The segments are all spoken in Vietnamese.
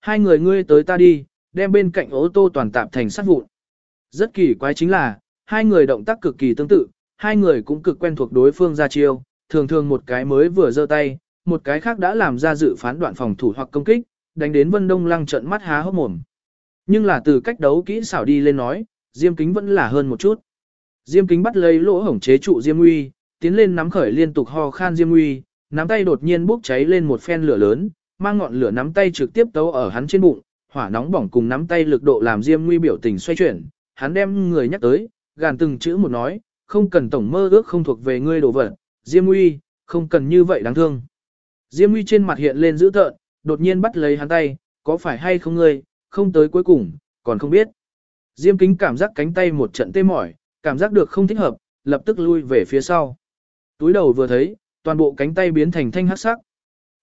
hai người ngươi tới ta đi, đem bên cạnh ô tô toàn tạp thành sát vụn. Rất kỳ quái chính là, hai người động tác cực kỳ tương tự, hai người cũng cực quen thuộc đối phương ra chiêu, thường thường một cái mới vừa giơ tay, một cái khác đã làm ra dự phán đoạn phòng thủ hoặc công kích, đánh đến Vân Đông Lăng trận mắt há hốc mồm. Nhưng là từ cách đấu kỹ xảo đi lên nói, Diêm Kính vẫn là hơn một chút. Diêm Kính bắt lấy lỗ hổng chế trụ Diêm Uy, tiến lên nắm khởi liên tục ho khan Diêm Uy, nắm tay đột nhiên bốc cháy lên một phen lửa lớn, mang ngọn lửa nắm tay trực tiếp tấu ở hắn trên bụng, hỏa nóng bỏng cùng nắm tay lực độ làm Diêm Nguy biểu tình xoay chuyển, hắn đem người nhắc tới, gàn từng chữ một nói, không cần tổng mơ ước không thuộc về ngươi đồ vật, Diêm Nguy, không cần như vậy đáng thương. Diêm Nguy trên mặt hiện lên dữ tợn, đột nhiên bắt lấy hắn tay, có phải hay không ngươi, không tới cuối cùng, còn không biết. Diêm kính cảm giác cánh tay một trận tê mỏi, cảm giác được không thích hợp, lập tức lui về phía sau. Túi đầu vừa thấy, toàn bộ cánh tay biến thành thanh hắc sắc.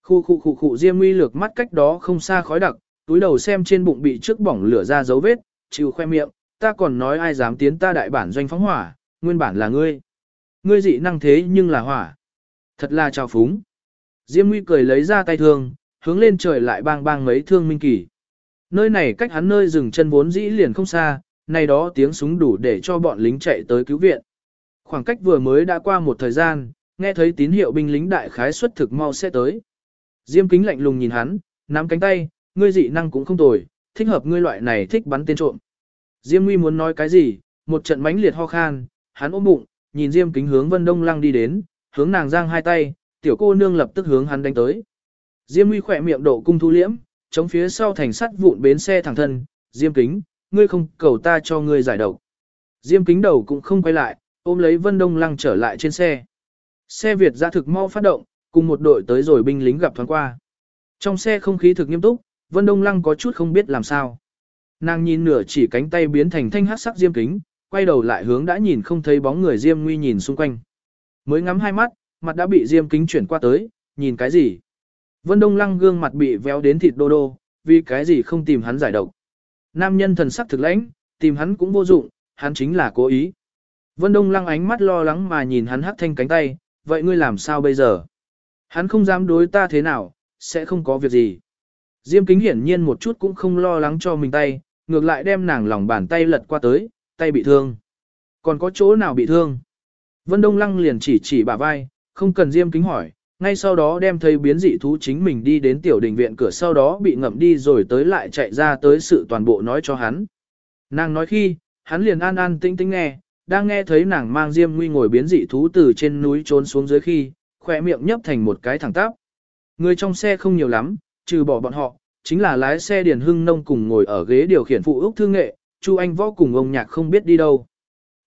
Khu khu khu khu Diêm Nguy lược mắt cách đó không xa khói đặc, túi đầu xem trên bụng bị trước bỏng lửa ra dấu vết, chịu khoe miệng, ta còn nói ai dám tiến ta đại bản doanh phóng hỏa, nguyên bản là ngươi. Ngươi dị năng thế nhưng là hỏa. Thật là trào phúng. Diêm Nguy cười lấy ra tay thương, hướng lên trời lại bang bang mấy thương minh kỳ. Nơi này cách hắn nơi dừng chân vốn dĩ liền không xa, nay đó tiếng súng đủ để cho bọn lính chạy tới cứu viện. Khoảng cách vừa mới đã qua một thời gian, nghe thấy tín hiệu binh lính đại khái xuất thực mau sẽ tới. Diêm kính lạnh lùng nhìn hắn, nắm cánh tay, ngươi dị năng cũng không tồi, thích hợp ngươi loại này thích bắn tên trộm. Diêm Nguy muốn nói cái gì, một trận mãnh liệt ho khan, hắn ôm bụng, nhìn Diêm Kính hướng Vân Đông Lăng đi đến, hướng nàng giang hai tay, tiểu cô nương lập tức hướng hắn đánh tới. Diêm Nguy khỏe miệng độ cung thu liễm, chống phía sau thành sắt vụn bến xe thẳng thân, Diêm Kính, ngươi không cầu ta cho ngươi giải độc. Diêm Kính đầu cũng không quay lại, ôm lấy Vân Đông Lăng trở lại trên xe. Xe Việt ra thực mau phát động, cùng một đội tới rồi binh lính gặp thoáng qua. Trong xe không khí thực nghiêm túc, Vân Đông Lăng có chút không biết làm sao. Nàng nhìn nửa chỉ cánh tay biến thành thanh hát sắc diêm kính, quay đầu lại hướng đã nhìn không thấy bóng người diêm nguy nhìn xung quanh. Mới ngắm hai mắt, mặt đã bị diêm kính chuyển qua tới, nhìn cái gì? Vân Đông Lăng gương mặt bị véo đến thịt đô đô, vì cái gì không tìm hắn giải độc. Nam nhân thần sắc thực lãnh, tìm hắn cũng vô dụng, hắn chính là cố ý. Vân Đông Lăng ánh mắt lo lắng mà nhìn hắn hắc thanh cánh tay, vậy ngươi làm sao bây giờ? Hắn không dám đối ta thế nào, sẽ không có việc gì. Diêm kính hiển nhiên một chút cũng không lo lắng cho mình tay, ngược lại đem nàng lòng bàn tay lật qua tới, tay bị thương. Còn có chỗ nào bị thương? Vân Đông Lăng liền chỉ chỉ bả vai, không cần Diêm kính hỏi, ngay sau đó đem thấy biến dị thú chính mình đi đến tiểu đình viện cửa sau đó bị ngậm đi rồi tới lại chạy ra tới sự toàn bộ nói cho hắn. Nàng nói khi, hắn liền an an tĩnh tĩnh nghe, đang nghe thấy nàng mang Diêm Nguy ngồi biến dị thú từ trên núi trốn xuống dưới khi, khỏe miệng nhấp thành một cái thẳng tắp. Người trong xe không nhiều lắm, trừ bỏ bọn họ, chính là lái xe Điền Hưng Nông cùng ngồi ở ghế điều khiển phụ ước thương nghệ, Chu Anh Võ cùng ông nhạc không biết đi đâu.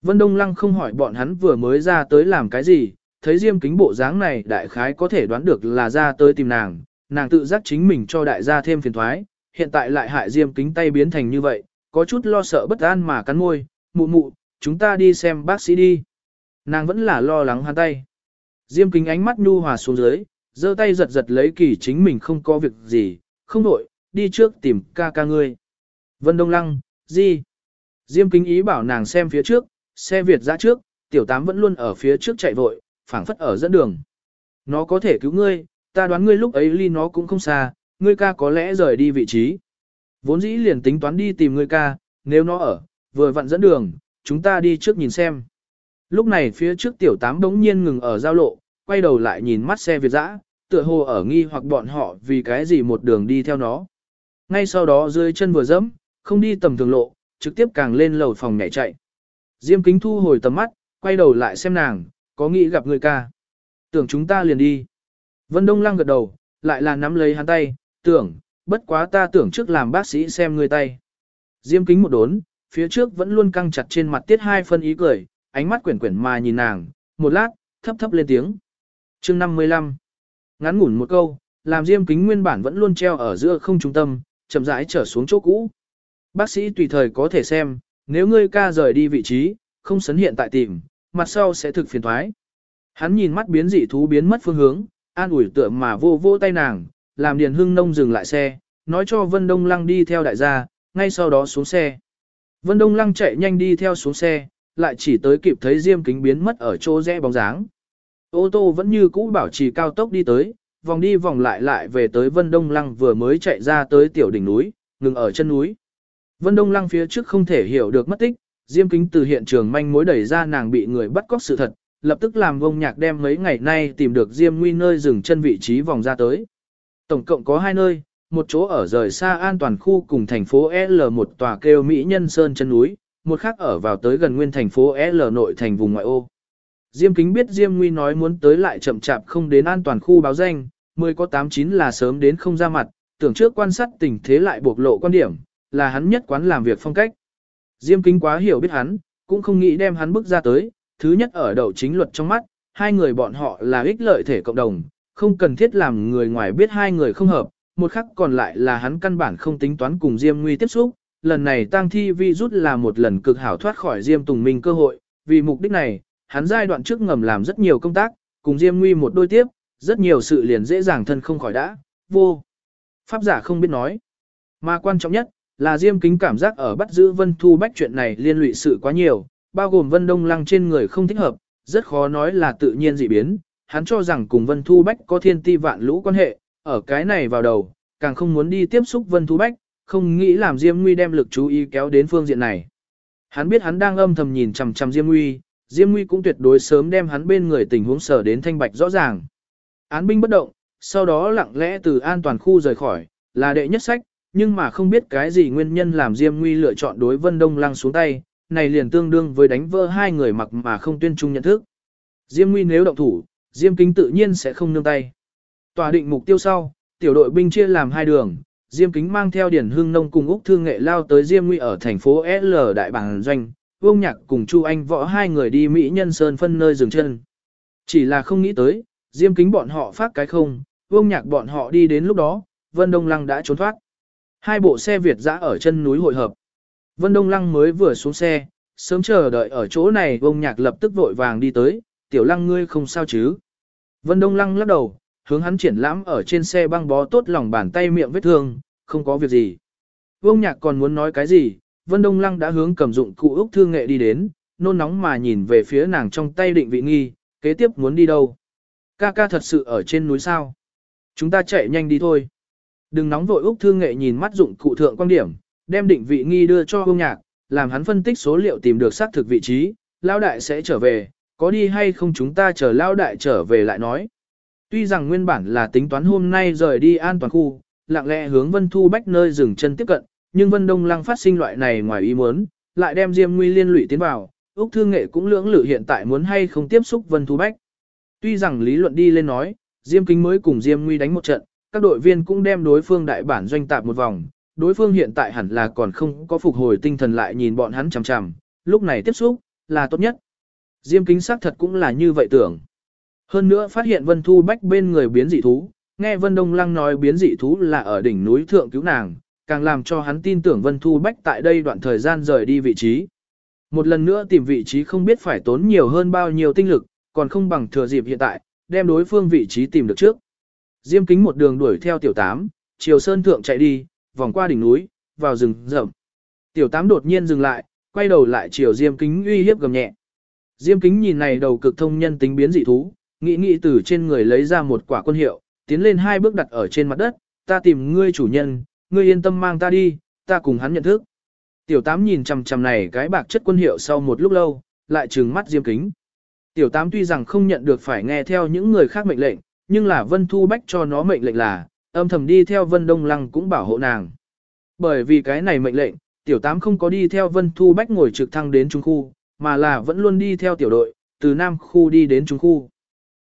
Vân Đông Lăng không hỏi bọn hắn vừa mới ra tới làm cái gì, thấy Diêm kính bộ dáng này đại khái có thể đoán được là ra tới tìm nàng, nàng tự giác chính mình cho đại gia thêm phiền thoái, hiện tại lại hại Diêm kính tay biến thành như vậy, có chút lo sợ bất an mà cắn môi, mụ mụ, chúng ta đi xem bác sĩ đi. Nàng vẫn là lo lắng hắn tay. Diêm kính ánh mắt nhu hòa xuống dưới, giơ tay giật giật lấy kỳ chính mình không có việc gì, không đổi, đi trước tìm ca ca ngươi. Vân Đông Lăng, gì? Diêm kính ý bảo nàng xem phía trước, xe Việt ra trước, tiểu tám vẫn luôn ở phía trước chạy vội, phảng phất ở dẫn đường. Nó có thể cứu ngươi, ta đoán ngươi lúc ấy ly nó cũng không xa, ngươi ca có lẽ rời đi vị trí. Vốn dĩ liền tính toán đi tìm ngươi ca, nếu nó ở, vừa vặn dẫn đường, chúng ta đi trước nhìn xem. Lúc này phía trước tiểu tám đống nhiên ngừng ở giao lộ, quay đầu lại nhìn mắt xe Việt dã, tựa hồ ở nghi hoặc bọn họ vì cái gì một đường đi theo nó. Ngay sau đó dưới chân vừa dẫm, không đi tầm thường lộ, trực tiếp càng lên lầu phòng nhảy chạy. Diêm kính thu hồi tầm mắt, quay đầu lại xem nàng, có nghĩ gặp người ca. Tưởng chúng ta liền đi. Vân Đông Lăng gật đầu, lại là nắm lấy hắn tay, tưởng, bất quá ta tưởng trước làm bác sĩ xem người tay. Diêm kính một đốn, phía trước vẫn luôn căng chặt trên mặt tiết hai phân ý cười, ánh mắt quyển quyển mà nhìn nàng, một lát, thấp thấp lên tiếng chương 55 Ngắn ngủn một câu, làm diêm kính nguyên bản vẫn luôn treo ở giữa không trung tâm, chậm rãi trở xuống chỗ cũ. Bác sĩ tùy thời có thể xem, nếu ngươi ca rời đi vị trí, không sấn hiện tại tìm, mặt sau sẽ thực phiền thoái. Hắn nhìn mắt biến dị thú biến mất phương hướng, an ủi tựa mà vô vô tay nàng, làm Điền Hưng Nông dừng lại xe, nói cho Vân Đông Lăng đi theo đại gia, ngay sau đó xuống xe. Vân Đông Lăng chạy nhanh đi theo xuống xe, lại chỉ tới kịp thấy Diêm Kính biến mất ở chỗ rẽ bóng dáng. Ô tô vẫn như cũ bảo trì cao tốc đi tới, vòng đi vòng lại lại về tới Vân Đông Lăng vừa mới chạy ra tới tiểu đỉnh núi, ngừng ở chân núi. Vân Đông Lăng phía trước không thể hiểu được mất tích, Diêm Kính từ hiện trường manh mối đẩy ra nàng bị người bắt cóc sự thật, lập tức làm vông nhạc đem mấy ngày nay tìm được Diêm Nguy nơi dừng chân vị trí vòng ra tới. Tổng cộng có hai nơi, một chỗ ở rời xa an toàn khu cùng thành phố L một tòa kêu Mỹ Nhân Sơn chân núi, một khác ở vào tới gần nguyên thành phố L nội thành vùng ngoại ô. Diêm Kính biết Diêm Nguy nói muốn tới lại chậm chạp không đến an toàn khu báo danh, mười có tám chín là sớm đến không ra mặt, tưởng trước quan sát tình thế lại bộc lộ quan điểm, là hắn nhất quán làm việc phong cách. Diêm Kính quá hiểu biết hắn, cũng không nghĩ đem hắn bước ra tới, thứ nhất ở đầu chính luật trong mắt, hai người bọn họ là ích lợi thể cộng đồng, không cần thiết làm người ngoài biết hai người không hợp, một khắc còn lại là hắn căn bản không tính toán cùng Diêm Nguy tiếp xúc, lần này tang thi vi rút là một lần cực hảo thoát khỏi Diêm Tùng Minh cơ hội, vì mục đích này, hắn giai đoạn trước ngầm làm rất nhiều công tác, cùng Diêm Nguy một đôi tiếp, rất nhiều sự liền dễ dàng thân không khỏi đã, vô. Pháp giả không biết nói. Mà quan trọng nhất, là Diêm Kính cảm giác ở bắt giữ Vân Thu Bách chuyện này liên lụy sự quá nhiều, bao gồm Vân Đông Lăng trên người không thích hợp, rất khó nói là tự nhiên dị biến, hắn cho rằng cùng Vân Thu Bách có thiên ti vạn lũ quan hệ, ở cái này vào đầu, càng không muốn đi tiếp xúc Vân Thu Bách, không nghĩ làm Diêm Nguy đem lực chú ý kéo đến phương diện này. Hắn biết hắn đang âm thầm nhìn chằm chằm Diêm Nguy, Diêm Nguy cũng tuyệt đối sớm đem hắn bên người tình huống sở đến thanh bạch rõ ràng. Án binh bất động, sau đó lặng lẽ từ an toàn khu rời khỏi, là đệ nhất sách, nhưng mà không biết cái gì nguyên nhân làm Diêm Nguy lựa chọn đối Vân Đông Lăng xuống tay, này liền tương đương với đánh vỡ hai người mặc mà không tuyên trung nhận thức. Diêm Nguy nếu động thủ, Diêm Kính tự nhiên sẽ không nương tay. Tòa định mục tiêu sau, tiểu đội binh chia làm hai đường, Diêm Kính mang theo Điển Hưng Nông cùng Úc Thương Nghệ lao tới Diêm Nguy ở thành phố L Đại Bàng Doanh, Vương Nhạc cùng Chu Anh võ hai người đi Mỹ Nhân Sơn phân nơi dừng chân. Chỉ là không nghĩ tới, Diêm Kính bọn họ phát cái không, Vương Nhạc bọn họ đi đến lúc đó, Vân Đông Lăng đã trốn thoát. Hai bộ xe Việt dã ở chân núi hội hợp. Vân Đông Lăng mới vừa xuống xe, sớm chờ đợi ở chỗ này Vương Nhạc lập tức vội vàng đi tới, tiểu lăng ngươi không sao chứ. Vân Đông Lăng lắc đầu, hướng hắn triển lãm ở trên xe băng bó tốt lòng bàn tay miệng vết thương, không có việc gì. Vương Nhạc còn muốn nói cái gì, Vân Đông Lăng đã hướng cầm dụng cụ Úc Thương Nghệ đi đến, nôn nóng mà nhìn về phía nàng trong tay định vị nghi, kế tiếp muốn đi đâu. Ca ca thật sự ở trên núi sao. Chúng ta chạy nhanh đi thôi. Đừng nóng vội Úc Thương Nghệ nhìn mắt dụng cụ thượng quan điểm, đem định vị nghi đưa cho Vương Nhạc, làm hắn phân tích số liệu tìm được xác thực vị trí, Lão Đại sẽ trở về, có đi hay không chúng ta chờ Lão Đại trở về lại nói. Tuy rằng nguyên bản là tính toán hôm nay rời đi an toàn khu, lặng lẽ hướng Vân Thu Bách nơi dừng chân tiếp cận, nhưng Vân Đông Lăng phát sinh loại này ngoài ý muốn, lại đem Diêm Nguy liên lụy tiến vào, Úc Thư Nghệ cũng lưỡng lự hiện tại muốn hay không tiếp xúc Vân Thu Bách. Tuy rằng lý luận đi lên nói, Diêm Kính mới cùng Diêm Nguy đánh một trận, các đội viên cũng đem đối phương đại bản doanh tạp một vòng, đối phương hiện tại hẳn là còn không có phục hồi tinh thần lại nhìn bọn hắn chằm chằm, lúc này tiếp xúc, là tốt nhất. Diêm Kính xác thật cũng là như vậy tưởng. Hơn nữa phát hiện Vân Thu Bách bên người biến dị thú, nghe Vân Đông Lăng nói biến dị thú là ở đỉnh núi thượng cứu nàng, càng làm cho hắn tin tưởng Vân Thu Bách tại đây đoạn thời gian rời đi vị trí. Một lần nữa tìm vị trí không biết phải tốn nhiều hơn bao nhiêu tinh lực, còn không bằng thừa dịp hiện tại, đem đối phương vị trí tìm được trước. Diêm kính một đường đuổi theo tiểu tám, chiều sơn thượng chạy đi, vòng qua đỉnh núi, vào rừng rậm. Tiểu tám đột nhiên dừng lại, quay đầu lại chiều diêm kính uy hiếp gầm nhẹ. Diêm kính nhìn này đầu cực thông nhân tính biến dị thú, nghĩ nghĩ từ trên người lấy ra một quả quân hiệu, tiến lên hai bước đặt ở trên mặt đất, ta tìm ngươi chủ nhân, ngươi yên tâm mang ta đi, ta cùng hắn nhận thức. Tiểu tám nhìn chằm chằm này cái bạc chất quân hiệu sau một lúc lâu, lại trừng mắt diêm kính. Tiểu tám tuy rằng không nhận được phải nghe theo những người khác mệnh lệnh, nhưng là Vân Thu Bách cho nó mệnh lệnh là, âm thầm đi theo Vân Đông Lăng cũng bảo hộ nàng. Bởi vì cái này mệnh lệnh, tiểu tám không có đi theo Vân Thu Bách ngồi trực thăng đến Trung Khu, mà là vẫn luôn đi theo tiểu đội, từ Nam Khu đi đến Trung Khu.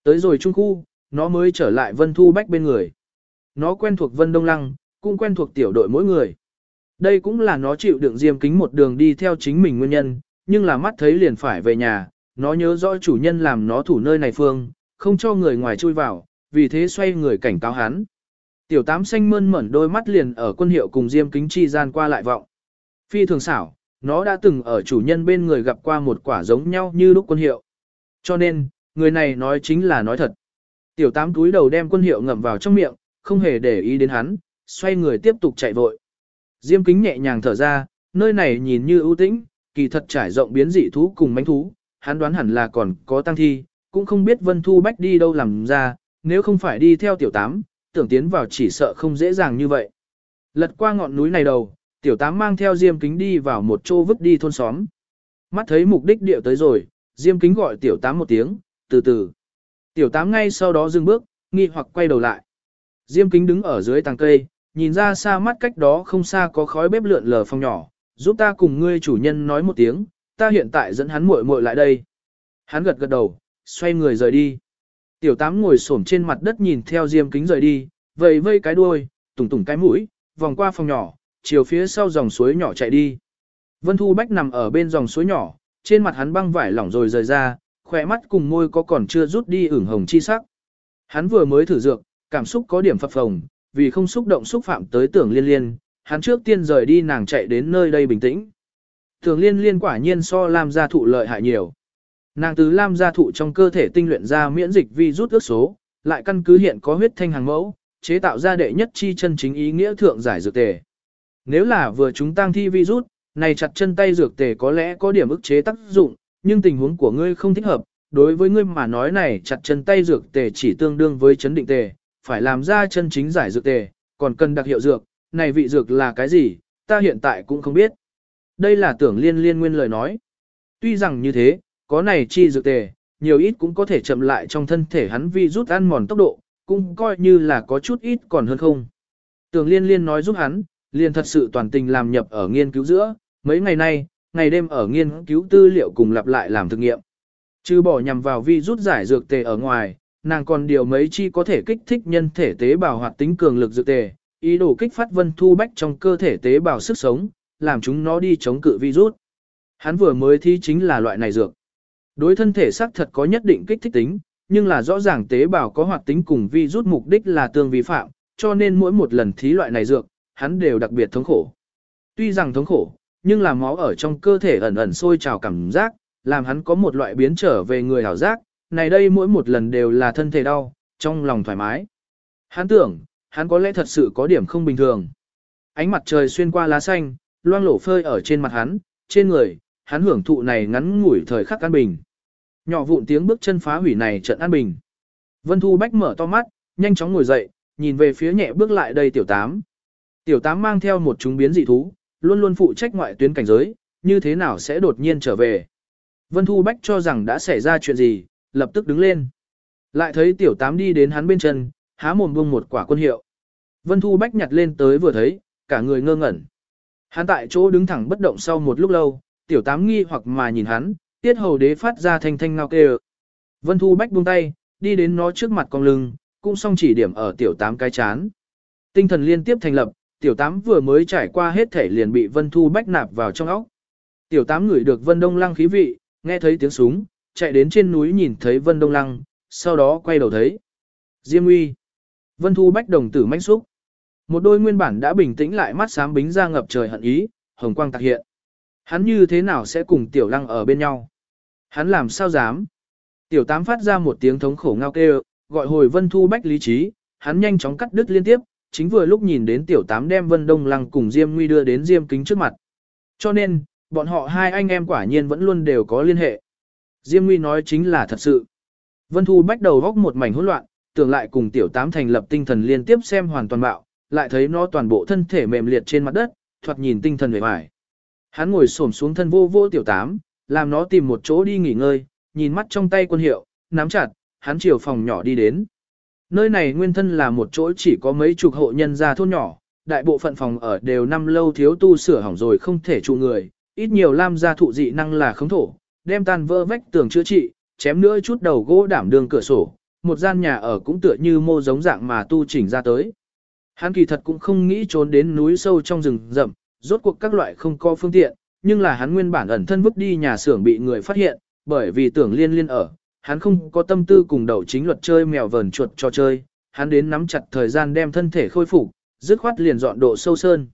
Tới rồi Trung Khu, nó mới trở lại Vân Thu Bách bên người. Nó quen thuộc Vân Đông Lăng, cũng quen thuộc tiểu đội mỗi người. Đây cũng là nó chịu đựng diêm kính một đường đi theo chính mình nguyên nhân, nhưng là mắt thấy liền phải về nhà, nó nhớ rõ chủ nhân làm nó thủ nơi này phương, không cho người ngoài chui vào, vì thế xoay người cảnh cáo hắn. Tiểu tám xanh mơn mẩn đôi mắt liền ở quân hiệu cùng diêm kính chi gian qua lại vọng. Phi thường xảo, nó đã từng ở chủ nhân bên người gặp qua một quả giống nhau như lúc quân hiệu. Cho nên, người này nói chính là nói thật. Tiểu tám túi đầu đem quân hiệu ngậm vào trong miệng, không hề để ý đến hắn, xoay người tiếp tục chạy vội. Diêm kính nhẹ nhàng thở ra, nơi này nhìn như ưu tĩnh, kỳ thật trải rộng biến dị thú cùng mánh thú, hắn đoán hẳn là còn có tăng thi, cũng không biết Vân Thu Bách đi đâu làm ra, nếu không phải đi theo tiểu tám, tưởng tiến vào chỉ sợ không dễ dàng như vậy. Lật qua ngọn núi này đầu, tiểu tám mang theo diêm kính đi vào một chỗ vứt đi thôn xóm. Mắt thấy mục đích địa tới rồi, diêm kính gọi tiểu tám một tiếng, từ từ. Tiểu tám ngay sau đó dừng bước, nghi hoặc quay đầu lại. Diêm kính đứng ở dưới tàng cây, nhìn ra xa mắt cách đó không xa có khói bếp lượn lờ phòng nhỏ, giúp ta cùng ngươi chủ nhân nói một tiếng, ta hiện tại dẫn hắn muội muội lại đây. Hắn gật gật đầu, xoay người rời đi. Tiểu tám ngồi xổm trên mặt đất nhìn theo diêm kính rời đi, vầy vây cái đuôi, tùng tùng cái mũi, vòng qua phòng nhỏ, chiều phía sau dòng suối nhỏ chạy đi. Vân Thu Bách nằm ở bên dòng suối nhỏ, trên mặt hắn băng vải lỏng rồi rời ra, khỏe mắt cùng môi có còn chưa rút đi ửng hồng chi sắc. Hắn vừa mới thử dược, cảm xúc có điểm phập phồng, vì không xúc động xúc phạm tới tưởng liên liên, hắn trước tiên rời đi nàng chạy đến nơi đây bình tĩnh. Tưởng liên liên quả nhiên so Lam gia thụ lợi hại nhiều. Nàng từ Lam gia thụ trong cơ thể tinh luyện ra miễn dịch vi rút ước số, lại căn cứ hiện có huyết thanh hàng mẫu, chế tạo ra đệ nhất chi chân chính ý nghĩa thượng giải dược tề. Nếu là vừa chúng tăng thi virus, này chặt chân tay dược tề có lẽ có điểm ức chế tác dụng, nhưng tình huống của ngươi không thích hợp, đối với ngươi mà nói này chặt chân tay dược tề chỉ tương đương với chấn định tề, phải làm ra chân chính giải dược tề, còn cần đặc hiệu dược, này vị dược là cái gì, ta hiện tại cũng không biết. Đây là tưởng liên liên nguyên lời nói. Tuy rằng như thế, có này chi dược tề, nhiều ít cũng có thể chậm lại trong thân thể hắn vi rút ăn mòn tốc độ, cũng coi như là có chút ít còn hơn không. Tưởng liên liên nói giúp hắn, liền thật sự toàn tình làm nhập ở nghiên cứu giữa, mấy ngày nay, ngày đêm ở nghiên cứu tư liệu cùng lặp lại làm thực nghiệm. Chứ bỏ nhằm vào vi rút giải dược tề ở ngoài, nàng còn điều mấy chi có thể kích thích nhân thể tế bào hoạt tính cường lực dược tề, ý đồ kích phát vân thu bách trong cơ thể tế bào sức sống, làm chúng nó đi chống cự virus. Hắn vừa mới thi chính là loại này dược. Đối thân thể xác thật có nhất định kích thích tính, nhưng là rõ ràng tế bào có hoạt tính cùng virus mục đích là tương vi phạm, cho nên mỗi một lần thí loại này dược, hắn đều đặc biệt thống khổ. Tuy rằng thống khổ, nhưng là máu ở trong cơ thể ẩn ẩn sôi trào cảm giác, làm hắn có một loại biến trở về người hảo giác, này đây mỗi một lần đều là thân thể đau, trong lòng thoải mái. Hắn tưởng, hắn có lẽ thật sự có điểm không bình thường. Ánh mặt trời xuyên qua lá xanh, loang lổ phơi ở trên mặt hắn, trên người, hắn hưởng thụ này ngắn ngủi thời khắc an bình. Nhỏ vụn tiếng bước chân phá hủy này trận an bình. Vân Thu Bách mở to mắt, nhanh chóng ngồi dậy, nhìn về phía nhẹ bước lại đây tiểu tám. Tiểu tám mang theo một chúng biến dị thú, luôn luôn phụ trách ngoại tuyến cảnh giới, như thế nào sẽ đột nhiên trở về. Vân Thu Bách cho rằng đã xảy ra chuyện gì, lập tức đứng lên. Lại thấy tiểu tám đi đến hắn bên chân, há mồm buông một quả quân hiệu. Vân Thu Bách nhặt lên tới vừa thấy, cả người ngơ ngẩn. Hắn tại chỗ đứng thẳng bất động sau một lúc lâu, tiểu tám nghi hoặc mà nhìn hắn, tiết hầu đế phát ra thanh thanh ngao kêu. Vân Thu Bách buông tay, đi đến nó trước mặt con lưng, cũng song chỉ điểm ở tiểu tám cái chán. Tinh thần liên tiếp thành lập, tiểu tám vừa mới trải qua hết thể liền bị Vân Thu Bách nạp vào trong óc. Tiểu tám ngửi được Vân Đông Lăng khí vị, nghe thấy tiếng súng, chạy đến trên núi nhìn thấy Vân Đông Lăng, sau đó quay đầu thấy. Diêm uy. Vân Thu Bách đồng tử manh xúc. Một đôi nguyên bản đã bình tĩnh lại mắt xám bính ra ngập trời hận ý, hồng quang tạc hiện. Hắn như thế nào sẽ cùng tiểu lăng ở bên nhau? Hắn làm sao dám? Tiểu tám phát ra một tiếng thống khổ ngao kêu, gọi hồi Vân Thu Bách lý trí, hắn nhanh chóng cắt đứt liên tiếp, chính vừa lúc nhìn đến tiểu tám đem Vân Đông Lăng cùng Diêm Nguy đưa đến Diêm Kính trước mặt. Cho nên, bọn họ hai anh em quả nhiên vẫn luôn đều có liên hệ. Diêm Nguy nói chính là thật sự. Vân Thu Bách đầu góc một mảnh hỗn loạn, tưởng lại cùng tiểu tám thành lập tinh thần liên tiếp xem hoàn toàn bạo, lại thấy nó toàn bộ thân thể mềm liệt trên mặt đất, thoạt nhìn tinh thần vẻ vải. Hắn ngồi xổm xuống thân vô vô tiểu tám, làm nó tìm một chỗ đi nghỉ ngơi, nhìn mắt trong tay quân hiệu, nắm chặt, hắn chiều phòng nhỏ đi đến. Nơi này nguyên thân là một chỗ chỉ có mấy chục hộ nhân gia thôn nhỏ, đại bộ phận phòng ở đều năm lâu thiếu tu sửa hỏng rồi không thể trụ người, ít nhiều lam gia thụ dị năng là khống thổ, đem tan vỡ vách tường chữa trị, chém nữa chút đầu gỗ đảm đường cửa sổ, một gian nhà ở cũng tựa như mô giống dạng mà tu chỉnh ra tới. Hắn kỳ thật cũng không nghĩ trốn đến núi sâu trong rừng rậm, rốt cuộc các loại không có phương tiện, nhưng là hắn nguyên bản ẩn thân vứt đi nhà xưởng bị người phát hiện, bởi vì tưởng liên liên ở, hắn không có tâm tư cùng đầu chính luật chơi mèo vờn chuột cho chơi, hắn đến nắm chặt thời gian đem thân thể khôi phục, dứt khoát liền dọn độ sâu sơn.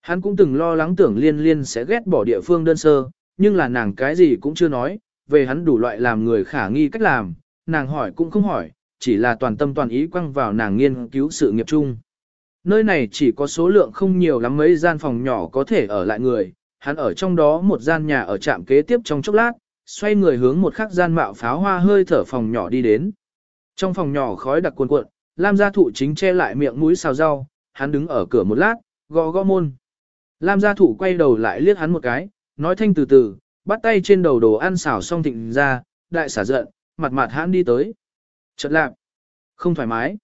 Hắn cũng từng lo lắng tưởng liên liên sẽ ghét bỏ địa phương đơn sơ, nhưng là nàng cái gì cũng chưa nói, về hắn đủ loại làm người khả nghi cách làm, nàng hỏi cũng không hỏi, chỉ là toàn tâm toàn ý quăng vào nàng nghiên cứu sự nghiệp chung. Nơi này chỉ có số lượng không nhiều lắm mấy gian phòng nhỏ có thể ở lại người, hắn ở trong đó một gian nhà ở trạm kế tiếp trong chốc lát, xoay người hướng một khắc gian mạo pháo hoa hơi thở phòng nhỏ đi đến. Trong phòng nhỏ khói đặc cuồn cuộn, Lam gia thụ chính che lại miệng mũi xào rau, hắn đứng ở cửa một lát, gõ gõ môn. Lam gia thụ quay đầu lại liếc hắn một cái, nói thanh từ từ, bắt tay trên đầu đồ ăn xảo xong thịnh ra, đại xả giận, mặt mặt hãn đi tới. Chợt lạc, không thoải mái.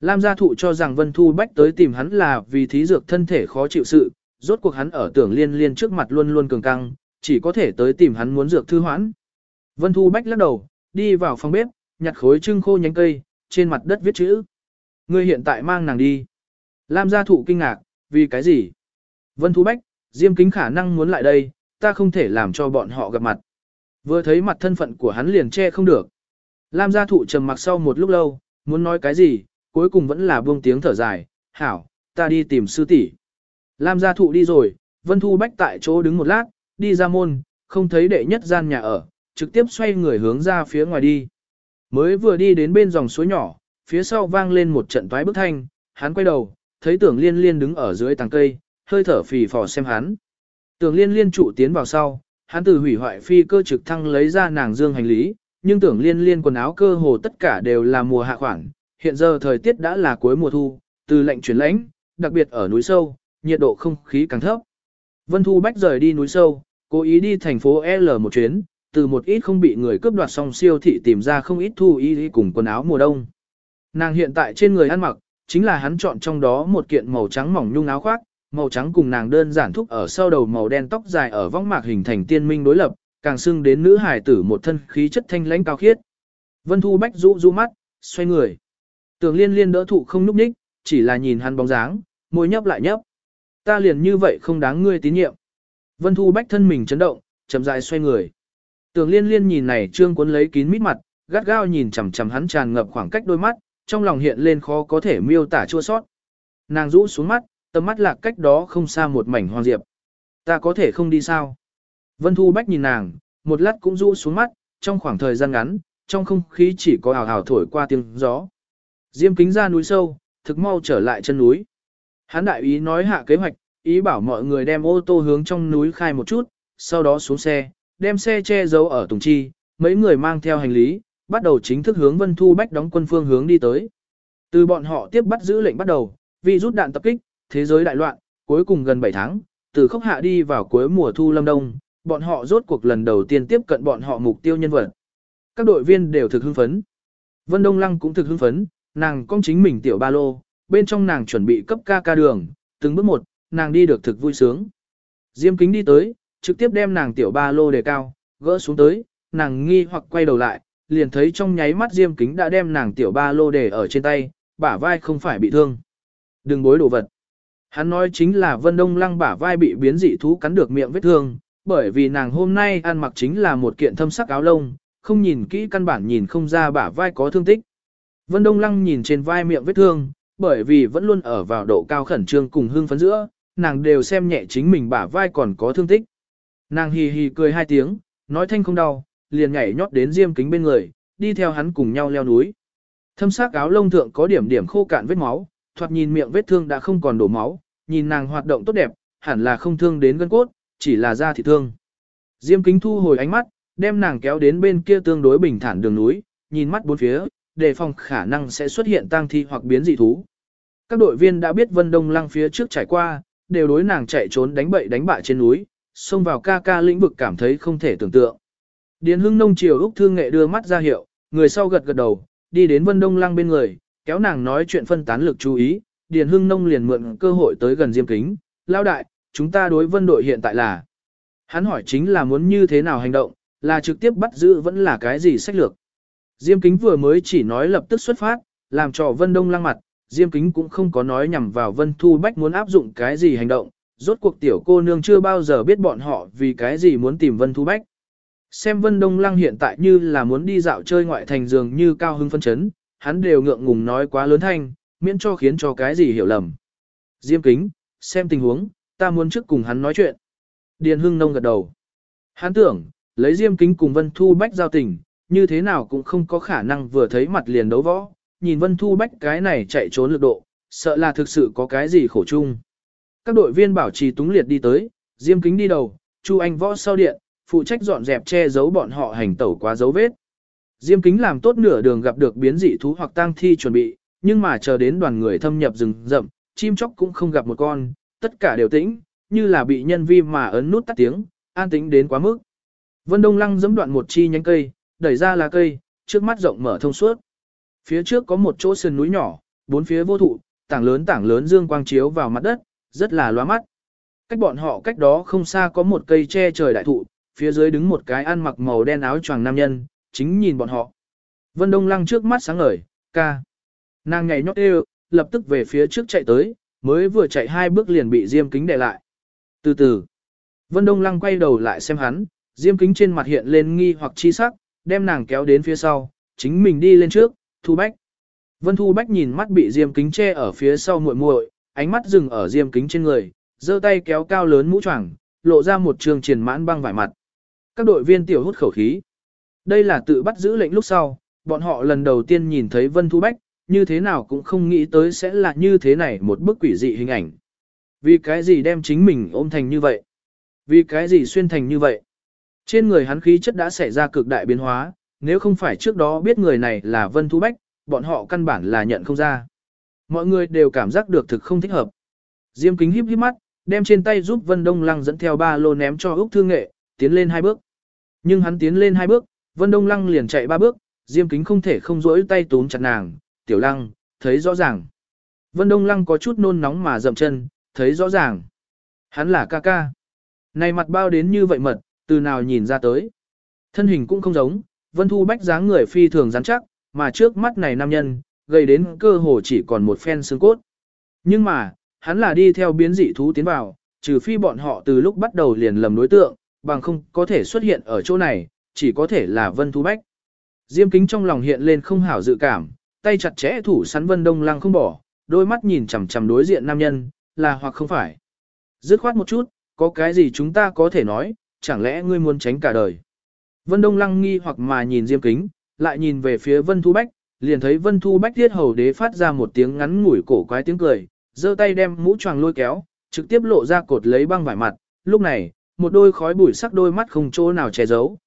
Lam gia thụ cho rằng Vân Thu Bách tới tìm hắn là vì thí dược thân thể khó chịu sự, rốt cuộc hắn ở tưởng liên liên trước mặt luôn luôn cường căng, chỉ có thể tới tìm hắn muốn dược thư hoãn. Vân Thu Bách lắc đầu, đi vào phòng bếp, nhặt khối trưng khô nhánh cây, trên mặt đất viết chữ. Ngươi hiện tại mang nàng đi. Lam gia thụ kinh ngạc, vì cái gì? Vân Thu Bách, Diêm Kính khả năng muốn lại đây, ta không thể làm cho bọn họ gặp mặt. Vừa thấy mặt thân phận của hắn liền che không được. Lam gia thụ trầm mặc sau một lúc lâu, muốn nói cái gì, cuối cùng vẫn là buông tiếng thở dài, hảo, ta đi tìm sư tỷ. Lam gia thụ đi rồi, Vân Thu Bách tại chỗ đứng một lát, đi ra môn, không thấy đệ nhất gian nhà ở, trực tiếp xoay người hướng ra phía ngoài đi. Mới vừa đi đến bên dòng suối nhỏ, phía sau vang lên một trận toái bức thanh, hắn quay đầu, thấy tưởng liên liên đứng ở dưới tàng cây, hơi thở phì phò xem hắn. Tưởng liên liên trụ tiến vào sau, hắn từ hủy hoại phi cơ trực thăng lấy ra nàng dương hành lý, nhưng tưởng liên liên quần áo cơ hồ tất cả đều là mùa hạ khoảng, hiện giờ thời tiết đã là cuối mùa thu, từ lạnh chuyển lãnh, đặc biệt ở núi sâu, nhiệt độ không khí càng thấp. Vân Thu Bách rời đi núi sâu, cố ý đi thành phố L một chuyến, từ một ít không bị người cướp đoạt xong siêu thị tìm ra không ít thu y cùng quần áo mùa đông. Nàng hiện tại trên người ăn mặc, chính là hắn chọn trong đó một kiện màu trắng mỏng nhung áo khoác, màu trắng cùng nàng đơn giản thúc ở sau đầu màu đen tóc dài ở vong mạc hình thành tiên minh đối lập, càng xưng đến nữ hài tử một thân khí chất thanh lãnh cao khiết. Vân Thu Bách rũ rũ mắt, xoay người. Tường liên liên đỡ thụ không núp ních, chỉ là nhìn hắn bóng dáng, môi nhấp lại nhấp. Ta liền như vậy không đáng ngươi tín nhiệm. Vân Thu Bách thân mình chấn động, chậm rãi xoay người. Tường liên liên nhìn này trương cuốn lấy kín mít mặt, gắt gao nhìn chằm chằm hắn tràn ngập khoảng cách đôi mắt, trong lòng hiện lên khó có thể miêu tả chua sót. Nàng rũ xuống mắt, tầm mắt lạc cách đó không xa một mảnh hoang diệp. Ta có thể không đi sao? Vân Thu Bách nhìn nàng, một lát cũng rũ xuống mắt, trong khoảng thời gian ngắn, trong không khí chỉ có ảo ảo thổi qua tiếng gió. Diêm kính ra núi sâu, thực mau trở lại chân núi. Hán đại ý nói hạ kế hoạch, ý bảo mọi người đem ô tô hướng trong núi khai một chút, sau đó xuống xe, đem xe che giấu ở Tùng Chi, mấy người mang theo hành lý, bắt đầu chính thức hướng Vân Thu Bách đóng quân phương hướng đi tới. Từ bọn họ tiếp bắt giữ lệnh bắt đầu, vì rút đạn tập kích, thế giới đại loạn, cuối cùng gần 7 tháng, từ khốc hạ đi vào cuối mùa thu lâm đông, bọn họ rốt cuộc lần đầu tiên tiếp cận bọn họ mục tiêu nhân vật. Các đội viên đều thực hưng phấn. Vân Đông Lăng cũng thực hưng phấn, nàng cong chính mình tiểu ba lô, bên trong nàng chuẩn bị cấp ca ca đường, từng bước một, nàng đi được thực vui sướng. Diêm kính đi tới, trực tiếp đem nàng tiểu ba lô đề cao, gỡ xuống tới, nàng nghi hoặc quay đầu lại, liền thấy trong nháy mắt diêm kính đã đem nàng tiểu ba lô để ở trên tay, bả vai không phải bị thương. Đừng bối đồ vật. Hắn nói chính là Vân Đông Lăng bả vai bị biến dị thú cắn được miệng vết thương, bởi vì nàng hôm nay ăn mặc chính là một kiện thâm sắc áo lông, không nhìn kỹ căn bản nhìn không ra bả vai có thương tích. Vân Đông Lăng nhìn trên vai miệng vết thương, bởi vì vẫn luôn ở vào độ cao khẩn trương cùng hương phấn giữa, nàng đều xem nhẹ chính mình bả vai còn có thương tích. Nàng hì hì cười hai tiếng, nói thanh không đau, liền nhảy nhót đến diêm kính bên người, đi theo hắn cùng nhau leo núi. Thâm sắc áo lông thượng có điểm điểm khô cạn vết máu, thoạt nhìn miệng vết thương đã không còn đổ máu, nhìn nàng hoạt động tốt đẹp, hẳn là không thương đến gân cốt, chỉ là da thịt thương. Diêm kính thu hồi ánh mắt, đem nàng kéo đến bên kia tương đối bình thản đường núi, nhìn mắt bốn phía, đề phòng khả năng sẽ xuất hiện tang thi hoặc biến dị thú. Các đội viên đã biết Vân Đông Lăng phía trước trải qua, đều đối nàng chạy trốn đánh bậy đánh bạ trên núi, xông vào ca ca lĩnh vực cảm thấy không thể tưởng tượng. Điền Hưng Nông chiều Úc Thương Nghệ đưa mắt ra hiệu, người sau gật gật đầu, đi đến Vân Đông Lăng bên người, kéo nàng nói chuyện phân tán lực chú ý, Điền Hưng Nông liền mượn cơ hội tới gần Diêm Kính, lao đại, chúng ta đối vân đội hiện tại là. Hắn hỏi chính là muốn như thế nào hành động, là trực tiếp bắt giữ vẫn là cái gì sách lược. Diêm Kính vừa mới chỉ nói lập tức xuất phát, làm cho Vân Đông lăng mặt, Diêm Kính cũng không có nói nhằm vào Vân Thu Bách muốn áp dụng cái gì hành động, rốt cuộc tiểu cô nương chưa bao giờ biết bọn họ vì cái gì muốn tìm Vân Thu Bách. Xem Vân Đông Lăng hiện tại như là muốn đi dạo chơi ngoại thành dường như cao hưng phân chấn, hắn đều ngượng ngùng nói quá lớn thanh, miễn cho khiến cho cái gì hiểu lầm. Diêm kính, xem tình huống, ta muốn trước cùng hắn nói chuyện. Điền Hưng Nông gật đầu. Hắn tưởng, lấy Diêm kính cùng Vân Thu Bách giao tình, như thế nào cũng không có khả năng vừa thấy mặt liền đấu võ, nhìn Vân Thu Bách cái này chạy trốn lực độ, sợ là thực sự có cái gì khổ chung. Các đội viên bảo trì túng liệt đi tới, Diêm kính đi đầu, Chu Anh võ sau điện, phụ trách dọn dẹp che giấu bọn họ hành tẩu quá dấu vết. Diêm kính làm tốt nửa đường gặp được biến dị thú hoặc tang thi chuẩn bị, nhưng mà chờ đến đoàn người thâm nhập rừng rậm, chim chóc cũng không gặp một con, tất cả đều tĩnh, như là bị nhân vi mà ấn nút tắt tiếng, an tĩnh đến quá mức. Vân Đông Lăng giẫm đoạn một chi nhánh cây, đẩy ra lá cây, trước mắt rộng mở thông suốt. Phía trước có một chỗ sườn núi nhỏ, bốn phía vô thụ, tảng lớn tảng lớn dương quang chiếu vào mặt đất, rất là loa mắt. Cách bọn họ cách đó không xa có một cây che trời đại thụ, phía dưới đứng một cái ăn mặc màu đen áo choàng nam nhân, chính nhìn bọn họ. Vân Đông Lăng trước mắt sáng ngời, ca. Nàng nhảy nhót đều, lập tức về phía trước chạy tới, mới vừa chạy hai bước liền bị Diêm Kính đè lại. Từ từ, Vân Đông Lăng quay đầu lại xem hắn, Diêm Kính trên mặt hiện lên nghi hoặc chi sắc, đem nàng kéo đến phía sau, chính mình đi lên trước, Thu Bách. Vân Thu Bách nhìn mắt bị Diêm Kính che ở phía sau muội muội, ánh mắt dừng ở Diêm Kính trên người, giơ tay kéo cao lớn mũ choàng, lộ ra một trường triển mãn băng vải mặt. Các đội viên tiểu hút khẩu khí. Đây là tự bắt giữ lệnh lúc sau, bọn họ lần đầu tiên nhìn thấy Vân Thu Bách, như thế nào cũng không nghĩ tới sẽ là như thế này một bức quỷ dị hình ảnh. Vì cái gì đem chính mình ôm thành như vậy? Vì cái gì xuyên thành như vậy? Trên người hắn khí chất đã xảy ra cực đại biến hóa, nếu không phải trước đó biết người này là Vân Thu Bách, bọn họ căn bản là nhận không ra. Mọi người đều cảm giác được thực không thích hợp. Diêm kính híp híp mắt, đem trên tay giúp Vân Đông Lăng dẫn theo ba lô ném cho Úc Thương Nghệ, tiến lên hai bước. Nhưng hắn tiến lên hai bước, Vân Đông Lăng liền chạy ba bước, Diêm kính không thể không rỗi tay túm chặt nàng, tiểu lăng, thấy rõ ràng. Vân Đông Lăng có chút nôn nóng mà dậm chân, thấy rõ ràng. Hắn là ca ca. Này mặt bao đến như vậy mật, từ nào nhìn ra tới. Thân hình cũng không giống, Vân Thu Bách dáng người phi thường rắn chắc, mà trước mắt này nam nhân, gây đến cơ hồ chỉ còn một phen xương cốt. Nhưng mà, hắn là đi theo biến dị thú tiến vào, trừ phi bọn họ từ lúc bắt đầu liền lầm đối tượng, bằng không có thể xuất hiện ở chỗ này, chỉ có thể là Vân Thu Bách. Diêm kính trong lòng hiện lên không hảo dự cảm, tay chặt chẽ thủ sắn Vân Đông Lăng không bỏ, đôi mắt nhìn chằm chằm đối diện nam nhân, là hoặc không phải. Dứt khoát một chút, có cái gì chúng ta có thể nói, chẳng lẽ ngươi muốn tránh cả đời. Vân Đông Lăng nghi hoặc mà nhìn Diêm kính, lại nhìn về phía Vân Thu Bách, liền thấy Vân Thu Bách thiết hầu đế phát ra một tiếng ngắn ngủi cổ quái tiếng cười, giơ tay đem mũ choàng lôi kéo, trực tiếp lộ ra cột lấy băng vải mặt, lúc này, một đôi khói bụi sắc đôi mắt không chỗ nào che giấu.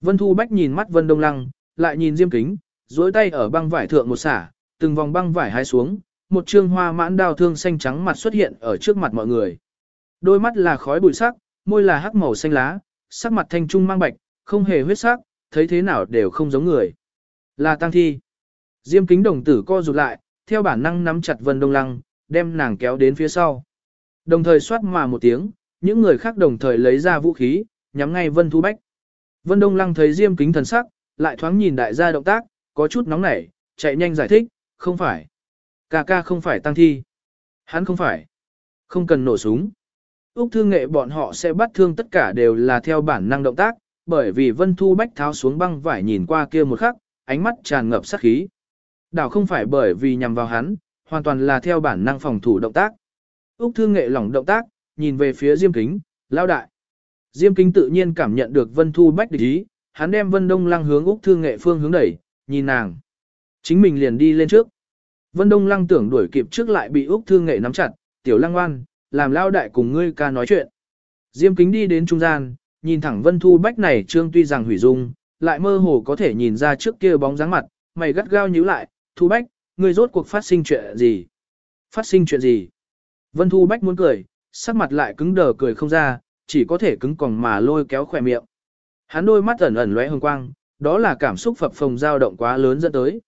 Vân Thu Bách nhìn mắt Vân Đông Lăng, lại nhìn Diêm Kính, duỗi tay ở băng vải thượng một xả, từng vòng băng vải hai xuống, một trương hoa mãn đào thương xanh trắng mặt xuất hiện ở trước mặt mọi người. Đôi mắt là khói bụi sắc, môi là hắc màu xanh lá, sắc mặt thanh trung mang bạch, không hề huyết sắc, thấy thế nào đều không giống người. Là tăng thi. Diêm kính đồng tử co rụt lại, theo bản năng nắm chặt Vân Đông Lăng, đem nàng kéo đến phía sau. Đồng thời xoát mà một tiếng, những người khác đồng thời lấy ra vũ khí, nhắm ngay Vân Thu Bách. Vân Đông Lăng thấy Diêm kính thần sắc, lại thoáng nhìn đại gia động tác, có chút nóng nảy, chạy nhanh giải thích, không phải. Ca ca không phải tăng thi. Hắn không phải. Không cần nổ súng. Úc thương nghệ bọn họ sẽ bắt thương tất cả đều là theo bản năng động tác, bởi vì Vân Thu Bách tháo xuống băng vải nhìn qua kia một khắc, ánh mắt tràn ngập sát khí. Đảo không phải bởi vì nhằm vào hắn, hoàn toàn là theo bản năng phòng thủ động tác. Úc thương nghệ lỏng động tác, nhìn về phía Diêm Kính, lao đại. Diêm Kính tự nhiên cảm nhận được Vân Thu Bách địch ý, hắn đem Vân Đông Lăng hướng Úc thương nghệ phương hướng đẩy, nhìn nàng. Chính mình liền đi lên trước. Vân Đông Lăng tưởng đuổi kịp trước lại bị Úc thương nghệ nắm chặt, tiểu lăng ngoan, làm lao đại cùng ngươi ca nói chuyện. Diêm Kính đi đến trung gian, nhìn thẳng Vân Thu Bách này trương tuy rằng hủy dung, lại mơ hồ có thể nhìn ra trước kia bóng dáng mặt, mày gắt gao nhíu lại, Thu Bách, ngươi rốt cuộc phát sinh chuyện gì? Phát sinh chuyện gì? Vân Thu Bách muốn cười, sắc mặt lại cứng đờ cười không ra, chỉ có thể cứng còng mà lôi kéo khỏe miệng. Hắn đôi mắt ẩn ẩn lóe hồng quang, đó là cảm xúc phập phồng dao động quá lớn dẫn tới.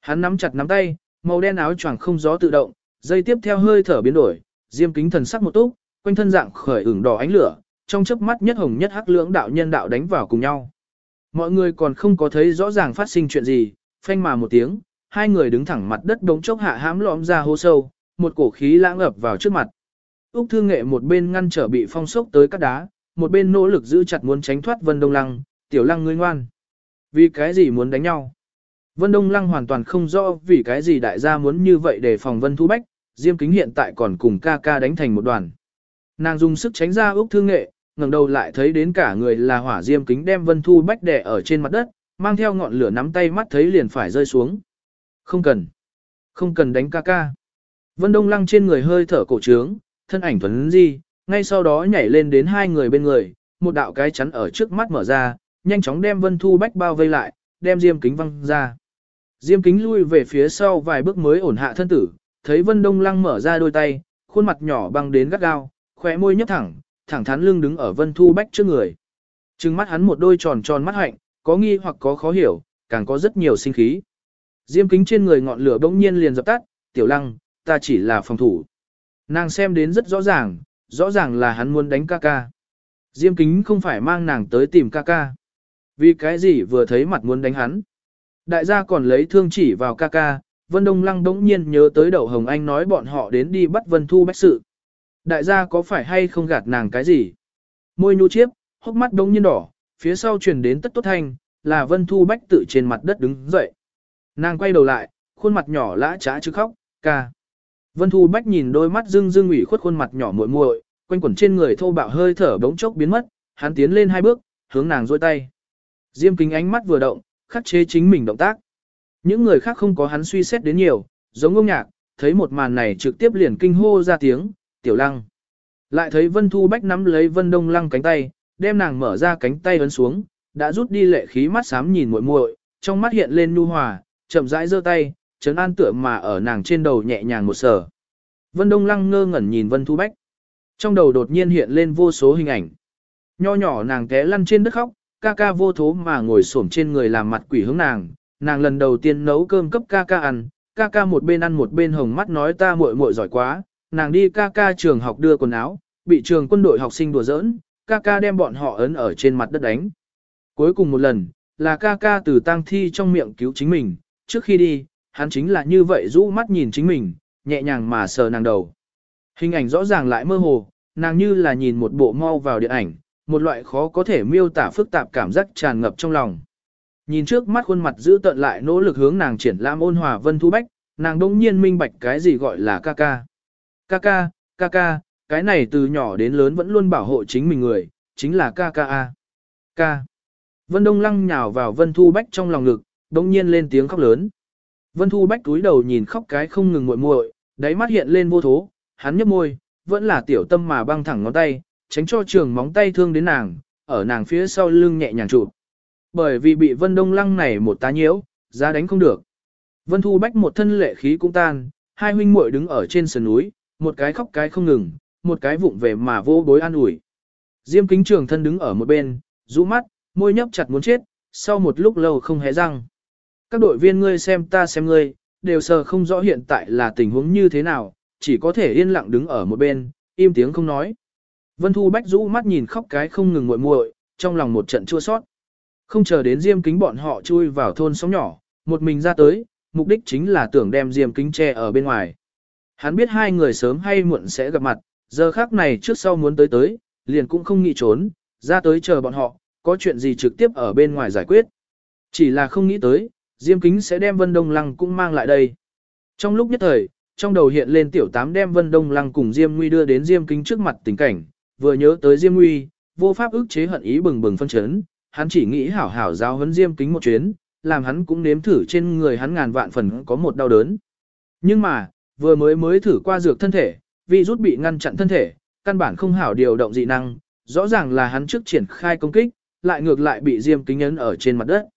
Hắn nắm chặt nắm tay, màu đen áo choàng không gió tự động, dây tiếp theo hơi thở biến đổi, diêm kính thần sắc một túc, quanh thân dạng khởi ửng đỏ ánh lửa, trong chớp mắt nhất hồng nhất hắc lưỡng đạo nhân đạo đánh vào cùng nhau. Mọi người còn không có thấy rõ ràng phát sinh chuyện gì, phanh mà một tiếng, hai người đứng thẳng mặt đất đống chốc hạ hãm lõm ra hô sâu, một cổ khí lãng ập vào trước mặt. Úc Thương Nghệ một bên ngăn trở bị phong sốc tới các đá, một bên nỗ lực giữ chặt muốn tránh thoát Vân Đông Lăng, tiểu lăng ngươi ngoan. Vì cái gì muốn đánh nhau? Vân Đông Lăng hoàn toàn không rõ vì cái gì đại gia muốn như vậy để phòng Vân Thu Bách, Diêm Kính hiện tại còn cùng ca ca đánh thành một đoàn. Nàng dùng sức tránh ra Úc Thương Nghệ, ngẩng đầu lại thấy đến cả người là hỏa Diêm Kính đem Vân Thu Bách đè ở trên mặt đất, mang theo ngọn lửa nắm tay mắt thấy liền phải rơi xuống. Không cần. Không cần đánh ca ca. Vân Đông Lăng trên người hơi thở cổ trướng, thân ảnh thuấn di, ngay sau đó nhảy lên đến hai người bên người, một đạo cái chắn ở trước mắt mở ra, nhanh chóng đem Vân Thu Bách bao vây lại, đem Diêm Kính văng ra. Diêm Kính lui về phía sau vài bước mới ổn hạ thân tử, thấy Vân Đông Lăng mở ra đôi tay, khuôn mặt nhỏ băng đến gắt gao, khóe môi nhấp thẳng, thẳng thắn lưng đứng ở Vân Thu Bách trước người. Trừng mắt hắn một đôi tròn tròn mắt hạnh, có nghi hoặc có khó hiểu, càng có rất nhiều sinh khí. Diêm kính trên người ngọn lửa bỗng nhiên liền dập tắt, tiểu lăng, ta chỉ là phòng thủ. Nàng xem đến rất rõ ràng, rõ ràng là hắn muốn đánh ca ca. Diêm kính không phải mang nàng tới tìm ca ca. Vì cái gì vừa thấy mặt muốn đánh hắn. Đại gia còn lấy thương chỉ vào ca ca, Vân Đông Lăng đống nhiên nhớ tới Đậu Hồng Anh nói bọn họ đến đi bắt Vân Thu Bách sự. Đại gia có phải hay không gạt nàng cái gì? Môi nhu chiếp, hốc mắt đống nhiên đỏ, phía sau truyền đến tất tốt thanh, là Vân Thu Bách tự trên mặt đất đứng dậy. Nàng quay đầu lại, khuôn mặt nhỏ lã trá chứ khóc, ca. Vân Thu Bách nhìn đôi mắt dưng dưng ủy khuất khuôn mặt nhỏ muội muội, quanh quẩn trên người thô bạo hơi thở bỗng chốc biến mất, hắn tiến lên hai bước, hướng nàng dôi tay. Diêm kính ánh mắt vừa động, khắc chế chính mình động tác. Những người khác không có hắn suy xét đến nhiều, giống ông nhạc, thấy một màn này trực tiếp liền kinh hô ra tiếng, tiểu lăng. Lại thấy Vân Thu Bách nắm lấy Vân Đông Lăng cánh tay, đem nàng mở ra cánh tay ấn xuống, đã rút đi lệ khí mắt xám nhìn muội muội, trong mắt hiện lên nhu hòa, chậm rãi giơ tay, trấn an tựa mà ở nàng trên đầu nhẹ nhàng một sở. Vân Đông Lăng ngơ ngẩn nhìn Vân Thu Bách. Trong đầu đột nhiên hiện lên vô số hình ảnh. Nho nhỏ nàng té lăn trên đất khóc, ca ca vô thố mà ngồi xổm trên người làm mặt quỷ hướng nàng, nàng lần đầu tiên nấu cơm cấp ca ca ăn, ca ca một bên ăn một bên hồng mắt nói ta muội muội giỏi quá, nàng đi ca ca trường học đưa quần áo, bị trường quân đội học sinh đùa giỡn, ca ca đem bọn họ ấn ở trên mặt đất đánh. Cuối cùng một lần, là ca ca từ tang thi trong miệng cứu chính mình, trước khi đi, hắn chính là như vậy rũ mắt nhìn chính mình, nhẹ nhàng mà sờ nàng đầu. Hình ảnh rõ ràng lại mơ hồ, nàng như là nhìn một bộ mau vào điện ảnh, một loại khó có thể miêu tả phức tạp cảm giác tràn ngập trong lòng. Nhìn trước mắt khuôn mặt giữ tận lại nỗ lực hướng nàng triển lãm ôn hòa vân thu bách, nàng đông nhiên minh bạch cái gì gọi là ca ca. Ca ca, ca ca, cái này từ nhỏ đến lớn vẫn luôn bảo hộ chính mình người, chính là ca ca a. Ca. Vân Đông lăng nhào vào Vân Thu Bách trong lòng ngực, đông nhiên lên tiếng khóc lớn. Vân Thu Bách túi đầu nhìn khóc cái không ngừng muội muội, đáy mắt hiện lên vô thố, hắn nhếch môi, vẫn là tiểu tâm mà băng thẳng ngón tay, tránh cho trường móng tay thương đến nàng, ở nàng phía sau lưng nhẹ nhàng chụp. Bởi vì bị Vân Đông lăng này một tá nhiễu, ra đánh không được. Vân Thu Bách một thân lệ khí cũng tan, hai huynh muội đứng ở trên sườn núi, một cái khóc cái không ngừng, một cái vụng về mà vô bối an ủi. Diêm kính trường thân đứng ở một bên, rũ mắt, môi nhấp chặt muốn chết, sau một lúc lâu không hé răng. Các đội viên ngươi xem ta xem ngươi, đều sờ không rõ hiện tại là tình huống như thế nào, chỉ có thể yên lặng đứng ở một bên, im tiếng không nói. Vân Thu Bách rũ mắt nhìn khóc cái không ngừng muội muội, trong lòng một trận chua sót. Không chờ đến Diêm Kính bọn họ chui vào thôn sóng nhỏ, một mình ra tới, mục đích chính là tưởng đem Diêm Kính che ở bên ngoài. Hắn biết hai người sớm hay muộn sẽ gặp mặt, giờ khác này trước sau muốn tới tới, liền cũng không nghĩ trốn, ra tới chờ bọn họ, có chuyện gì trực tiếp ở bên ngoài giải quyết. Chỉ là không nghĩ tới, Diêm Kính sẽ đem Vân Đông Lăng cũng mang lại đây. Trong lúc nhất thời, trong đầu hiện lên tiểu tám đem Vân Đông Lăng cùng Diêm Nguy đưa đến Diêm Kính trước mặt tình cảnh, vừa nhớ tới Diêm Nguy, vô pháp ức chế hận ý bừng bừng phân chấn, hắn chỉ nghĩ hảo hảo giao huấn Diêm Kính một chuyến, làm hắn cũng nếm thử trên người hắn ngàn vạn phần có một đau đớn. Nhưng mà, vừa mới mới thử qua dược thân thể, vì rút bị ngăn chặn thân thể, căn bản không hảo điều động dị năng, rõ ràng là hắn trước triển khai công kích, lại ngược lại bị Diêm Kính ấn ở trên mặt đất.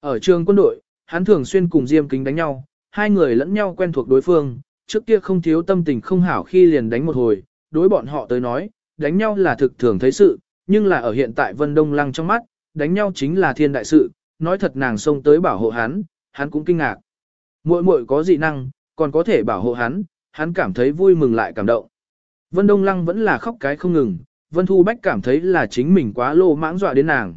Ở trường quân đội, hắn thường xuyên cùng Diêm Kính đánh nhau, hai người lẫn nhau quen thuộc đối phương, trước kia không thiếu tâm tình không hảo khi liền đánh một hồi, đối bọn họ tới nói, đánh nhau là thực thường thấy sự, nhưng là ở hiện tại Vân Đông Lăng trong mắt, đánh nhau chính là thiên đại sự, nói thật nàng xông tới bảo hộ hắn, hắn cũng kinh ngạc. Muội muội có dị năng, còn có thể bảo hộ hắn, hắn cảm thấy vui mừng lại cảm động. Vân Đông Lăng vẫn là khóc cái không ngừng, Vân Thu Bách cảm thấy là chính mình quá lô mãng dọa đến nàng.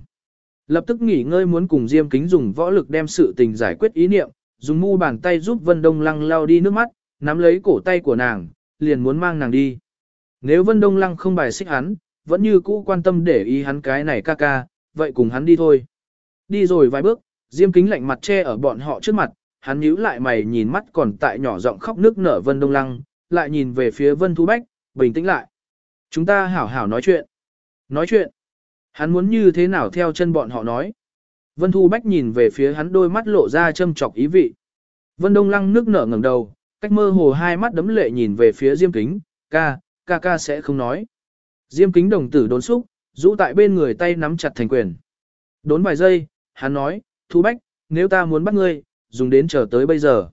Lập tức nghỉ ngơi muốn cùng Diêm Kính dùng võ lực đem sự tình giải quyết ý niệm, dùng mu bàn tay giúp Vân Đông Lăng lau đi nước mắt, nắm lấy cổ tay của nàng, liền muốn mang nàng đi. Nếu Vân Đông Lăng không bài xích hắn, vẫn như cũ quan tâm để ý hắn cái này ca ca, vậy cùng hắn đi thôi. Đi rồi vài bước, Diêm Kính lạnh mặt che ở bọn họ trước mặt, hắn nhíu lại mày nhìn mắt còn tại nhỏ giọng khóc nước nở Vân Đông Lăng, lại nhìn về phía Vân Thu Bách, bình tĩnh lại. Chúng ta hảo hảo nói chuyện. Nói chuyện. Hắn muốn như thế nào theo chân bọn họ nói. Vân Thu Bách nhìn về phía hắn đôi mắt lộ ra châm chọc ý vị. Vân Đông Lăng nước nở ngẩng đầu, cách mơ hồ hai mắt đấm lệ nhìn về phía Diêm Kính, ca, ca ca sẽ không nói. Diêm Kính đồng tử đốn xúc, rũ tại bên người tay nắm chặt thành quyền. Đốn vài giây, hắn nói, Thu Bách, nếu ta muốn bắt ngươi, dùng đến chờ tới bây giờ.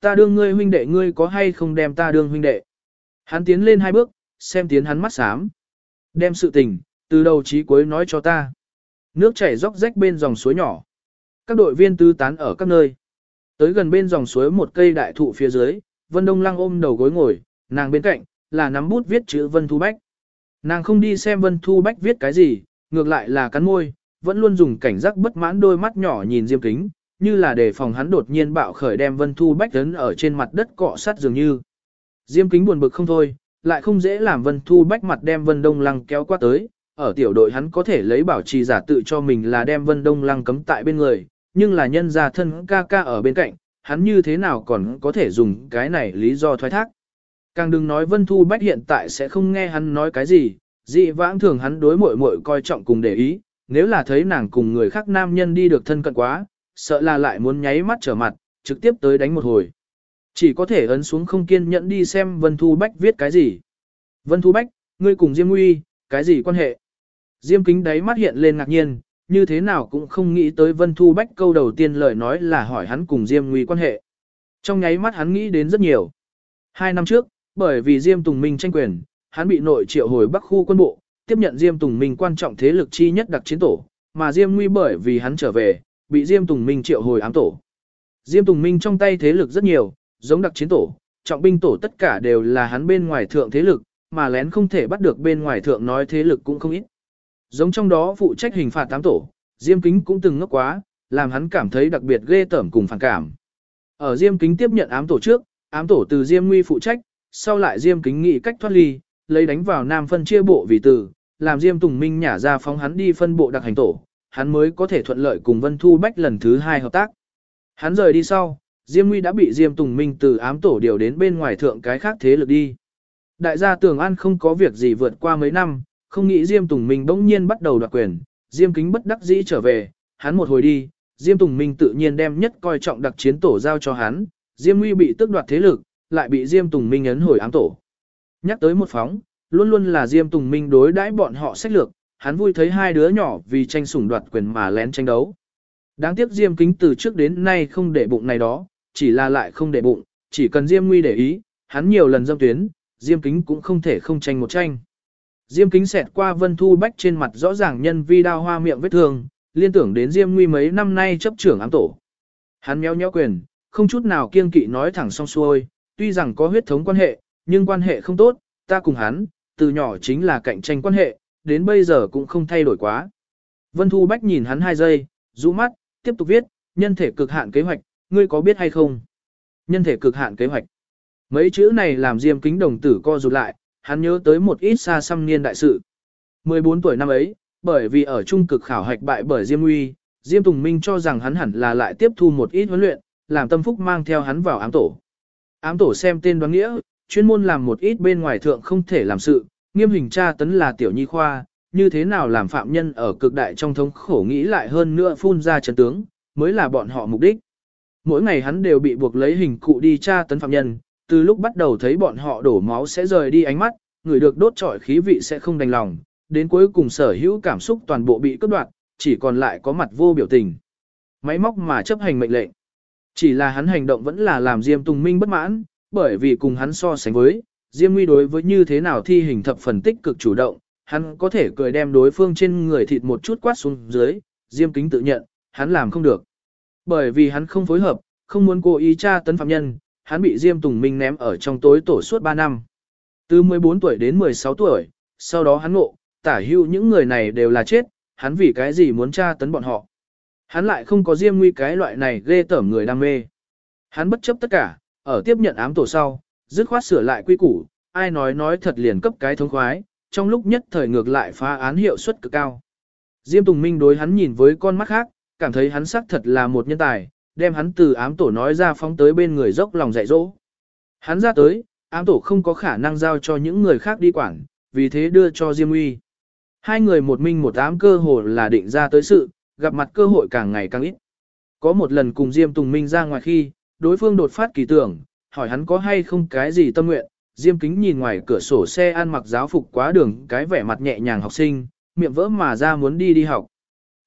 Ta đương ngươi huynh đệ ngươi có hay không đem ta đương huynh đệ. Hắn tiến lên hai bước, xem tiến hắn mắt xám. Đem sự tình, từ đầu chí cuối nói cho ta. Nước chảy róc rách bên dòng suối nhỏ. Các đội viên tứ tán ở các nơi. Tới gần bên dòng suối một cây đại thụ phía dưới, Vân Đông Lăng ôm đầu gối ngồi, nàng bên cạnh, là nắm bút viết chữ Vân Thu Bách. Nàng không đi xem Vân Thu Bách viết cái gì, ngược lại là cắn môi, vẫn luôn dùng cảnh giác bất mãn đôi mắt nhỏ nhìn Diêm Kính, như là để phòng hắn đột nhiên bạo khởi đem Vân Thu Bách ấn ở trên mặt đất cọ sát dường như. Diêm Kính buồn bực không thôi, lại không dễ làm Vân Thu Bách mặt đem Vân Đông Lăng kéo qua tới, ở tiểu đội hắn có thể lấy bảo trì giả tự cho mình là đem Vân Đông Lăng cấm tại bên người, nhưng là nhân gia thân ca ca ở bên cạnh, hắn như thế nào còn có thể dùng cái này lý do thoái thác. Càng đừng nói Vân Thu Bách hiện tại sẽ không nghe hắn nói cái gì, dị vãng thường hắn đối mội mội coi trọng cùng để ý, nếu là thấy nàng cùng người khác nam nhân đi được thân cận quá, sợ là lại muốn nháy mắt trở mặt, trực tiếp tới đánh một hồi. Chỉ có thể ấn xuống không kiên nhẫn đi xem Vân Thu Bách viết cái gì. Vân Thu Bách, ngươi cùng Diêm Nguy, cái gì quan hệ? Diêm kính đáy mắt hiện lên ngạc nhiên, như thế nào cũng không nghĩ tới Vân Thu Bách câu đầu tiên lời nói là hỏi hắn cùng Diêm Nguy quan hệ. Trong nháy mắt hắn nghĩ đến rất nhiều. Hai năm trước, bởi vì Diêm Tùng Minh tranh quyền, hắn bị nội triệu hồi Bắc khu quân bộ, tiếp nhận Diêm Tùng Minh quan trọng thế lực chi nhất đặc chiến tổ, mà Diêm Nguy bởi vì hắn trở về, bị Diêm Tùng Minh triệu hồi ám tổ. Diêm Tùng Minh trong tay thế lực rất nhiều, giống đặc chiến tổ, trọng binh tổ tất cả đều là hắn bên ngoài thượng thế lực, mà lén không thể bắt được bên ngoài thượng nói thế lực cũng không ít. Giống trong đó phụ trách hình phạt tám tổ, Diêm Kính cũng từng ngốc quá, làm hắn cảm thấy đặc biệt ghê tởm cùng phản cảm. Ở Diêm Kính tiếp nhận ám tổ trước, ám tổ từ Diêm Nguy phụ trách, sau lại Diêm Kính nghĩ cách thoát ly, lấy đánh vào Nam phân chia bộ vì Tử, làm Diêm Tùng Minh nhả ra phóng hắn đi phân bộ đặc hành tổ, hắn mới có thể thuận lợi cùng Vân Thu Bách lần thứ hai hợp tác. Hắn rời đi sau, Diêm Nguy đã bị Diêm Tùng Minh từ ám tổ điều đến bên ngoài thượng cái khác thế lực đi. Đại gia Tường An không có việc gì vượt qua mấy năm, không nghĩ Diêm Tùng Minh bỗng nhiên bắt đầu đoạt quyền, Diêm Kính bất đắc dĩ trở về, hắn một hồi đi, Diêm Tùng Minh tự nhiên đem nhất coi trọng đặc chiến tổ giao cho hắn, Diêm Nguy bị tước đoạt thế lực, lại bị Diêm Tùng Minh ấn hồi ám tổ. Nhắc tới một phóng, luôn luôn là Diêm Tùng Minh đối đãi bọn họ sách lược, hắn vui thấy hai đứa nhỏ vì tranh sủng đoạt quyền mà lén tranh đấu. Đáng tiếc Diêm Kính từ trước đến nay không để bụng này đó, chỉ là lại không để bụng, chỉ cần Diêm Nguy để ý, hắn nhiều lần dâm tuyến, Diêm Kính cũng không thể không tranh một tranh. Diêm Kính xẹt qua Vân Thu Bách trên mặt rõ ràng nhân vi đao hoa miệng vết thương, liên tưởng đến Diêm Nguy mấy năm nay chấp trưởng ám tổ. Hắn méo nhéo quyền, không chút nào kiêng kỵ nói thẳng song xuôi, tuy rằng có huyết thống quan hệ, nhưng quan hệ không tốt, ta cùng hắn, từ nhỏ chính là cạnh tranh quan hệ, đến bây giờ cũng không thay đổi quá. Vân Thu Bách nhìn hắn hai giây, rũ mắt, tiếp tục viết, nhân thể cực hạn kế hoạch, ngươi có biết hay không? Nhân thể cực hạn kế hoạch. Mấy chữ này làm Diêm Kính đồng tử co rụt lại, hắn nhớ tới một ít xa xăm niên đại sự. 14 tuổi năm ấy, bởi vì ở trung cực khảo hạch bại bởi Diêm Uy, Diêm Tùng Minh cho rằng hắn hẳn là lại tiếp thu một ít huấn luyện, làm tâm phúc mang theo hắn vào ám tổ. Ám tổ xem tên đoán nghĩa, chuyên môn làm một ít bên ngoài thượng không thể làm sự, nghiêm hình tra tấn là tiểu nhi khoa, như thế nào làm phạm nhân ở cực đại trong thống khổ nghĩ lại hơn nữa phun ra chân tướng, mới là bọn họ mục đích. Mỗi ngày hắn đều bị buộc lấy hình cụ đi tra tấn phạm nhân, từ lúc bắt đầu thấy bọn họ đổ máu sẽ rời đi ánh mắt, người được đốt trọi khí vị sẽ không đành lòng, đến cuối cùng sở hữu cảm xúc toàn bộ bị cắt đoạt, chỉ còn lại có mặt vô biểu tình. Máy móc mà chấp hành mệnh lệnh. Chỉ là hắn hành động vẫn là làm Diêm Tùng Minh bất mãn, bởi vì cùng hắn so sánh với, Diêm Nguy đối với như thế nào thi hình thập phần tích cực chủ động, hắn có thể cười đem đối phương trên người thịt một chút quát xuống dưới, Diêm Kính tự nhận, hắn làm không được. Bởi vì hắn không phối hợp, không muốn cố ý tra tấn phạm nhân, hắn bị Diêm Tùng Minh ném ở trong tối tổ suốt 3 năm. Từ 14 tuổi đến 16 tuổi, sau đó hắn ngộ, tả hưu những người này đều là chết, hắn vì cái gì muốn tra tấn bọn họ. Hắn lại không có Diêm Nguy cái loại này ghê tởm người đam mê. Hắn bất chấp tất cả, ở tiếp nhận ám tổ sau, dứt khoát sửa lại quy củ, ai nói nói thật liền cấp cái thống khoái, trong lúc nhất thời ngược lại phá án hiệu suất cực cao. Diêm Tùng Minh đối hắn nhìn với con mắt khác, cảm thấy hắn xác thật là một nhân tài, đem hắn từ ám tổ nói ra phóng tới bên người dốc lòng dạy dỗ. Hắn ra tới, ám tổ không có khả năng giao cho những người khác đi quản, vì thế đưa cho Diêm Uy. Hai người một minh một ám cơ hồ là định ra tới sự, gặp mặt cơ hội càng ngày càng ít. Có một lần cùng Diêm Tùng Minh ra ngoài khi, đối phương đột phát kỳ tưởng, hỏi hắn có hay không cái gì tâm nguyện, Diêm Kính nhìn ngoài cửa sổ xe ăn mặc giáo phục quá đường cái vẻ mặt nhẹ nhàng học sinh, miệng vỡ mà ra muốn đi đi học.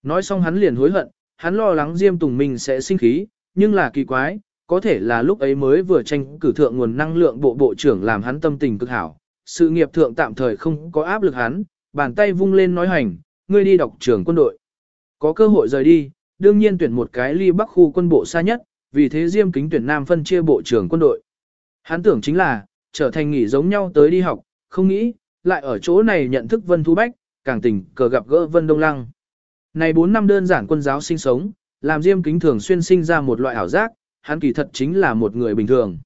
Nói xong hắn liền hối hận, hắn lo lắng Diêm Tùng Minh sẽ sinh khí, nhưng là kỳ quái, có thể là lúc ấy mới vừa tranh cử thượng nguồn năng lượng bộ bộ trưởng làm hắn tâm tình cực hảo. Sự nghiệp thượng tạm thời không có áp lực hắn, bàn tay vung lên nói hành, ngươi đi đọc trường quân đội. Có cơ hội rời đi, đương nhiên tuyển một cái ly bắc khu quân bộ xa nhất, vì thế Diêm Kính tuyển Nam phân chia bộ trưởng quân đội. Hắn tưởng chính là, trở thành nghỉ giống nhau tới đi học, không nghĩ, lại ở chỗ này nhận thức Vân Thu Bách, càng tình cờ gặp gỡ Vân Đông Lăng. Này 4 năm đơn giản quân giáo sinh sống, làm Diêm Kính thường xuyên sinh ra một loại ảo giác, hắn kỳ thật chính là một người bình thường.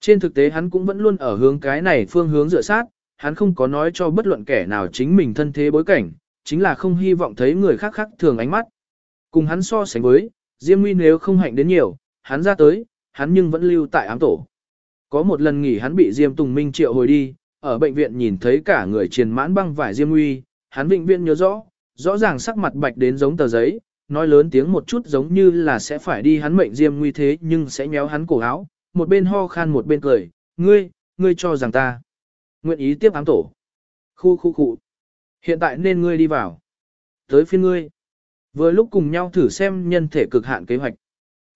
Trên thực tế hắn cũng vẫn luôn ở hướng cái này phương hướng dựa sát, hắn không có nói cho bất luận kẻ nào chính mình thân thế bối cảnh, chính là không hy vọng thấy người khác khác thường ánh mắt. Cùng hắn so sánh với, Diêm Nguy nếu không hạnh đến nhiều, hắn ra tới, hắn nhưng vẫn lưu tại ám tổ. Có một lần nghỉ hắn bị Diêm Tùng Minh triệu hồi đi, ở bệnh viện nhìn thấy cả người triền mãn băng vải Diêm Nguy, hắn vĩnh viễn nhớ rõ, rõ ràng sắc mặt bạch đến giống tờ giấy, nói lớn tiếng một chút giống như là sẽ phải đi hắn mệnh Diêm Nguy thế nhưng sẽ nhéo hắn cổ áo, một bên ho khan một bên cười, ngươi, ngươi cho rằng ta nguyện ý tiếp ám tổ. Khu khu khu. Hiện tại nên ngươi đi vào. Tới phiên ngươi. Vừa lúc cùng nhau thử xem nhân thể cực hạn kế hoạch.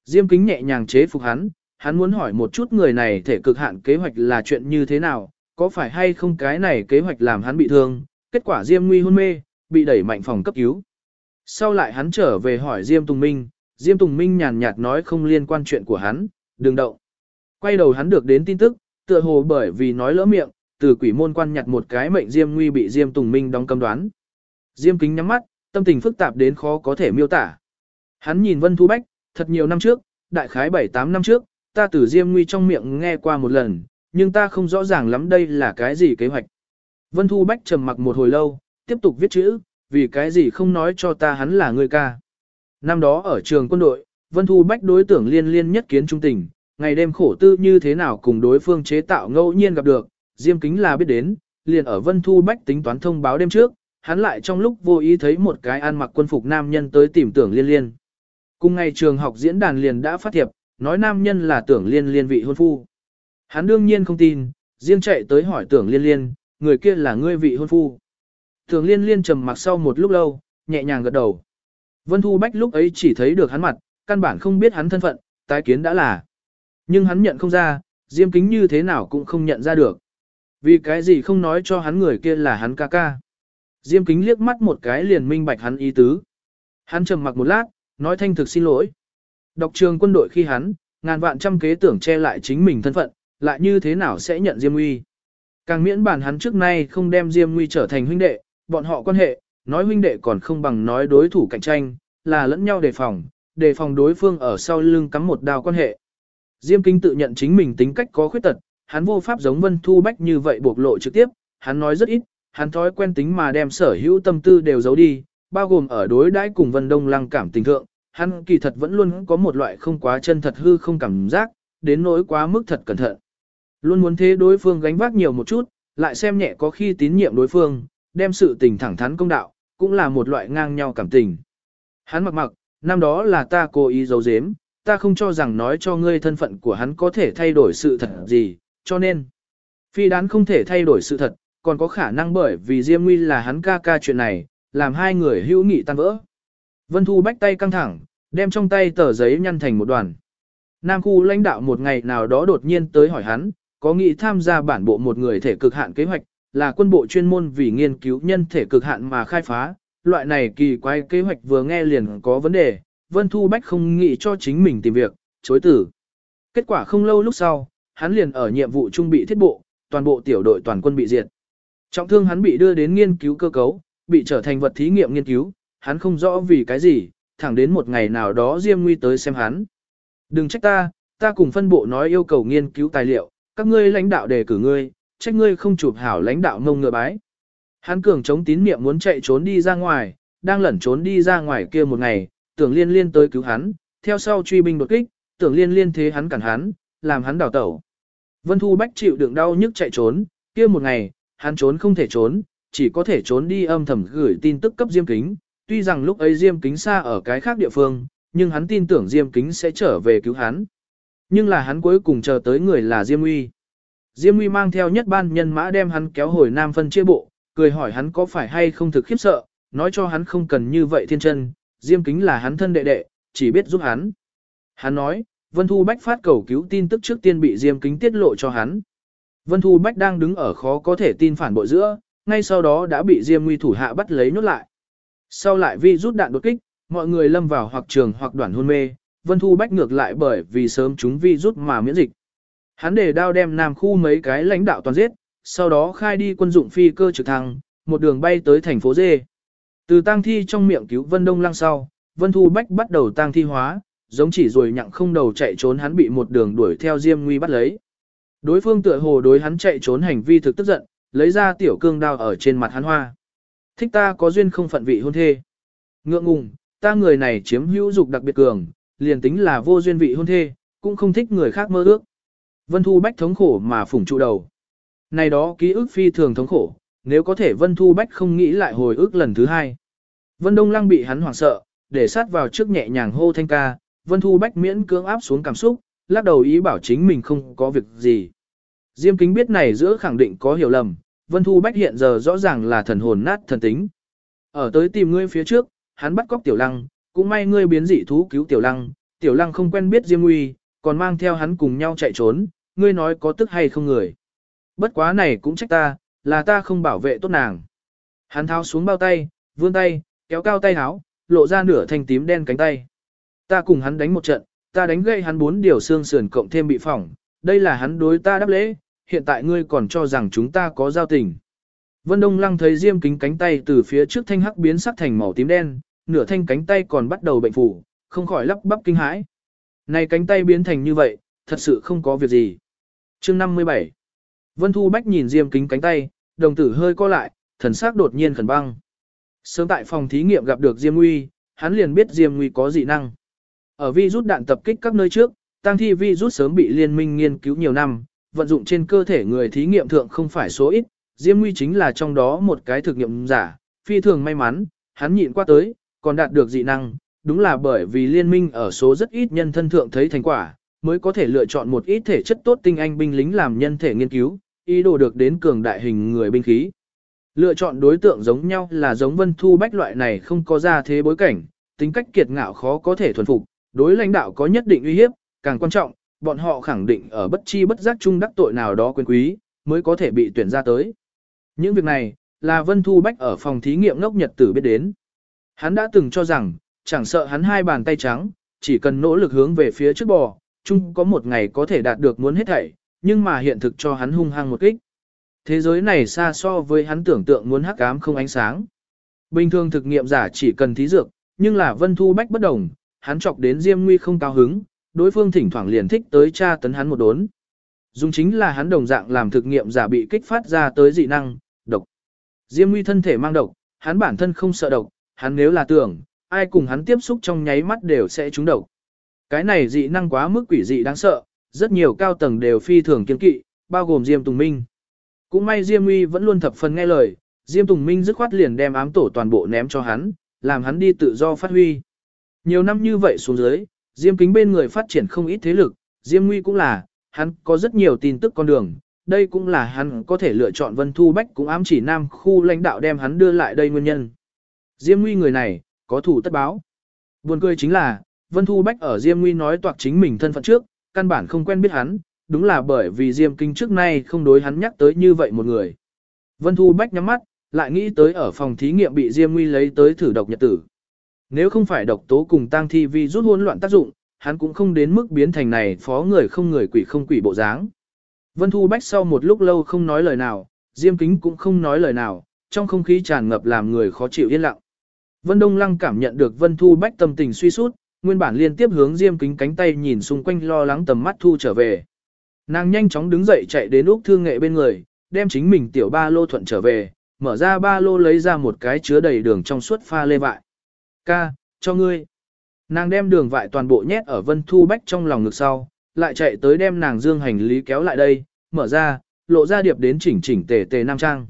Diêm kính nhẹ nhàng chế phục hắn, hắn muốn hỏi một chút người này thể cực hạn kế hoạch là chuyện như thế nào, có phải hay không cái này kế hoạch làm hắn bị thương, kết quả Diêm nguy hôn mê, bị đẩy mạnh phòng cấp cứu. Sau lại hắn trở về hỏi Diêm Tùng Minh, Diêm Tùng Minh nhàn nhạt nói không liên quan chuyện của hắn, đừng động. Quay đầu hắn được đến tin tức, tựa hồ bởi vì nói lỡ miệng, từ quỷ môn quan nhặt một cái mệnh Diêm nguy bị Diêm Tùng Minh đóng cấm đoán. Diêm kính nhắm mắt, tâm tình phức tạp đến khó có thể miêu tả. Hắn nhìn Vân Thu Bách, thật nhiều năm trước, đại khái 7-8 năm trước, ta từ Diêm Nguy trong miệng nghe qua một lần, nhưng ta không rõ ràng lắm đây là cái gì kế hoạch. Vân Thu Bách trầm mặc một hồi lâu, tiếp tục viết chữ, vì cái gì không nói cho ta hắn là người ca. Năm đó ở trường quân đội, Vân Thu Bách đối tưởng liên liên nhất kiến trung tình, ngày đêm khổ tư như thế nào cùng đối phương chế tạo ngẫu nhiên gặp được, Diêm Kính là biết đến, liền ở Vân Thu Bách tính toán thông báo đêm trước, hắn lại trong lúc vô ý thấy một cái ăn mặc quân phục nam nhân tới tìm tưởng liên liên. Cùng ngày trường học diễn đàn liền đã phát thiệp, nói nam nhân là tưởng liên liên vị hôn phu. Hắn đương nhiên không tin, riêng chạy tới hỏi tưởng liên liên, người kia là ngươi vị hôn phu. Tưởng liên liên trầm mặc sau một lúc lâu, nhẹ nhàng gật đầu. Vân Thu Bách lúc ấy chỉ thấy được hắn mặt, căn bản không biết hắn thân phận, tái kiến đã là. Nhưng hắn nhận không ra, diêm kính như thế nào cũng không nhận ra được. Vì cái gì không nói cho hắn người kia là hắn ca ca. Diêm kính liếc mắt một cái liền minh bạch hắn ý tứ. Hắn trầm mặc một lát, nói thanh thực xin lỗi. Đọc trường quân đội khi hắn, ngàn vạn trăm kế tưởng che lại chính mình thân phận, lại như thế nào sẽ nhận Diêm Nguy. Càng miễn bản hắn trước nay không đem Diêm Nguy trở thành huynh đệ, bọn họ quan hệ, nói huynh đệ còn không bằng nói đối thủ cạnh tranh, là lẫn nhau đề phòng, đề phòng đối phương ở sau lưng cắm một đao quan hệ. Diêm Kinh tự nhận chính mình tính cách có khuyết tật, hắn vô pháp giống Vân Thu Bách như vậy bộc lộ trực tiếp, hắn nói rất ít, hắn thói quen tính mà đem sở hữu tâm tư đều giấu đi, bao gồm ở đối đãi cùng Vân Đông Lăng cảm tình thượng, hắn kỳ thật vẫn luôn có một loại không quá chân thật hư không cảm giác, đến nỗi quá mức thật cẩn thận. Luôn muốn thế đối phương gánh vác nhiều một chút, lại xem nhẹ có khi tín nhiệm đối phương, đem sự tình thẳng thắn công đạo, cũng là một loại ngang nhau cảm tình. Hắn mặc mặc, năm đó là ta cố ý giấu giếm, ta không cho rằng nói cho ngươi thân phận của hắn có thể thay đổi sự thật gì, cho nên, phi đán không thể thay đổi sự thật, còn có khả năng bởi vì Diêm Nguy là hắn ca ca chuyện này, làm hai người hữu nghị tan vỡ. Vân Thu bách tay căng thẳng, đem trong tay tờ giấy nhăn thành một đoàn. Nam khu lãnh đạo một ngày nào đó đột nhiên tới hỏi hắn, có nghĩ tham gia bản bộ một người thể cực hạn kế hoạch, là quân bộ chuyên môn vì nghiên cứu nhân thể cực hạn mà khai phá. Loại này kỳ quái kế hoạch vừa nghe liền có vấn đề, Vân Thu Bách không nghĩ cho chính mình tìm việc, chối tử. Kết quả không lâu lúc sau, hắn liền ở nhiệm vụ trung bị thiết bộ, toàn bộ tiểu đội toàn quân bị diệt. Trọng thương hắn bị đưa đến nghiên cứu cơ cấu, bị trở thành vật thí nghiệm nghiên cứu, hắn không rõ vì cái gì, thẳng đến một ngày nào đó Diêm Nguy tới xem hắn. Đừng trách ta, ta cùng phân bộ nói yêu cầu nghiên cứu tài liệu, các ngươi lãnh đạo đề cử ngươi, trách ngươi không chụp hảo lãnh đạo ngông ngựa bái. Hắn cường chống tín niệm muốn chạy trốn đi ra ngoài, đang lẩn trốn đi ra ngoài kia một ngày, tưởng liên liên tới cứu hắn, theo sau truy binh đột kích, tưởng liên liên thế hắn cản hắn, làm hắn đào tẩu. Vân Thu Bách chịu đựng đau nhức chạy trốn, kia một ngày, hắn trốn không thể trốn, chỉ có thể trốn đi âm thầm gửi tin tức cấp Diêm Kính, tuy rằng lúc ấy Diêm Kính xa ở cái khác địa phương, nhưng hắn tin tưởng Diêm Kính sẽ trở về cứu hắn. Nhưng là hắn cuối cùng chờ tới người là Diêm Uy. Diêm Uy mang theo nhất ban nhân mã đem hắn kéo hồi Nam phân chia bộ, cười hỏi hắn có phải hay không thực khiếp sợ, nói cho hắn không cần như vậy thiên chân, Diêm kính là hắn thân đệ đệ, chỉ biết giúp hắn. Hắn nói, Vân Thu Bách phát cầu cứu tin tức trước tiên bị Diêm kính tiết lộ cho hắn. Vân Thu Bách đang đứng ở khó có thể tin phản bội giữa, ngay sau đó đã bị Diêm Nguy thủ hạ bắt lấy nhốt lại. Sau lại vi rút đạn đột kích, mọi người lâm vào hoặc trường hoặc đoạn hôn mê, Vân Thu Bách ngược lại bởi vì sớm chúng vi rút mà miễn dịch. Hắn để đao đem Nam khu mấy cái lãnh đạo toàn giết, sau đó khai đi quân dụng phi cơ trực thăng, một đường bay tới thành phố D. Từ tang thi trong miệng cứu Vân Đông Lăng sau, Vân Thu Bách bắt đầu tang thi hóa, giống chỉ rồi nhặng không đầu chạy trốn hắn bị một đường đuổi theo Diêm Nguy bắt lấy. Đối phương tựa hồ đối hắn chạy trốn hành vi thực tức giận, lấy ra tiểu cương đao ở trên mặt hắn hoa. Thích ta có duyên không phận vị hôn thê. Ngượng ngùng, ta người này chiếm hữu dục đặc biệt cường, liền tính là vô duyên vị hôn thê, cũng không thích người khác mơ ước. Vân Thu Bách thống khổ mà phủng trụ đầu. Này đó ký ức phi thường thống khổ, nếu có thể Vân Thu Bách không nghĩ lại hồi ức lần thứ hai. Vân Đông Lăng bị hắn hoảng sợ, để sát vào trước nhẹ nhàng hô thanh ca, Vân Thu Bách miễn cưỡng áp xuống cảm xúc, lắc đầu ý bảo chính mình không có việc gì. Diêm kính biết này giữa khẳng định có hiểu lầm, Vân Thu Bách hiện giờ rõ ràng là thần hồn nát thần tính. Ở tới tìm ngươi phía trước, hắn bắt cóc tiểu lăng, cũng may ngươi biến dị thú cứu tiểu lăng, tiểu lăng không quen biết Diêm Nguy, còn mang theo hắn cùng nhau chạy trốn, ngươi nói có tức hay không người. Bất quá này cũng trách ta, là ta không bảo vệ tốt nàng. Hắn tháo xuống bao tay, vươn tay, kéo cao tay háo, lộ ra nửa thanh tím đen cánh tay. Ta cùng hắn đánh một trận, ta đánh gây hắn bốn điều xương sườn cộng thêm bị phỏng, đây là hắn đối ta đáp lễ, hiện tại ngươi còn cho rằng chúng ta có giao tình. Vân Đông Lăng thấy Diêm Kính cánh tay từ phía trước thanh hắc biến sắc thành màu tím đen, nửa thanh cánh tay còn bắt đầu bệnh phủ, không khỏi lắp bắp kinh hãi. Này cánh tay biến thành như vậy, thật sự không có việc gì. Chương 57 Vân Thu Bách nhìn Diêm Kính cánh tay, đồng tử hơi co lại, thần sắc đột nhiên khẩn băng. Sớm tại phòng thí nghiệm gặp được Diêm Nguy, hắn liền biết Diêm Nguy có dị năng. Ở vi rút đạn tập kích các nơi trước, tăng thi vi rút sớm bị liên minh nghiên cứu nhiều năm, vận dụng trên cơ thể người thí nghiệm thượng không phải số ít, Diêm Nguy chính là trong đó một cái thực nghiệm giả, phi thường may mắn, hắn nhịn qua tới, còn đạt được dị năng, đúng là bởi vì liên minh ở số rất ít nhân thân thượng thấy thành quả, mới có thể lựa chọn một ít thể chất tốt tinh anh binh lính làm nhân thể nghiên cứu, ý đồ được đến cường đại hình người binh khí. Lựa chọn đối tượng giống nhau là giống Vân Thu Bách loại này không có ra thế bối cảnh, tính cách kiệt ngạo khó có thể thuần phục, đối lãnh đạo có nhất định uy hiếp, càng quan trọng, bọn họ khẳng định ở bất chi bất giác chung đắc tội nào đó quyền quý, mới có thể bị tuyển ra tới. Những việc này, là Vân Thu Bách ở phòng thí nghiệm ngốc nhật tử biết đến. Hắn đã từng cho rằng, chẳng sợ hắn hai bàn tay trắng, chỉ cần nỗ lực hướng về phía trước bò, chung có một ngày có thể đạt được muốn hết thảy, nhưng mà hiện thực cho hắn hung hăng một kích. Thế giới này xa so với hắn tưởng tượng muốn hắc ám không ánh sáng. Bình thường thực nghiệm giả chỉ cần thí dược, nhưng là Vân Thu Bách bất đồng, hắn chọc đến Diêm Nguy không cao hứng, đối phương thỉnh thoảng liền thích tới tra tấn hắn một đốn. Dùng chính là hắn đồng dạng làm thực nghiệm giả bị kích phát ra tới dị năng, độc. Diêm Nguy thân thể mang độc, hắn bản thân không sợ độc, hắn nếu là tưởng, ai cùng hắn tiếp xúc trong nháy mắt đều sẽ trúng độc. Cái này dị năng quá mức quỷ dị đáng sợ, rất nhiều cao tầng đều phi thường kiên kỵ, bao gồm Diêm Tùng Minh. Cũng may Diêm Uy vẫn luôn thập phần nghe lời, Diêm Tùng Minh dứt khoát liền đem ám tổ toàn bộ ném cho hắn, làm hắn đi tự do phát huy. Nhiều năm như vậy xuống dưới, Diêm Kính bên người phát triển không ít thế lực, Diêm Nguy cũng là, hắn có rất nhiều tin tức con đường, đây cũng là hắn có thể lựa chọn Vân Thu Bách cũng ám chỉ Nam khu lãnh đạo đem hắn đưa lại đây nguyên nhân. Diêm Nguy người này, có thủ tất báo. Buồn cười chính là, Vân Thu Bách ở Diêm Nguy nói toạc chính mình thân phận trước, căn bản không quen biết hắn, đúng là bởi vì Diêm Kinh trước nay không đối hắn nhắc tới như vậy một người. Vân Thu Bách nhắm mắt, lại nghĩ tới ở phòng thí nghiệm bị Diêm Nguy lấy tới thử độc nhật tử. Nếu không phải độc tố cùng tăng thi vi rút hỗn loạn tác dụng, hắn cũng không đến mức biến thành này phó người không người quỷ không quỷ bộ dáng. Vân Thu Bách sau một lúc lâu không nói lời nào, Diêm Kính cũng không nói lời nào, trong không khí tràn ngập làm người khó chịu yên lặng. Vân Đông Lăng cảm nhận được Vân Thu Bách tâm tình suy sút, nguyên bản liên tiếp hướng Diêm Kính cánh tay nhìn xung quanh lo lắng tầm mắt thu trở về. Nàng nhanh chóng đứng dậy chạy đến Úc Thương Nghệ bên người, đem chính mình tiểu ba lô thuận trở về, mở ra ba lô lấy ra một cái chứa đầy đường trong suốt pha lê vại. Ca, cho ngươi. Nàng đem đường vại toàn bộ nhét ở Vân Thu Bách trong lòng ngực sau, lại chạy tới đem nàng dương hành lý kéo lại đây, mở ra, lộ ra điệp đến chỉnh chỉnh tề tề nam trang.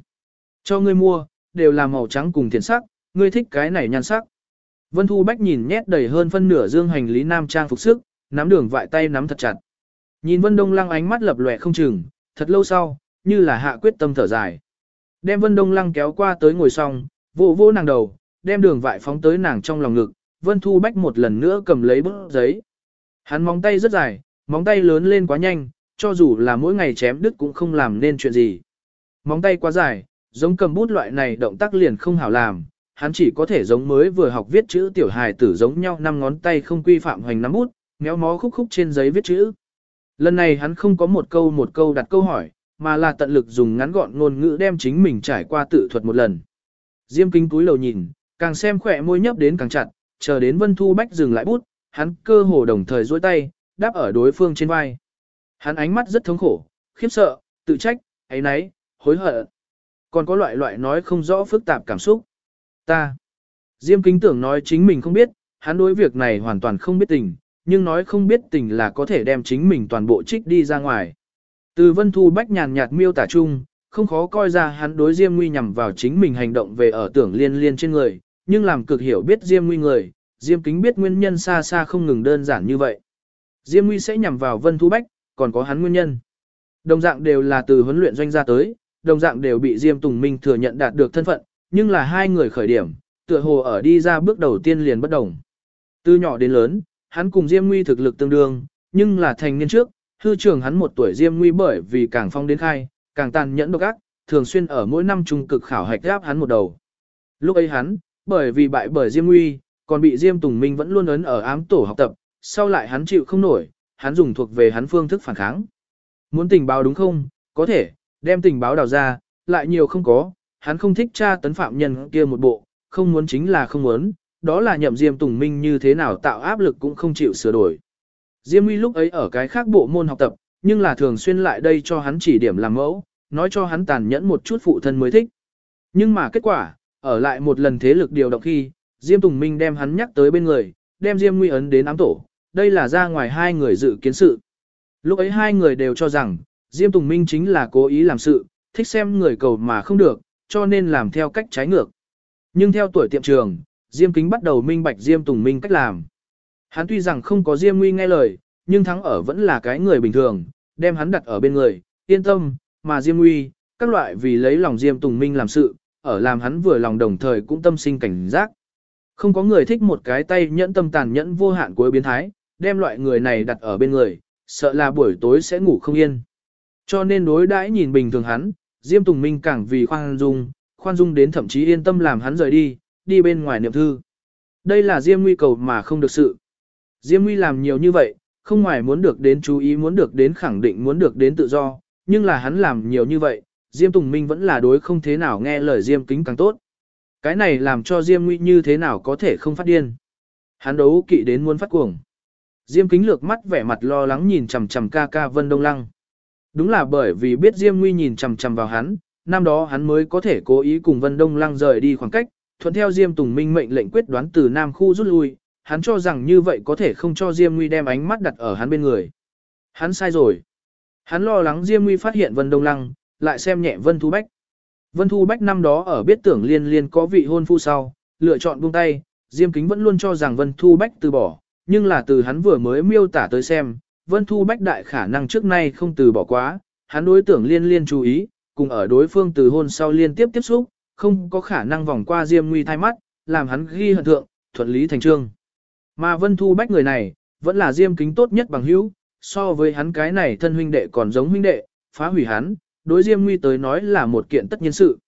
Cho ngươi mua, đều là màu trắng cùng thiền sắc, ngươi thích cái này nhan sắc. Vân Thu Bách nhìn nhét đầy hơn phân nửa dương hành lý nam trang phục sức, nắm đường vại tay nắm thật chặt. Nhìn Vân Đông Lăng ánh mắt lập lòe không chừng, thật lâu sau, như là hạ quyết tâm thở dài. Đem Vân Đông Lăng kéo qua tới ngồi xong, vỗ vỗ nàng đầu, đem đường vại phóng tới nàng trong lòng ngực, Vân Thu Bách một lần nữa cầm lấy bút giấy. Hắn móng tay rất dài, móng tay lớn lên quá nhanh, cho dù là mỗi ngày chém đứt cũng không làm nên chuyện gì. Móng tay quá dài, giống cầm bút loại này động tác liền không hảo làm, hắn chỉ có thể giống mới vừa học viết chữ tiểu hài tử giống nhau năm ngón tay không quy phạm hoành nắm bút, méo mó khúc khúc trên giấy viết chữ. Lần này hắn không có một câu một câu đặt câu hỏi, mà là tận lực dùng ngắn gọn ngôn ngữ đem chính mình trải qua tự thuật một lần. Diêm kính túi lầu nhìn, càng xem khỏe môi nhấp đến càng chặt, chờ đến Vân Thu Bách dừng lại bút, hắn cơ hồ đồng thời duỗi tay, đáp ở đối phương trên vai. Hắn ánh mắt rất thống khổ, khiếp sợ, tự trách, ấy nấy, hối hận. Còn có loại loại nói không rõ phức tạp cảm xúc. Ta. Diêm kính tưởng nói chính mình không biết, hắn đối việc này hoàn toàn không biết tình, nhưng nói không biết tình là có thể đem chính mình toàn bộ trích đi ra ngoài. Từ Vân Thu Bách nhàn nhạt miêu tả chung, không khó coi ra hắn đối Diêm Nguy nhằm vào chính mình hành động về ở tưởng liên liên trên người, nhưng làm cực hiểu biết Diêm Nguy người, Diêm Kính biết nguyên nhân xa xa không ngừng đơn giản như vậy. Diêm Nguy sẽ nhằm vào Vân Thu Bách, còn có hắn nguyên nhân. Đồng dạng đều là từ huấn luyện doanh ra tới, đồng dạng đều bị Diêm Tùng Minh thừa nhận đạt được thân phận, nhưng là hai người khởi điểm, tựa hồ ở đi ra bước đầu tiên liền bất đồng. Từ nhỏ đến lớn, hắn cùng Diêm Nguy thực lực tương đương, nhưng là thành niên trước, hư trưởng hắn một tuổi Diêm Nguy bởi vì càng phong đến khai, càng tàn nhẫn độc ác, thường xuyên ở mỗi năm trung cực khảo hạch áp hắn một đầu. Lúc ấy hắn, bởi vì bại bởi Diêm Nguy, còn bị Diêm Tùng Minh vẫn luôn ấn ở ám tổ học tập, sau lại hắn chịu không nổi, hắn dùng thuộc về hắn phương thức phản kháng. Muốn tình báo đúng không? Có thể, đem tình báo đào ra, lại nhiều không có, hắn không thích tra tấn phạm nhân kia một bộ, không muốn chính là không muốn, đó là nhậm Diêm Tùng Minh như thế nào tạo áp lực cũng không chịu sửa đổi. Diêm Uy lúc ấy ở cái khác bộ môn học tập, nhưng là thường xuyên lại đây cho hắn chỉ điểm làm mẫu, nói cho hắn tàn nhẫn một chút phụ thân mới thích. Nhưng mà kết quả, ở lại một lần thế lực điều động khi, Diêm Tùng Minh đem hắn nhắc tới bên người, đem Diêm Nguy ấn đến ám tổ, đây là ra ngoài hai người dự kiến sự. Lúc ấy hai người đều cho rằng, Diêm Tùng Minh chính là cố ý làm sự, thích xem người cầu mà không được, cho nên làm theo cách trái ngược. Nhưng theo tuổi tiệm trường, Diêm Kính bắt đầu minh bạch Diêm Tùng Minh cách làm. Hắn tuy rằng không có Diêm Nguy nghe lời, nhưng thắng ở vẫn là cái người bình thường, đem hắn đặt ở bên người, yên tâm, mà Diêm Nguy, các loại vì lấy lòng Diêm Tùng Minh làm sự, ở làm hắn vừa lòng đồng thời cũng tâm sinh cảnh giác. Không có người thích một cái tay nhẫn tâm tàn nhẫn vô hạn cuối biến thái, đem loại người này đặt ở bên người, sợ là buổi tối sẽ ngủ không yên. Cho nên đối đãi nhìn bình thường hắn, Diêm Tùng Minh càng vì khoan dung, khoan dung đến thậm chí yên tâm làm hắn rời đi, đi bên ngoài niệm thư. Đây là Diêm Nguy cầu mà không được sự. Diêm Nguy làm nhiều như vậy, không ngoài muốn được đến chú ý muốn được đến khẳng định muốn được đến tự do, nhưng là hắn làm nhiều như vậy, Diêm Tùng Minh vẫn là đối không thế nào nghe lời Diêm Kính càng tốt. Cái này làm cho Diêm Nguy như thế nào có thể không phát điên. Hắn đấu kỵ đến muốn phát cuồng. Diêm Kính lược mắt vẻ mặt lo lắng nhìn chằm chằm ca ca Vân Đông Lăng. Đúng là bởi vì biết Diêm Nguy nhìn chằm chằm vào hắn, năm đó hắn mới có thể cố ý cùng Vân Đông Lăng rời đi khoảng cách, thuận theo Diêm Tùng Minh mệnh lệnh quyết đoán từ Nam khu rút lui, hắn cho rằng như vậy có thể không cho Diêm Nguy đem ánh mắt đặt ở hắn bên người. Hắn sai rồi. Hắn lo lắng Diêm Nguy phát hiện Vân Đông Lăng, lại xem nhẹ Vân Thu Bách. Vân Thu Bách năm đó ở biết tưởng liên liên có vị hôn phu sau, lựa chọn buông tay, Diêm Kính vẫn luôn cho rằng Vân Thu Bách từ bỏ, nhưng là từ hắn vừa mới miêu tả tới xem, Vân Thu Bách đại khả năng trước nay không từ bỏ quá, hắn đối tưởng liên liên chú ý, cùng ở đối phương từ hôn sau liên tiếp tiếp xúc, không có khả năng vòng qua Diêm Nguy thay mắt, làm hắn ghi hận thượng, thuận lý thành trương. Mà Vân Thu Bách người này, vẫn là Diêm Kính tốt nhất bằng hữu, so với hắn cái này thân huynh đệ còn giống huynh đệ, phá hủy hắn, đối Diêm Nguy tới nói là một kiện tất nhiên sự.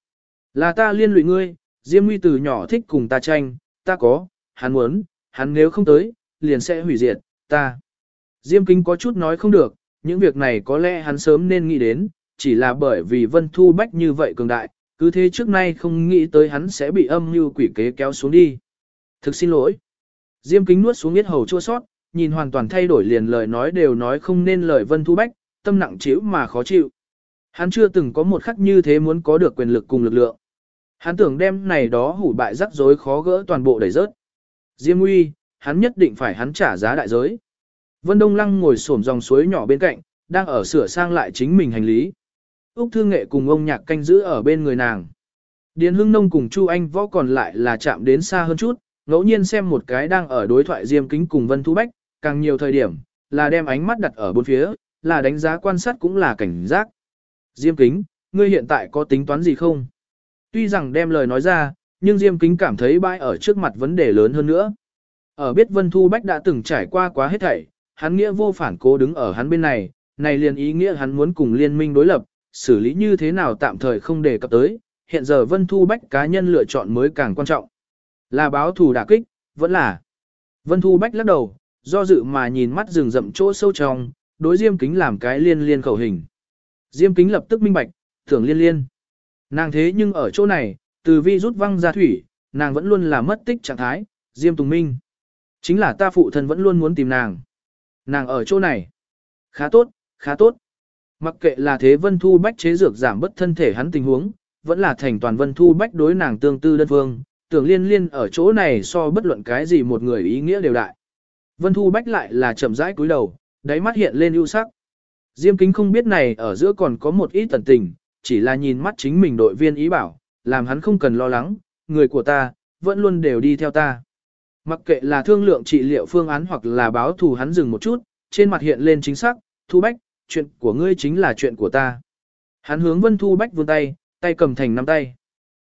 Là ta liên lụy ngươi, Diêm Nguy từ nhỏ thích cùng ta tranh, ta có, hắn muốn, hắn nếu không tới, liền sẽ hủy diệt, ta. Diêm Kính có chút nói không được, những việc này có lẽ hắn sớm nên nghĩ đến, chỉ là bởi vì Vân Thu Bách như vậy cường đại, cứ thế trước nay không nghĩ tới hắn sẽ bị âm mưu quỷ kế kéo xuống đi. Thực xin lỗi. Diêm Kính nuốt xuống yết hầu chua sót, nhìn hoàn toàn thay đổi liền lời nói đều nói không nên lời Vân Thu Bách, tâm nặng chịu mà khó chịu. Hắn chưa từng có một khắc như thế muốn có được quyền lực cùng lực lượng. Hắn tưởng đem này đó hủ bại rắc rối khó gỡ toàn bộ đẩy rớt. Diêm uy, hắn nhất định phải hắn trả giá đại giới. Vân Đông Lăng ngồi xổm dòng suối nhỏ bên cạnh, đang ở sửa sang lại chính mình hành lý. Úc Thương Nghệ cùng ông nhạc canh giữ ở bên người nàng. Điền Hưng Nông cùng Chu Anh võ còn lại là chạm đến xa hơn chút, ngẫu nhiên xem một cái đang ở đối thoại Diêm Kính cùng Vân Thu Bách, càng nhiều thời điểm, là đem ánh mắt đặt ở bốn phía, là đánh giá quan sát cũng là cảnh giác. Diêm Kính, ngươi hiện tại có tính toán gì không? Tuy rằng đem lời nói ra, nhưng Diêm Kính cảm thấy bãi ở trước mặt vấn đề lớn hơn nữa. Ở biết Vân Thu Bách đã từng trải qua quá hết thảy, hắn nghĩa vô phản cố đứng ở hắn bên này, này liền ý nghĩa hắn muốn cùng liên minh đối lập, xử lý như thế nào tạm thời không đề cập tới, hiện giờ Vân Thu Bách cá nhân lựa chọn mới càng quan trọng. Là báo thù đả kích, vẫn là. Vân Thu Bách lắc đầu, do dự mà nhìn mắt rừng rậm chỗ sâu trong, đối Diêm Kính làm cái liên liên khẩu hình. Diêm Kính lập tức minh bạch, tưởng liên liên. Nàng thế nhưng ở chỗ này, từ vi rút văng ra thủy, nàng vẫn luôn là mất tích trạng thái, Diêm Tùng Minh. Chính là ta phụ thân vẫn luôn muốn tìm nàng. Nàng ở chỗ này. Khá tốt, khá tốt. Mặc kệ là thế Vân Thu Bách chế dược giảm bất thân thể hắn tình huống, vẫn là thành toàn Vân Thu Bách đối nàng tương tư đơn phương, tưởng liên liên ở chỗ này so bất luận cái gì một người ý nghĩa đều đại. Vân Thu Bách lại là chậm rãi cúi đầu, đáy mắt hiện lên ưu sắc. Diêm kính không biết này ở giữa còn có một ít tần tình, chỉ là nhìn mắt chính mình đội viên ý bảo, làm hắn không cần lo lắng, người của ta, vẫn luôn đều đi theo ta. Mặc kệ là thương lượng trị liệu phương án hoặc là báo thù hắn dừng một chút, trên mặt hiện lên chính xác, Thu Bách, chuyện của ngươi chính là chuyện của ta. Hắn hướng Vân Thu Bách vươn tay, tay cầm thành nắm tay.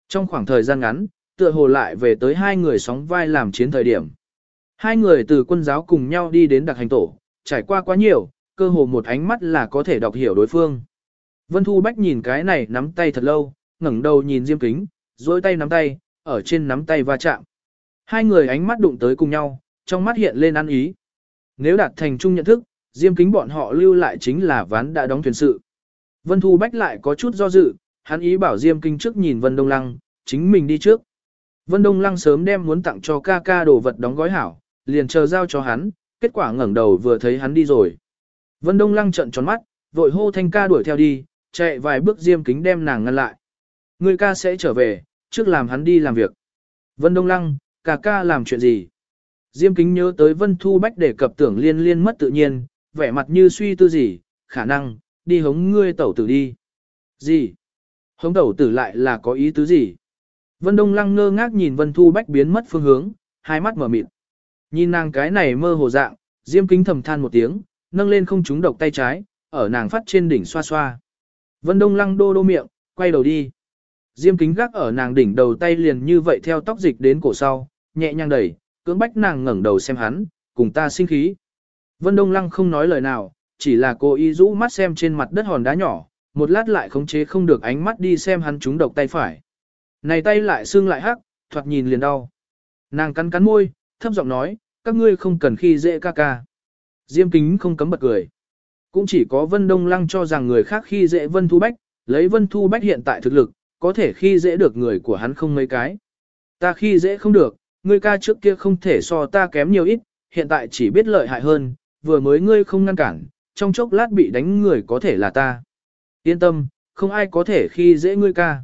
Trong khoảng thời gian ngắn, tựa hồ lại về tới hai người sóng vai làm chiến thời điểm. Hai người từ quân giáo cùng nhau đi đến đặc hành tổ, trải qua quá nhiều, cơ hồ một ánh mắt là có thể đọc hiểu đối phương. Vân Thu Bách nhìn cái này nắm tay thật lâu, ngẩng đầu nhìn Diêm Kính, duỗi tay nắm tay, ở trên nắm tay va chạm. Hai người ánh mắt đụng tới cùng nhau, trong mắt hiện lên ăn ý. Nếu đạt thành chung nhận thức, Diêm Kính bọn họ lưu lại chính là ván đã đóng thuyền sự. Vân Thu Bách lại có chút do dự, hắn ý bảo Diêm Kinh trước nhìn Vân Đông Lăng, chính mình đi trước. Vân Đông Lăng sớm đem muốn tặng cho ca ca đồ vật đóng gói hảo, liền chờ giao cho hắn, kết quả ngẩng đầu vừa thấy hắn đi rồi. Vân Đông Lăng trợn tròn mắt, vội hô thanh ca đuổi theo đi, chạy vài bước Diêm Kính đem nàng ngăn lại. Người ca sẽ trở về, trước làm hắn đi làm việc. Vân Đông Lăng, ca ca làm chuyện gì? Diêm Kính nhớ tới Vân Thu Bách để cập tưởng liên liên mất tự nhiên, vẻ mặt như suy tư gì, khả năng, đi hống ngươi tẩu tử đi. Gì? Hống tẩu tử lại là có ý tứ gì? Vân Đông Lăng ngơ ngác nhìn Vân Thu Bách biến mất phương hướng, hai mắt mở mịt. Nhìn nàng cái này mơ hồ dạng, Diêm Kính thầm than một tiếng, nâng lên không trúng độc tay trái, ở nàng phát trên đỉnh xoa xoa. Vân Đông Lăng đô đô miệng, quay đầu đi. Diêm Kính gác ở nàng đỉnh đầu tay liền như vậy theo tóc dịch đến cổ sau, nhẹ nhàng đẩy, cưỡng bách nàng ngẩng đầu xem hắn, cùng ta sinh khí. Vân Đông Lăng không nói lời nào, chỉ là cô y rũ mắt xem trên mặt đất hòn đá nhỏ, một lát lại khống chế không được ánh mắt đi xem hắn trúng độc tay phải. Này tay lại xương lại hắc, thoạt nhìn liền đau. Nàng cắn cắn môi, thấp giọng nói, các ngươi không cần khi dễ ca ca. Diêm kính không cấm bật cười. Cũng chỉ có Vân Đông Lăng cho rằng người khác khi dễ Vân Thu Bách, lấy Vân Thu Bách hiện tại thực lực, có thể khi dễ được người của hắn không mấy cái. Ta khi dễ không được, ngươi ca trước kia không thể so ta kém nhiều ít, hiện tại chỉ biết lợi hại hơn, vừa mới ngươi không ngăn cản, trong chốc lát bị đánh người có thể là ta. Yên tâm, không ai có thể khi dễ ngươi ca.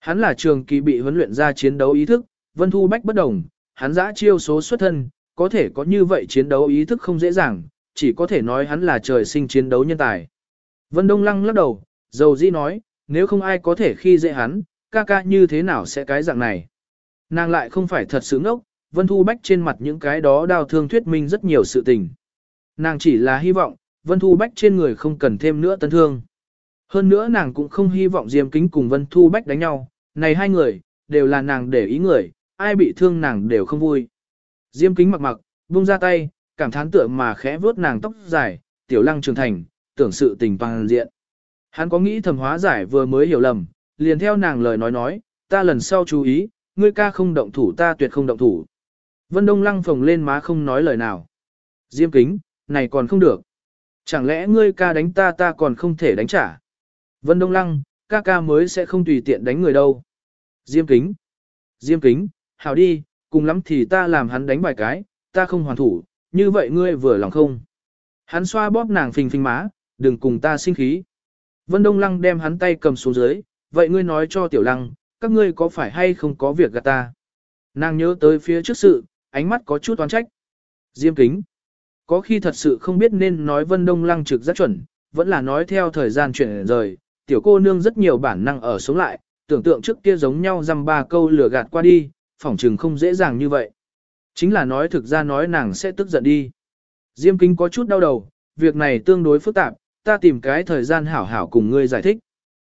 Hắn là trường kỳ bị huấn luyện ra chiến đấu ý thức, Vân Thu Bách bất đồng, hắn giã chiêu số xuất thân, có thể có như vậy chiến đấu ý thức không dễ dàng, chỉ có thể nói hắn là trời sinh chiến đấu nhân tài. Vân Đông Lăng lắc đầu, dầu dĩ nói, nếu không ai có thể khi dễ hắn, ca ca như thế nào sẽ cái dạng này. Nàng lại không phải thật sự ngốc, Vân Thu Bách trên mặt những cái đó đau thương thuyết minh rất nhiều sự tình. Nàng chỉ là hy vọng, Vân Thu Bách trên người không cần thêm nữa tân thương. Hơn nữa nàng cũng không hy vọng Diêm Kính cùng Vân Thu Bách đánh nhau, này hai người, đều là nàng để ý người, ai bị thương nàng đều không vui. Diêm Kính mặc mặc, buông ra tay, cảm thán tựa mà khẽ vuốt nàng tóc dài, tiểu lăng trưởng thành, tưởng sự tình toàn diện. Hắn có nghĩ thầm hóa giải vừa mới hiểu lầm, liền theo nàng lời nói nói, ta lần sau chú ý, ngươi ca không động thủ ta tuyệt không động thủ. Vân Đông lăng phồng lên má không nói lời nào. Diêm kính, này còn không được. Chẳng lẽ ngươi ca đánh ta ta còn không thể đánh trả. Vân Đông lăng, ca ca mới sẽ không tùy tiện đánh người đâu. Diêm kính. Diêm kính, hảo đi, cùng lắm thì ta làm hắn đánh vài cái, ta không hoàn thủ, như vậy ngươi vừa lòng không. Hắn xoa bóp nàng phình phình má, đừng cùng ta sinh khí. Vân Đông Lăng đem hắn tay cầm xuống dưới, vậy ngươi nói cho Tiểu Lăng, các ngươi có phải hay không có việc gạt ta. Nàng nhớ tới phía trước sự, ánh mắt có chút oán trách. Diêm kính. Có khi thật sự không biết nên nói Vân Đông Lăng trực rất chuẩn, vẫn là nói theo thời gian chuyển rời, tiểu cô nương rất nhiều bản năng ở sống lại, tưởng tượng trước kia giống nhau dăm ba câu lừa gạt qua đi, phỏng trừng không dễ dàng như vậy. Chính là nói thực ra nói nàng sẽ tức giận đi. Diêm kính có chút đau đầu, việc này tương đối phức tạp, ta tìm cái thời gian hảo hảo cùng ngươi giải thích.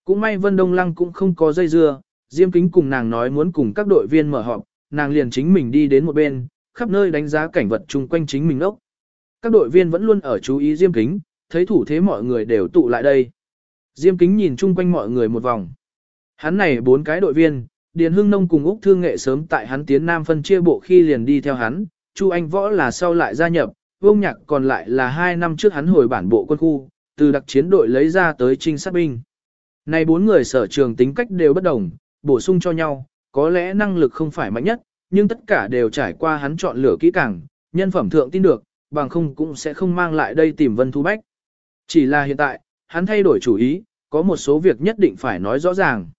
Cũng may Vân Đông Lăng cũng không có dây dưa, Diêm kính cùng nàng nói muốn cùng các đội viên mở họp, nàng liền chính mình đi đến một bên, khắp nơi đánh giá cảnh vật chung quanh chính mình ốc. Các đội viên vẫn luôn ở chú ý Diêm Kính, thấy thủ thế mọi người đều tụ lại đây. Diêm Kính nhìn chung quanh mọi người một vòng. Hắn này bốn cái đội viên, Điền Hưng Nông cùng Úc Thương Nghệ sớm tại hắn tiến Nam phân chia bộ khi liền đi theo hắn, Chu Anh Võ là sau lại gia nhập, Vương Nhạc còn lại là hai năm trước hắn hồi bản bộ quân khu, từ đặc chiến đội lấy ra tới trinh sát binh. Này bốn người sở trường tính cách đều bất đồng, bổ sung cho nhau, có lẽ năng lực không phải mạnh nhất, nhưng tất cả đều trải qua hắn chọn lựa kỹ càng, nhân phẩm thượng tin được, bằng không cũng sẽ không mang lại đây tìm Vân Thu Bách. Chỉ là hiện tại, hắn thay đổi chủ ý, có một số việc nhất định phải nói rõ ràng.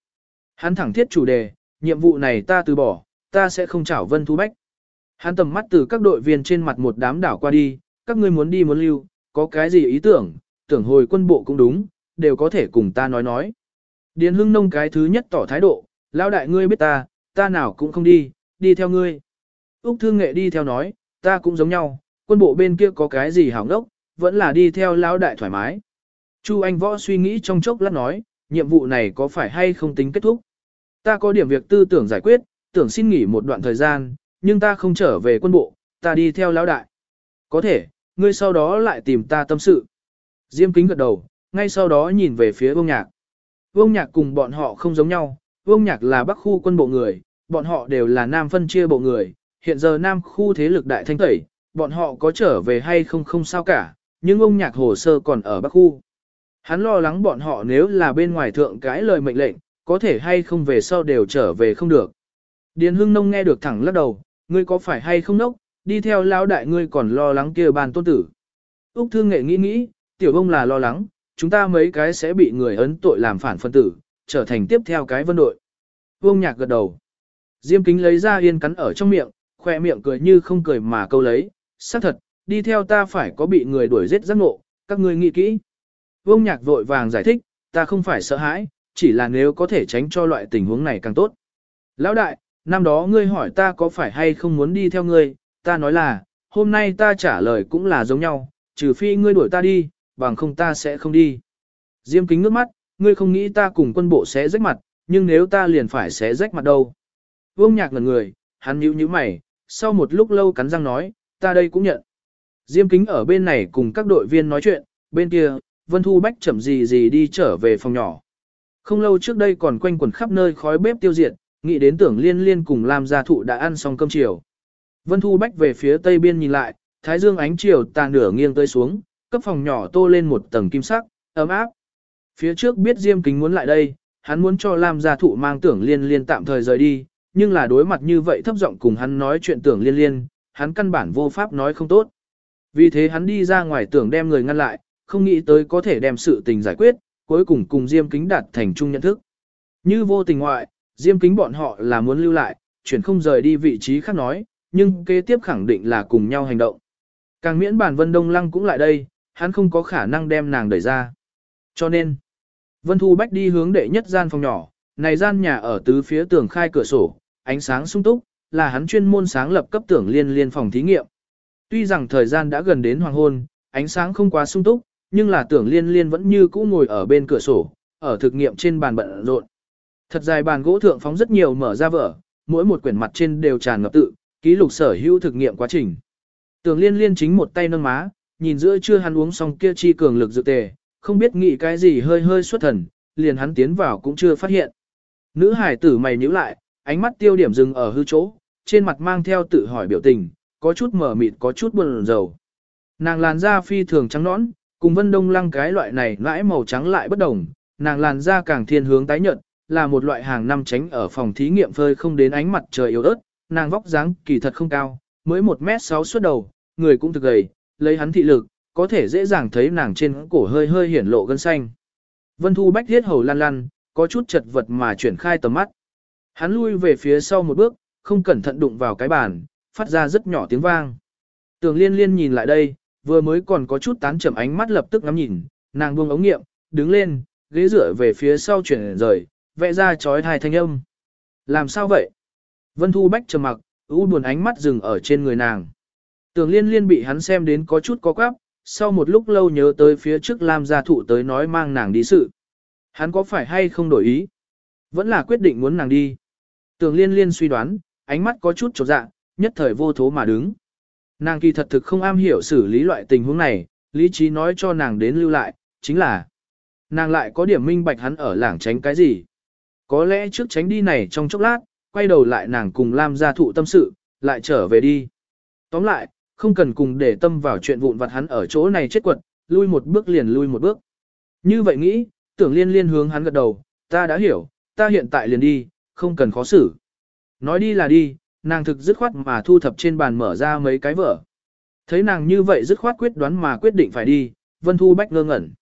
Hắn thẳng thiết chủ đề, nhiệm vụ này ta từ bỏ, ta sẽ không chảo Vân Thu Bách. Hắn tầm mắt từ các đội viên trên mặt một đám đảo qua đi, các ngươi muốn đi muốn lưu, có cái gì ý tưởng, tưởng hồi quân bộ cũng đúng, đều có thể cùng ta nói nói. Điền Hưng Nông cái thứ nhất tỏ thái độ, lão đại ngươi biết ta, ta nào cũng không đi, đi theo ngươi. Úc Thương Nghệ đi theo nói, ta cũng giống nhau, quân bộ bên kia có cái gì hảo ngốc, vẫn là đi theo lão đại thoải mái. Chu Anh Võ suy nghĩ trong chốc lát nói, nhiệm vụ này có phải hay không tính kết thúc. Ta có điểm việc tư tưởng giải quyết, tưởng xin nghỉ một đoạn thời gian, nhưng ta không trở về quân bộ, ta đi theo lão đại. Có thể, ngươi sau đó lại tìm ta tâm sự. Diêm kính gật đầu, ngay sau đó nhìn về phía vương nhạc. Vương nhạc cùng bọn họ không giống nhau, vương nhạc là bắc khu quân bộ người, bọn họ đều là nam phân chia bộ người, hiện giờ nam khu thế lực đại thanh tẩy, bọn họ có trở về hay không không sao cả, nhưng ông nhạc hồ sơ còn ở bắc khu. Hắn lo lắng bọn họ nếu là bên ngoài thượng cái lời mệnh lệnh, có thể hay không về sau đều trở về không được. Điền Hưng Nông nghe được thẳng lắc đầu, ngươi có phải hay không nốc, đi theo lão đại ngươi còn lo lắng kia bàn tôn tử. Úc Thương Nghệ nghĩ nghĩ, tiểu ông là lo lắng, chúng ta mấy cái sẽ bị người ấn tội làm phản phân tử, trở thành tiếp theo cái vân đội. Vương Nhạc gật đầu. Diêm kính lấy ra yên cắn ở trong miệng, khoe miệng cười như không cười mà câu lấy, xác thật, đi theo ta phải có bị người đuổi giết giác ngộ, các ngươi nghĩ kỹ. Vương Nhạc vội vàng giải thích, ta không phải sợ hãi, chỉ là nếu có thể tránh cho loại tình huống này càng tốt. Lão đại, năm đó ngươi hỏi ta có phải hay không muốn đi theo ngươi, ta nói là, hôm nay ta trả lời cũng là giống nhau, trừ phi ngươi đuổi ta đi, bằng không ta sẽ không đi. Diêm kính nước mắt, ngươi không nghĩ ta cùng quân bộ sẽ rách mặt, nhưng nếu ta liền phải sẽ rách mặt đâu. Vương nhạc ngần người, hắn nhíu nhíu mày, sau một lúc lâu cắn răng nói, ta đây cũng nhận. Diêm kính ở bên này cùng các đội viên nói chuyện, bên kia, Vân Thu Bách chậm gì gì đi trở về phòng nhỏ. Không lâu trước đây còn quanh quẩn khắp nơi khói bếp tiêu diệt, nghĩ đến tưởng liên liên cùng Lam gia thụ đã ăn xong cơm chiều. Vân Thu Bách về phía tây biên nhìn lại, thái dương ánh chiều tà nửa nghiêng tới xuống, cấp phòng nhỏ tô lên một tầng kim sắc, ấm áp. Phía trước biết Diêm Kính muốn lại đây, hắn muốn cho Lam gia thụ mang tưởng liên liên tạm thời rời đi, nhưng là đối mặt như vậy thấp giọng cùng hắn nói chuyện tưởng liên liên, hắn căn bản vô pháp nói không tốt. Vì thế hắn đi ra ngoài tưởng đem người ngăn lại, không nghĩ tới có thể đem sự tình giải quyết, cuối cùng cùng Diêm Kính đạt thành chung nhận thức. Như vô tình ngoại, Diêm Kính bọn họ là muốn lưu lại, chuyển không rời đi vị trí khác nói, nhưng kế tiếp khẳng định là cùng nhau hành động. Càng miễn bản Vân Đông Lăng cũng lại đây, hắn không có khả năng đem nàng đẩy ra. Cho nên, Vân Thu Bách đi hướng đệ nhất gian phòng nhỏ, này gian nhà ở tứ phía tường khai cửa sổ, ánh sáng sung túc, là hắn chuyên môn sáng lập cấp tưởng liên liên phòng thí nghiệm. Tuy rằng thời gian đã gần đến hoàng hôn, ánh sáng không quá sung túc, nhưng là tưởng liên liên vẫn như cũ ngồi ở bên cửa sổ, ở thực nghiệm trên bàn bận rộn. Thật dài bàn gỗ thượng phóng rất nhiều mở ra vở, mỗi một quyển mặt trên đều tràn ngập tự, ký lục sở hữu thực nghiệm quá trình. Tưởng liên liên chính một tay nâng má, nhìn giữa chưa hắn uống xong kia chi cường lực dự tề, không biết nghĩ cái gì hơi hơi xuất thần, liền hắn tiến vào cũng chưa phát hiện. Nữ hải tử mày nhíu lại, ánh mắt tiêu điểm dừng ở hư chỗ, trên mặt mang theo tự hỏi biểu tình, có chút mở mịt có chút buồn rầu. Nàng làn da phi thường trắng nõn, cùng vân đông lăng cái loại này mãi màu trắng lại bất đồng, nàng làn da càng thiên hướng tái nhợt, là một loại hàng năm tránh ở phòng thí nghiệm phơi không đến ánh mặt trời yếu ớt, nàng vóc dáng kỳ thật không cao, mới 1m6 suốt đầu, người cũng thực gầy, lấy hắn thị lực, có thể dễ dàng thấy nàng trên cổ hơi hơi hiển lộ gân xanh. Vân Thu Bách thiết hầu lăn lăn, có chút chật vật mà chuyển khai tầm mắt. Hắn lui về phía sau một bước, không cẩn thận đụng vào cái bàn, phát ra rất nhỏ tiếng vang. Tường liên liên nhìn lại đây, vừa mới còn có chút tán chậm ánh mắt lập tức ngắm nhìn, nàng buông ống nghiệm, đứng lên, ghế dựa về phía sau chuyển rời, vẽ ra chói thai thanh âm. Làm sao vậy? Vân Thu Bách trầm mặc, u buồn ánh mắt dừng ở trên người nàng. Tường liên liên bị hắn xem đến có chút có quáp, sau một lúc lâu nhớ tới phía trước Lam gia thụ tới nói mang nàng đi sự. Hắn có phải hay không đổi ý? Vẫn là quyết định muốn nàng đi. Tường liên liên suy đoán, ánh mắt có chút trột dạ, nhất thời vô thố mà đứng. Nàng kỳ thật thực không am hiểu xử lý loại tình huống này, lý trí nói cho nàng đến lưu lại, chính là nàng lại có điểm minh bạch hắn ở lảng tránh cái gì. Có lẽ trước tránh đi này trong chốc lát, quay đầu lại nàng cùng Lam gia thụ tâm sự, lại trở về đi. Tóm lại, không cần cùng để tâm vào chuyện vụn vặt hắn ở chỗ này chết quật, lui một bước liền lui một bước. Như vậy nghĩ, tưởng liên liên hướng hắn gật đầu, ta đã hiểu, ta hiện tại liền đi, không cần khó xử. Nói đi là đi, nàng thực dứt khoát mà thu thập trên bàn mở ra mấy cái vở. Thấy nàng như vậy dứt khoát quyết đoán mà quyết định phải đi, Vân Thu Bách ngơ ngẩn.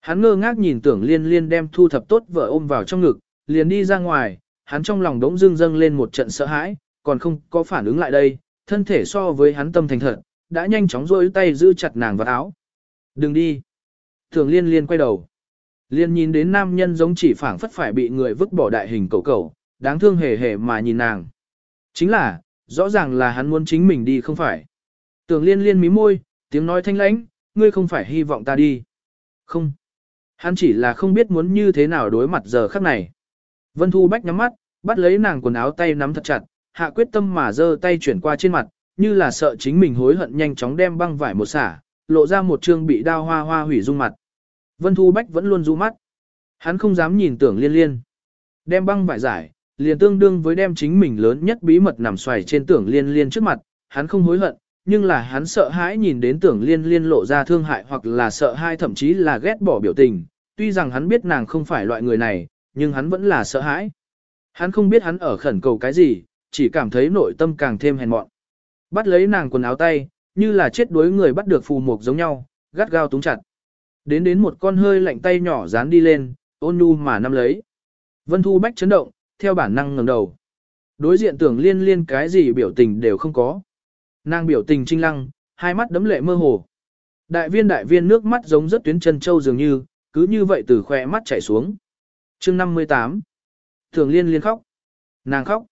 Hắn ngơ ngác nhìn tưởng liên liên đem thu thập tốt vợ ôm vào trong ngực, liền đi ra ngoài, hắn trong lòng đống dưng dâng lên một trận sợ hãi, còn không có phản ứng lại đây, thân thể so với hắn tâm thành thật, đã nhanh chóng rôi tay giữ chặt nàng vào áo. Đừng đi. Tưởng liên liên quay đầu. Liên nhìn đến nam nhân giống chỉ phảng phất phải bị người vứt bỏ đại hình cầu cầu, đáng thương hề hề mà nhìn nàng. Chính là, rõ ràng là hắn muốn chính mình đi không phải. Tưởng liên liên mí môi, tiếng nói thanh lãnh, ngươi không phải hy vọng ta đi. Không. Hắn chỉ là không biết muốn như thế nào đối mặt giờ khắc này. Vân Thu Bách nhắm mắt, bắt lấy nàng quần áo tay nắm thật chặt, hạ quyết tâm mà giơ tay chuyển qua trên mặt, như là sợ chính mình hối hận nhanh chóng đem băng vải một xả, lộ ra một trương bị đao hoa hoa hủy dung mặt. Vân Thu Bách vẫn luôn du mắt. Hắn không dám nhìn tưởng liên liên. Đem băng vải giải, liền tương đương với đem chính mình lớn nhất bí mật nằm xoài trên tưởng liên liên trước mặt, hắn không hối hận, nhưng là hắn sợ hãi nhìn đến tưởng liên liên lộ ra thương hại hoặc là sợ hãi thậm chí là ghét bỏ biểu tình, tuy rằng hắn biết nàng không phải loại người này, nhưng hắn vẫn là sợ hãi. Hắn không biết hắn ở khẩn cầu cái gì, chỉ cảm thấy nội tâm càng thêm hèn mọn. Bắt lấy nàng quần áo tay, như là chết đuối người bắt được phù mục giống nhau, gắt gao túng chặt. Đến đến một con hơi lạnh tay nhỏ dán đi lên, ôn nhu mà nắm lấy. Vân Thu Bách chấn động, theo bản năng ngẩng đầu. Đối diện tưởng liên liên cái gì biểu tình đều không có. Nàng biểu tình trinh lăng, hai mắt đấm lệ mơ hồ. Đại viên đại viên nước mắt giống rất tuyến chân châu dường như, cứ như vậy từ khỏe mắt chảy xuống. chương 58. Tưởng liên liên khóc. Nàng khóc.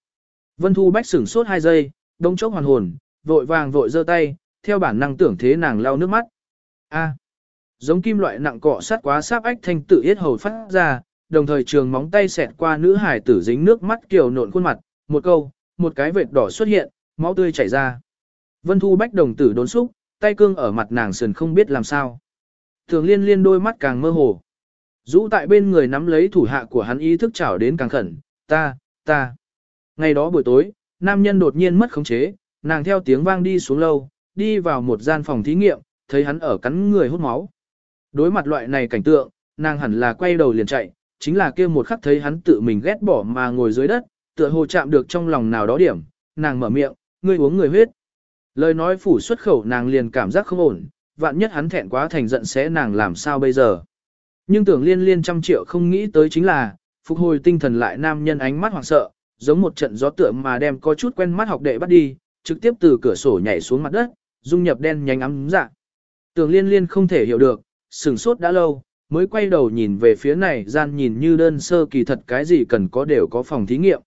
Vân Thu Bách sửng sốt hai giây, đông chốc hoàn hồn, vội vàng vội giơ tay, theo bản năng tưởng thế nàng lau nước mắt. A. Giống kim loại nặng cọ sát quá sáp ách thanh tự yết hầu phát ra, đồng thời trường móng tay xẹt qua nữ hải tử dính nước mắt kiều nộn khuôn mặt, một câu, một cái vệt đỏ xuất hiện, máu tươi chảy ra. Vân Thu Bách đồng tử đốn xúc, tay cương ở mặt nàng sườn không biết làm sao. Thường liên liên đôi mắt càng mơ hồ. Dũ tại bên người nắm lấy thủ hạ của hắn ý thức chảo đến càng khẩn, ta, ta. Ngày đó buổi tối, nam nhân đột nhiên mất khống chế, nàng theo tiếng vang đi xuống lâu, đi vào một gian phòng thí nghiệm, thấy hắn ở cắn người hút máu. Đối mặt loại này cảnh tượng, nàng hẳn là quay đầu liền chạy, chính là kia một khắc thấy hắn tự mình ghét bỏ mà ngồi dưới đất, tựa hồ chạm được trong lòng nào đó điểm, nàng mở miệng, ngươi uống người huyết. Lời nói phủ xuất khẩu nàng liền cảm giác không ổn, vạn nhất hắn thẹn quá thành giận sẽ nàng làm sao bây giờ. Nhưng tưởng liên liên trăm triệu không nghĩ tới chính là, phục hồi tinh thần lại nam nhân ánh mắt hoảng sợ, giống một trận gió tựa mà đem có chút quen mắt học đệ bắt đi, trực tiếp từ cửa sổ nhảy xuống mặt đất, dung nhập đen nhánh ấm dạ. Tưởng liên liên không thể hiểu được, sửng sốt đã lâu, mới quay đầu nhìn về phía này gian nhìn như đơn sơ kỳ thật cái gì cần có đều có phòng thí nghiệm.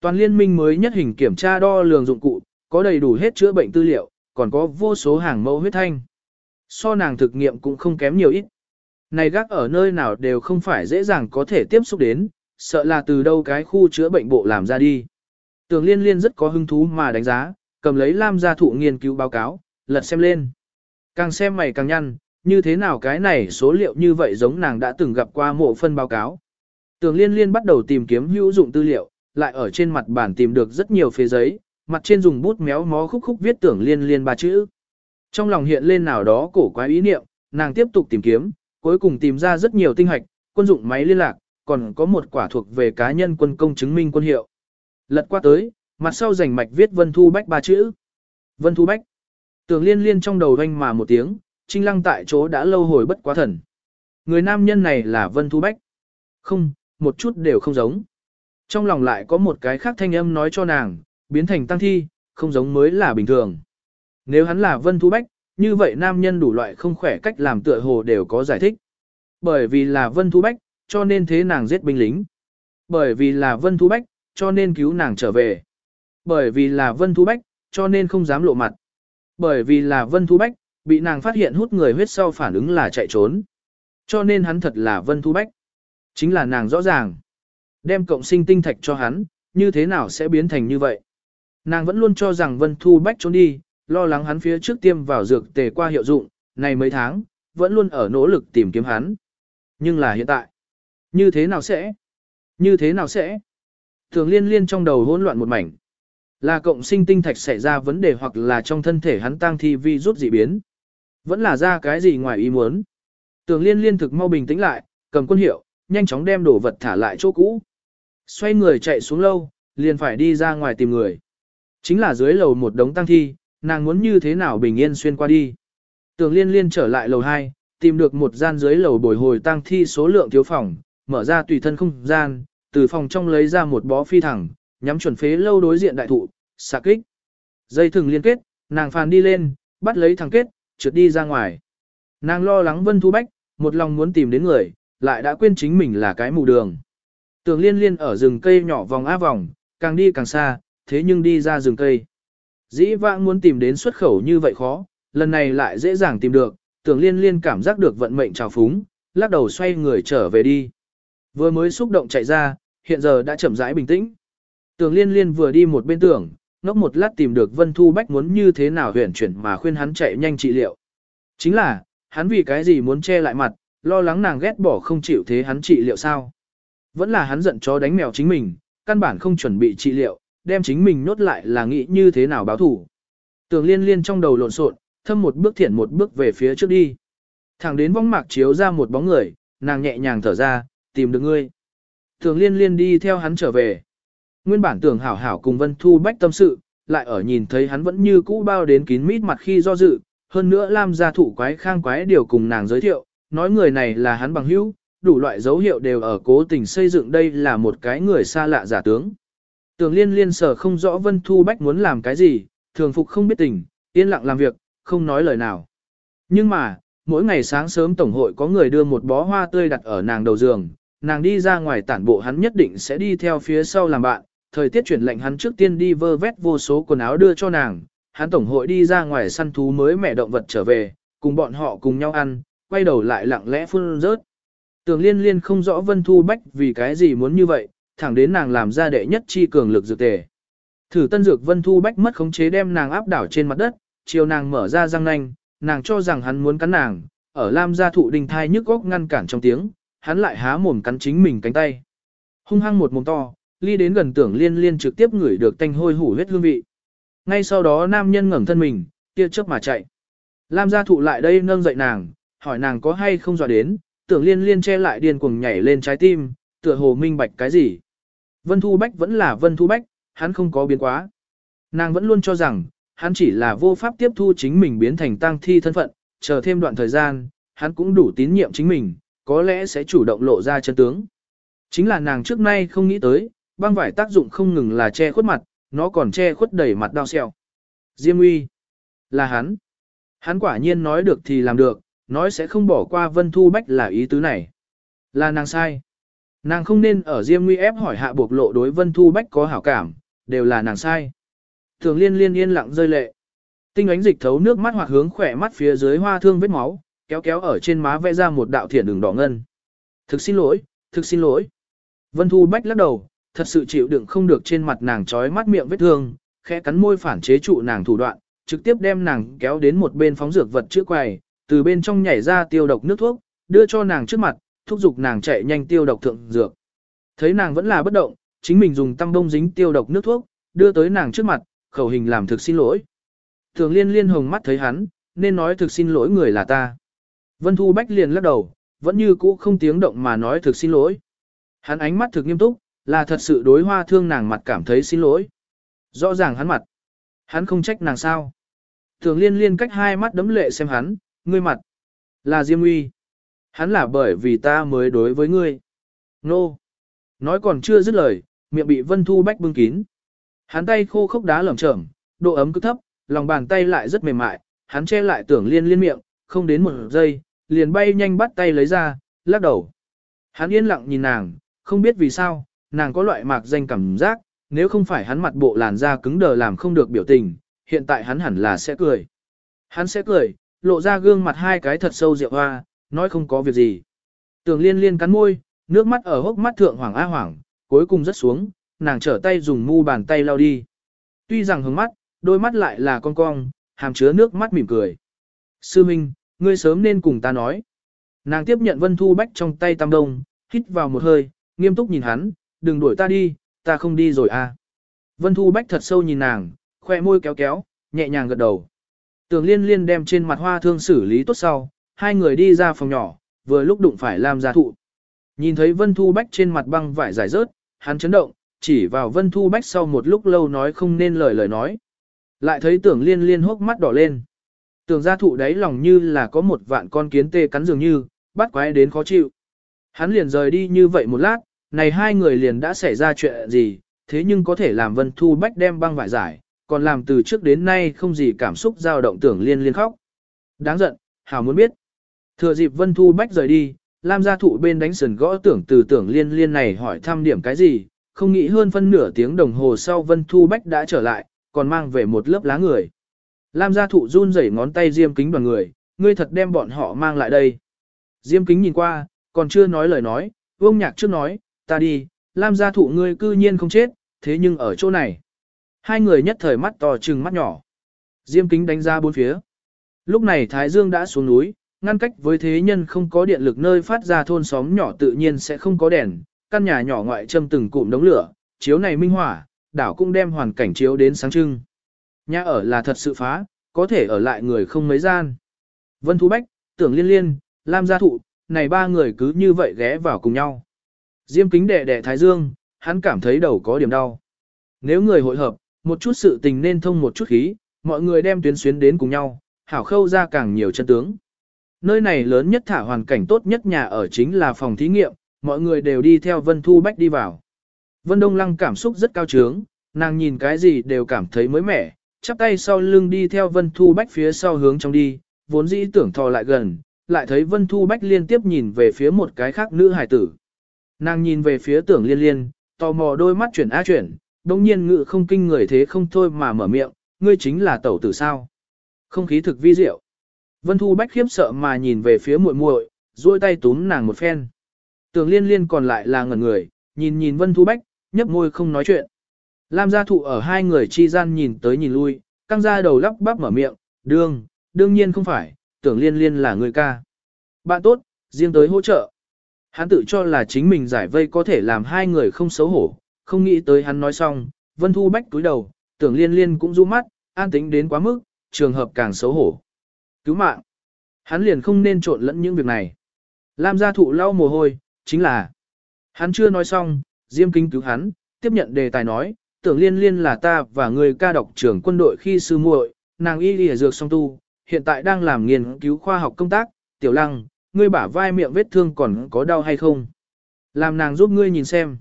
Toàn liên minh mới nhất hình kiểm tra đo lường dụng cụ, có đầy đủ hết chữa bệnh tư liệu, còn có vô số hàng mẫu huyết thanh. So nàng thực nghiệm cũng không kém nhiều ít. Này gác ở nơi nào đều không phải dễ dàng có thể tiếp xúc đến, sợ là từ đâu cái khu chữa bệnh bộ làm ra đi. Tường liên liên rất có hứng thú mà đánh giá, cầm lấy Lam gia thụ nghiên cứu báo cáo, lật xem lên. Càng xem mày càng nhăn, như thế nào cái này số liệu như vậy giống nàng đã từng gặp qua mộ phân báo cáo. Tường liên liên bắt đầu tìm kiếm hữu dụng tư liệu, lại ở trên mặt bản tìm được rất nhiều phế giấy, mặt trên dùng bút méo mó khúc khúc viết tưởng liên liên ba chữ. Trong lòng hiện lên nào đó cổ quái ý niệm, nàng tiếp tục tìm kiếm, cuối cùng tìm ra rất nhiều tinh hạch, quân dụng máy liên lạc, còn có một quả thuộc về cá nhân quân công chứng minh quân hiệu. Lật qua tới, mặt sau rành mạch viết Vân Thu Bách ba chữ. Vân Thu Bách. tường liên liên trong đầu doanh mà một tiếng, trinh lăng tại chỗ đã lâu hồi bất quá thần. Người nam nhân này là Vân Thu Bách. Không, một chút đều không giống. Trong lòng lại có một cái khác thanh âm nói cho nàng, biến thành tăng thi, không giống mới là bình thường. Nếu hắn là Vân Thu Bách, như vậy nam nhân đủ loại không khỏe cách làm tựa hồ đều có giải thích. Bởi vì là Vân Thu Bách, cho nên thế nàng giết binh lính. Bởi vì là Vân Thu Bách, cho nên cứu nàng trở về. Bởi vì là Vân Thu Bách, cho nên không dám lộ mặt. Bởi vì là Vân Thu Bách, bị nàng phát hiện hút người huyết sau phản ứng là chạy trốn. Cho nên hắn thật là Vân Thu Bách. Chính là nàng rõ ràng. Đem cộng sinh tinh thạch cho hắn, như thế nào sẽ biến thành như vậy? Nàng vẫn luôn cho rằng Vân Thu Bách trốn đi, lo lắng hắn phía trước tiêm vào dược tề qua hiệu dụng, này mấy tháng, vẫn luôn ở nỗ lực tìm kiếm hắn. Nhưng là hiện tại, như thế nào sẽ? Như thế nào sẽ? Thường liên liên trong đầu hỗn loạn một mảnh. Là cộng sinh tinh thạch xảy ra vấn đề hoặc là trong thân thể hắn tăng thi vi rút dị biến. Vẫn là ra cái gì ngoài ý muốn. Tường liên liên thực mau bình tĩnh lại, cầm quân hiệu, nhanh chóng đem đồ vật thả lại chỗ cũ. Xoay người chạy xuống lâu, liền phải đi ra ngoài tìm người. Chính là dưới lầu một đống tăng thi, nàng muốn như thế nào bình yên xuyên qua đi. Tường liên liên trở lại lầu 2, tìm được một gian dưới lầu bồi hồi tăng thi số lượng thiếu phòng, mở ra tùy thân không gian, từ phòng trong lấy ra một bó phi thẳng, nhắm chuẩn phế lâu đối diện đại thụ, xạ kích. Dây thừng liên kết, nàng phàn đi lên, bắt lấy thằng kết, trượt đi ra ngoài. Nàng lo lắng Vân Thu Bách, một lòng muốn tìm đến người, lại đã quên chính mình là cái mù đường. Tường liên liên ở rừng cây nhỏ vòng á vòng, càng đi càng xa, thế nhưng đi ra rừng cây. Dĩ vãng muốn tìm đến xuất khẩu như vậy khó, lần này lại dễ dàng tìm được, Tường liên liên cảm giác được vận mệnh trào phúng, lắc đầu xoay người trở về đi. Vừa mới xúc động chạy ra, hiện giờ đã chậm rãi bình tĩnh. Tường liên liên vừa đi một bên tưởng, ngốc một lát tìm được Vân Thu Bách muốn như thế nào huyển chuyển mà khuyên hắn chạy nhanh trị liệu. Chính là, hắn vì cái gì muốn che lại mặt, lo lắng nàng ghét bỏ không chịu thế hắn trị liệu sao. Vẫn là hắn giận chó đánh mèo chính mình, căn bản không chuẩn bị trị liệu, đem chính mình nốt lại là nghĩ như thế nào báo thủ. Tường liên liên trong đầu lộn xộn, thâm một bước thiện một bước về phía trước đi. Thẳng đến vong mạc chiếu ra một bóng người, nàng nhẹ nhàng thở ra, tìm được ngươi. Tường liên liên đi theo hắn trở về. Nguyên bản tưởng hảo hảo cùng Vân Thu Bách tâm sự, lại ở nhìn thấy hắn vẫn như cũ bao đến kín mít mặt khi do dự, hơn nữa Lam gia thủ quái khang quái điều cùng nàng giới thiệu, nói người này là hắn bằng hữu, đủ loại dấu hiệu đều ở cố tình xây dựng đây là một cái người xa lạ giả tướng. Tưởng liên liên sở không rõ Vân Thu Bách muốn làm cái gì, thường phục không biết tình, yên lặng làm việc, không nói lời nào. Nhưng mà, mỗi ngày sáng sớm tổng hội có người đưa một bó hoa tươi đặt ở nàng đầu giường, nàng đi ra ngoài tản bộ hắn nhất định sẽ đi theo phía sau làm bạn, thời tiết chuyển lạnh hắn trước tiên đi vơ vét vô số quần áo đưa cho nàng, hắn tổng hội đi ra ngoài săn thú mới mẹ động vật trở về, cùng bọn họ cùng nhau ăn, quay đầu lại lặng lẽ phun rớt. Tường liên liên không rõ Vân Thu Bách vì cái gì muốn như vậy, thẳng đến nàng làm ra đệ nhất chi cường lực dược tề. Thử tân dược Vân Thu Bách mất khống chế đem nàng áp đảo trên mặt đất, chiều nàng mở ra răng nanh, nàng cho rằng hắn muốn cắn nàng, ở Lam gia thụ đình thai nhức góc ngăn cản trong tiếng, hắn lại há mồm cắn chính mình cánh tay. Hung hăng một mồm to, ly đến gần tưởng liên liên trực tiếp ngửi được tanh hôi hủ huyết hương vị. Ngay sau đó nam nhân ngẩng thân mình, tia chớp mà chạy. Lam gia thụ lại đây nâng dậy nàng, hỏi nàng có hay không dọa đến, tưởng liên liên che lại điên cuồng nhảy lên trái tim, tựa hồ minh bạch cái gì. Vân Thu Bách vẫn là Vân Thu Bách, hắn không có biến quá. Nàng vẫn luôn cho rằng, hắn chỉ là vô pháp tiếp thu chính mình biến thành tang thi thân phận, chờ thêm đoạn thời gian, hắn cũng đủ tín nhiệm chính mình, có lẽ sẽ chủ động lộ ra chân tướng. Chính là nàng trước nay không nghĩ tới, băng vải tác dụng không ngừng là che khuất mặt, nó còn che khuất đầy mặt đau xẹo. Diêm uy, là hắn. Hắn quả nhiên nói được thì làm được, nói sẽ không bỏ qua Vân Thu Bách là ý tứ này. Là nàng sai. Nàng không nên ở Diêm Nguy ép hỏi hạ buộc lộ đối Vân Thu Bách có hảo cảm, đều là nàng sai. Thường liên liên yên lặng rơi lệ. Tinh ánh dịch thấu nước mắt hoặc hướng khỏe mắt phía dưới hoa thương vết máu, kéo kéo ở trên má vẽ ra một đạo thiển đường đỏ ngân. Thực xin lỗi, thực xin lỗi. Vân Thu Bách lắc đầu, thật sự chịu đựng không được trên mặt nàng trói mắt miệng vết thương, khẽ cắn môi phản chế trụ nàng thủ đoạn, trực tiếp đem nàng kéo đến một bên phóng dược vật chữa quầy, từ bên trong nhảy ra tiêu độc nước thuốc, đưa cho nàng trước mặt, thúc giục nàng chạy nhanh tiêu độc thượng dược. Thấy nàng vẫn là bất động, chính mình dùng tăm bông dính tiêu độc nước thuốc, đưa tới nàng trước mặt, khẩu hình làm thực xin lỗi. Thường liên liên hồng mắt thấy hắn, nên nói thực xin lỗi người là ta. Vân Thu Bách liền lắc đầu, vẫn như cũ không tiếng động mà nói thực xin lỗi. Hắn ánh mắt thực nghiêm túc, là thật sự đối hoa thương nàng mặt cảm thấy xin lỗi. Rõ ràng hắn mặt. Hắn không trách nàng sao. Thường liên liên cách hai mắt đấm lệ xem hắn, ngươi mặt. Là Diêm Uy. Hắn là bởi vì ta mới đối với ngươi. Nô. Nói còn chưa dứt lời, miệng bị Vân Thu Bách bưng kín. Hắn tay khô khốc đá lởm chởm, độ ấm cứ thấp, lòng bàn tay lại rất mềm mại, hắn che lại tưởng liên liên miệng, không đến một giây, liền bay nhanh bắt tay lấy ra, lắc đầu. Hắn yên lặng nhìn nàng, không biết vì sao, nàng có loại mạc danh cảm giác, nếu không phải hắn mặt bộ làn da cứng đờ làm không được biểu tình, hiện tại hắn hẳn là sẽ cười. Hắn sẽ cười, lộ ra gương mặt hai cái thật sâu rượu hoa, nói không có việc gì. Tường liên liên cắn môi, nước mắt ở hốc mắt thượng hoàng a hoàng, cuối cùng rất xuống, nàng trở tay dùng mu bàn tay lau đi. Tuy rằng hướng mắt, đôi mắt lại là con cong, hàm chứa nước mắt mỉm cười. Sư Minh, ngươi sớm nên cùng ta nói. Nàng tiếp nhận Vân Thu Bách trong tay tam đông, hít vào một hơi, nghiêm túc nhìn hắn, đừng đuổi ta đi, ta không đi rồi à. Vân Thu Bách thật sâu nhìn nàng, khoe môi kéo kéo, nhẹ nhàng gật đầu. Tưởng liên liên đem trên mặt hoa thương xử lý tốt sau, hai người đi ra phòng nhỏ, vừa lúc đụng phải Lam gia thụ. Nhìn thấy Vân Thu Bách trên mặt băng vải giải rớt, hắn chấn động, chỉ vào Vân Thu Bách sau một lúc lâu nói không nên lời lời nói. Lại thấy tưởng liên liên hốc mắt đỏ lên. Tưởng gia thụ đáy lòng như là có một vạn con kiến tê cắn dường như, bắt quái đến khó chịu. Hắn liền rời đi như vậy một lát, này hai người liền đã xảy ra chuyện gì, thế nhưng có thể làm Vân Thu Bách đem băng vải giải, còn làm từ trước đến nay không gì cảm xúc dao động tưởng liên liên khóc. Đáng giận, hảo muốn biết. Thừa dịp Vân Thu Bách rời đi, Lam gia thụ bên đánh sườn gõ tưởng từ tưởng liên liên này hỏi thăm điểm cái gì, không nghĩ hơn phân nửa tiếng đồng hồ sau Vân Thu Bách đã trở lại, còn mang về một lớp lá người. Lam gia thụ run rẩy ngón tay diêm kính đoàn người, ngươi thật đem bọn họ mang lại đây. Diêm kính nhìn qua, còn chưa nói lời nói, vương nhạc trước nói, ta đi, Lam gia thụ ngươi cư nhiên không chết, thế nhưng ở chỗ này. Hai người nhất thời mắt to trừng mắt nhỏ. Diêm kính đánh ra bốn phía. Lúc này Thái Dương đã xuống núi, ngăn cách với thế nhân không có điện lực nơi phát ra thôn xóm nhỏ tự nhiên sẽ không có đèn, căn nhà nhỏ ngoại châm từng cụm đống lửa, chiếu này minh hỏa, đảo cũng đem hoàn cảnh chiếu đến sáng trưng. Nhà ở là thật sự phá, có thể ở lại người không mấy gian. Vân Thu Bách, Tưởng Liên Liên, Lam Gia Thụ, này ba người cứ như vậy ghé vào cùng nhau. Diêm kính đệ đệ Thái Dương, hắn cảm thấy đầu có điểm đau. Nếu người hội hợp, một chút sự tình nên thông một chút khí, mọi người đem tuyến xuyến đến cùng nhau, hảo khâu ra càng nhiều chân tướng. Nơi này lớn nhất thả hoàn cảnh tốt nhất nhà ở chính là phòng thí nghiệm, mọi người đều đi theo Vân Thu Bách đi vào. Vân Đông Lăng cảm xúc rất cao trướng, nàng nhìn cái gì đều cảm thấy mới mẻ, chắp tay sau lưng đi theo Vân Thu Bách phía sau hướng trong đi, vốn dĩ tưởng thò lại gần, lại thấy Vân Thu Bách liên tiếp nhìn về phía một cái khác nữ hải tử. Nàng nhìn về phía tưởng liên liên, tò mò đôi mắt chuyển á chuyển, đồng nhiên ngự không kinh người thế không thôi mà mở miệng, ngươi chính là tẩu tử sao. Không khí thực vi diệu. Vân Thu Bách khiếp sợ mà nhìn về phía muội muội, duỗi tay túm nàng một phen. Tưởng liên liên còn lại là ngẩn người, nhìn nhìn Vân Thu Bách, nhấp môi không nói chuyện. Lam gia thụ ở hai người chi gian nhìn tới nhìn lui, căng ra đầu lắp bắp mở miệng, đương, đương nhiên không phải, tưởng liên liên là người ca. Bạn tốt, riêng tới hỗ trợ. Hắn tự cho là chính mình giải vây có thể làm hai người không xấu hổ, không nghĩ tới hắn nói xong, Vân Thu Bách túi đầu, tưởng liên liên cũng rũ mắt, an tính đến quá mức, trường hợp càng xấu hổ. Cứu mạng. Hắn liền không nên trộn lẫn những việc này. Lam gia thụ lau mồ hôi, chính là. Hắn chưa nói xong, Diêm Kinh cứu hắn, tiếp nhận đề tài nói, tưởng liên liên là ta và người ca đọc trưởng quân đội khi sư muội, nàng y lìa dược song tu, hiện tại đang làm nghiên cứu khoa học công tác, tiểu lăng, ngươi bả vai miệng vết thương còn có đau hay không? Làm nàng giúp ngươi nhìn xem.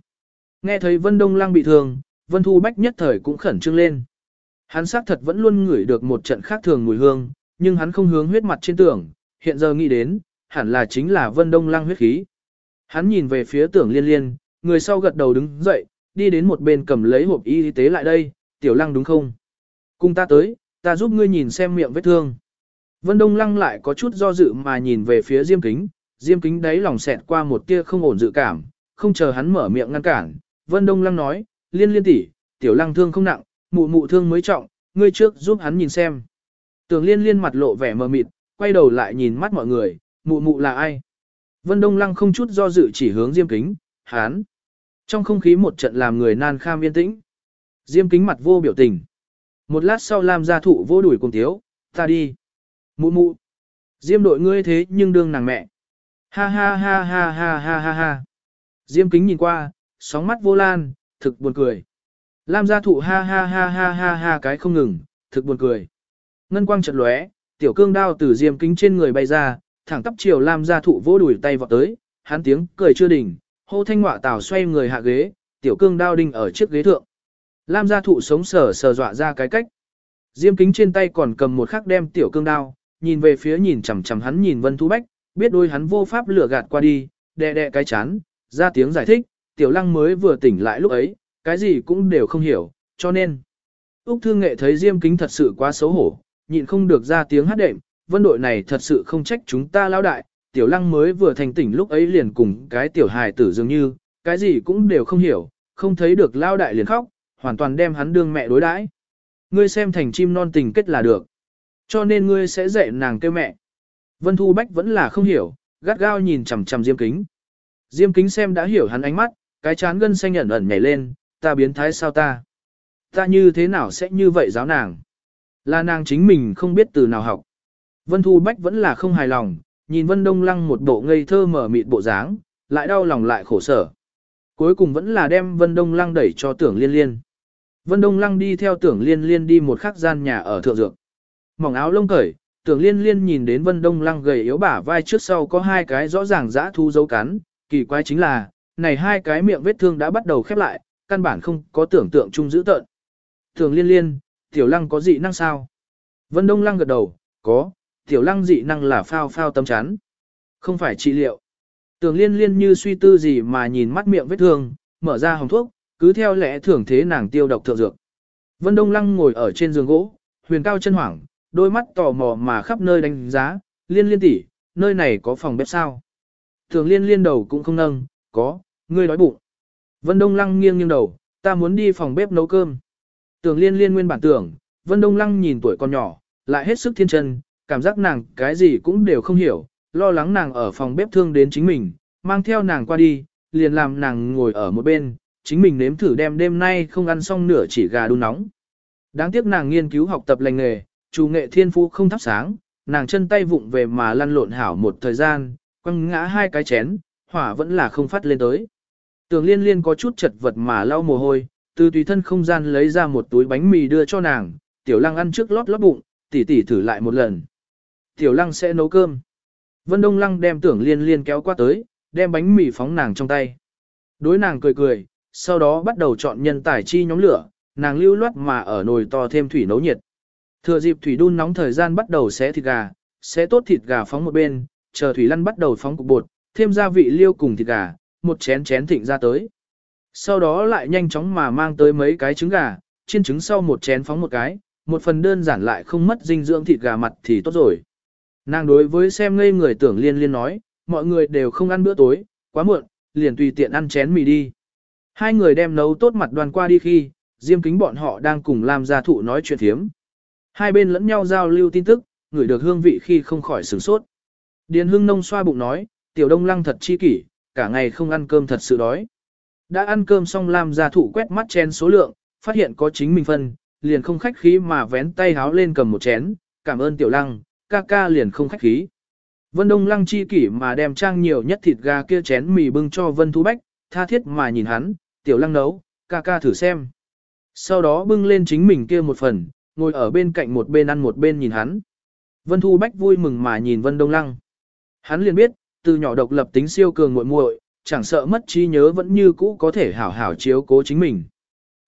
Nghe thấy Vân Đông Lăng bị thương, Vân Thu Bách nhất thời cũng khẩn trương lên. Hắn xác thật vẫn luôn ngửi được một trận khác thường mùi hương, nhưng hắn không hướng huyết mặt trên tường, hiện giờ nghĩ đến, hẳn là chính là Vân Đông Lăng huyết khí. Hắn nhìn về phía tưởng liên liên, người sau gật đầu đứng dậy, đi đến một bên cầm lấy hộp y tế lại đây, tiểu lăng đúng không? Cùng ta tới, ta giúp ngươi nhìn xem miệng vết thương. Vân Đông Lăng lại có chút do dự mà nhìn về phía Diêm Kính, Diêm Kính đấy lòng xẹt qua một tia không ổn dự cảm, không chờ hắn mở miệng ngăn cản. Vân Đông Lăng nói, liên liên tỷ, tiểu lăng thương không nặng, mụ mụ thương mới trọng, ngươi trước giúp hắn nhìn xem. Tưởng liên liên mặt lộ vẻ mờ mịt, quay đầu lại nhìn mắt mọi người, mụ mụ là ai? Vân Đông Lăng không chút do dự chỉ hướng Diêm Kính, hắn. Trong không khí một trận làm người nan kham yên tĩnh. Diêm Kính mặt vô biểu tình. Một lát sau Lam gia thụ vô đuổi cùng thiếu, ta đi. Mụ mụ. Diêm đội ngươi thế nhưng đương nàng mẹ. Ha ha ha ha ha ha ha ha. Diêm kính nhìn qua, sóng mắt vô lan, thực buồn cười. Lam gia thụ ha ha ha ha ha ha cái không ngừng, thực buồn cười. Ngân quang chợt lóe, tiểu cương đao từ diêm kính trên người bay ra, thẳng tắp chiều Lam gia thụ vỗ đuổi tay vọt tới, hắn tiếng cười chưa đỉnh, hô thanh ngọa tảo xoay người hạ ghế, tiểu cương đao đinh ở chiếc ghế thượng. Lam gia thụ sống sờ sờ dọa ra cái cách. Diêm kính trên tay còn cầm một khắc đem tiểu cương đao, nhìn về phía nhìn chằm chằm hắn nhìn Vân Thu Bách, biết đôi hắn vô pháp lừa gạt qua đi, đè đè cái chán, ra tiếng giải thích, tiểu lăng mới vừa tỉnh lại lúc ấy, cái gì cũng đều không hiểu, cho nên. Úc Thương Nghệ thấy Diêm Kính thật sự quá xấu hổ, nhịn không được ra tiếng hát đệm, vân đội này thật sự không trách chúng ta lao đại, tiểu lăng mới vừa thành tỉnh lúc ấy liền cùng cái tiểu hài tử dường như, cái gì cũng đều không hiểu, không thấy được lao đại liền khóc, hoàn toàn đem hắn đương mẹ đối đãi. Ngươi xem thành chim non tình kết là được. Cho nên ngươi sẽ dạy nàng kêu mẹ. Vân Thu Bách vẫn là không hiểu, gắt gao nhìn chằm chằm Diêm Kính. Diêm Kính xem đã hiểu hắn ánh mắt, cái chán gân xanh ẩn ẩn nhảy lên, ta biến thái sao ta? Ta như thế nào sẽ như vậy giáo nàng? Là nàng chính mình không biết từ nào học. Vân Thu Bách vẫn là không hài lòng, nhìn Vân Đông Lăng một bộ ngây thơ mở mịt bộ dáng, lại đau lòng lại khổ sở. Cuối cùng vẫn là đem Vân Đông Lăng đẩy cho tưởng liên liên. Vân Đông Lăng đi theo tưởng liên liên đi một khắc gian nhà ở thượng dược. Mỏng áo lông cởi, tưởng liên liên nhìn đến Vân Đông Lăng gầy yếu bả vai trước sau có hai cái rõ ràng dã thu dấu cắn, kỳ quái chính là, này hai cái miệng vết thương đã bắt đầu khép lại, căn bản không có tưởng tượng chung dữ tợn. Tưởng liên liên, tiểu lăng có dị năng sao? Vân Đông Lăng gật đầu, có, tiểu lăng dị năng là phao phao tâm chán, Không phải trị liệu. Tưởng liên liên như suy tư gì mà nhìn mắt miệng vết thương, mở ra hồng thuốc, cứ theo lẽ thường thế nàng tiêu độc thượng dược. Vân Đông Lăng ngồi ở trên giường gỗ, huyền cao chân hoảng, đôi mắt tò mò mà khắp nơi đánh giá, liên liên tỷ, nơi này có phòng bếp sao? Thường liên liên đầu cũng không nâng, có, ngươi đói bụng. Vân Đông Lăng nghiêng nghiêng đầu, ta muốn đi phòng bếp nấu cơm. Tưởng liên liên nguyên bản tưởng, Vân Đông Lăng nhìn tuổi còn nhỏ, lại hết sức thiên chân, cảm giác nàng cái gì cũng đều không hiểu, lo lắng nàng ở phòng bếp thương đến chính mình, mang theo nàng qua đi, liền làm nàng ngồi ở một bên, chính mình nếm thử đem đêm nay không ăn xong nửa chỉ gà đun nóng. Đáng tiếc nàng nghiên cứu học tập lành nghề, chủ nghệ thiên phú không thắp sáng, nàng chân tay vụng về mà lăn lộn hảo một thời gian, quăng ngã hai cái chén, hỏa vẫn là không phát lên tới. Tưởng liên liên có chút chật vật mà lau mồ hôi, từ tùy thân không gian lấy ra một túi bánh mì đưa cho nàng, tiểu lăng ăn trước lót lót bụng, tỉ tỉ thử lại một lần. Tiểu lăng sẽ nấu cơm. Vân Đông Lăng đem tưởng liên liên kéo qua tới, đem bánh mì phóng nàng trong tay. Đối nàng cười cười, sau đó bắt đầu chọn nhân tài chi nhóm lửa, nàng lưu loát mà ở nồi to thêm thủy nấu nhiệt. Thừa dịp thủy đun nóng thời gian bắt đầu xé thịt gà, xé tốt thịt gà phóng một bên, chờ thủy lăn bắt đầu phóng cục bột, thêm gia vị liêu cùng thịt gà, một chén chén thịnh ra tới. Sau đó lại nhanh chóng mà mang tới mấy cái trứng gà, chiên trứng sau một chén phóng một cái, một phần đơn giản lại không mất dinh dưỡng thịt gà mặt thì tốt rồi. Nàng đối với xem ngây người tưởng liên liên nói, mọi người đều không ăn bữa tối, quá muộn, liền tùy tiện ăn chén mì đi. Hai người đem nấu tốt mặt đoàn qua đi khi, Diêm kính bọn họ đang cùng làm gia thụ nói chuyện thiếm. Hai bên lẫn nhau giao lưu tin tức, ngửi được hương vị khi không khỏi sửng sốt. Điền hưng nông xoa bụng nói, tiểu đông lăng thật chi kỷ, cả ngày không ăn cơm thật sự đói. Đã ăn cơm xong Lam gia thụ quét mắt chén số lượng, phát hiện có chính mình phân, liền không khách khí mà vén tay háo lên cầm một chén, cảm ơn tiểu lăng, ca ca liền không khách khí. Vân Đông Lăng chi kỷ mà đem trang nhiều nhất thịt gà kia chén mì bưng cho Vân Thu Bách, tha thiết mà nhìn hắn, tiểu lăng nấu, ca ca thử xem. Sau đó bưng lên chính mình kia một phần, ngồi ở bên cạnh một bên ăn một bên nhìn hắn. Vân Thu Bách vui mừng mà nhìn Vân Đông Lăng. Hắn liền biết, từ nhỏ độc lập tính siêu cường muội muội, chẳng sợ mất trí nhớ vẫn như cũ có thể hảo hảo chiếu cố chính mình.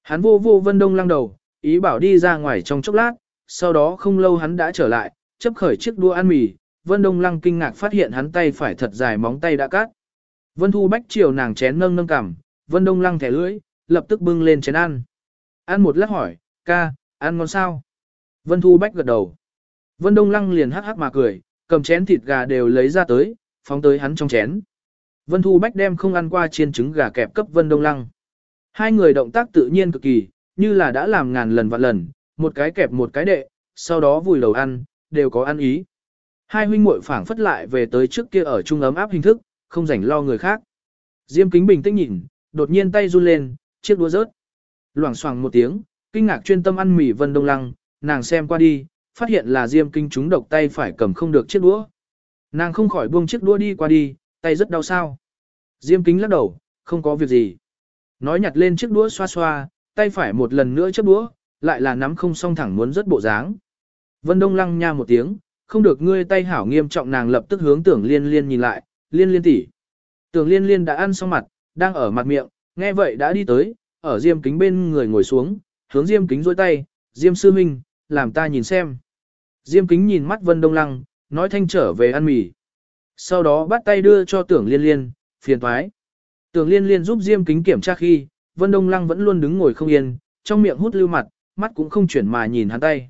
Hắn vô vô Vân Đông Lăng đầu, ý bảo đi ra ngoài trong chốc lát, sau đó không lâu hắn đã trở lại, chấp khởi chiếc đũa ăn mì, Vân Đông Lăng kinh ngạc phát hiện hắn tay phải thật dài móng tay đã cắt. Vân Thu Bách chiều nàng chén nâng nâng cằm, Vân Đông Lăng thẻ lưỡi, lập tức bưng lên chén ăn. Ăn một lát hỏi, ca, ăn ngon sao? Vân Thu Bách gật đầu. Vân Đông Lăng liền hắc hắc mà cười, cầm chén thịt gà đều lấy ra tới, phóng tới hắn trong chén. Vân Thu Bách đem không ăn qua chiên trứng gà kẹp cấp Vân Đông Lăng. Hai người động tác tự nhiên cực kỳ, như là đã làm ngàn lần vạn lần, một cái kẹp một cái đệ, sau đó vùi đầu ăn, đều có ăn ý. Hai huynh muội phảng phất lại về tới trước kia ở trung ấm áp hình thức, không rảnh lo người khác. Diêm kính bình tĩnh nhìn, đột nhiên tay run lên, chiếc đũa rớt. Loảng xoảng một tiếng, kinh ngạc chuyên tâm ăn mì Vân Đông Lăng, nàng xem qua đi, phát hiện là Diêm kinh chúng độc tay phải cầm không được chiếc đũa. Nàng không khỏi buông chiếc đũa đi qua đi, tay rất đau sao. Diêm kính lắc đầu, không có việc gì. Nói nhặt lên chiếc đũa xoa xoa, tay phải một lần nữa chấp đũa, lại là nắm không song thẳng muốn rất bộ dáng. Vân Đông lăng nha một tiếng, không được ngươi tay hảo nghiêm trọng nàng lập tức hướng tưởng liên liên nhìn lại, liên liên tỷ. Tưởng liên liên đã ăn xong mặt, đang ở mặt miệng, nghe vậy đã đi tới, ở diêm kính bên người ngồi xuống, hướng diêm kính dôi tay, diêm sư minh, làm ta nhìn xem. Diêm kính nhìn mắt Vân Đông lăng, nói thanh trở về ăn mì. Sau đó bắt tay đưa cho tưởng liên liên, phiền thoái. Tưởng liên liên giúp diêm kính kiểm tra khi, Vân Đông lăng vẫn luôn đứng ngồi không yên, trong miệng hút lưu mặt, mắt cũng không chuyển mà nhìn hắn tay.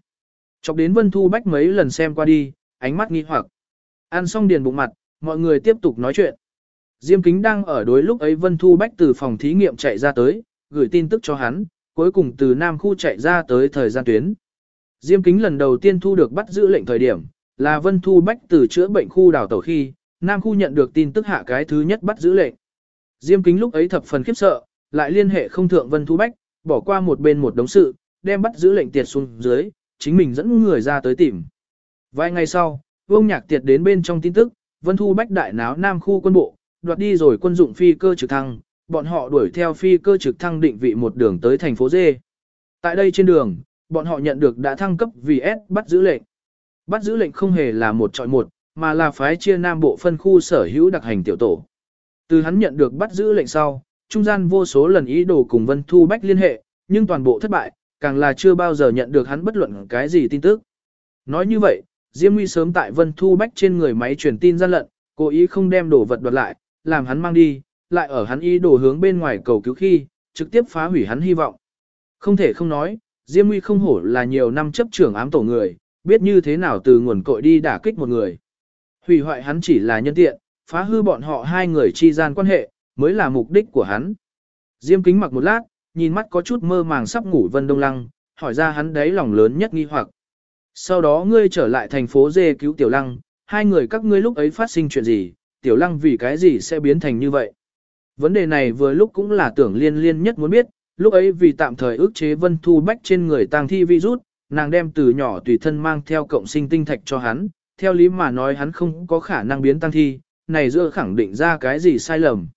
Chọc đến Vân Thu Bách mấy lần xem qua đi, ánh mắt nghi hoặc. Ăn xong điền bụng mặt, mọi người tiếp tục nói chuyện. Diêm Kính đang ở đối lúc ấy Vân Thu Bách từ phòng thí nghiệm chạy ra tới, gửi tin tức cho hắn, cuối cùng từ Nam khu chạy ra tới thời gian tuyến. Diêm Kính lần đầu tiên thu được bắt giữ lệnh thời điểm, là Vân Thu Bách từ chữa bệnh khu đào tẩu khi, Nam khu nhận được tin tức hạ cái thứ nhất bắt giữ lệnh. Diêm Kính lúc ấy thập phần khiếp sợ, lại liên hệ không thượng Vân Thu Bách, bỏ qua một bên một đống sự, đem bắt giữ lệnh tiệt xuống dưới, chính mình dẫn người ra tới tìm. Vài ngày sau, Vương Nhạc tiệt đến bên trong tin tức, Vân Thu Bách đại náo Nam khu quân bộ, đoạt đi rồi quân dụng phi cơ trực thăng, bọn họ đuổi theo phi cơ trực thăng định vị một đường tới thành phố Dê. Tại đây trên đường, bọn họ nhận được đã thăng cấp vì S bắt giữ lệnh. Bắt giữ lệnh không hề là một chọi một, mà là phái chia Nam bộ phân khu sở hữu đặc hành tiểu tổ. Từ hắn nhận được bắt giữ lệnh sau, trung gian vô số lần ý đồ cùng Vân Thu Bách liên hệ, nhưng toàn bộ thất bại, càng là chưa bao giờ nhận được hắn bất luận cái gì tin tức. Nói như vậy, Diêm Nguy sớm tại Vân Thu Bách trên người máy truyền tin gian lận, cố ý không đem đồ vật đoạt lại, làm hắn mang đi, lại ở hắn ý đồ hướng bên ngoài cầu cứu khi, trực tiếp phá hủy hắn hy vọng. Không thể không nói, Diêm Nguy không hổ là nhiều năm chấp trưởng ám tổ người, biết như thế nào từ nguồn cội đi đả kích một người. Hủy hoại hắn chỉ là nhân tiện, phá hư bọn họ hai người chi gian quan hệ, mới là mục đích của hắn. Diêm kính mặc một lát, nhìn mắt có chút mơ màng sắp ngủ Vân Đông Lăng, hỏi ra hắn đấy lòng lớn nhất nghi hoặc. Sau đó ngươi trở lại thành phố dê cứu Tiểu Lăng, hai người các ngươi lúc ấy phát sinh chuyện gì, Tiểu Lăng vì cái gì sẽ biến thành như vậy. Vấn đề này vừa lúc cũng là tưởng liên liên nhất muốn biết, lúc ấy vì tạm thời ước chế Vân Thu Bách trên người tang thi virus, nàng đem từ nhỏ tùy thân mang theo cộng sinh tinh thạch cho hắn, theo lý mà nói hắn không có khả năng biến tăng thi, này giữa khẳng định ra cái gì sai lầm.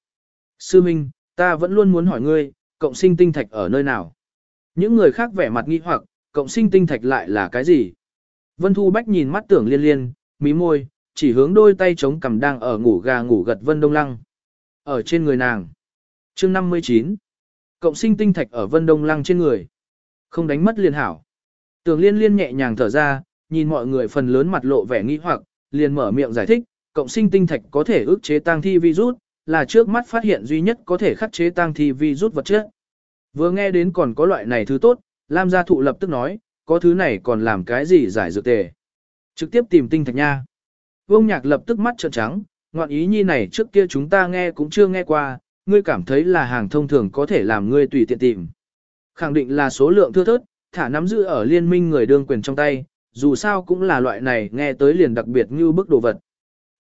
Sư Minh, ta vẫn luôn muốn hỏi ngươi, cộng sinh tinh thạch ở nơi nào? Những người khác vẻ mặt nghi hoặc, cộng sinh tinh thạch lại là cái gì? Vân Thu Bách nhìn mắt tưởng liên liên, mí môi, chỉ hướng đôi tay chống cằm đang ở ngủ gà ngủ gật Vân Đông Lăng. Ở trên người nàng. chương 59. Cộng sinh tinh thạch ở Vân Đông Lăng trên người. Không đánh mất liên hảo. tường liên liên nhẹ nhàng thở ra, nhìn mọi người phần lớn mặt lộ vẻ nghi hoặc, liền mở miệng giải thích, cộng sinh tinh thạch có thể ức chế tăng thi virus, là trước mắt phát hiện duy nhất có thể khắc chế tăng thi virus vật chất. Vừa nghe đến còn có loại này thứ tốt, Lam gia thụ lập tức nói, có thứ này còn làm cái gì giải dược tề. Trực tiếp tìm tinh thạch nha. Vương nhạc lập tức mắt trợn trắng, ngoạn ý nhi này trước kia chúng ta nghe cũng chưa nghe qua, ngươi cảm thấy là hàng thông thường có thể làm ngươi tùy tiện tìm. Khẳng định là số lượng thưa thớt, thả nắm giữ ở liên minh người đương quyền trong tay, dù sao cũng là loại này nghe tới liền đặc biệt như bức đồ vật.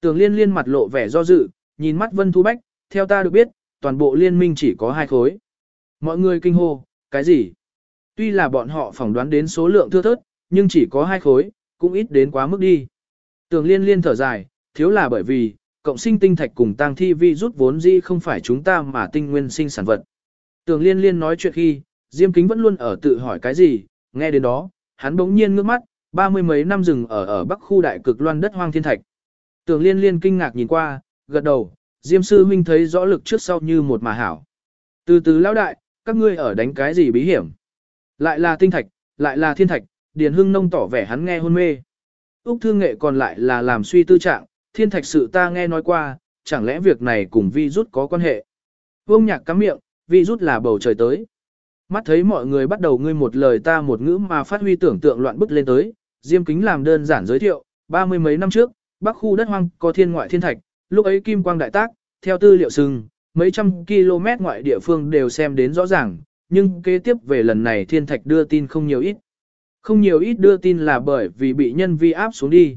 Tường liên liên mặt lộ vẻ do dự, nhìn mắt Vân Thu Bách, theo ta được biết, toàn bộ liên minh chỉ có hai khối. Mọi người kinh hô, cái gì? Tuy là bọn họ phỏng đoán đến số lượng thưa thớt, nhưng chỉ có hai khối, cũng ít đến quá mức đi. Tường liên liên thở dài, thiếu là bởi vì, cộng sinh tinh thạch cùng tang thi vi rút vốn dĩ không phải chúng ta mà tinh nguyên sinh sản vật. Tường liên liên nói chuyện khi, Diêm Kính vẫn luôn ở tự hỏi cái gì, nghe đến đó, hắn bỗng nhiên ngước mắt, ba mươi mấy năm rừng ở ở bắc khu đại cực loan đất hoang thiên thạch. Tường liên liên kinh ngạc nhìn qua, gật đầu, Diêm sư huynh thấy rõ lực trước sau như một mà hảo. Từ từ lão đại, các ngươi ở đánh cái gì bí hiểm? Lại là tinh thạch, lại là thiên thạch, Điền Hưng Nông tỏ vẻ hắn nghe hôn mê. Úc thương nghệ còn lại là làm suy tư trạng, thiên thạch sự ta nghe nói qua, chẳng lẽ việc này cùng vi rút có quan hệ? Vương nhạc cắm miệng, vi rút là bầu trời tới. Mắt thấy mọi người bắt đầu ngươi một lời ta một ngữ mà phát huy tưởng tượng loạn bức lên tới, Diêm Kính làm đơn giản giới thiệu, ba mươi mấy năm trước, bắc khu đất hoang có thiên ngoại thiên thạch, lúc ấy kim quang đại tác, theo tư liệu sừng, mấy trăm km ngoại địa phương đều xem đến rõ ràng, nhưng kế tiếp về lần này thiên thạch đưa tin không nhiều ít. Không nhiều ít đưa tin là bởi vì bị nhân vi áp xuống đi.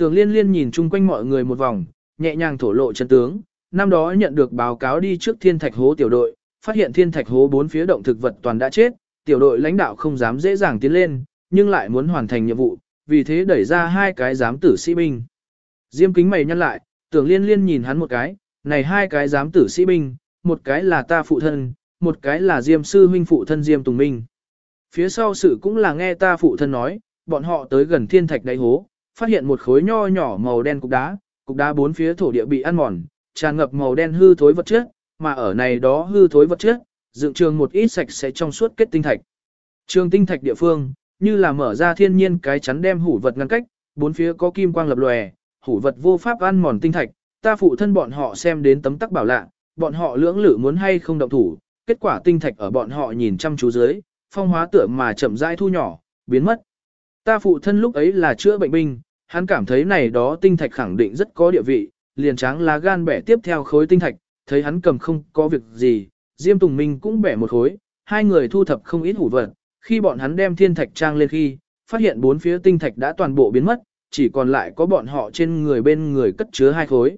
Tường liên liên nhìn chung quanh mọi người một vòng, nhẹ nhàng thổ lộ chân tướng, năm đó nhận được báo cáo đi trước thiên thạch hố tiểu đội, phát hiện thiên thạch hố bốn phía động thực vật toàn đã chết, tiểu đội lãnh đạo không dám dễ dàng tiến lên, nhưng lại muốn hoàn thành nhiệm vụ, vì thế đẩy ra hai cái giám tử sĩ binh. Diêm kính mày nhăn lại, tưởng liên liên nhìn hắn một cái, này hai cái giám tử sĩ binh, một cái là ta phụ thân, một cái là Diêm sư huynh phụ thân Diêm Tùng Minh. Phía sau sự cũng là nghe ta phụ thân nói, bọn họ tới gần thiên thạch đáy hố, phát hiện một khối nho nhỏ màu đen cục đá, cục đá bốn phía thổ địa bị ăn mòn, tràn ngập màu đen hư thối vật chất, mà ở này đó hư thối vật chất, dựng trường một ít sạch sẽ trong suốt kết tinh thạch. Trường tinh thạch địa phương, như là mở ra thiên nhiên cái chắn đem hủ vật ngăn cách, bốn phía có kim quang lập lòe, hủ vật vô pháp ăn mòn tinh thạch, ta phụ thân bọn họ xem đến tấm tắc bảo lạ, bọn họ lưỡng lự muốn hay không động thủ, kết quả tinh thạch ở bọn họ nhìn chăm chú dưới, phong hóa tựa mà chậm rãi thu nhỏ, biến mất. Ta phụ thân lúc ấy là chữa bệnh binh, hắn cảm thấy này đó tinh thạch khẳng định rất có địa vị, liền tráng lá gan bẻ tiếp theo khối tinh thạch, thấy hắn cầm không có việc gì, Diêm Tùng Minh cũng bẻ một khối, hai người thu thập không ít hủ vật, khi bọn hắn đem thiên thạch trang lên khi, phát hiện bốn phía tinh thạch đã toàn bộ biến mất, chỉ còn lại có bọn họ trên người bên người cất chứa hai khối.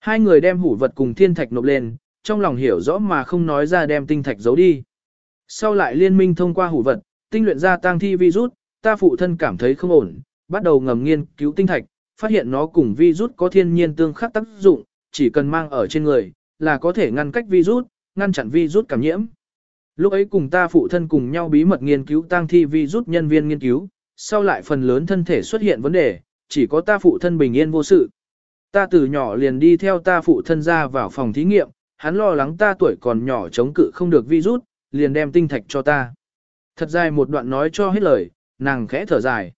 Hai người đem hủ vật cùng thiên thạch nộp lên, trong lòng hiểu rõ mà không nói ra đem tinh thạch giấu đi. Sau lại liên minh thông qua hủ vật, tinh luyện ra tang thi virus, ta phụ thân cảm thấy không ổn, bắt đầu ngầm nghiên cứu tinh thạch, phát hiện nó cùng virus có thiên nhiên tương khắc tác dụng, chỉ cần mang ở trên người, là có thể ngăn cách virus, ngăn chặn virus cảm nhiễm. Lúc ấy cùng ta phụ thân cùng nhau bí mật nghiên cứu tang thi virus nhân viên nghiên cứu, sau lại phần lớn thân thể xuất hiện vấn đề, chỉ có ta phụ thân bình yên vô sự. Ta từ nhỏ liền đi theo ta phụ thân ra vào phòng thí nghiệm, hắn lo lắng ta tuổi còn nhỏ chống cự không được virus, liền đem tinh thạch cho ta. Thật dài một đoạn nói cho hết lời, nàng khẽ thở dài.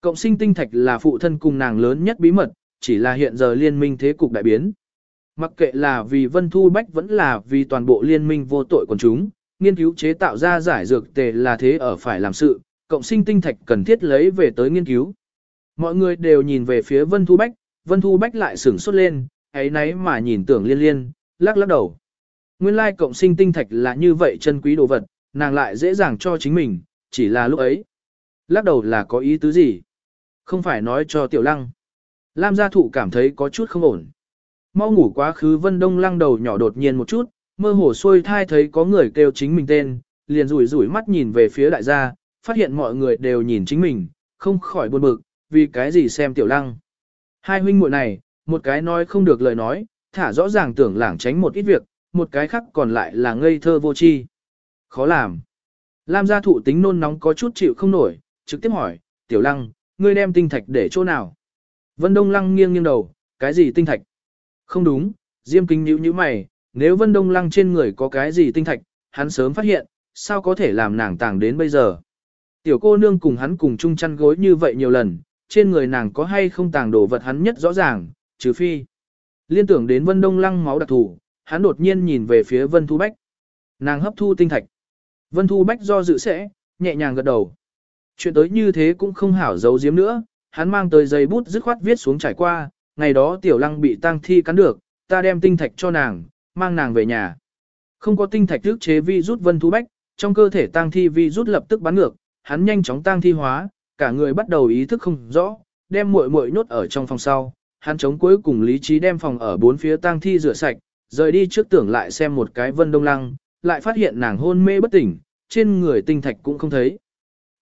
Cộng sinh tinh thạch là phụ thân cùng nàng lớn nhất bí mật, chỉ là hiện giờ liên minh thế cục đại biến. Mặc kệ là vì Vân Thu Bách vẫn là vì toàn bộ liên minh vô tội của chúng, nghiên cứu chế tạo ra giải dược tề là thế ở phải làm sự, cộng sinh tinh thạch cần thiết lấy về tới nghiên cứu. Mọi người đều nhìn về phía Vân Thu Bách, Vân Thu Bách lại sửng sốt lên, ấy nấy mà nhìn tưởng liên liên, lắc lắc đầu. Nguyên lai cộng sinh tinh thạch là như vậy chân quý đồ vật, nàng lại dễ dàng cho chính mình, chỉ là lúc ấy. Lắc đầu là có ý tứ gì? Không phải nói cho tiểu lăng. Lam gia thụ cảm thấy có chút không ổn. Mau ngủ quá khứ vân đông lăng đầu nhỏ đột nhiên một chút, mơ hồ xuôi thai thấy có người kêu chính mình tên, liền rủi rủi mắt nhìn về phía đại gia, phát hiện mọi người đều nhìn chính mình, không khỏi buồn bực, vì cái gì xem tiểu lăng. Hai huynh muội này, một cái nói không được lời nói, thả rõ ràng tưởng lảng tránh một ít việc, một cái khác còn lại là ngây thơ vô tri. Khó làm. Lam gia thụ tính nôn nóng có chút chịu không nổi, trực tiếp hỏi, tiểu lăng, ngươi đem tinh thạch để chỗ nào? Vân Đông lăng nghiêng nghiêng đầu, cái gì tinh thạch? Không đúng, Diêm kính nhíu nhíu mày, nếu Vân Đông lăng trên người có cái gì tinh thạch, hắn sớm phát hiện, sao có thể làm nàng tàng đến bây giờ? Tiểu cô nương cùng hắn cùng chung chăn gối như vậy nhiều lần, trên người nàng có hay không tàng đồ vật hắn nhất rõ ràng, trừ phi. Liên tưởng đến Vân Đông Lăng máu đặc thù, hắn đột nhiên nhìn về phía Vân Thu Bách. Nàng hấp thu tinh thạch. Vân Thu Bách do dự sẽ, nhẹ nhàng gật đầu. Chuyện tới như thế cũng không hảo giấu giếm nữa, hắn mang tới giấy bút dứt khoát viết xuống trải qua, ngày đó tiểu lăng bị tang thi cắn được, ta đem tinh thạch cho nàng, mang nàng về nhà. Không có tinh thạch thức chế vi rút Vân Thu Bách, trong cơ thể tang thi vi rút lập tức bắn ngược, hắn nhanh chóng tang thi hóa, cả người bắt đầu ý thức không rõ, đem muội muội nhốt ở trong phòng sau, hắn chống cuối cùng lý trí đem phòng ở bốn phía tang thi rửa sạch, rời đi trước tưởng lại xem một cái Vân Đông Lăng, lại phát hiện nàng hôn mê bất tỉnh, trên người tinh thạch cũng không thấy.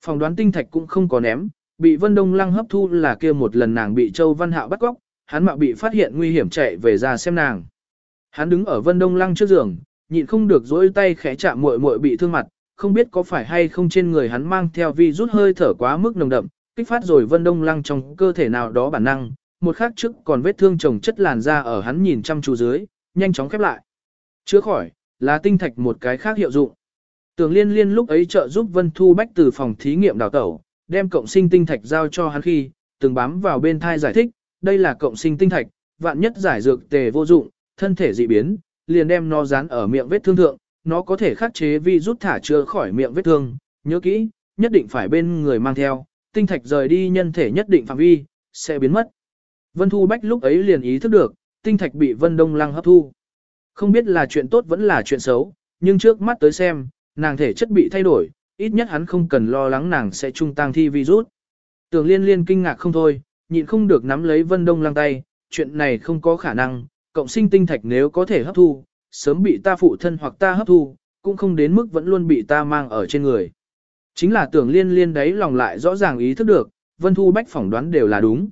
Phòng đoán tinh thạch cũng không có ném, bị Vân Đông Lăng hấp thu là kia một lần nàng bị Châu Văn Hạo bắt cóc, hắn mạo bị phát hiện nguy hiểm chạy về ra xem nàng. Hắn đứng ở Vân Đông Lăng trước giường, nhịn không được dỗi tay khẽ chạm muội muội bị thương mặt, không biết có phải hay không trên người hắn mang theo vi rút hơi thở quá mức nồng đậm, kích phát rồi Vân Đông Lăng trong cơ thể nào đó bản năng, một khắc trước còn vết thương chồng chất làn da ở hắn nhìn chăm chú dưới, nhanh chóng khép lại. Chữa khỏi, là tinh thạch một cái khác hiệu dụng. Tưởng liên liên lúc ấy trợ giúp Vân Thu Bách từ phòng thí nghiệm đào tẩu, đem cộng sinh tinh thạch giao cho hắn khi, từng bám vào bên thai giải thích, đây là cộng sinh tinh thạch, vạn nhất giải dược tề vô dụng, thân thể dị biến, liền đem nó dán ở miệng vết thương thượng, nó có thể khắc chế vi rút thả chữa khỏi miệng vết thương, nhớ kỹ, nhất định phải bên người mang theo, tinh thạch rời đi nhân thể nhất định phạm vi, sẽ biến mất. Vân Thu Bách lúc ấy liền ý thức được, tinh thạch bị Vân Đông Lăng hấp thu. Không biết là chuyện tốt vẫn là chuyện xấu, nhưng trước mắt tới xem, nàng thể chất bị thay đổi, ít nhất hắn không cần lo lắng nàng sẽ trung tăng thi virus. Tưởng liên liên kinh ngạc không thôi, nhịn không được nắm lấy Vân Đông Lăng tay, chuyện này không có khả năng, cộng sinh tinh thạch nếu có thể hấp thu, sớm bị ta phụ thân hoặc ta hấp thu, cũng không đến mức vẫn luôn bị ta mang ở trên người. Chính là tưởng liên liên đấy lòng lại rõ ràng ý thức được, Vân Thu Bách phỏng đoán đều là đúng.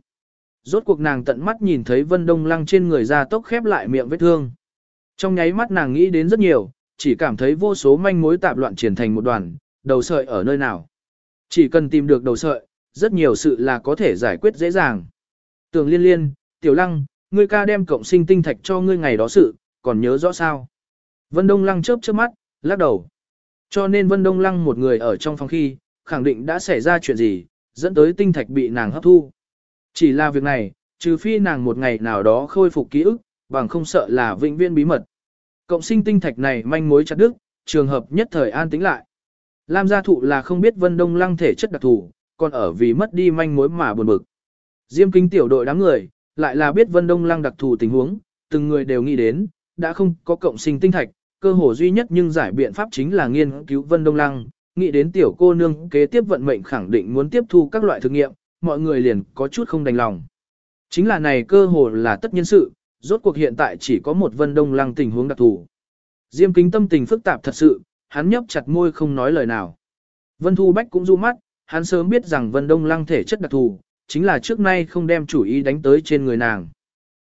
Rốt cuộc nàng tận mắt nhìn thấy Vân Đông Lăng trên người ra tốc khép lại miệng vết thương. Trong nháy mắt nàng nghĩ đến rất nhiều, chỉ cảm thấy vô số manh mối tạp loạn triển thành một đoàn, đầu sợi ở nơi nào. Chỉ cần tìm được đầu sợi, rất nhiều sự là có thể giải quyết dễ dàng. tường liên liên, tiểu lăng, ngươi ca đem cộng sinh tinh thạch cho ngươi ngày đó sự, còn nhớ rõ sao. Vân Đông Lăng chớp chớp mắt, lắc đầu. Cho nên Vân Đông Lăng một người ở trong phòng khi, khẳng định đã xảy ra chuyện gì, dẫn tới tinh thạch bị nàng hấp thu. Chỉ là việc này, trừ phi nàng một ngày nào đó khôi phục ký ức, bằng không sợ là vĩnh viên bí mật. Cộng sinh tinh thạch này manh mối chặt đức, trường hợp nhất thời an tĩnh lại. Lam gia thụ là không biết Vân Đông Lăng thể chất đặc thù, còn ở vì mất đi manh mối mà buồn bực. Diêm kính tiểu đội đám người, lại là biết Vân Đông Lăng đặc thù tình huống, từng người đều nghĩ đến, đã không có cộng sinh tinh thạch, cơ hồ duy nhất nhưng giải biện pháp chính là nghiên cứu Vân Đông Lăng, nghĩ đến tiểu cô nương kế tiếp vận mệnh khẳng định muốn tiếp thu các loại thực nghiệm, mọi người liền có chút không đành lòng. Chính là này cơ hồ là tất nhiên sự, rốt cuộc hiện tại chỉ có một Vân Đông Lăng tình huống đặc thù. Diêm kính tâm tình phức tạp thật sự, hắn nhấp chặt môi không nói lời nào. Vân Thu Bách cũng du mắt, hắn sớm biết rằng Vân Đông Lăng thể chất đặc thù, chính là trước nay không đem chủ ý đánh tới trên người nàng.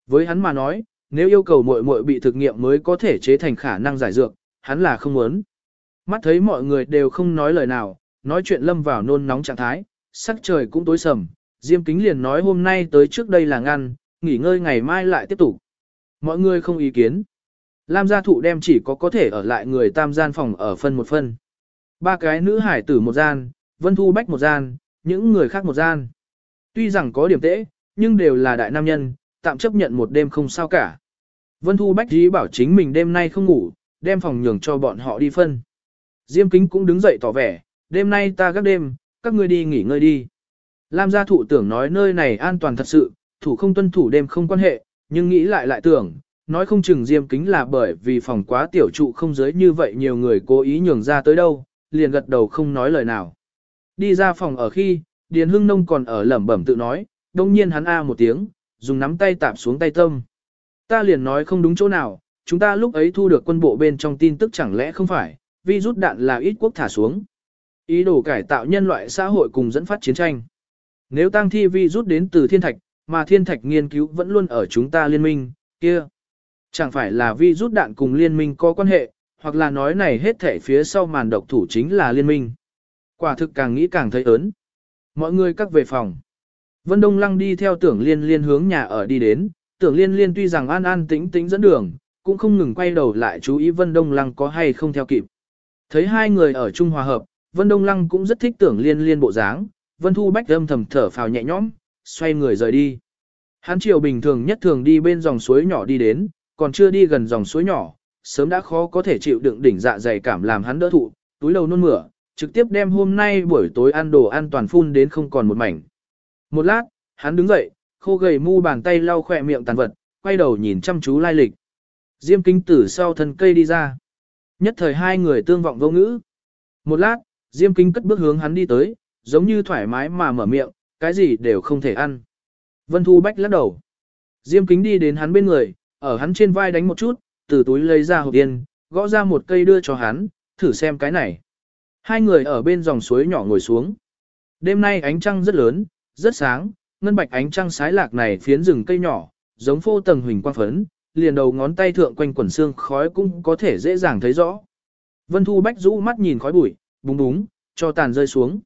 Với hắn mà nói, nếu yêu cầu muội muội bị thực nghiệm mới có thể chế thành khả năng giải dược, hắn là không muốn. Mắt thấy mọi người đều không nói lời nào, nói chuyện lâm vào nôn nóng trạng thái, sắc trời cũng tối sầm, Diêm Kính liền nói hôm nay tới trước đây là ngăn, nghỉ ngơi ngày mai lại tiếp tục. Mọi người không ý kiến. Lam gia thụ đem chỉ có có thể ở lại người tam gian phòng ở phân một phân. Ba cái nữ hải tử một gian, Vân Thu Bách một gian, những người khác một gian. Tuy rằng có điểm tễ, nhưng đều là đại nam nhân, tạm chấp nhận một đêm không sao cả. Vân Thu Bách dí bảo chính mình đêm nay không ngủ, đem phòng nhường cho bọn họ đi phân. Diêm Kính cũng đứng dậy tỏ vẻ, đêm nay ta gác đêm, các ngươi đi nghỉ ngơi đi. Lam gia thụ tưởng nói nơi này an toàn thật sự, thủ không tuân thủ đêm không quan hệ, nhưng nghĩ lại lại tưởng, nói không chừng Diêm Kính là bởi vì phòng quá tiểu trụ không giới như vậy nhiều người cố ý nhường ra tới đâu, liền gật đầu không nói lời nào. Đi ra phòng ở khi, Điền Hưng Nông còn ở lẩm bẩm tự nói, đông nhiên hắn a một tiếng, dùng nắm tay tạp xuống tay tâm. Ta liền nói không đúng chỗ nào, chúng ta lúc ấy thu được quân bộ bên trong tin tức chẳng lẽ không phải, vi rút đạn là ít quốc thả xuống. Ý đồ cải tạo nhân loại xã hội cùng dẫn phát chiến tranh. Nếu tăng thi vi rút đến từ thiên thạch, mà thiên thạch nghiên cứu vẫn luôn ở chúng ta liên minh, kia. Chẳng phải là vi rút đạn cùng liên minh có quan hệ, hoặc là nói này hết thể phía sau màn độc thủ chính là liên minh. Quả thực càng nghĩ càng thấy ớn. Mọi người cắt về phòng. Vân Đông Lăng đi theo tưởng liên liên hướng nhà ở đi đến, tưởng liên liên tuy rằng an an tĩnh tĩnh dẫn đường, cũng không ngừng quay đầu lại chú ý Vân Đông Lăng có hay không theo kịp. Thấy hai người ở chung hòa hợp, Vân Đông Lăng cũng rất thích tưởng liên liên bộ dáng, Vân Thu Bách âm thầm thở phào nhẹ nhõm, xoay người rời đi. Hắn chiều bình thường nhất thường đi bên dòng suối nhỏ đi đến, còn chưa đi gần dòng suối nhỏ, sớm đã khó có thể chịu đựng đỉnh dạ dày cảm làm hắn đỡ thụ, túi đầu nôn mửa, trực tiếp đem hôm nay buổi tối ăn đồ ăn toàn phun đến không còn một mảnh. Một lát, hắn đứng dậy, khô gầy mu bàn tay lau khỏe miệng tàn vật, quay đầu nhìn chăm chú lai lịch. Diêm Kính tử sau thân cây đi ra. Nhất thời hai người tương vọng vô ngữ. Một lát, Diêm Kính cất bước hướng hắn đi tới, giống như thoải mái mà mở miệng, cái gì đều không thể ăn. Vân Thu Bách lắc đầu. Diêm kính đi đến hắn bên người, ở hắn trên vai đánh một chút, từ túi lấy ra hộp yên, gõ ra một cây đưa cho hắn, thử xem cái này. Hai người ở bên dòng suối nhỏ ngồi xuống. Đêm nay ánh trăng rất lớn, rất sáng, ngân bạch ánh trăng sái lạc này phiến rừng cây nhỏ, giống phô tầng huỳnh quang phấn, liền đầu ngón tay thượng quanh quần xương khói cũng có thể dễ dàng thấy rõ. Vân Thu Bách rũ mắt nhìn khói bụi, búng búng, cho tàn rơi xuống.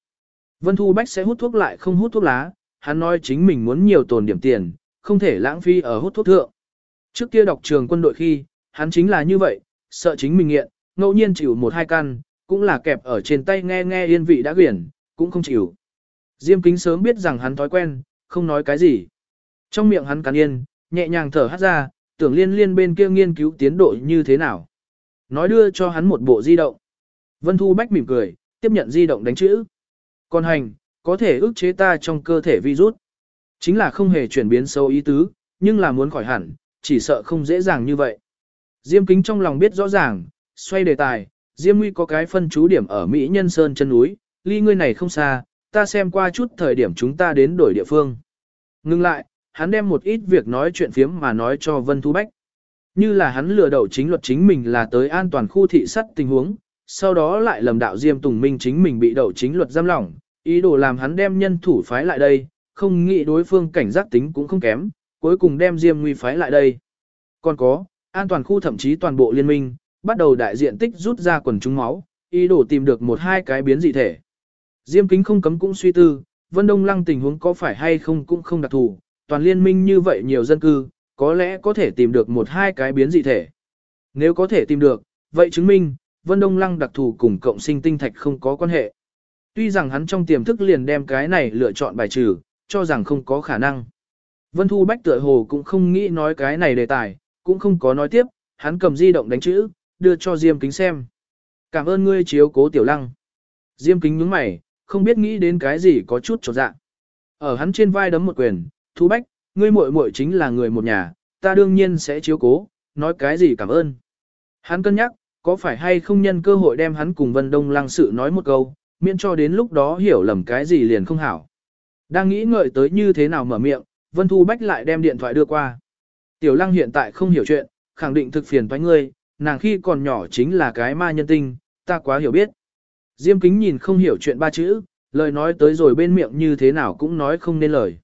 Vân Thu Bách sẽ hút thuốc lại không hút thuốc lá, hắn nói chính mình muốn nhiều tồn điểm tiền, không thể lãng phí ở hút thuốc thượng. Trước kia đọc trường quân đội khi, hắn chính là như vậy, sợ chính mình nghiện, ngẫu nhiên chịu một hai căn, cũng là kẹp ở trên tay nghe nghe yên vị đã quyển, cũng không chịu. Diêm kính sớm biết rằng hắn thói quen, không nói cái gì. Trong miệng hắn cắn yên, nhẹ nhàng thở hát ra, tưởng liên liên bên kia nghiên cứu tiến độ như thế nào. Nói đưa cho hắn một bộ di động. Vân Thu Bách mỉm cười, tiếp nhận di động đánh chữ. Còn hành, có thể ức chế ta trong cơ thể virus. Chính là không hề chuyển biến xấu ý tứ, nhưng là muốn khỏi hẳn, chỉ sợ không dễ dàng như vậy. Diêm kính trong lòng biết rõ ràng, xoay đề tài, Diêm Nguy có cái phân chú điểm ở Mỹ Nhân Sơn chân núi, ly ngươi này không xa, ta xem qua chút thời điểm chúng ta đến đổi địa phương. Ngưng lại, hắn đem một ít việc nói chuyện phiếm mà nói cho Vân Thu Bách. Như là hắn lừa đảo chính luật chính mình là tới an toàn khu thị sắt tình huống, sau đó lại lầm đạo Diêm Tùng Minh chính mình bị đậu chính luật giam lỏng, ý đồ làm hắn đem nhân thủ phái lại đây, không nghĩ đối phương cảnh giác tính cũng không kém, cuối cùng đem Diêm Nguy phái lại đây. Còn có, an toàn khu thậm chí toàn bộ liên minh, bắt đầu đại diện tích rút ra quần chúng máu, ý đồ tìm được một hai cái biến dị thể. Diêm kính không cấm cũng suy tư, Vân Đông Lăng tình huống có phải hay không cũng không đặc thù, toàn liên minh như vậy nhiều dân cư, có lẽ có thể tìm được một hai cái biến dị thể. Nếu có thể tìm được, vậy chứng minh, Vân Đông Lăng đặc thù cùng cộng sinh tinh thạch không có quan hệ. Tuy rằng hắn trong tiềm thức liền đem cái này lựa chọn bài trừ, cho rằng không có khả năng. Vân Thu Bách tựa hồ cũng không nghĩ nói cái này đề tài, cũng không có nói tiếp, hắn cầm di động đánh chữ, đưa cho Diêm Kính xem. Cảm ơn ngươi chiếu cố tiểu lăng. Diêm Kính nhướng mày, không biết nghĩ đến cái gì có chút chột dạ. Ở hắn trên vai đấm một quyền, Thu Bách, ngươi muội muội chính là người một nhà, ta đương nhiên sẽ chiếu cố, nói cái gì cảm ơn. Hắn cân nhắc, có phải hay không nhân cơ hội đem hắn cùng Vân Đông Lăng sự nói một câu, miễn cho đến lúc đó hiểu lầm cái gì liền không hảo. Đang nghĩ ngợi tới như thế nào mở miệng, Vân Thu Bách lại đem điện thoại đưa qua. Tiểu Lăng hiện tại không hiểu chuyện, khẳng định thực phiền với ngươi, nàng khi còn nhỏ chính là cái ma nhân tinh, ta quá hiểu biết. Diêm kính nhìn không hiểu chuyện ba chữ, lời nói tới rồi bên miệng như thế nào cũng nói không nên lời.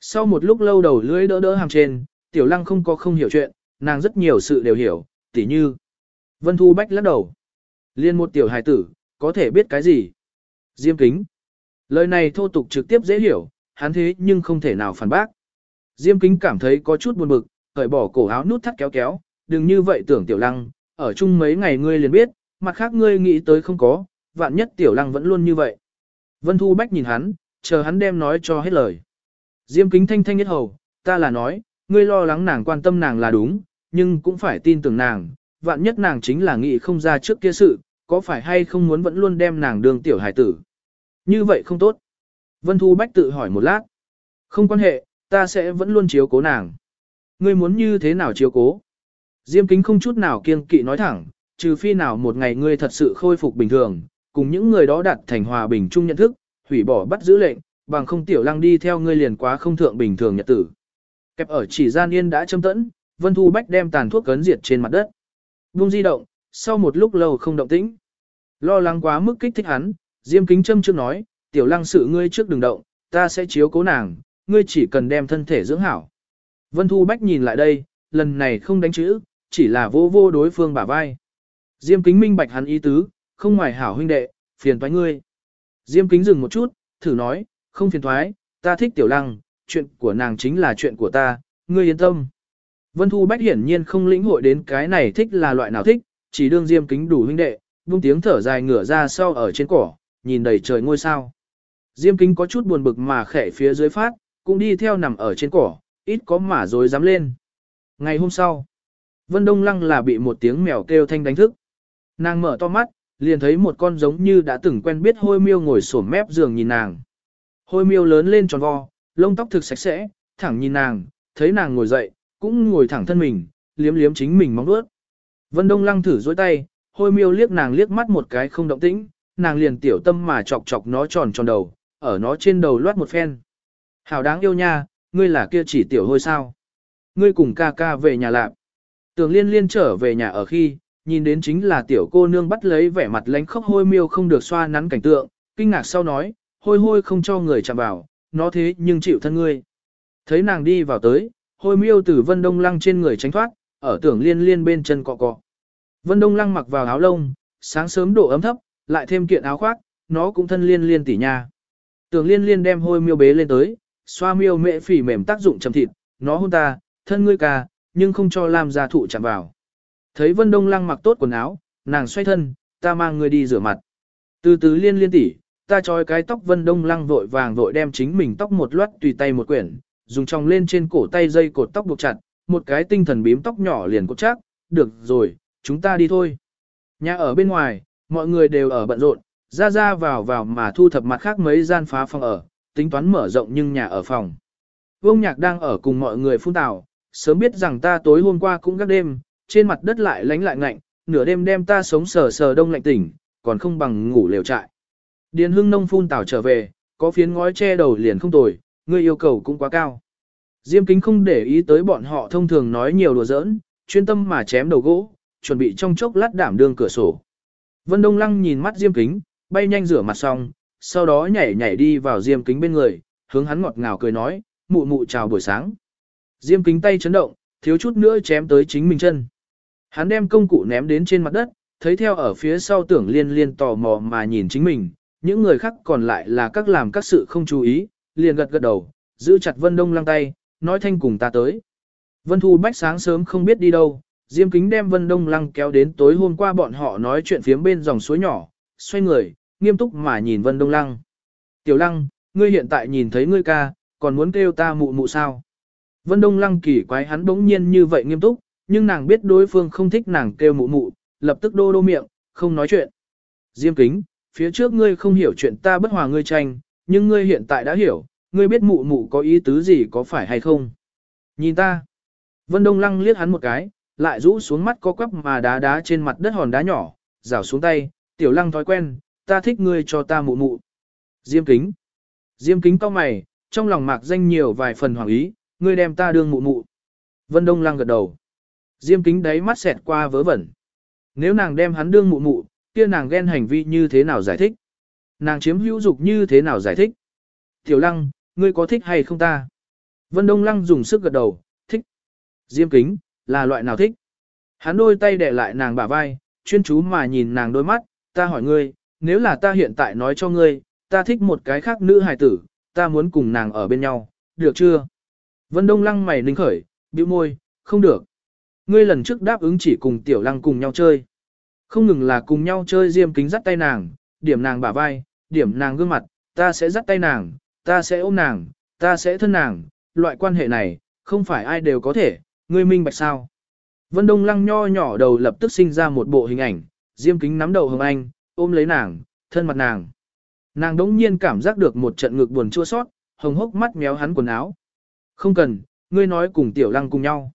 Sau một lúc lâu đầu lưỡi đỡ đỡ hàng trên, Tiểu Lăng không có không hiểu chuyện, nàng rất nhiều sự đều hiểu, tỉ như. Vân Thu Bách lắc đầu. Liên một tiểu hài tử, có thể biết cái gì? Diêm kính. Lời này thô tục trực tiếp dễ hiểu, hắn thế nhưng không thể nào phản bác. Diêm kính cảm thấy có chút buồn bực, cởi bỏ cổ áo nút thắt kéo kéo, đừng như vậy tưởng tiểu lăng, ở chung mấy ngày ngươi liền biết, mặt khác ngươi nghĩ tới không có, vạn nhất tiểu lăng vẫn luôn như vậy. Vân Thu Bách nhìn hắn, chờ hắn đem nói cho hết lời. Diêm kính thanh thanh nhất hầu, ta là nói, ngươi lo lắng nàng quan tâm nàng là đúng, nhưng cũng phải tin tưởng nàng, vạn nhất nàng chính là nghĩ không ra trước kia sự, có phải hay không muốn vẫn luôn đem nàng đường tiểu hải tử. Như vậy không tốt. Vân Thu Bách tự hỏi một lát. Không quan hệ, ta sẽ vẫn luôn chiếu cố nàng. Ngươi muốn như thế nào chiếu cố? Diêm kính không chút nào kiên kỵ nói thẳng, trừ phi nào một ngày ngươi thật sự khôi phục bình thường, cùng những người đó đạt thành hòa bình chung nhận thức, hủy bỏ bắt giữ lệnh, bằng không tiểu lăng đi theo ngươi liền quá không thượng bình thường nhật tử. Kẹp ở chỉ gian yên đã châm tẫn, Vân Thu Bách đem tàn thuốc cấn diệt trên mặt đất. Vung di động, sau một lúc lâu không động tĩnh. Lo lắng quá mức kích thích hắn, Diêm Kính Trâm chưa nói, tiểu lăng sự ngươi trước đừng động, ta sẽ chiếu cố nàng, ngươi chỉ cần đem thân thể dưỡng hảo. Vân Thu Bách nhìn lại đây, lần này không đánh chữ, chỉ là vô vô đối phương bả vai. Diêm Kính minh bạch hắn ý tứ, không ngoài hảo huynh đệ, phiền toái ngươi. Diêm Kính dừng một chút, thử nói, không phiền toái, ta thích tiểu lăng, chuyện của nàng chính là chuyện của ta, ngươi yên tâm. Vân Thu Bách hiển nhiên không lĩnh hội đến cái này thích là loại nào thích, chỉ đương Diêm Kính đủ huynh đệ, buông tiếng thở dài ngửa ra sau ở trên cỏ, nhìn đầy trời ngôi sao. Diêm Kính có chút buồn bực mà khẽ phía dưới phát, cũng đi theo nằm ở trên cỏ, ít có mà rồi dám lên. Ngày hôm sau, Vân Đông Lăng là bị một tiếng mèo kêu thanh đánh thức. Nàng mở to mắt, liền thấy một con giống như đã từng quen biết hôi miêu ngồi sổm mép giường nhìn nàng. Hôi miêu lớn lên tròn vo, lông tóc thực sạch sẽ, thẳng nhìn nàng, thấy nàng ngồi dậy, cũng ngồi thẳng thân mình, liếm liếm chính mình móng vuốt. Vân Đông Lăng thử dối tay, hôi miêu liếc nàng liếc mắt một cái không động tĩnh, nàng liền tiểu tâm mà chọc chọc nó tròn tròn đầu, ở nó trên đầu loát một phen. Hảo đáng yêu nha, ngươi là kia chỉ tiểu hôi sao. Ngươi cùng ca ca về nhà lạp. Tường liên liên trở về nhà ở khi, nhìn đến chính là tiểu cô nương bắt lấy vẻ mặt lánh khóc hôi miêu không được xoa nắn cảnh tượng, kinh ngạc sau nói, hôi hôi không cho người chạm vào, nó thế nhưng chịu thân ngươi. Thấy nàng đi vào tới, hôi miêu từ vân đông lăng trên người tránh thoát, ở tưởng liên liên bên chân cọ cọ. Vân đông lăng mặc vào áo lông, sáng sớm độ ấm thấp, lại thêm kiện áo khoác, nó cũng thân liên liên tỉ nha. Tưởng liên liên đem hôi miêu bế lên tới, xoa miêu mễ phỉ mềm tác dụng chầm thịt, nó hôn ta, thân ngươi ca, nhưng không cho làm gia thụ chạm vào. Thấy Vân Đông Lăng mặc tốt quần áo, nàng xoay thân, ta mang ngươi đi rửa mặt. Từ từ liên liên tỉ, ta trói cái tóc Vân Đông Lăng vội vàng vội đem chính mình tóc một loát tùy tay một quyển, dùng tròng lên trên cổ tay dây cột tóc buộc chặt, một cái tinh thần bím tóc nhỏ liền cột chắc, được rồi, chúng ta đi thôi. Nhà ở bên ngoài, mọi người đều ở bận rộn, ra ra vào vào mà thu thập mặt khác mấy gian phá phòng ở, tính toán mở rộng nhưng nhà ở phòng. Vương Nhạc đang ở cùng mọi người phun tào, sớm biết rằng ta tối hôm qua cũng gác đêm, trên mặt đất lại lánh lại ngạnh, nửa đêm đem ta sống sờ sờ đông lạnh tỉnh, còn không bằng ngủ lều trại. Điền hưng nông phun tào trở về, có phiến ngói che đầu liền không tồi, ngươi yêu cầu cũng quá cao. Diêm kính không để ý tới bọn họ thông thường nói nhiều đùa giỡn, chuyên tâm mà chém đầu gỗ, chuẩn bị trong chốc lát đảm đương cửa sổ. Vân Đông Lăng nhìn mắt Diêm kính, bay nhanh rửa mặt xong, sau đó nhảy nhảy đi vào Diêm kính bên người, hướng hắn ngọt ngào cười nói, mụ mụ chào buổi sáng. Diêm kính tay chấn động, thiếu chút nữa chém tới chính mình chân. Hắn đem công cụ ném đến trên mặt đất, thấy theo ở phía sau tưởng liên liên tò mò mà nhìn chính mình, những người khác còn lại là các làm các sự không chú ý, liền gật gật đầu, giữ chặt Vân Đông lăng tay, nói thanh cùng ta tới. Vân Thu Bách sáng sớm không biết đi đâu, Diêm Kính đem Vân Đông lăng kéo đến tối hôm qua bọn họ nói chuyện phiếm bên dòng suối nhỏ, xoay người, nghiêm túc mà nhìn Vân Đông lăng. Tiểu lăng, ngươi hiện tại nhìn thấy ngươi ca, còn muốn kêu ta mụ mụ sao? Vân Đông lăng kỳ quái hắn bỗng nhiên như vậy nghiêm túc, nhưng nàng biết đối phương không thích nàng kêu mụ mụ, lập tức đô đô miệng, không nói chuyện. Diêm kính, phía trước ngươi không hiểu chuyện ta bất hòa ngươi tranh, nhưng ngươi hiện tại đã hiểu, ngươi biết mụ mụ có ý tứ gì có phải hay không. Nhìn ta. Vân Đông Lăng liếc hắn một cái, lại rũ xuống mắt có quắp mà đá đá trên mặt đất hòn đá nhỏ, rảo xuống tay, tiểu lăng thói quen, ta thích ngươi cho ta mụ mụ. Diêm kính. Diêm kính cau mày, trong lòng mạc danh nhiều vài phần hoàng ý, ngươi đem ta đương mụ mụ. Vân Đông lăng gật đầu. Diêm kính đáy mắt xẹt qua vớ vẩn. Nếu nàng đem hắn đương mụ mụ, kia nàng ghen hành vi như thế nào giải thích? Nàng chiếm hữu dục như thế nào giải thích? Tiểu lăng, ngươi có thích hay không ta? Vân Đông lăng dùng sức gật đầu, thích. Diêm kính, là loại nào thích? Hắn đôi tay đè lại nàng bả vai, chuyên chú mà nhìn nàng đôi mắt, ta hỏi ngươi, nếu là ta hiện tại nói cho ngươi, ta thích một cái khác nữ hài tử, ta muốn cùng nàng ở bên nhau, được chưa? Vân Đông lăng mày ninh khởi, bĩu môi, không được. Ngươi lần trước đáp ứng chỉ cùng tiểu lăng cùng nhau chơi. Không ngừng là cùng nhau chơi diêm kính dắt tay nàng, điểm nàng bả vai, điểm nàng gương mặt, ta sẽ dắt tay nàng, ta sẽ ôm nàng, ta sẽ thân nàng, loại quan hệ này, không phải ai đều có thể, ngươi minh bạch sao. Vân Đông lăng nho nhỏ đầu lập tức sinh ra một bộ hình ảnh, diêm kính nắm đầu hồng anh, ôm lấy nàng, thân mặt nàng. Nàng đống nhiên cảm giác được một trận ngực buồn chua sót, hồng hốc mắt méo hắn quần áo. Không cần, ngươi nói cùng tiểu lăng cùng nhau.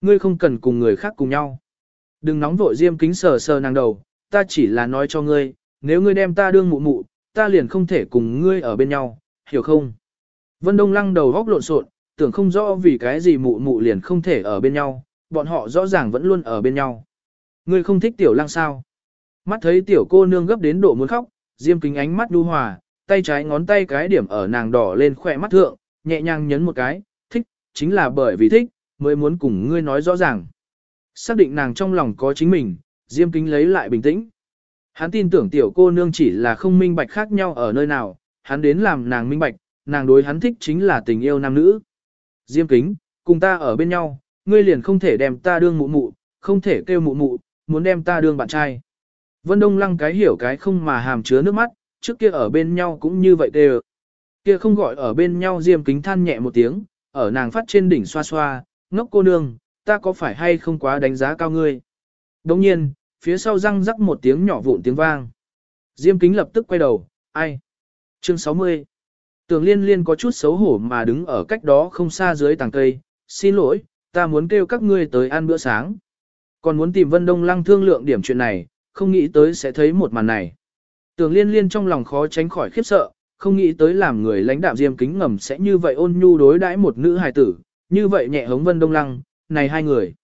Ngươi không cần cùng người khác cùng nhau. Đừng nóng vội diêm kính sờ sờ nàng đầu, ta chỉ là nói cho ngươi, nếu ngươi đem ta đương mụ mụ, ta liền không thể cùng ngươi ở bên nhau, hiểu không? Vân Đông lăng đầu góc lộn xộn, tưởng không rõ vì cái gì mụ mụ liền không thể ở bên nhau, bọn họ rõ ràng vẫn luôn ở bên nhau. Ngươi không thích tiểu lăng sao? Mắt thấy tiểu cô nương gấp đến độ muốn khóc, diêm kính ánh mắt đu hòa, tay trái ngón tay cái điểm ở nàng đỏ lên khỏe mắt thượng, nhẹ nhàng nhấn một cái, thích, chính là bởi vì thích, mới muốn cùng ngươi nói rõ ràng. Xác định nàng trong lòng có chính mình, diêm kính lấy lại bình tĩnh. Hắn tin tưởng tiểu cô nương chỉ là không minh bạch khác nhau ở nơi nào, hắn đến làm nàng minh bạch, nàng đối hắn thích chính là tình yêu nam nữ. Diêm kính, cùng ta ở bên nhau, ngươi liền không thể đem ta đương mụ mụ, không thể kêu mụ mụ, muốn đem ta đương bạn trai. Vân Đông Lăng cái hiểu cái không mà hàm chứa nước mắt, trước kia ở bên nhau cũng như vậy đều. Ờ. Kia không gọi ở bên nhau Diêm kính than nhẹ một tiếng, ở nàng phát trên đỉnh xoa xoa, ngốc cô nương, ta có phải hay không quá đánh giá cao ngươi. Đồng nhiên, phía sau răng rắc một tiếng nhỏ vụn tiếng vang. Diêm kính lập tức quay đầu, ai? Chương 60 Tường liên liên có chút xấu hổ mà đứng ở cách đó không xa dưới tàng cây, xin lỗi, ta muốn kêu các ngươi tới ăn bữa sáng. Còn muốn tìm Vân Đông Lăng thương lượng điểm chuyện này, không nghĩ tới sẽ thấy một màn này. Tường liên liên trong lòng khó tránh khỏi khiếp sợ, không nghĩ tới làm người lãnh đạo diêm kính ngầm sẽ như vậy ôn nhu đối đãi một nữ hài tử, như vậy nhẹ hống Vân Đông Lăng, này hai người.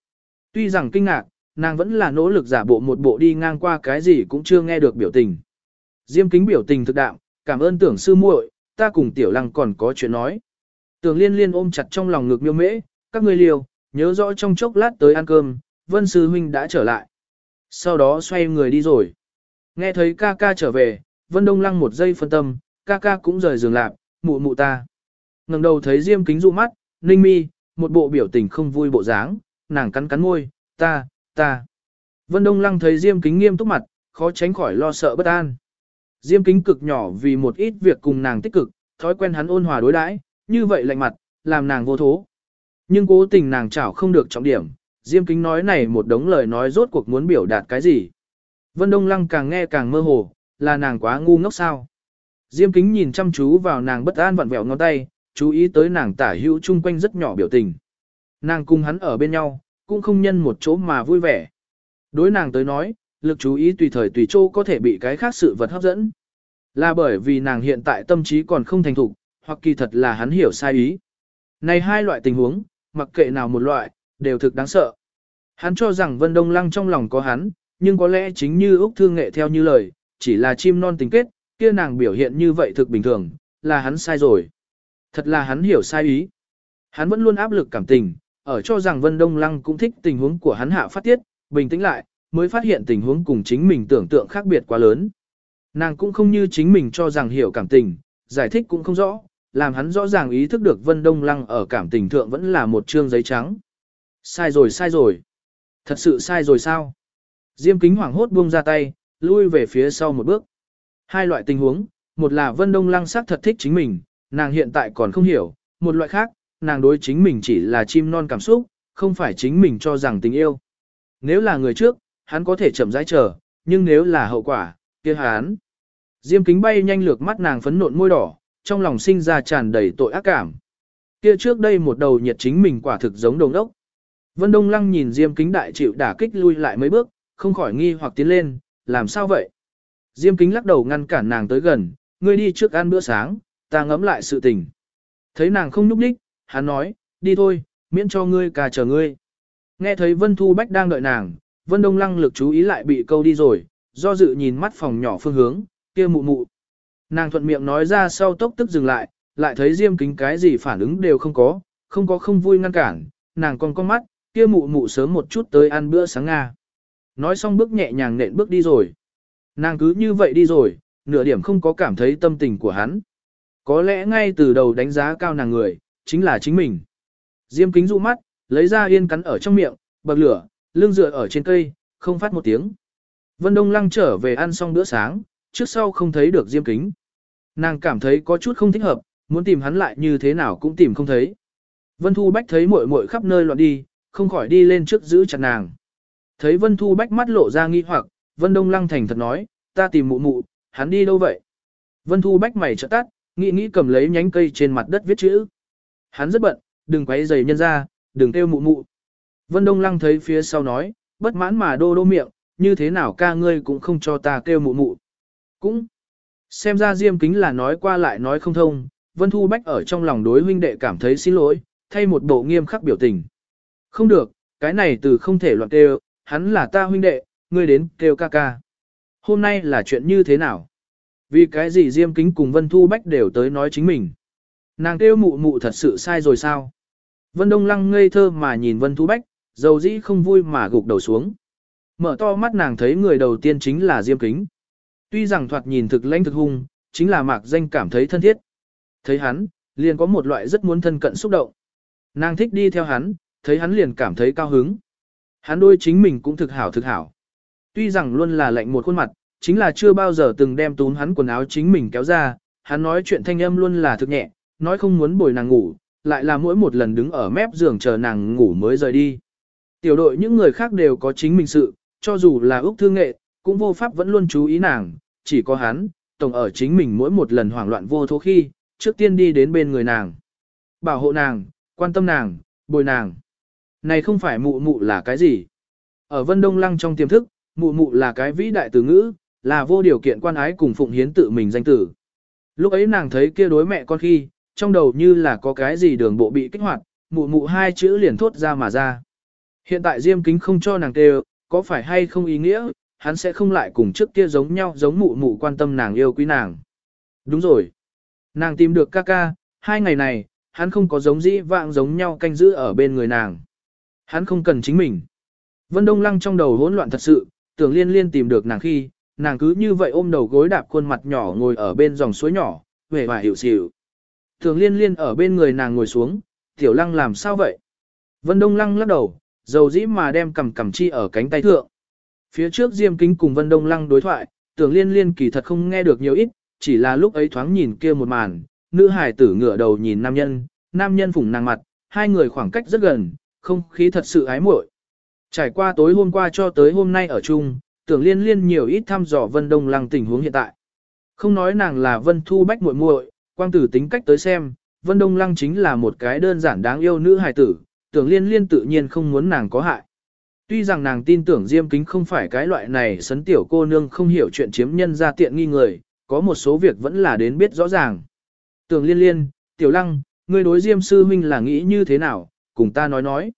Tuy rằng kinh ngạc, nàng vẫn là nỗ lực giả bộ một bộ đi ngang qua cái gì cũng chưa nghe được biểu tình. Diêm kính biểu tình thực đạo, cảm ơn tưởng sư muội, ta cùng tiểu lăng còn có chuyện nói. Tưởng liên liên ôm chặt trong lòng ngực miêu mễ, các ngươi liều, nhớ rõ trong chốc lát tới ăn cơm, vân sư huynh đã trở lại. Sau đó xoay người đi rồi. Nghe thấy ca ca trở về, vân đông lăng một giây phân tâm, ca ca cũng rời giường lạp, mụ mụ ta. ngẩng đầu thấy diêm kính dụ mắt, ninh mi, một bộ biểu tình không vui bộ dáng, nàng cắn cắn môi, ta, ta. Vân Đông Lăng thấy Diêm Kính nghiêm túc mặt, khó tránh khỏi lo sợ bất an. Diêm Kính cực nhỏ vì một ít việc cùng nàng tích cực, thói quen hắn ôn hòa đối đãi, như vậy lạnh mặt, làm nàng vô thố. Nhưng cố tình nàng chảo không được trọng điểm, Diêm Kính nói này một đống lời nói rốt cuộc muốn biểu đạt cái gì. Vân Đông Lăng càng nghe càng mơ hồ, là nàng quá ngu ngốc sao. Diêm Kính nhìn chăm chú vào nàng bất an vặn vẹo ngón tay, chú ý tới nàng tả hữu chung quanh rất nhỏ biểu tình. Nàng cùng hắn ở bên nhau, cũng không nhân một chỗ mà vui vẻ. Đối nàng tới nói, lực chú ý tùy thời tùy chỗ có thể bị cái khác sự vật hấp dẫn. Là bởi vì nàng hiện tại tâm trí còn không thành thục, hoặc kỳ thật là hắn hiểu sai ý. Này hai loại tình huống, mặc kệ nào một loại, đều thực đáng sợ. Hắn cho rằng Vân Đông Lăng trong lòng có hắn, nhưng có lẽ chính như Úc Thương Nghệ theo như lời, chỉ là chim non tình kết, kia nàng biểu hiện như vậy thực bình thường, là hắn sai rồi. Thật là hắn hiểu sai ý. Hắn vẫn luôn áp lực cảm tình, ở cho rằng Vân Đông Lăng cũng thích tình huống của hắn hạ phát tiết, bình tĩnh lại, mới phát hiện tình huống cùng chính mình tưởng tượng khác biệt quá lớn. Nàng cũng không như chính mình cho rằng hiểu cảm tình, giải thích cũng không rõ, làm hắn rõ ràng ý thức được Vân Đông Lăng ở cảm tình thượng vẫn là một trương giấy trắng. Sai rồi sai rồi. Thật sự sai rồi sao? Diêm kính hoảng hốt buông ra tay, lui về phía sau một bước. Hai loại tình huống, một là Vân Đông Lăng xác thật thích chính mình, nàng hiện tại còn không hiểu, một loại khác, nàng đối chính mình chỉ là chim non cảm xúc, không phải chính mình cho rằng tình yêu. Nếu là người trước, hắn có thể chậm rãi chờ, nhưng nếu là hậu quả, kia hắn. Diêm kính bay nhanh lược mắt nàng phấn nộn môi đỏ, trong lòng sinh ra tràn đầy tội ác cảm. Kia trước đây một đầu nhiệt chính mình quả thực giống đồng đốc. Vân Đông Lăng nhìn Diêm Kính đại chịu đả kích lui lại mấy bước, không khỏi nghi hoặc tiến lên, làm sao vậy? Diêm Kính lắc đầu ngăn cản nàng tới gần, ngươi đi trước ăn bữa sáng, ta ngẫm lại sự tình. Thấy nàng không nhúc nhích, hắn nói, đi thôi, miễn cho ngươi cà chờ ngươi. Nghe thấy Vân Thu Bách đang đợi nàng, Vân Đông Lăng lực chú ý lại bị câu đi rồi, do dự nhìn mắt phòng nhỏ phương hướng, kia mụ mụ. Nàng thuận miệng nói ra sau tốc tức dừng lại, lại thấy Diêm Kính cái gì phản ứng đều không có, không có không vui ngăn cản, nàng còn con mắt, kia mụ mụ sớm một chút tới ăn bữa sáng Nga. Nói xong bước nhẹ nhàng nện bước đi rồi. Nàng cứ như vậy đi rồi, nửa điểm không có cảm thấy tâm tình của hắn. Có lẽ ngay từ đầu đánh giá cao nàng người, chính là chính mình. Diêm kính dụ mắt, lấy ra yên cắn ở trong miệng, bậc lửa, lưng dựa ở trên cây, không phát một tiếng. Vân Đông Lăng trở về ăn xong bữa sáng, trước sau không thấy được Diêm kính. Nàng cảm thấy có chút không thích hợp, muốn tìm hắn lại như thế nào cũng tìm không thấy. Vân Thu Bách thấy muội muội khắp nơi loạn đi, không khỏi đi lên trước giữ chặt nàng. Thấy Vân Thu Bách mắt lộ ra nghi hoặc, Vân Đông Lăng thành thật nói, ta tìm mụ mụ, hắn đi đâu vậy? Vân Thu Bách mày trợ tắt, nghĩ nghĩ cầm lấy nhánh cây trên mặt đất viết chữ. Hắn rất bận, đừng quấy giày nhân ra, đừng kêu mụ mụ. Vân Đông Lăng thấy phía sau nói, bất mãn mà đô đô miệng, như thế nào ca ngươi cũng không cho ta kêu mụ mụ. Cũng, xem ra Diêm Kính là nói qua lại nói không thông, Vân Thu Bách ở trong lòng đối huynh đệ cảm thấy xin lỗi, thay một bộ nghiêm khắc biểu tình. Không được, cái này từ không thể loạn kêu, hắn là ta huynh đệ, ngươi đến kêu ca ca. Hôm nay là chuyện như thế nào? Vì cái gì Diêm Kính cùng Vân Thu Bách đều tới nói chính mình. Nàng kêu mụ mụ thật sự sai rồi sao? Vân Đông Lăng ngây thơ mà nhìn Vân Thu Bách, dầu dĩ không vui mà gục đầu xuống. Mở to mắt nàng thấy người đầu tiên chính là Diêm Kính. Tuy rằng thoạt nhìn thực lãnh thực hung, chính là mạc danh cảm thấy thân thiết. Thấy hắn, liền có một loại rất muốn thân cận xúc động. Nàng thích đi theo hắn, thấy hắn liền cảm thấy cao hứng. Hắn đôi chính mình cũng thực hảo thực hảo. Tuy rằng luôn là lạnh một khuôn mặt, chính là chưa bao giờ từng đem tún hắn quần áo chính mình kéo ra, hắn nói chuyện thanh âm luôn là thực nhẹ, nói không muốn bồi nàng ngủ, lại là mỗi một lần đứng ở mép giường chờ nàng ngủ mới rời đi. Tiểu đội những người khác đều có chính mình sự, cho dù là Úc Thương Nghệ, cũng vô pháp vẫn luôn chú ý nàng, chỉ có hắn, tổng ở chính mình mỗi một lần hoảng loạn vô thố khi, trước tiên đi đến bên người nàng. Bảo hộ nàng, quan tâm nàng, bồi nàng. Này không phải mụ mụ là cái gì? Ở Vân Đông Lăng trong tiềm thức, mụ mụ là cái vĩ đại từ ngữ, là vô điều kiện quan ái cùng phụng hiến tự mình danh tử. Lúc ấy nàng thấy kia đối mẹ con khi, trong đầu như là có cái gì đường bộ bị kích hoạt, mụ mụ hai chữ liền thốt ra mà ra. Hiện tại Diêm Kính không cho nàng kêu, có phải hay không ý nghĩa, hắn sẽ không lại cùng trước kia giống nhau giống mụ mụ quan tâm nàng yêu quý nàng. Đúng rồi. Nàng tìm được ca ca, hai ngày này, hắn không có giống dĩ vạng giống nhau canh giữ ở bên người nàng. Hắn không cần chính mình. Vân Đông Lăng trong đầu hỗn loạn thật sự, tưởng liên liên tìm được nàng khi, nàng cứ như vậy ôm đầu gối đạp khuôn mặt nhỏ ngồi ở bên dòng suối nhỏ, về và hiểu xỉu. Tưởng liên liên ở bên người nàng ngồi xuống, tiểu lăng làm sao vậy? Vân Đông Lăng lắc đầu, dầu dĩ mà đem cầm cầm chi ở cánh tay thượng. Phía trước Diêm Kính cùng Vân Đông Lăng đối thoại, tưởng liên liên kỳ thật không nghe được nhiều ít, chỉ là lúc ấy thoáng nhìn kia một màn, nữ hải tử ngửa đầu nhìn nam nhân, nam nhân phủng nàng mặt, hai người khoảng cách rất gần, không khí thật sự ái muội. Trải qua tối hôm qua cho tới hôm nay ở chung, tưởng liên liên nhiều ít thăm dò Vân Đông Lăng tình huống hiện tại. Không nói nàng là Vân Thu Bách muội muội, quang tử tính cách tới xem, Vân Đông Lăng chính là một cái đơn giản đáng yêu nữ hài tử, tưởng liên liên tự nhiên không muốn nàng có hại. Tuy rằng nàng tin tưởng Diêm Kính không phải cái loại này sấn tiểu cô nương không hiểu chuyện chiếm nhân ra tiện nghi người, có một số việc vẫn là đến biết rõ ràng. Tưởng liên liên, tiểu lăng, ngươi đối Diêm sư huynh là nghĩ như thế nào, cùng ta nói nói.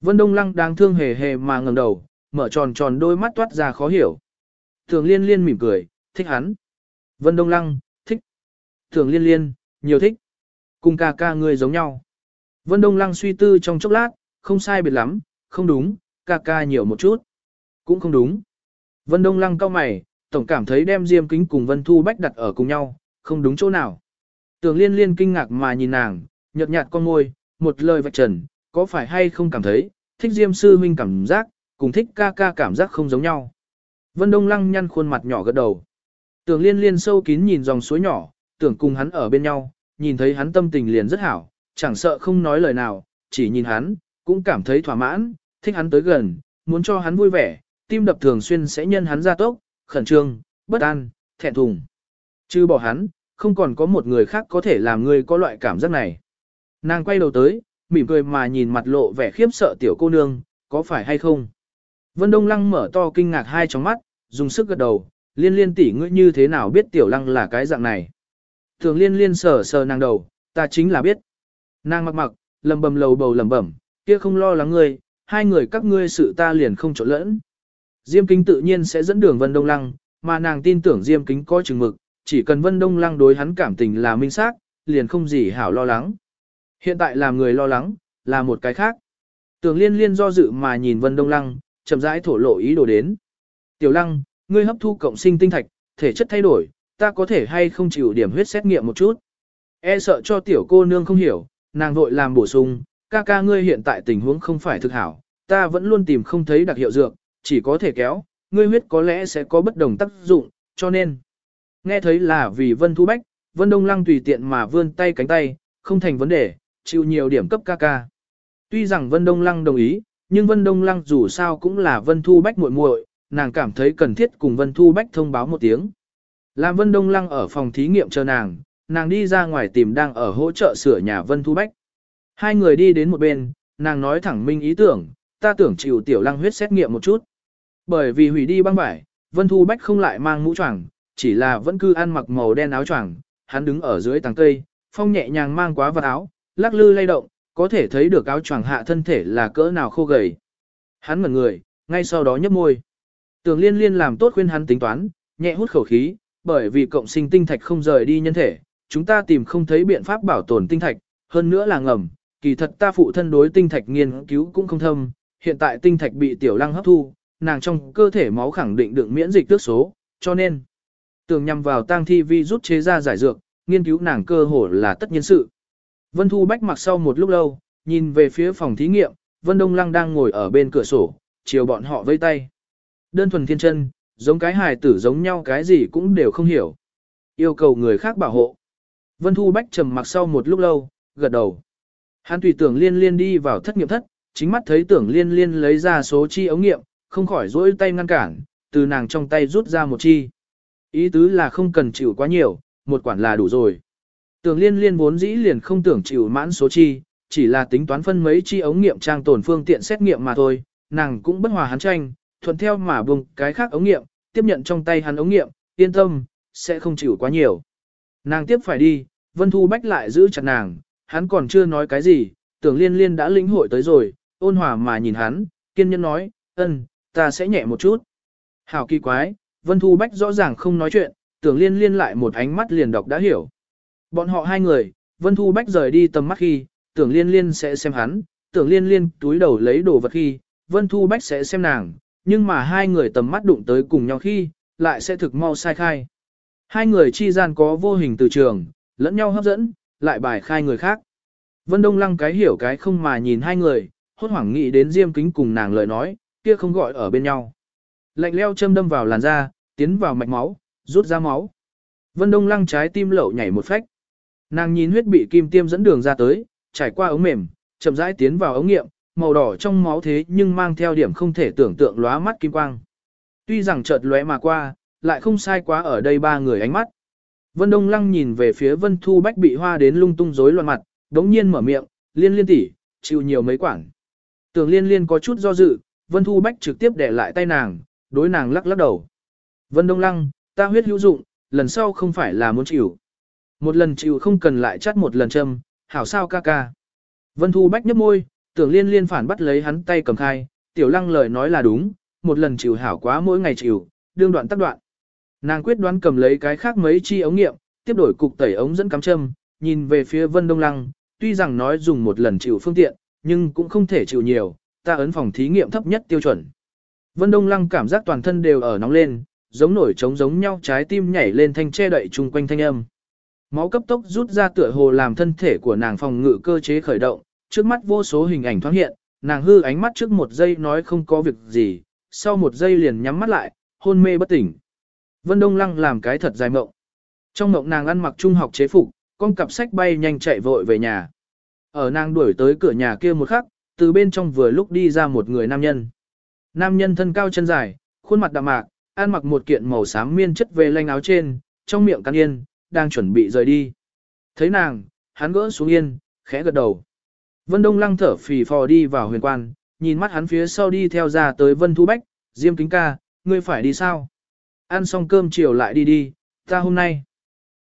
Vân Đông Lăng đang thương hề hề mà ngẩng đầu, mở tròn tròn đôi mắt toát ra khó hiểu. Tưởng liên liên mỉm cười, thích hắn. Vân Đông Lăng, thích. Tưởng liên liên, nhiều thích. Cùng ca ca ngươi giống nhau. Vân Đông Lăng suy tư trong chốc lát, không sai biệt lắm, không đúng, ca ca nhiều một chút. Cũng không đúng. Vân Đông Lăng cau mày, tổng cảm thấy đem Diêm Kính cùng Vân Thu Bách đặt ở cùng nhau, không đúng chỗ nào. Tưởng liên liên kinh ngạc mà nhìn nàng, nhợt nhạt con môi, một lời vạch trần, có phải hay không cảm thấy, thích Diêm sư huynh cảm giác, cùng thích ca ca cảm giác không giống nhau. Vân Đông Lăng nhăn khuôn mặt nhỏ gật đầu. Tưởng liên liên sâu kín nhìn dòng suối nhỏ, tưởng cùng hắn ở bên nhau, nhìn thấy hắn tâm tình liền rất hảo, chẳng sợ không nói lời nào, chỉ nhìn hắn, cũng cảm thấy thỏa mãn, thích hắn tới gần, muốn cho hắn vui vẻ, tim đập thường xuyên sẽ nhân hắn ra tốc, khẩn trương, bất an, thẹn thùng. Chứ bỏ hắn, không còn có một người khác có thể làm người có loại cảm giác này. Nàng quay đầu tới, mỉm cười mà nhìn mặt lộ vẻ khiếp sợ tiểu cô nương, có phải hay không? Vân Đông Lăng mở to kinh ngạc hai tròng mắt, dùng sức gật đầu, liên liên tỷ ngươi như thế nào biết tiểu lăng là cái dạng này. Thường liên liên sờ sờ nàng đầu, ta chính là biết. Nàng mặc mặc, lầm bầm lầu bầu lầm bẩm, kia không lo lắng ngươi, hai người các ngươi sự ta liền không trộn lẫn. Diêm kính tự nhiên sẽ dẫn đường Vân Đông Lăng, mà nàng tin tưởng Diêm kính có chừng mực, chỉ cần Vân Đông Lăng đối hắn cảm tình là minh xác, liền không gì hảo lo lắng. Hiện tại làm người lo lắng, là một cái khác. Tưởng liên liên do dự mà nhìn Vân Đông Lăng, chậm rãi thổ lộ ý đồ đến. Tiểu Lăng, ngươi hấp thu cộng sinh tinh thạch, thể chất thay đổi, ta có thể hay không chịu điểm huyết xét nghiệm một chút. E sợ cho tiểu cô nương không hiểu, nàng vội làm bổ sung, ca ca ngươi hiện tại tình huống không phải thực hảo, ta vẫn luôn tìm không thấy đặc hiệu dược, chỉ có thể kéo, ngươi huyết có lẽ sẽ có bất đồng tác dụng, cho nên. Nghe thấy là vì Vân Thu Bách, Vân Đông Lăng tùy tiện mà vươn tay cánh tay, không thành vấn đề, chịu nhiều điểm cấp ca ca. Tuy rằng Vân Đông Lăng đồng ý, nhưng Vân Đông Lăng dù sao cũng là Vân Thu Bách muội muội, nàng cảm thấy cần thiết cùng Vân Thu Bách thông báo một tiếng. Làm Vân Đông Lăng ở phòng thí nghiệm chờ nàng, nàng đi ra ngoài tìm đang ở hỗ trợ sửa nhà Vân Thu Bách. Hai người đi đến một bên, nàng nói thẳng minh ý tưởng, ta tưởng chịu tiểu lăng huyết xét nghiệm một chút. Bởi vì hủy đi băng vải, Vân Thu Bách không lại mang mũ choàng, chỉ là vẫn cứ ăn mặc màu đen áo choàng, hắn đứng ở dưới tàng cây, phong nhẹ nhàng mang quá vật áo, lắc lư lay động, có thể thấy được áo choàng hạ thân thể là cỡ nào khô gầy. Hắn ngẩn người, ngay sau đó nhấp môi. Tưởng liên liên làm tốt khuyên hắn tính toán, nhẹ hút khẩu khí, bởi vì cộng sinh tinh thạch không rời đi nhân thể, chúng ta tìm không thấy biện pháp bảo tồn tinh thạch, hơn nữa là ngầm, kỳ thật ta phụ thân đối tinh thạch nghiên cứu cũng không thâm, hiện tại tinh thạch bị tiểu lăng hấp thu, nàng trong cơ thể máu khẳng định được miễn dịch tước số, cho nên tưởng nhằm vào tang thi vi rút chế ra giải dược, nghiên cứu nàng cơ hồ là tất nhiên sự. Vân Thu Bách mặc sau một lúc lâu, nhìn về phía phòng thí nghiệm, Vân Đông Lăng đang ngồi ở bên cửa sổ, chiều bọn họ vây tay. Đơn thuần thiên chân, giống cái hài tử giống nhau cái gì cũng đều không hiểu. Yêu cầu người khác bảo hộ. Vân Thu Bách trầm mặc sau một lúc lâu, gật đầu. Hắn tùy tưởng liên liên đi vào thất nghiệm thất, chính mắt thấy tưởng liên liên lấy ra số chi ống nghiệm, không khỏi rỗi tay ngăn cản, từ nàng trong tay rút ra một chi. Ý tứ là không cần chịu quá nhiều, một quản là đủ rồi. Tưởng liên liên vốn dĩ liền không tưởng chịu mãn số chi, chỉ là tính toán phân mấy chi ống nghiệm trang tổn phương tiện xét nghiệm mà thôi, nàng cũng bất hòa hắn tranh, thuận theo mà buông cái khác ống nghiệm, tiếp nhận trong tay hắn ống nghiệm, yên tâm, sẽ không chịu quá nhiều. Nàng tiếp phải đi, Vân Thu Bách lại giữ chặt nàng, hắn còn chưa nói cái gì, tưởng liên liên đã lĩnh hội tới rồi, ôn hòa mà nhìn hắn, kiên nhẫn nói, ân, ta sẽ nhẹ một chút. Hảo kỳ quái, Vân Thu Bách rõ ràng không nói chuyện, tưởng liên liên lại một ánh mắt liền đọc đã hiểu. Bọn họ hai người, Vân Thu Bách rời đi tầm mắt khi, tưởng liên liên sẽ xem hắn, tưởng liên liên túi đầu lấy đồ vật khi, Vân Thu Bách sẽ xem nàng, nhưng mà hai người tầm mắt đụng tới cùng nhau khi, lại sẽ thực mau sai khai. Hai người chi gian có vô hình từ trường, lẫn nhau hấp dẫn, lại bài khai người khác. Vân Đông Lăng cái hiểu cái không mà nhìn hai người, hốt hoảng nghĩ đến Diêm Kính cùng nàng lời nói, kia không gọi ở bên nhau. Lạnh leo châm đâm vào làn da, tiến vào mạch máu, rút ra máu. Vân Đông Lăng trái tim lậu nhảy một phách. Nàng nhìn huyết bị kim tiêm dẫn đường ra tới, trải qua ống mềm, chậm rãi tiến vào ống nghiệm, màu đỏ trong máu thế nhưng mang theo điểm không thể tưởng tượng lóa mắt kim quang. Tuy rằng chợt lóe mà qua, lại không sai quá ở đây ba người ánh mắt. Vân Đông Lăng nhìn về phía Vân Thu Bách bị hoa đến lung tung rối loạn mặt, đống nhiên mở miệng, liên liên tỷ, chịu nhiều mấy quảng. Tưởng liên liên có chút do dự, Vân Thu Bách trực tiếp để lại tay nàng, đối nàng lắc lắc đầu. Vân Đông Lăng, ta huyết hữu dụng, lần sau không phải là muốn chịu. Một lần chịu không cần lại chắt một lần châm, hảo sao ca ca. Vân Thu Bách nhấp môi, tưởng liên liên phản bắt lấy hắn tay cầm khai, tiểu lăng lời nói là đúng, một lần chịu hảo quá mỗi ngày chịu, đương đoạn tắc đoạn. Nàng quyết đoán cầm lấy cái khác mấy chi ống nghiệm, tiếp đổi cục tẩy ống dẫn cắm châm, nhìn về phía Vân Đông Lăng, tuy rằng nói dùng một lần chịu phương tiện, nhưng cũng không thể chịu nhiều, ta ấn phòng thí nghiệm thấp nhất tiêu chuẩn. Vân Đông Lăng cảm giác toàn thân đều ở nóng lên, giống nổi trống giống nhau trái tim nhảy lên thanh che đậy chung quanh thanh âm. Máu cấp tốc rút ra tựa hồ làm thân thể của nàng phòng ngự cơ chế khởi động, trước mắt vô số hình ảnh thoáng hiện, nàng hư ánh mắt trước một giây nói không có việc gì, sau một giây liền nhắm mắt lại, hôn mê bất tỉnh. Vân Đông Lăng làm cái thật dài mộng. Trong mộng nàng ăn mặc trung học chế phục, con cặp sách bay nhanh chạy vội về nhà. Ở nàng đuổi tới cửa nhà kia một khắc, từ bên trong vừa lúc đi ra một người nam nhân. Nam nhân thân cao chân dài, khuôn mặt đạm mạc, ăn mặc một kiện màu xám miên chất về lanh áo trên, trong miệng căn yên, đang chuẩn bị rời đi. Thấy nàng, hắn gỡ xuống yên, khẽ gật đầu. Vân Đông Lăng thở phì phò đi vào huyền quan, nhìn mắt hắn phía sau đi theo ra tới Vân Thu Bách, Diêm Kính ca, ngươi phải đi sao? Ăn xong cơm chiều lại đi đi, ta hôm nay.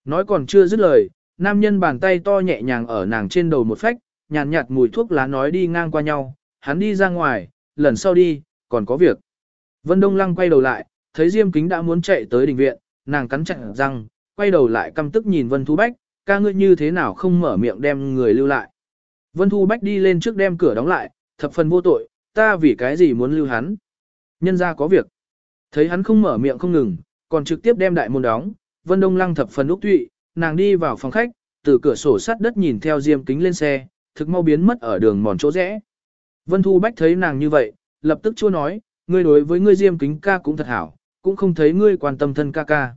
Nói còn chưa dứt lời, nam nhân bàn tay to nhẹ nhàng ở nàng trên đầu một phách, nhàn nhạt, nhạt mùi thuốc lá nói đi ngang qua nhau, hắn đi ra ngoài, lần sau đi, còn có việc. Vân Đông Lăng quay đầu lại, thấy Diêm Kính đã muốn chạy tới đình viện, nàng cắn chặt răng, quay đầu lại căm tức nhìn Vân Thu Bách, ca ngươi như thế nào không mở miệng đem người lưu lại. Vân Thu Bách đi lên trước đem cửa đóng lại, thập phần vô tội, ta vì cái gì muốn lưu hắn. Nhân ra có việc. Thấy hắn không mở miệng không ngừng, còn trực tiếp đem đại môn đóng, Vân Đông Lăng thập phần úc tụy, nàng đi vào phòng khách, từ cửa sổ sắt đất nhìn theo diêm kính lên xe, thực mau biến mất ở đường mòn chỗ rẽ. Vân Thu Bách thấy nàng như vậy, lập tức chua nói, ngươi đối với ngươi diêm kính ca cũng thật hảo, cũng không thấy ngươi quan tâm thân ca ca.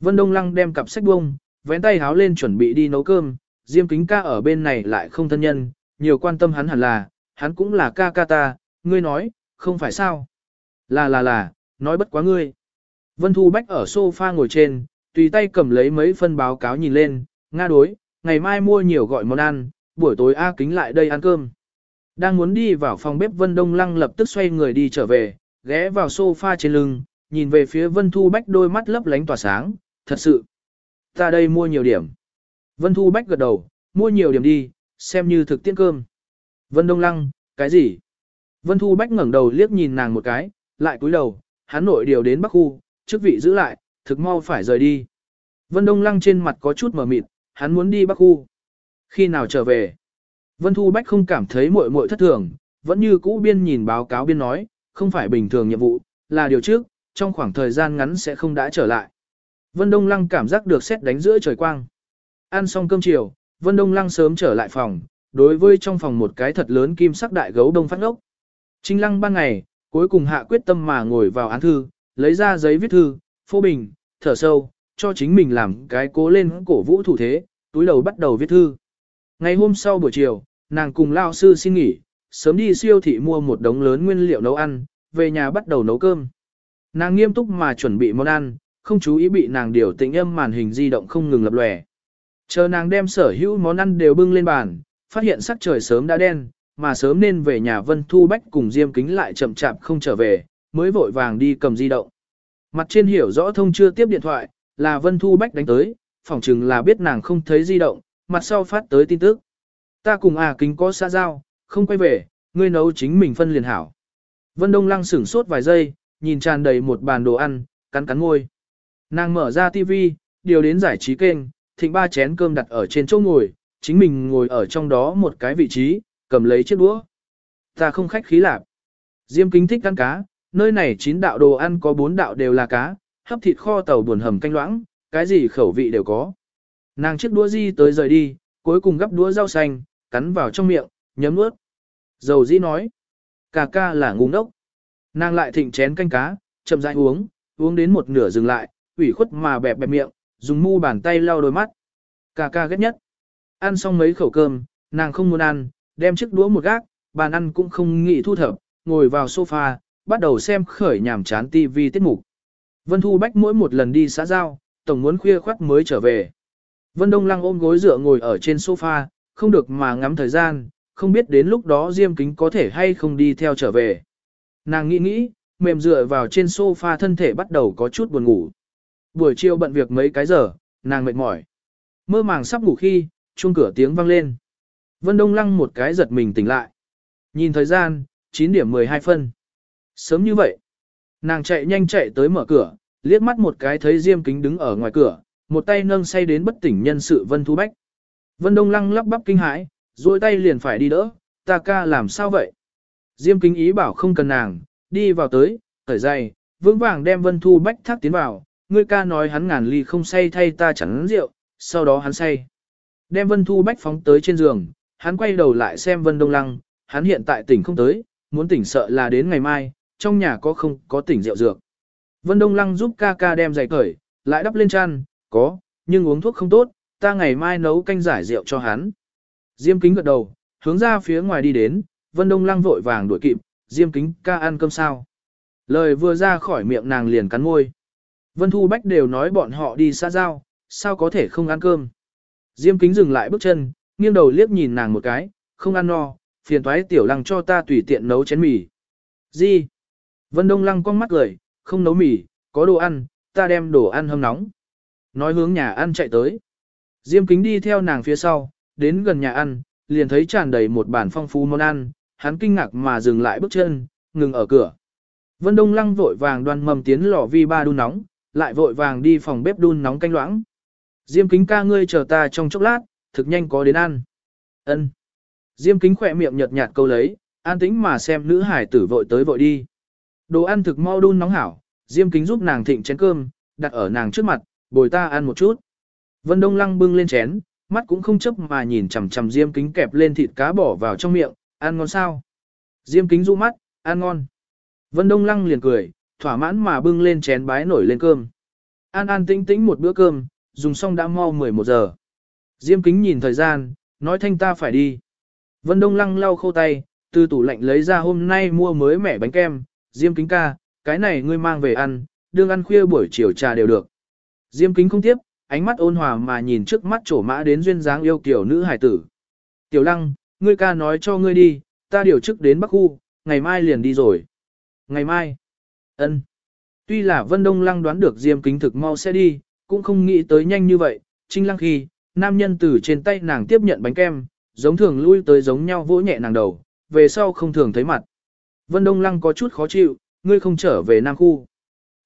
Vân Đông Lăng đem cặp sách bông, vén tay háo lên chuẩn bị đi nấu cơm, diêm kính ca ở bên này lại không thân nhân, nhiều quan tâm hắn hẳn là, hắn cũng là ca ca ta, ngươi nói, không phải sao. Là là là, nói bất quá ngươi. Vân Thu Bách ở sofa ngồi trên, tùy tay cầm lấy mấy phân báo cáo nhìn lên, Nga đối, ngày mai mua nhiều gọi món ăn, buổi tối A kính lại đây ăn cơm. Đang muốn đi vào phòng bếp Vân Đông Lăng lập tức xoay người đi trở về, ghé vào sofa trên lưng, nhìn về phía Vân Thu Bách đôi mắt lấp lánh tỏa sáng, thật sự. Ta đây mua nhiều điểm. Vân Thu Bách gật đầu, mua nhiều điểm đi, xem như thực tiễn cơm. Vân Đông Lăng, cái gì? Vân Thu Bách ngẩng đầu liếc nhìn nàng một cái, lại cúi đầu, hắn nội điều đến Bắc Khu, chức vị giữ lại, thực mau phải rời đi. Vân Đông Lăng trên mặt có chút mờ mịt, hắn muốn đi Bắc Khu. Khi nào trở về? Vân Thu Bách không cảm thấy muội muội thất thường, vẫn như cũ biên nhìn báo cáo biên nói, không phải bình thường nhiệm vụ, là điều trước, trong khoảng thời gian ngắn sẽ không đã trở lại. Vân Đông Lăng cảm giác được xét đánh giữa trời quang. Ăn xong cơm chiều, Vân Đông Lăng sớm trở lại phòng, đối với trong phòng một cái thật lớn kim sắc đại gấu đông phát ốc. Trinh Lăng ban ngày, cuối cùng hạ quyết tâm mà ngồi vào án thư, lấy ra giấy viết thư, phô bình, thở sâu, cho chính mình làm cái cố lên cổ vũ thủ thế, túi đầu bắt đầu viết thư. Ngày hôm sau buổi chiều, nàng cùng lao sư xin nghỉ, sớm đi siêu thị mua một đống lớn nguyên liệu nấu ăn, về nhà bắt đầu nấu cơm. Nàng nghiêm túc mà chuẩn bị món ăn, không chú ý bị nàng điều tĩnh âm màn hình di động không ngừng lập lòe. Chờ nàng đem sở hữu món ăn đều bưng lên bàn, phát hiện sắc trời sớm đã đen, mà sớm nên về nhà Vân Thu Bách cùng Diêm Kính lại chậm chạp không trở về, mới vội vàng đi cầm di động. Mặt trên hiểu rõ thông chưa tiếp điện thoại, là Vân Thu Bách đánh tới, phỏng chừng là biết nàng không thấy di động, mặt sau phát tới tin tức. Ta cùng à kính có xa giao, không quay về, ngươi nấu chính mình phân liền hảo. Vân Đông Lăng sửng sốt vài giây, nhìn tràn đầy một bàn đồ ăn, cắn cắn ngôi. Nàng mở ra tivi, điều đến giải trí kênh, thịnh ba chén cơm đặt ở trên chỗ ngồi, chính mình ngồi ở trong đó một cái vị trí, cầm lấy chiếc đũa. Ta không khách khí lạp. Diêm kính thích ăn cá, nơi này chín đạo đồ ăn có bốn đạo đều là cá, hấp thịt kho tàu buồn hầm canh loãng, cái gì khẩu vị đều có. Nàng chiếc đũa di tới rời đi, cuối cùng gắp đũa rau xanh, cắn vào trong miệng, nhấm nuốt. Dầu di nói, cà ca là ngu ngốc. Nàng lại thịnh chén canh cá, chậm rãi uống, uống đến một nửa dừng lại, ủy khuất mà bẹp bẹp miệng, dùng mu bàn tay lau đôi mắt. Cà ca ghét nhất. Ăn xong mấy khẩu cơm, nàng không muốn ăn, đem chiếc đũa một gác, bàn ăn cũng không nghĩ thu thập, ngồi vào sofa, bắt đầu xem khởi nhảm chán TV tiết mục. Vân Thu Bách mỗi một lần đi xã giao, tổng muốn khuya khoắt mới trở về. Vân Đông Lăng ôm gối dựa ngồi ở trên sofa, không được mà ngắm thời gian, không biết đến lúc đó Diêm Kính có thể hay không đi theo trở về. Nàng nghĩ nghĩ, mềm dựa vào trên sofa thân thể bắt đầu có chút buồn ngủ. Buổi chiều bận việc mấy cái giờ, nàng mệt mỏi. Mơ màng sắp ngủ khi, chuông cửa tiếng vang lên. Vân Đông Lăng một cái giật mình tỉnh lại. Nhìn thời gian, 9 điểm 12 phân. Sớm như vậy. Nàng chạy nhanh chạy tới mở cửa, liếc mắt một cái thấy Diêm Kính đứng ở ngoài cửa, một tay nâng say đến bất tỉnh nhân sự Vân Thu Bách. Vân Đông Lăng lắp bắp kinh hãi, duỗi tay liền phải đi đỡ, ta ca làm sao vậy? Diêm Kính ý bảo không cần nàng, đi vào tới, thở dày, vững vàng đem Vân Thu Bách thác tiến vào, ngươi ca nói hắn ngàn ly không say thay ta chẳng rượu, sau đó hắn say. Đem Vân Thu Bách phóng tới trên giường, hắn quay đầu lại xem Vân Đông Lăng, hắn hiện tại tỉnh không tới, muốn tỉnh sợ là đến ngày mai, trong nhà có không có tỉnh rượu dược. Vân Đông Lăng giúp ca ca đem giày cởi, lại đắp lên chăn, có, nhưng uống thuốc không tốt, ta ngày mai nấu canh giải rượu cho hắn. Diêm kính gật đầu, hướng ra phía ngoài đi đến, Vân Đông Lăng vội vàng đuổi kịp, Diêm kính ca ăn cơm sao. Lời vừa ra khỏi miệng nàng liền cắn môi. Vân Thu Bách đều nói bọn họ đi xa giao, sao có thể không ăn cơm. Diêm kính dừng lại bước chân, nghiêng đầu liếc nhìn nàng một cái, không ăn no, phiền toái tiểu lăng cho ta tùy tiện nấu chén mì. Gì? Vân Đông lăng con mắt cười, không nấu mì, có đồ ăn, ta đem đồ ăn hâm nóng. Nói hướng nhà ăn chạy tới. Diêm kính đi theo nàng phía sau, đến gần nhà ăn, liền thấy tràn đầy một bàn phong phú món ăn, hắn kinh ngạc mà dừng lại bước chân, ngừng ở cửa. Vân Đông Lăng vội vàng đoan mầm tiến lò vi ba đun nóng, lại vội vàng đi phòng bếp đun nóng canh loãng. Diêm kính ca ngươi chờ ta trong chốc lát, thực nhanh có đến ăn. Ân. Diêm kính khỏe miệng nhợt nhạt câu lấy, an tĩnh mà xem nữ hải tử vội tới vội đi. Đồ ăn thực mau đun nóng hảo, Diêm kính giúp nàng thịnh chén cơm, đặt ở nàng trước mặt, bồi ta ăn một chút. Vân Đông Lăng bưng lên chén, mắt cũng không chấp mà nhìn chằm chằm Diêm kính kẹp lên thịt cá bỏ vào trong miệng, ăn ngon sao? Diêm kính du mắt, ăn ngon. Vân Đông Lăng liền cười, thỏa mãn mà bưng lên chén bái nổi lên cơm. An an tĩnh tĩnh một bữa cơm, dùng xong đã mau 11 giờ. Diêm kính nhìn thời gian, nói thanh ta phải đi. Vân Đông Lăng lau khô tay, từ tủ lạnh lấy ra hôm nay mua mới mẻ bánh kem. Diêm kính ca, cái này ngươi mang về ăn, đương ăn khuya buổi chiều trà đều được. Diêm kính không tiếp, ánh mắt ôn hòa mà nhìn trước mắt trổ mã đến duyên dáng yêu kiểu nữ hải tử. Tiểu lăng, ngươi ca nói cho ngươi đi, ta điều chức đến Bắc Khu, ngày mai liền đi rồi. Ngày mai? ân. Tuy là Vân Đông Lăng đoán được Diêm Kính thực mau sẽ đi, cũng không nghĩ tới nhanh như vậy, Trinh Lăng khi, nam nhân từ trên tay nàng tiếp nhận bánh kem, giống thường lui tới giống nhau vỗ nhẹ nàng đầu, về sau không thường thấy mặt. Vân Đông Lăng có chút khó chịu, ngươi không trở về Nam Khu.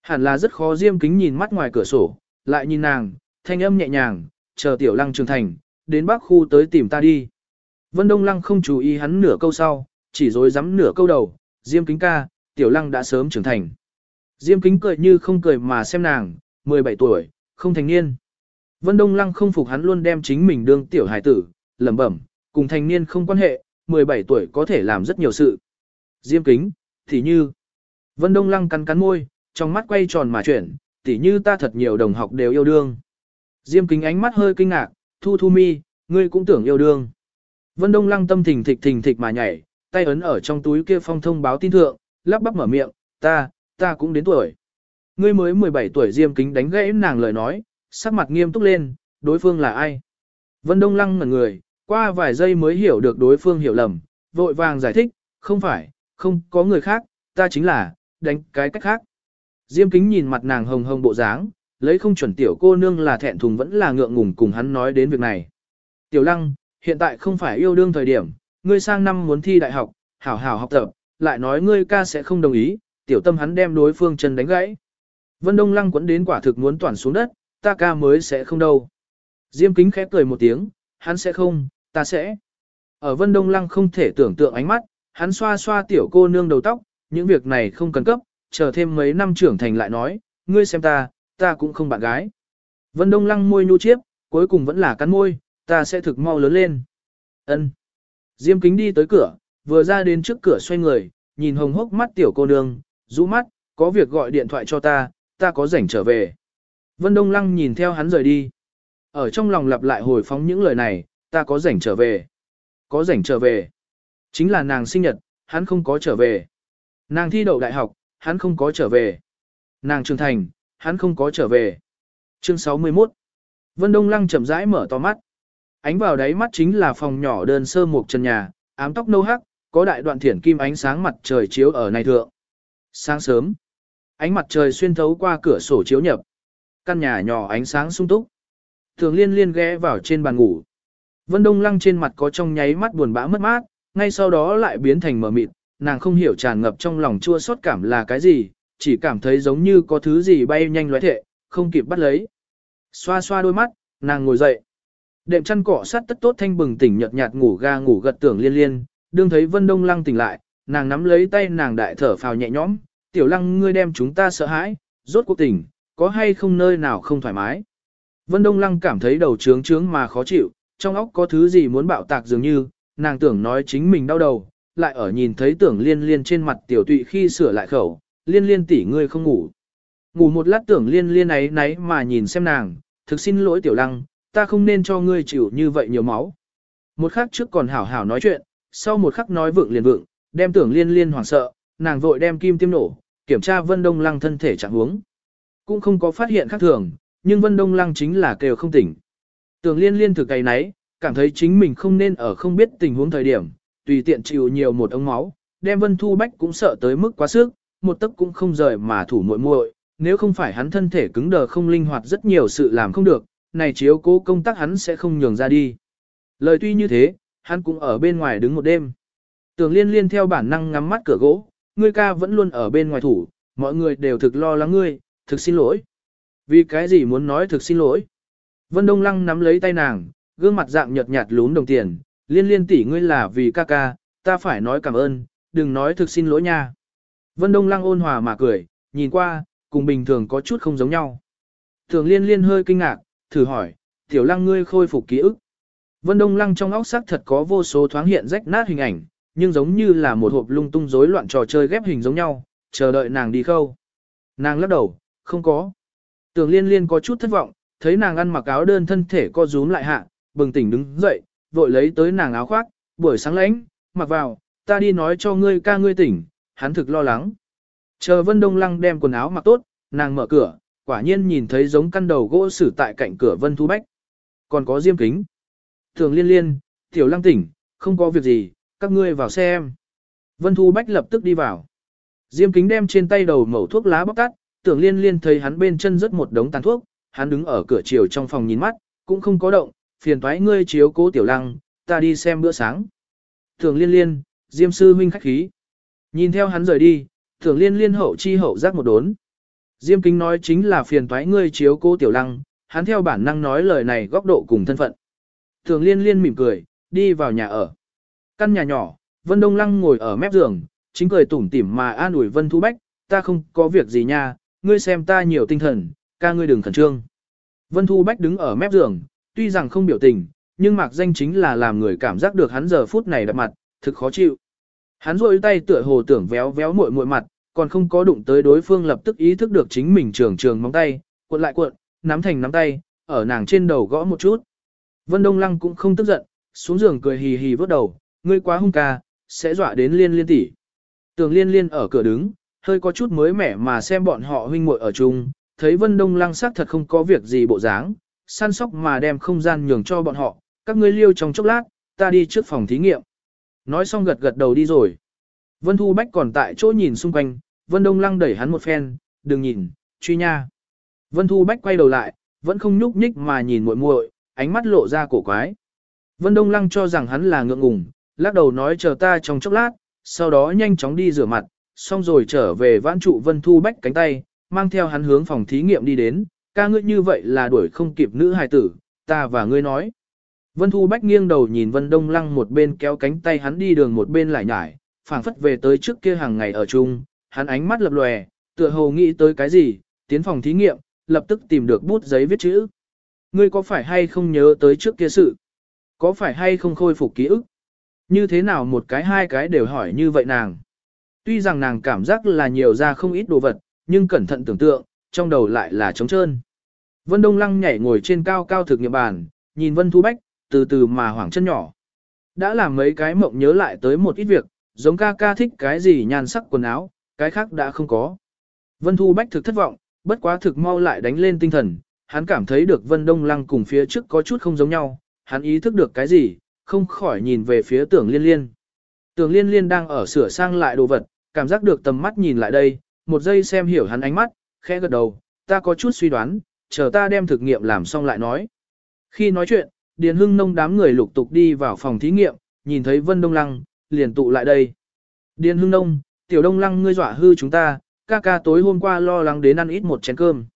Hẳn là rất khó Diêm Kính nhìn mắt ngoài cửa sổ, lại nhìn nàng, thanh âm nhẹ nhàng, chờ Tiểu Lăng trưởng thành, đến Bắc Khu tới tìm ta đi. Vân Đông Lăng không chú ý hắn nửa câu sau, chỉ dối rắm nửa câu đầu, Diêm Kính ca, Tiểu Lăng đã sớm trưởng thành. Diêm Kính cười như không cười mà xem nàng, 17 tuổi, không thành niên. Vân Đông Lăng không phục hắn luôn đem chính mình đương tiểu hải tử, lẩm bẩm, cùng thành niên không quan hệ, 17 tuổi có thể làm rất nhiều sự. Diêm Kính, thì như. Vân Đông Lăng cắn cắn môi, trong mắt quay tròn mà chuyển, tỉ như ta thật nhiều đồng học đều yêu đương. Diêm Kính ánh mắt hơi kinh ngạc, thu thu mi, ngươi cũng tưởng yêu đương. Vân Đông Lăng tâm thình thịch thình thịch mà nhảy, tay ấn ở trong túi kia phong thông báo tin thượng, lắp bắp mở miệng, ta, ta cũng đến tuổi. Ngươi mới 17 tuổi Diêm Kính đánh gãy nàng lời nói, sắc mặt nghiêm túc lên, đối phương là ai? Vân Đông Lăng ngẩn người, qua vài giây mới hiểu được đối phương hiểu lầm, vội vàng giải thích, không phải, không có người khác, ta chính là, đánh cái cách khác. Diêm Kính nhìn mặt nàng hồng hồng bộ dáng, lấy không chuẩn tiểu cô nương là thẹn thùng vẫn là ngượng ngùng cùng hắn nói đến việc này. Tiểu Lăng, hiện tại không phải yêu đương thời điểm, ngươi sang năm muốn thi đại học, hảo hảo học tập, lại nói ngươi ca sẽ không đồng ý, tiểu tâm hắn đem đối phương chân đánh gãy. Vân Đông Lăng quấn đến quả thực muốn toàn xuống đất, ta ca mới sẽ không đâu. Diêm kính khẽ cười một tiếng, hắn sẽ không, ta sẽ. Ở Vân Đông Lăng không thể tưởng tượng ánh mắt, hắn xoa xoa tiểu cô nương đầu tóc, những việc này không cần cấp, chờ thêm mấy năm trưởng thành lại nói, ngươi xem ta, ta cũng không bạn gái. Vân Đông Lăng môi nhu chiếp, cuối cùng vẫn là cắn môi, ta sẽ thực mau lớn lên. Ân. Diêm kính đi tới cửa, vừa ra đến trước cửa xoay người, nhìn hồng hốc mắt tiểu cô nương, rũ mắt, có việc gọi điện thoại cho ta, ta có rảnh trở về. Vân Đông Lăng nhìn theo hắn rời đi. Ở trong lòng lặp lại hồi phóng những lời này, ta có rảnh trở về. Có rảnh trở về. Chính là nàng sinh nhật, hắn không có trở về. Nàng thi đậu đại học, hắn không có trở về. Nàng trưởng thành, hắn không có trở về. Chương 61 Vân Đông Lăng chậm rãi mở to mắt. Ánh vào đáy mắt chính là phòng nhỏ đơn sơ một trần nhà, ám tóc nâu hắc, có đại đoạn thiển kim ánh sáng mặt trời chiếu ở này thượng. Sáng sớm, ánh mặt trời xuyên thấu qua cửa sổ chiếu nhập. Căn nhà nhỏ ánh sáng sung túc. Thường liên liên ghé vào trên bàn ngủ. Vân Đông Lăng trên mặt có trong nháy mắt buồn bã mất mát, ngay sau đó lại biến thành mờ mịt, nàng không hiểu tràn ngập trong lòng chua xót cảm là cái gì, chỉ cảm thấy giống như có thứ gì bay nhanh lóe thệ, không kịp bắt lấy. Xoa xoa đôi mắt, nàng ngồi dậy. Đệm chăn cọ sát tất tốt thanh bừng tỉnh nhợt nhạt ngủ ga ngủ gật tưởng liên liên, đương thấy Vân Đông Lăng tỉnh lại, nàng nắm lấy tay nàng đại thở phào nhẹ nhõm, tiểu lăng ngươi đem chúng ta sợ hãi, rốt cuộc tỉnh, có hay không nơi nào không thoải mái. Vân Đông Lăng cảm thấy đầu trướng trướng mà khó chịu, trong óc có thứ gì muốn bạo tạc dường như, nàng tưởng nói chính mình đau đầu, lại ở nhìn thấy tưởng liên liên trên mặt tiểu tụy khi sửa lại khẩu, liên liên tỷ ngươi không ngủ. Ngủ một lát tưởng liên liên ấy nấy mà nhìn xem nàng, thực xin lỗi tiểu lăng, ta không nên cho ngươi chịu như vậy nhiều máu. Một khắc trước còn hảo hảo nói chuyện, sau một khắc nói vượng liền vượng, đem tưởng liên liên hoảng sợ, nàng vội đem kim tiêm nổ, kiểm tra Vân Đông Lăng thân thể trạng huống. Cũng không có phát hiện khác thường, nhưng Vân Đông Lăng chính là kêu không tỉnh. Tường liên liên thực cày nấy, cảm thấy chính mình không nên ở không biết tình huống thời điểm, tùy tiện chịu nhiều một ống máu, đem Vân Thu Bách cũng sợ tới mức quá sức, một tấc cũng không rời mà thủ muội muội, nếu không phải hắn thân thể cứng đờ không linh hoạt rất nhiều sự làm không được, này chiếu cố công tác hắn sẽ không nhường ra đi. Lời tuy như thế, hắn cũng ở bên ngoài đứng một đêm. Tường liên liên theo bản năng ngắm mắt cửa gỗ, ngươi ca vẫn luôn ở bên ngoài thủ, mọi người đều thực lo lắng ngươi, thực xin lỗi. Vì cái gì muốn nói thực xin lỗi? Vân Đông Lăng nắm lấy tay nàng, gương mặt dạng nhợt nhạt lún đồng tiền, liên liên tỷ ngươi là vì ca ca, ta phải nói cảm ơn, đừng nói thực xin lỗi nha. Vân Đông Lăng ôn hòa mà cười, nhìn qua, cùng bình thường có chút không giống nhau. Thường liên liên hơi kinh ngạc, thử hỏi, tiểu lăng ngươi khôi phục ký ức. Vân Đông Lăng trong óc sắc thật có vô số thoáng hiện rách nát hình ảnh, nhưng giống như là một hộp lung tung rối loạn trò chơi ghép hình giống nhau, chờ đợi nàng đi khâu. Nàng lắc đầu, không có. Tưởng liên liên có chút thất vọng, thấy nàng ăn mặc áo đơn thân thể co rúm lại hạ, bừng tỉnh đứng dậy, vội lấy tới nàng áo khoác, buổi sáng lãnh, mặc vào, ta đi nói cho ngươi ca ngươi tỉnh, hắn thực lo lắng. Chờ Vân Đông Lăng đem quần áo mặc tốt, nàng mở cửa, quả nhiên nhìn thấy giống căn đầu gỗ sử tại cạnh cửa Vân Thu Bách. Còn có diêm kính. Thường liên liên, tiểu lăng tỉnh, không có việc gì, các ngươi vào xe em. Vân Thu Bách lập tức đi vào. Diêm kính đem trên tay đầu mẩu thuốc lá bóc tắt, tưởng liên liên thấy hắn bên chân rất một đống tàn thuốc, hắn đứng ở cửa chiều trong phòng nhìn mắt, cũng không có động, phiền thoái ngươi chiếu cố tiểu lăng, ta đi xem bữa sáng. Tưởng liên liên, diêm sư huynh khách khí. Nhìn theo hắn rời đi, tưởng liên liên hậu chi hậu giác một đốn. Diêm kính nói chính là phiền thoái ngươi chiếu cố tiểu lăng, hắn theo bản năng nói lời này góc độ cùng thân phận. Tưởng liên liên mỉm cười, đi vào nhà ở. Căn nhà nhỏ, Vân Đông Lăng ngồi ở mép giường, chính cười tủm tỉm mà an ủi Vân Thu Bách, ta không có việc gì nha, ngươi xem ta nhiều tinh thần, ca ngươi đừng khẩn trương. Vân Thu Bách đứng ở mép giường, tuy rằng không biểu tình, nhưng mạc danh chính là làm người cảm giác được hắn giờ phút này đập mặt, thực khó chịu. Hắn rôi tay tựa hồ tưởng véo véo muội muội mặt, còn không có đụng tới đối phương lập tức ý thức được chính mình trường trường móng tay, cuộn lại cuộn, nắm thành nắm tay, ở nàng trên đầu gõ một chút. Vân Đông Lăng cũng không tức giận, xuống giường cười hì hì vớt đầu, ngươi quá hung ca, sẽ dọa đến liên liên tỷ. Tường liên liên ở cửa đứng, hơi có chút mới mẻ mà xem bọn họ huynh muội ở chung, thấy Vân Đông Lăng sắc thật không có việc gì bộ dáng, săn sóc mà đem không gian nhường cho bọn họ, các ngươi liêu trong chốc lát, ta đi trước phòng thí nghiệm. Nói xong gật gật đầu đi rồi. Vân Thu Bách còn tại chỗ nhìn xung quanh, Vân Đông Lăng đẩy hắn một phen, đừng nhìn, truy nha. Vân Thu Bách quay đầu lại, vẫn không nhúc nhích mà nhìn muội muội, ánh mắt lộ ra cổ quái. Vân Đông Lăng cho rằng hắn là ngượng ngùng, lắc đầu nói chờ ta trong chốc lát, sau đó nhanh chóng đi rửa mặt, xong rồi trở về vãn trụ Vân Thu Bách cánh tay, mang theo hắn hướng phòng thí nghiệm đi đến, ca ngươi như vậy là đuổi không kịp nữ hài tử, ta và ngươi nói. Vân Thu Bách nghiêng đầu nhìn Vân Đông Lăng một bên kéo cánh tay hắn đi đường một bên lại nhải, phảng phất về tới trước kia hàng ngày ở chung, hắn ánh mắt lập lòe, tựa hồ nghĩ tới cái gì, tiến phòng thí nghiệm, lập tức tìm được bút giấy viết chữ. Ngươi có phải hay không nhớ tới trước kia sự? Có phải hay không khôi phục ký ức? Như thế nào một cái hai cái đều hỏi như vậy nàng? Tuy rằng nàng cảm giác là nhiều ra không ít đồ vật, nhưng cẩn thận tưởng tượng, trong đầu lại là trống trơn. Vân Đông Lăng nhảy ngồi trên cao cao thực nghiệm bàn, nhìn Vân Thu Bách, từ từ mà hoảng chân nhỏ. Đã làm mấy cái mộng nhớ lại tới một ít việc, giống ca ca thích cái gì nhan sắc quần áo, cái khác đã không có. Vân Thu Bách thực thất vọng, bất quá thực mau lại đánh lên tinh thần, hắn cảm thấy được Vân Đông Lăng cùng phía trước có chút không giống nhau, hắn ý thức được cái gì, không khỏi nhìn về phía tưởng liên liên. Tưởng liên liên đang ở sửa sang lại đồ vật, cảm giác được tầm mắt nhìn lại đây, một giây xem hiểu hắn ánh mắt, khẽ gật đầu, ta có chút suy đoán, chờ ta đem thực nghiệm làm xong lại nói. Khi nói chuyện, Điền Hưng Nông đám người lục tục đi vào phòng thí nghiệm, nhìn thấy Vân Đông Lăng, liền tụ lại đây. Điền Hưng Nông, Tiểu Đông Lăng ngươi dọa hư chúng ta, ca ca tối hôm qua lo lắng đến ăn ít một chén cơm.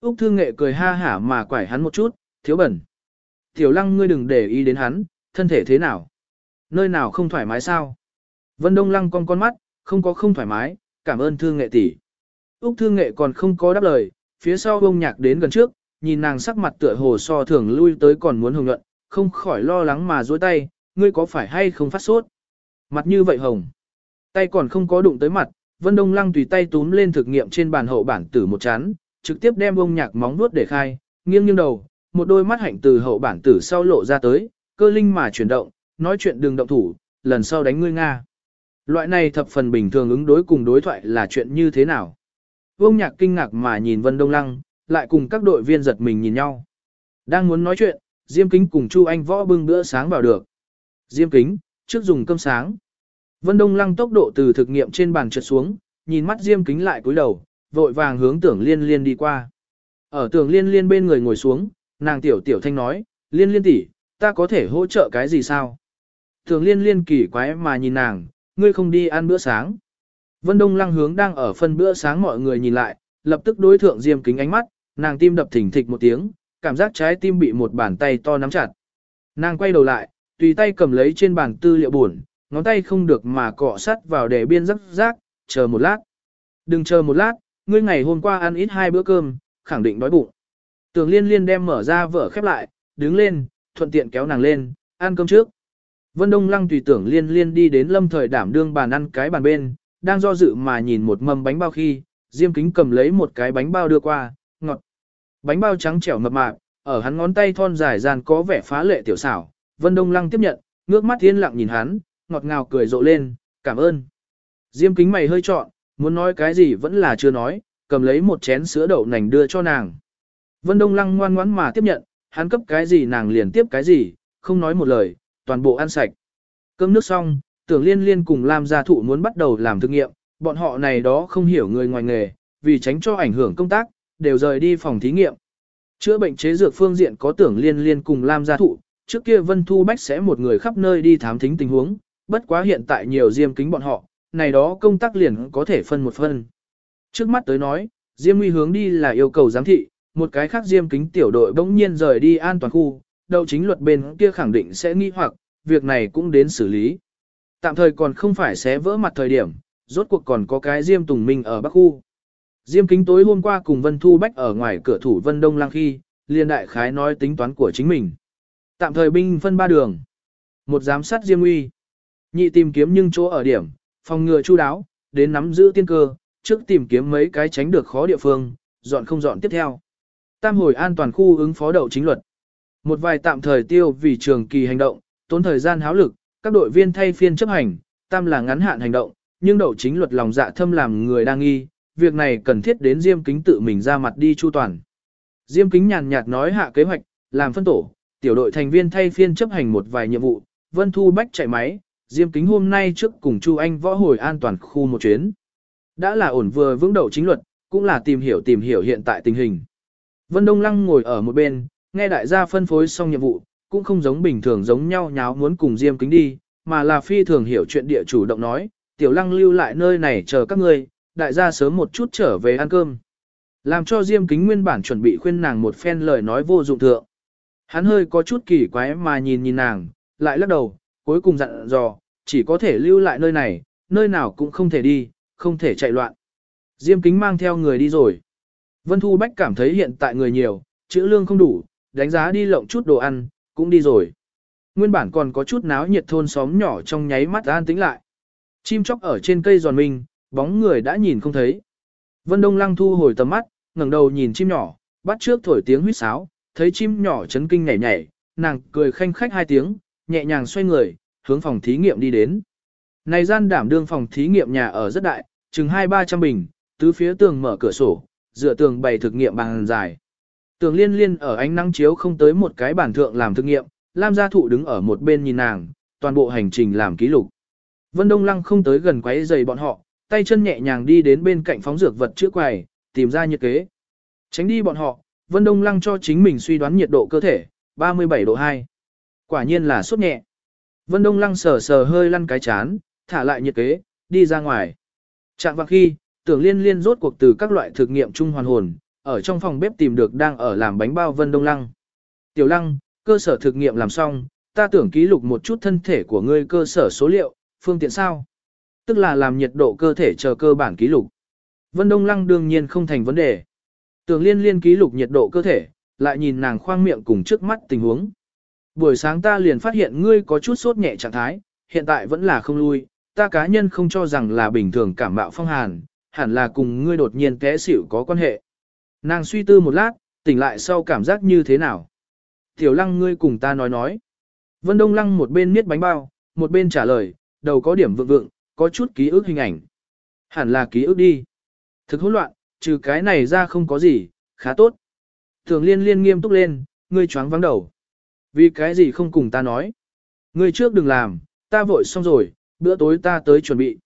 Úc Thương Nghệ cười ha hả mà quải hắn một chút, thiếu bẩn. Tiểu Lăng ngươi đừng để ý đến hắn, thân thể thế nào? Nơi nào không thoải mái sao? Vân Đông Lăng con con mắt, không có không thoải mái, cảm ơn Thương Nghệ tỷ. Úc Thương Nghệ còn không có đáp lời, phía sau bông nhạc đến gần trước, nhìn nàng sắc mặt tựa hồ so thường lui tới còn muốn hồng nhuận, không khỏi lo lắng mà duỗi tay, ngươi có phải hay không phát sốt? Mặt như vậy hồng. Tay còn không có đụng tới mặt, Vân Đông Lăng tùy tay túm lên thực nghiệm trên bàn hậu bản tử một chán, trực tiếp đem bông nhạc móng vuốt để khai, nghiêng nghiêng đầu, một đôi mắt hạnh từ hậu bản tử sau lộ ra tới, cơ linh mà chuyển động, nói chuyện đừng động thủ, lần sau đánh ngươi Nga. Loại này thập phần bình thường ứng đối cùng đối thoại là chuyện như thế nào? Vương nhạc kinh ngạc mà nhìn Vân Đông Lăng, lại cùng các đội viên giật mình nhìn nhau. Đang muốn nói chuyện, Diêm Kính cùng Chu Anh Võ bưng bữa sáng vào được. Diêm Kính, trước dùng cơm sáng. Vân Đông Lăng tốc độ từ thực nghiệm trên bàn trượt xuống, nhìn mắt Diêm Kính lại cúi đầu, vội vàng hướng Tưởng Liên Liên đi qua. Ở Tưởng Liên Liên bên người ngồi xuống, nàng tiểu tiểu thanh nói, Liên Liên tỷ, ta có thể hỗ trợ cái gì sao? Tưởng Liên Liên kỳ quái mà nhìn nàng, ngươi không đi ăn bữa sáng. Vân Đông Lăng hướng đang ở phân bữa sáng mọi người nhìn lại, lập tức đối thượng Diêm Kính ánh mắt, nàng tim đập thình thịch một tiếng, cảm giác trái tim bị một bàn tay to nắm chặt. Nàng quay đầu lại, tùy tay cầm lấy trên bàn tư liệu buồn, ngón tay không được mà cọ sắt vào để biên rắc rác, chờ một lát. Đừng chờ một lát, ngươi ngày hôm qua ăn ít hai bữa cơm, khẳng định đói bụng. Tường liên liên đem mở ra vở khép lại, đứng lên, thuận tiện kéo nàng lên, ăn cơm trước. Vân Đông Lăng tùy tưởng liên liên đi đến lâm thời đảm đương bàn ăn cái bàn bên, đang do dự mà nhìn một mâm bánh bao khi, Diêm Kính cầm lấy một cái bánh bao đưa qua, ngọt. Bánh bao trắng trẻo mập mạp, ở hắn ngón tay thon dài dàn có vẻ phá lệ tiểu xảo. Vân Đông Lăng tiếp nhận, ngước mắt thiên lặng nhìn hắn, ngọt ngào cười rộ lên, cảm ơn. Diêm Kính mày hơi trọn, muốn nói cái gì vẫn là chưa nói, cầm lấy một chén sữa đậu nành đưa cho nàng. Vân Đông Lăng ngoan ngoãn mà tiếp nhận, hắn cấp cái gì nàng liền tiếp cái gì, không nói một lời, toàn bộ ăn sạch. Cơm nước xong, tưởng liên liên cùng Lam gia thụ muốn bắt đầu làm thực nghiệm, bọn họ này đó không hiểu người ngoài nghề, vì tránh cho ảnh hưởng công tác, đều rời đi phòng thí nghiệm. Chữa bệnh chế dược phương diện có tưởng liên liên cùng Lam gia thụ, trước kia Vân Thu Bách sẽ một người khắp nơi đi thám thính tình huống, bất quá hiện tại nhiều diêm kính bọn họ, này đó công tác liền có thể phân một phân. Trước mắt tới nói, diêm nguy hướng đi là yêu cầu giám thị, một cái khác diêm kính tiểu đội bỗng nhiên rời đi an toàn khu, đậu chính luật bên kia khẳng định sẽ nghi hoặc, việc này cũng đến xử lý. Tạm thời còn không phải xé vỡ mặt thời điểm, rốt cuộc còn có cái Diêm Tùng Minh ở Bắc Khu. Diêm Kính tối hôm qua cùng Vân Thu Bách ở ngoài cửa thủ Vân Đông Lang khi, liên đại khái nói tính toán của chính mình. Tạm thời binh phân ba đường. Một giám sát Diêm Uy. Nhị tìm kiếm nhưng chỗ ở điểm, phòng ngừa chu đáo, đến nắm giữ tiên cơ, trước tìm kiếm mấy cái tránh được khó địa phương, dọn không dọn tiếp theo. Tam hồi an toàn khu ứng phó đậu chính luật. Một vài tạm thời tiêu vì trường kỳ hành động, tốn thời gian háo lực, các đội viên thay phiên chấp hành, tam là ngắn hạn hành động, nhưng đậu chính luật lòng dạ thâm làm người đang nghi, việc này cần thiết đến Diêm Kính tự mình ra mặt đi chu toàn. Diêm Kính nhàn nhạt nói hạ kế hoạch, làm phân tổ, tiểu đội thành viên thay phiên chấp hành một vài nhiệm vụ, Vân Thu Bách chạy máy, Diêm Kính hôm nay trước cùng Chu Anh võ hồi an toàn khu một chuyến. Đã là ổn vừa vững đậu chính luật, cũng là tìm hiểu tìm hiểu hiện tại tình hình. Vân Đông Lăng ngồi ở một bên, nghe đại gia phân phối xong nhiệm vụ, cũng không giống bình thường giống nhau nháo muốn cùng Diêm Kính đi, mà là phi thường hiểu chuyện địa chủ động nói, tiểu lăng lưu lại nơi này chờ các ngươi, đại gia sớm một chút trở về ăn cơm. Làm cho Diêm Kính nguyên bản chuẩn bị khuyên nàng một phen lời nói vô dụng thượng. Hắn hơi có chút kỳ quái mà nhìn nhìn nàng, lại lắc đầu, cuối cùng dặn dò, chỉ có thể lưu lại nơi này, nơi nào cũng không thể đi, không thể chạy loạn. Diêm Kính mang theo người đi rồi. Vân Thu Bách cảm thấy hiện tại người nhiều, chữ lương không đủ, đánh giá đi lộng chút đồ ăn, cũng đi rồi. Nguyên bản còn có chút náo nhiệt thôn xóm nhỏ trong nháy mắt an tĩnh lại. Chim chóc ở trên cây giòn mình, bóng người đã nhìn không thấy. Vân Đông Lăng thu hồi tầm mắt, ngẩng đầu nhìn chim nhỏ, bắt trước thổi tiếng huýt sáo, thấy chim nhỏ chấn kinh nhảy nhảy, nàng cười khanh khách hai tiếng, nhẹ nhàng xoay người, hướng phòng thí nghiệm đi đến. Này gian đảm đương phòng thí nghiệm nhà ở rất đại, chừng hai ba trăm bình, tứ phía tường mở cửa sổ, dựa tường bày thực nghiệm bằng dài. Tường liên liên ở ánh nắng chiếu không tới một cái bản thượng làm thực nghiệm, Lam gia thụ đứng ở một bên nhìn nàng, toàn bộ hành trình làm ký lục. Vân Đông Lăng không tới gần quấy giày bọn họ, tay chân nhẹ nhàng đi đến bên cạnh phóng dược vật chữa quầy, tìm ra nhiệt kế. Tránh đi bọn họ, Vân Đông Lăng cho chính mình suy đoán nhiệt độ cơ thể, 37 độ 2. Quả nhiên là sốt nhẹ. Vân Đông Lăng sờ sờ hơi lăn cái chán, thả lại nhiệt kế, đi ra ngoài. Trạng vào khi, tưởng liên liên rốt cuộc từ các loại thực nghiệm chung hoàn hồn, ở trong phòng bếp tìm được đang ở làm bánh bao Vân Đông Lăng. Tiểu Lăng, cơ sở thực nghiệm làm xong, ta tưởng ký lục một chút thân thể của ngươi cơ sở số liệu, phương tiện sao? Tức là làm nhiệt độ cơ thể chờ cơ bản ký lục. Vân Đông Lăng đương nhiên không thành vấn đề. Tưởng liên liên ký lục nhiệt độ cơ thể, lại nhìn nàng khoang miệng cùng trước mắt tình huống. Buổi sáng ta liền phát hiện ngươi có chút sốt nhẹ trạng thái, hiện tại vẫn là không lui, ta cá nhân không cho rằng là bình thường cảm mạo phong hàn, hẳn là cùng ngươi đột nhiên té xỉu có quan hệ. Nàng suy tư một lát, tỉnh lại sau cảm giác như thế nào? Tiểu lăng ngươi cùng ta nói nói. Vân Đông Lăng một bên niết bánh bao, một bên trả lời, đầu có điểm vượng vượng, có chút ký ức hình ảnh. Hẳn là ký ức đi. Thực hỗn loạn, trừ cái này ra không có gì, khá tốt. Thường liên liên nghiêm túc lên, ngươi choáng vắng đầu. Vì cái gì không cùng ta nói? Ngươi trước đừng làm, ta vội xong rồi, bữa tối ta tới chuẩn bị.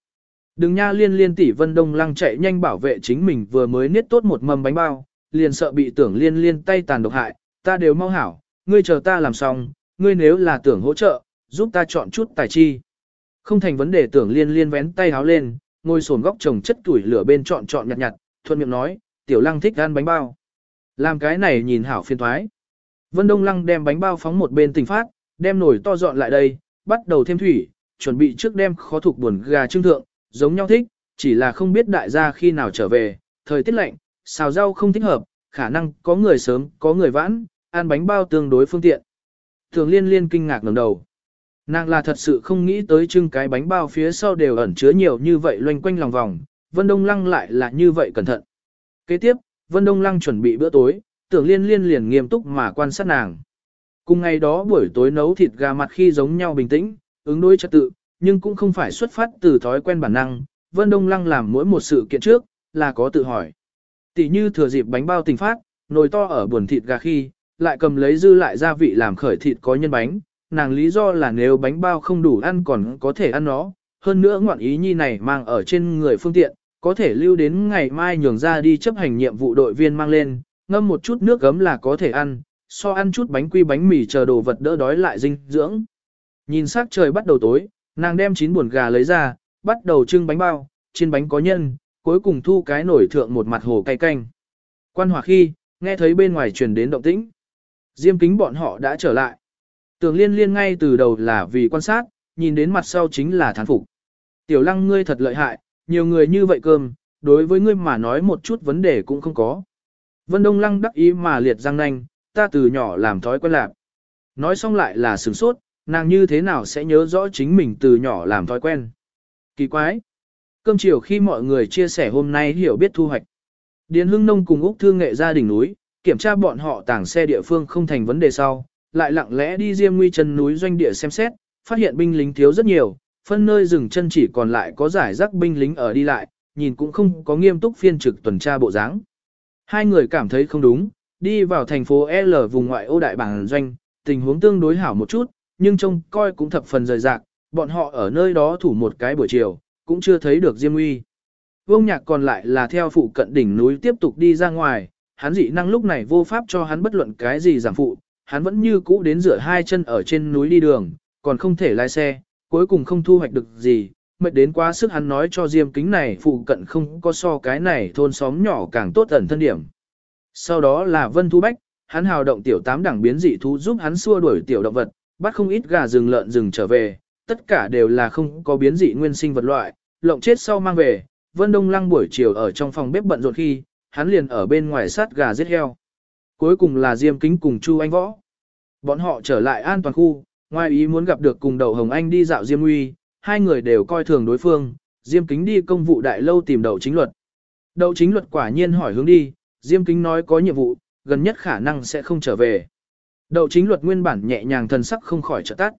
Đừng nha liên liên tỷ Vân Đông Lăng chạy nhanh bảo vệ chính mình vừa mới niết tốt một mầm bánh bao, liền sợ bị tưởng liên liên tay tàn độc hại, ta đều mau hảo, ngươi chờ ta làm xong, ngươi nếu là tưởng hỗ trợ, giúp ta chọn chút tài chi. Không thành vấn đề tưởng liên liên vén tay háo lên, ngồi sồn góc trồng chất tuổi lửa bên chọn chọn nhặt nhặt, thuận miệng nói, tiểu lăng thích ăn bánh bao. Làm cái này nhìn hảo phiên thoái. Vân Đông Lăng đem bánh bao phóng một bên tình phát, đem nồi to dọn lại đây, bắt đầu thêm thủy, chuẩn bị trước đem khó thuộc buồn gà trưng thượng, giống nhau thích, chỉ là không biết đại gia khi nào trở về, thời tiết lạnh, xào rau không thích hợp, khả năng có người sớm, có người vãn, ăn bánh bao tương đối phương tiện. Thường liên liên kinh ngạc ngẩng đầu. Nàng là thật sự không nghĩ tới trưng cái bánh bao phía sau đều ẩn chứa nhiều như vậy loanh quanh lòng vòng, Vân Đông Lăng lại là như vậy cẩn thận. Kế tiếp, Vân Đông Lăng chuẩn bị bữa tối, tưởng liên liên liền nghiêm túc mà quan sát nàng. Cùng ngày đó buổi tối nấu thịt gà mặt khi giống nhau bình tĩnh, ứng đối trật tự, nhưng cũng không phải xuất phát từ thói quen bản năng, Vân Đông Lăng làm mỗi một sự kiện trước, là có tự hỏi. Tỷ như thừa dịp bánh bao tình phát, nồi to ở buồn thịt gà khi, lại cầm lấy dư lại gia vị làm khởi thịt có nhân bánh, nàng lý do là nếu bánh bao không đủ ăn còn có thể ăn nó, hơn nữa ngoạn ý nhi này mang ở trên người phương tiện, có thể lưu đến ngày mai nhường ra đi chấp hành nhiệm vụ đội viên mang lên, ngâm một chút nước gấm là có thể ăn, so ăn chút bánh quy bánh mì chờ đồ vật đỡ đói lại dinh dưỡng. Nhìn sắc trời bắt đầu tối, nàng đem chín buồn gà lấy ra, bắt đầu trưng bánh bao, trên bánh có nhân, cuối cùng thu cái nổi thượng một mặt hồ cay canh. Quan hỏa khi, nghe thấy bên ngoài truyền đến động tĩnh. Diêm kính bọn họ đã trở lại. Tường liên liên ngay từ đầu là vì quan sát, nhìn đến mặt sau chính là thán phục. Tiểu lăng ngươi thật lợi hại, nhiều người như vậy cơm, đối với ngươi mà nói một chút vấn đề cũng không có. Vân Đông lăng đắc ý mà liệt răng nanh, ta từ nhỏ làm thói quen lạc. Nói xong lại là sửng sốt, nàng như thế nào sẽ nhớ rõ chính mình từ nhỏ làm thói quen. Kỳ quái. Cơm chiều khi mọi người chia sẻ hôm nay hiểu biết thu hoạch. Điền Hưng Nông cùng Úc Thương Nghệ ra đỉnh núi, kiểm tra bọn họ tảng xe địa phương không thành vấn đề sau, lại lặng lẽ đi Diêm Nguy chân núi doanh địa xem xét, phát hiện binh lính thiếu rất nhiều, phân nơi dừng chân chỉ còn lại có giải rác binh lính ở đi lại, nhìn cũng không có nghiêm túc phiên trực tuần tra bộ dáng. Hai người cảm thấy không đúng, đi vào thành phố L vùng ngoại ô đại bản doanh, tình huống tương đối hảo một chút, nhưng trông coi cũng thập phần rời rạc, bọn họ ở nơi đó thủ một cái buổi chiều, cũng chưa thấy được Diêm Uy. Vương Nhạc còn lại là theo phụ cận đỉnh núi tiếp tục đi ra ngoài, hắn dị năng lúc này vô pháp cho hắn bất luận cái gì giảm phụ, hắn vẫn như cũ đến rửa hai chân ở trên núi đi đường, còn không thể lái xe, cuối cùng không thu hoạch được gì, mệt đến quá sức hắn nói cho Diêm Kính này phụ cận không có so cái này thôn xóm nhỏ càng tốt ẩn thân điểm. Sau đó là Vân Thu Bách, hắn hào động tiểu tám đẳng biến dị thú giúp hắn xua đuổi tiểu động vật, bắt không ít gà rừng lợn rừng trở về, tất cả đều là không có biến dị nguyên sinh vật loại, lộng chết sau mang về. Vân Đông Lăng buổi chiều ở trong phòng bếp bận rộn khi, hắn liền ở bên ngoài sát gà giết heo. Cuối cùng là Diêm Kính cùng Chu Anh Võ. Bọn họ trở lại an toàn khu, ngoài ý muốn gặp được cùng đầu Hồng Anh đi dạo Diêm Uy, hai người đều coi thường đối phương, Diêm Kính đi công vụ đại lâu tìm đậu chính luật. Đậu chính luật quả nhiên hỏi hướng đi, Diêm Kính nói có nhiệm vụ, gần nhất khả năng sẽ không trở về. Đậu chính luật nguyên bản nhẹ nhàng thần sắc không khỏi trợ tắt.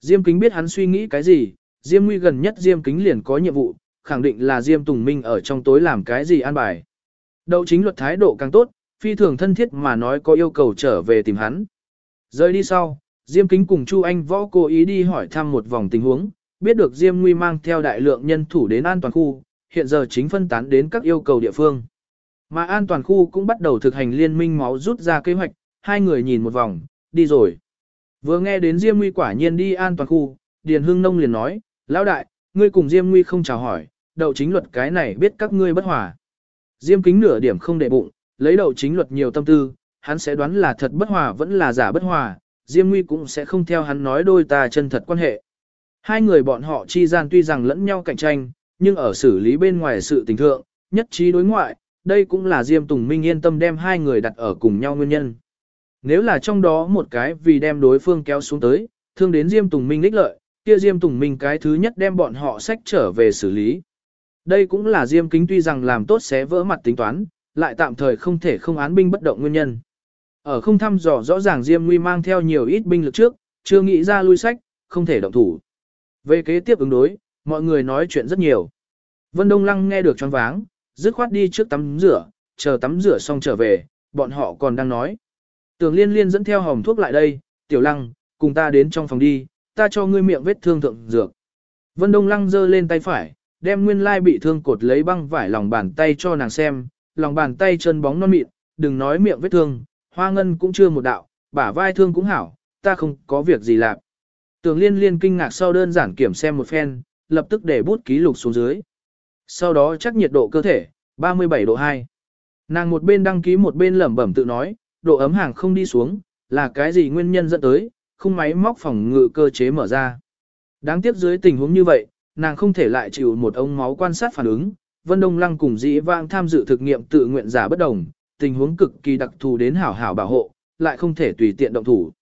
Diêm Kính biết hắn suy nghĩ cái gì, Diêm Nguy gần nhất Diêm Kính liền có nhiệm vụ, khẳng định là Diêm Tùng Minh ở trong tối làm cái gì an bài. Đậu chính luật thái độ càng tốt, phi thường thân thiết mà nói có yêu cầu trở về tìm hắn. Rời đi sau, Diêm Kính cùng Chu Anh võ cố ý đi hỏi thăm một vòng tình huống, biết được Diêm Nguy mang theo đại lượng nhân thủ đến an toàn khu, hiện giờ chính phân tán đến các yêu cầu địa phương. Mà an toàn khu cũng bắt đầu thực hành liên minh máu rút ra kế hoạch, hai người nhìn một vòng, đi rồi. Vừa nghe đến Diêm Nguy quả nhiên đi an toàn khu, Điền Hưng Nông liền nói, Lão đại, ngươi cùng Diêm Nguy không chào hỏi, đậu chính luật cái này biết các ngươi bất hòa. Diêm kính nửa điểm không để bụng, lấy đậu chính luật nhiều tâm tư, hắn sẽ đoán là thật bất hòa vẫn là giả bất hòa, Diêm Nguy cũng sẽ không theo hắn nói đôi ta chân thật quan hệ. Hai người bọn họ chi gian tuy rằng lẫn nhau cạnh tranh, nhưng ở xử lý bên ngoài sự tình thượng, nhất trí đối ngoại, đây cũng là Diêm Tùng Minh yên tâm đem hai người đặt ở cùng nhau nguyên nhân. Nếu là trong đó một cái vì đem đối phương kéo xuống tới, thương đến Diêm Tùng Minh lích lợi, kia Diêm Tùng Minh cái thứ nhất đem bọn họ sách trở về xử lý. Đây cũng là Diêm Kính tuy rằng làm tốt xé vỡ mặt tính toán, lại tạm thời không thể không án binh bất động nguyên nhân. Ở không thăm dò rõ ràng Diêm Nguy mang theo nhiều ít binh lực trước, chưa nghĩ ra lui sách, không thể động thủ. Về kế tiếp ứng đối, mọi người nói chuyện rất nhiều. Vân Đông Lăng nghe được choáng váng, dứt khoát đi trước tắm rửa, chờ tắm rửa xong trở về, bọn họ còn đang nói. Tường liên liên dẫn theo hồng thuốc lại đây, tiểu lăng, cùng ta đến trong phòng đi, ta cho ngươi miệng vết thương thượng dược. Vân Đông Lăng giơ lên tay phải, đem nguyên lai bị thương cột lấy băng vải lòng bàn tay cho nàng xem, lòng bàn tay chân bóng non mịn, đừng nói miệng vết thương, hoa ngân cũng chưa một đạo, bả vai thương cũng hảo, ta không có việc gì làm. Tường liên liên kinh ngạc sau đơn giản kiểm xem một phen, lập tức để bút ký lục xuống dưới. Sau đó chắc nhiệt độ cơ thể, 37 độ 2. Nàng một bên đăng ký một bên lẩm bẩm tự nói, độ ấm hàng không đi xuống, là cái gì nguyên nhân dẫn tới, khung máy móc phòng ngự cơ chế mở ra. Đáng tiếc dưới tình huống như vậy, nàng không thể lại chịu một ống máu quan sát phản ứng. Vân Đông Lăng cùng dĩ vang tham dự thực nghiệm tự nguyện giả bất đồng, tình huống cực kỳ đặc thù đến hảo hảo bảo hộ, lại không thể tùy tiện động thủ.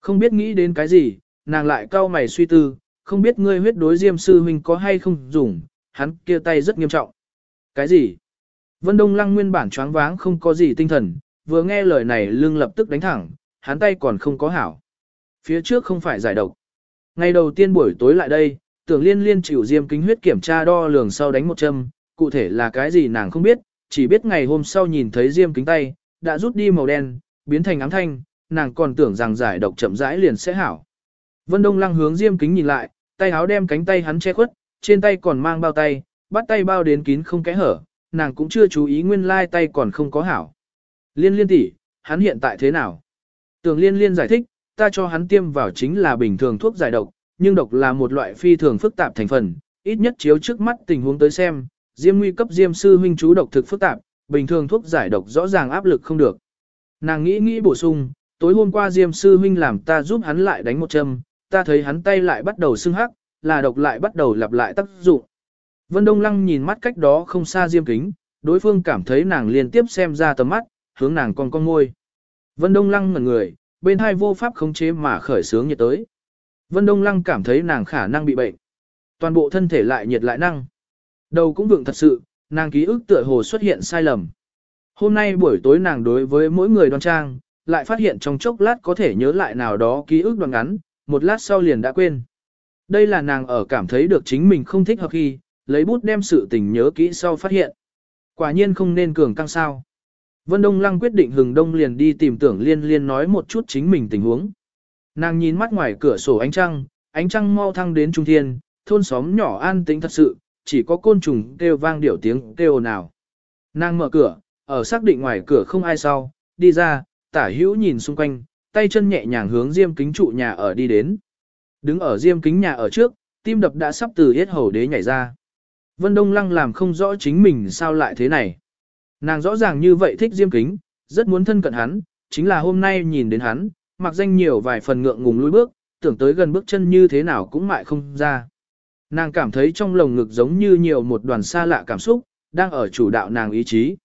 Không biết nghĩ đến cái gì, nàng lại cau mày suy tư, không biết ngươi huyết đối diêm sư huynh có hay không dùng, hắn kia tay rất nghiêm trọng. Cái gì? Vân Đông Lăng nguyên bản choáng váng không có gì tinh thần, vừa nghe lời này lưng lập tức đánh thẳng, hắn tay còn không có hảo. Phía trước không phải giải độc. Ngày đầu tiên buổi tối lại đây, tưởng liên liên chịu diêm kính huyết kiểm tra đo lường sau đánh một châm, cụ thể là cái gì nàng không biết, chỉ biết ngày hôm sau nhìn thấy diêm kính tay, đã rút đi màu đen, biến thành ám thanh, nàng còn tưởng rằng giải độc chậm rãi liền sẽ hảo. Vân Đông Lăng hướng diêm kính nhìn lại, tay áo đem cánh tay hắn che khuất, trên tay còn mang bao tay, bắt tay bao đến kín không kẽ hở, nàng cũng chưa chú ý nguyên lai tay còn không có hảo. Liên liên tỷ, hắn hiện tại thế nào? Tường liên liên giải thích, ta cho hắn tiêm vào chính là bình thường thuốc giải độc, nhưng độc là một loại phi thường phức tạp thành phần, ít nhất chiếu trước mắt tình huống tới xem, diêm nguy cấp diêm sư huynh chú độc thực phức tạp, bình thường thuốc giải độc rõ ràng áp lực không được. Nàng nghĩ nghĩ bổ sung, tối hôm qua diêm sư huynh làm ta giúp hắn lại đánh một châm, ta thấy hắn tay lại bắt đầu sưng hắc, là độc lại bắt đầu lặp lại tác dụng. Vân Đông Lăng nhìn mắt cách đó không xa diêm kính, đối phương cảm thấy nàng liên tiếp xem ra tầm mắt, hướng nàng con con ngôi. Vân Đông Lăng ngẩn người, bên hai vô pháp khống chế mà khởi sướng nhiệt tới. Vân Đông Lăng cảm thấy nàng khả năng bị bệnh. Toàn bộ thân thể lại nhiệt lại năng. Đầu cũng vượng thật sự, nàng ký ức tựa hồ xuất hiện sai lầm. Hôm nay buổi tối nàng đối với mỗi người đoan trang, lại phát hiện trong chốc lát có thể nhớ lại nào đó ký ức đoạn ngắn, một lát sau liền đã quên. Đây là nàng ở cảm thấy được chính mình không thích hợp khi, lấy bút đem sự tình nhớ kỹ sau phát hiện. Quả nhiên không nên cường căng sao. Vân Đông Lăng quyết định hừng đông liền đi tìm tưởng liên liên nói một chút chính mình tình huống. Nàng nhìn mắt ngoài cửa sổ ánh trăng, ánh trăng mau thăng đến trung thiên, thôn xóm nhỏ an tĩnh thật sự, chỉ có côn trùng kêu vang điểu tiếng kêu nào. Nàng mở cửa, ở xác định ngoài cửa không ai sau, đi ra, tả hữu nhìn xung quanh, tay chân nhẹ nhàng hướng diêm kính trụ nhà ở đi đến. Đứng ở diêm kính nhà ở trước, tim đập đã sắp từ hết hầu đế nhảy ra. Vân Đông Lăng làm không rõ chính mình sao lại thế này. Nàng rõ ràng như vậy thích diêm kính, rất muốn thân cận hắn, chính là hôm nay nhìn đến hắn, mặc danh nhiều vài phần ngượng ngùng lùi bước, tưởng tới gần bước chân như thế nào cũng mại không ra. Nàng cảm thấy trong lồng ngực giống như nhiều một đoàn xa lạ cảm xúc, đang ở chủ đạo nàng ý chí.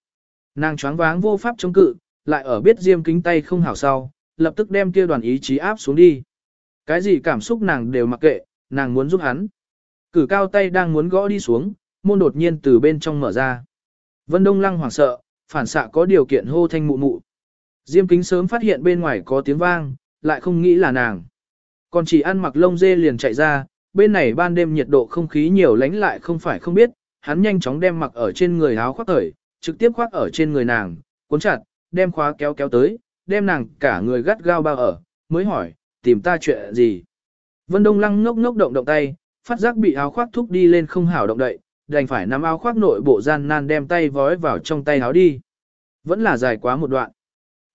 Nàng choáng váng vô pháp chống cự, lại ở biết diêm kính tay không hảo sau, lập tức đem kia đoàn ý chí áp xuống đi. Cái gì cảm xúc nàng đều mặc kệ, nàng muốn giúp hắn. Cử cao tay đang muốn gõ đi xuống, môn đột nhiên từ bên trong mở ra. Vân Đông Lăng hoảng sợ, phản xạ có điều kiện hô thanh mụ mụ. Diêm kính sớm phát hiện bên ngoài có tiếng vang, lại không nghĩ là nàng. Còn chỉ ăn mặc lông dê liền chạy ra, bên này ban đêm nhiệt độ không khí nhiều lánh lại không phải không biết, hắn nhanh chóng đem mặc ở trên người áo khoác thởi, trực tiếp khoác ở trên người nàng, cuốn chặt, đem khóa kéo kéo tới, đem nàng cả người gắt gao bao ở, mới hỏi, tìm ta chuyện gì. Vân Đông Lăng ngốc ngốc động động tay, phát giác bị áo khoác thúc đi lên không hảo động đậy, đành phải nắm áo khoác nội bộ gian nan đem tay vói vào trong tay áo đi. Vẫn là dài quá một đoạn.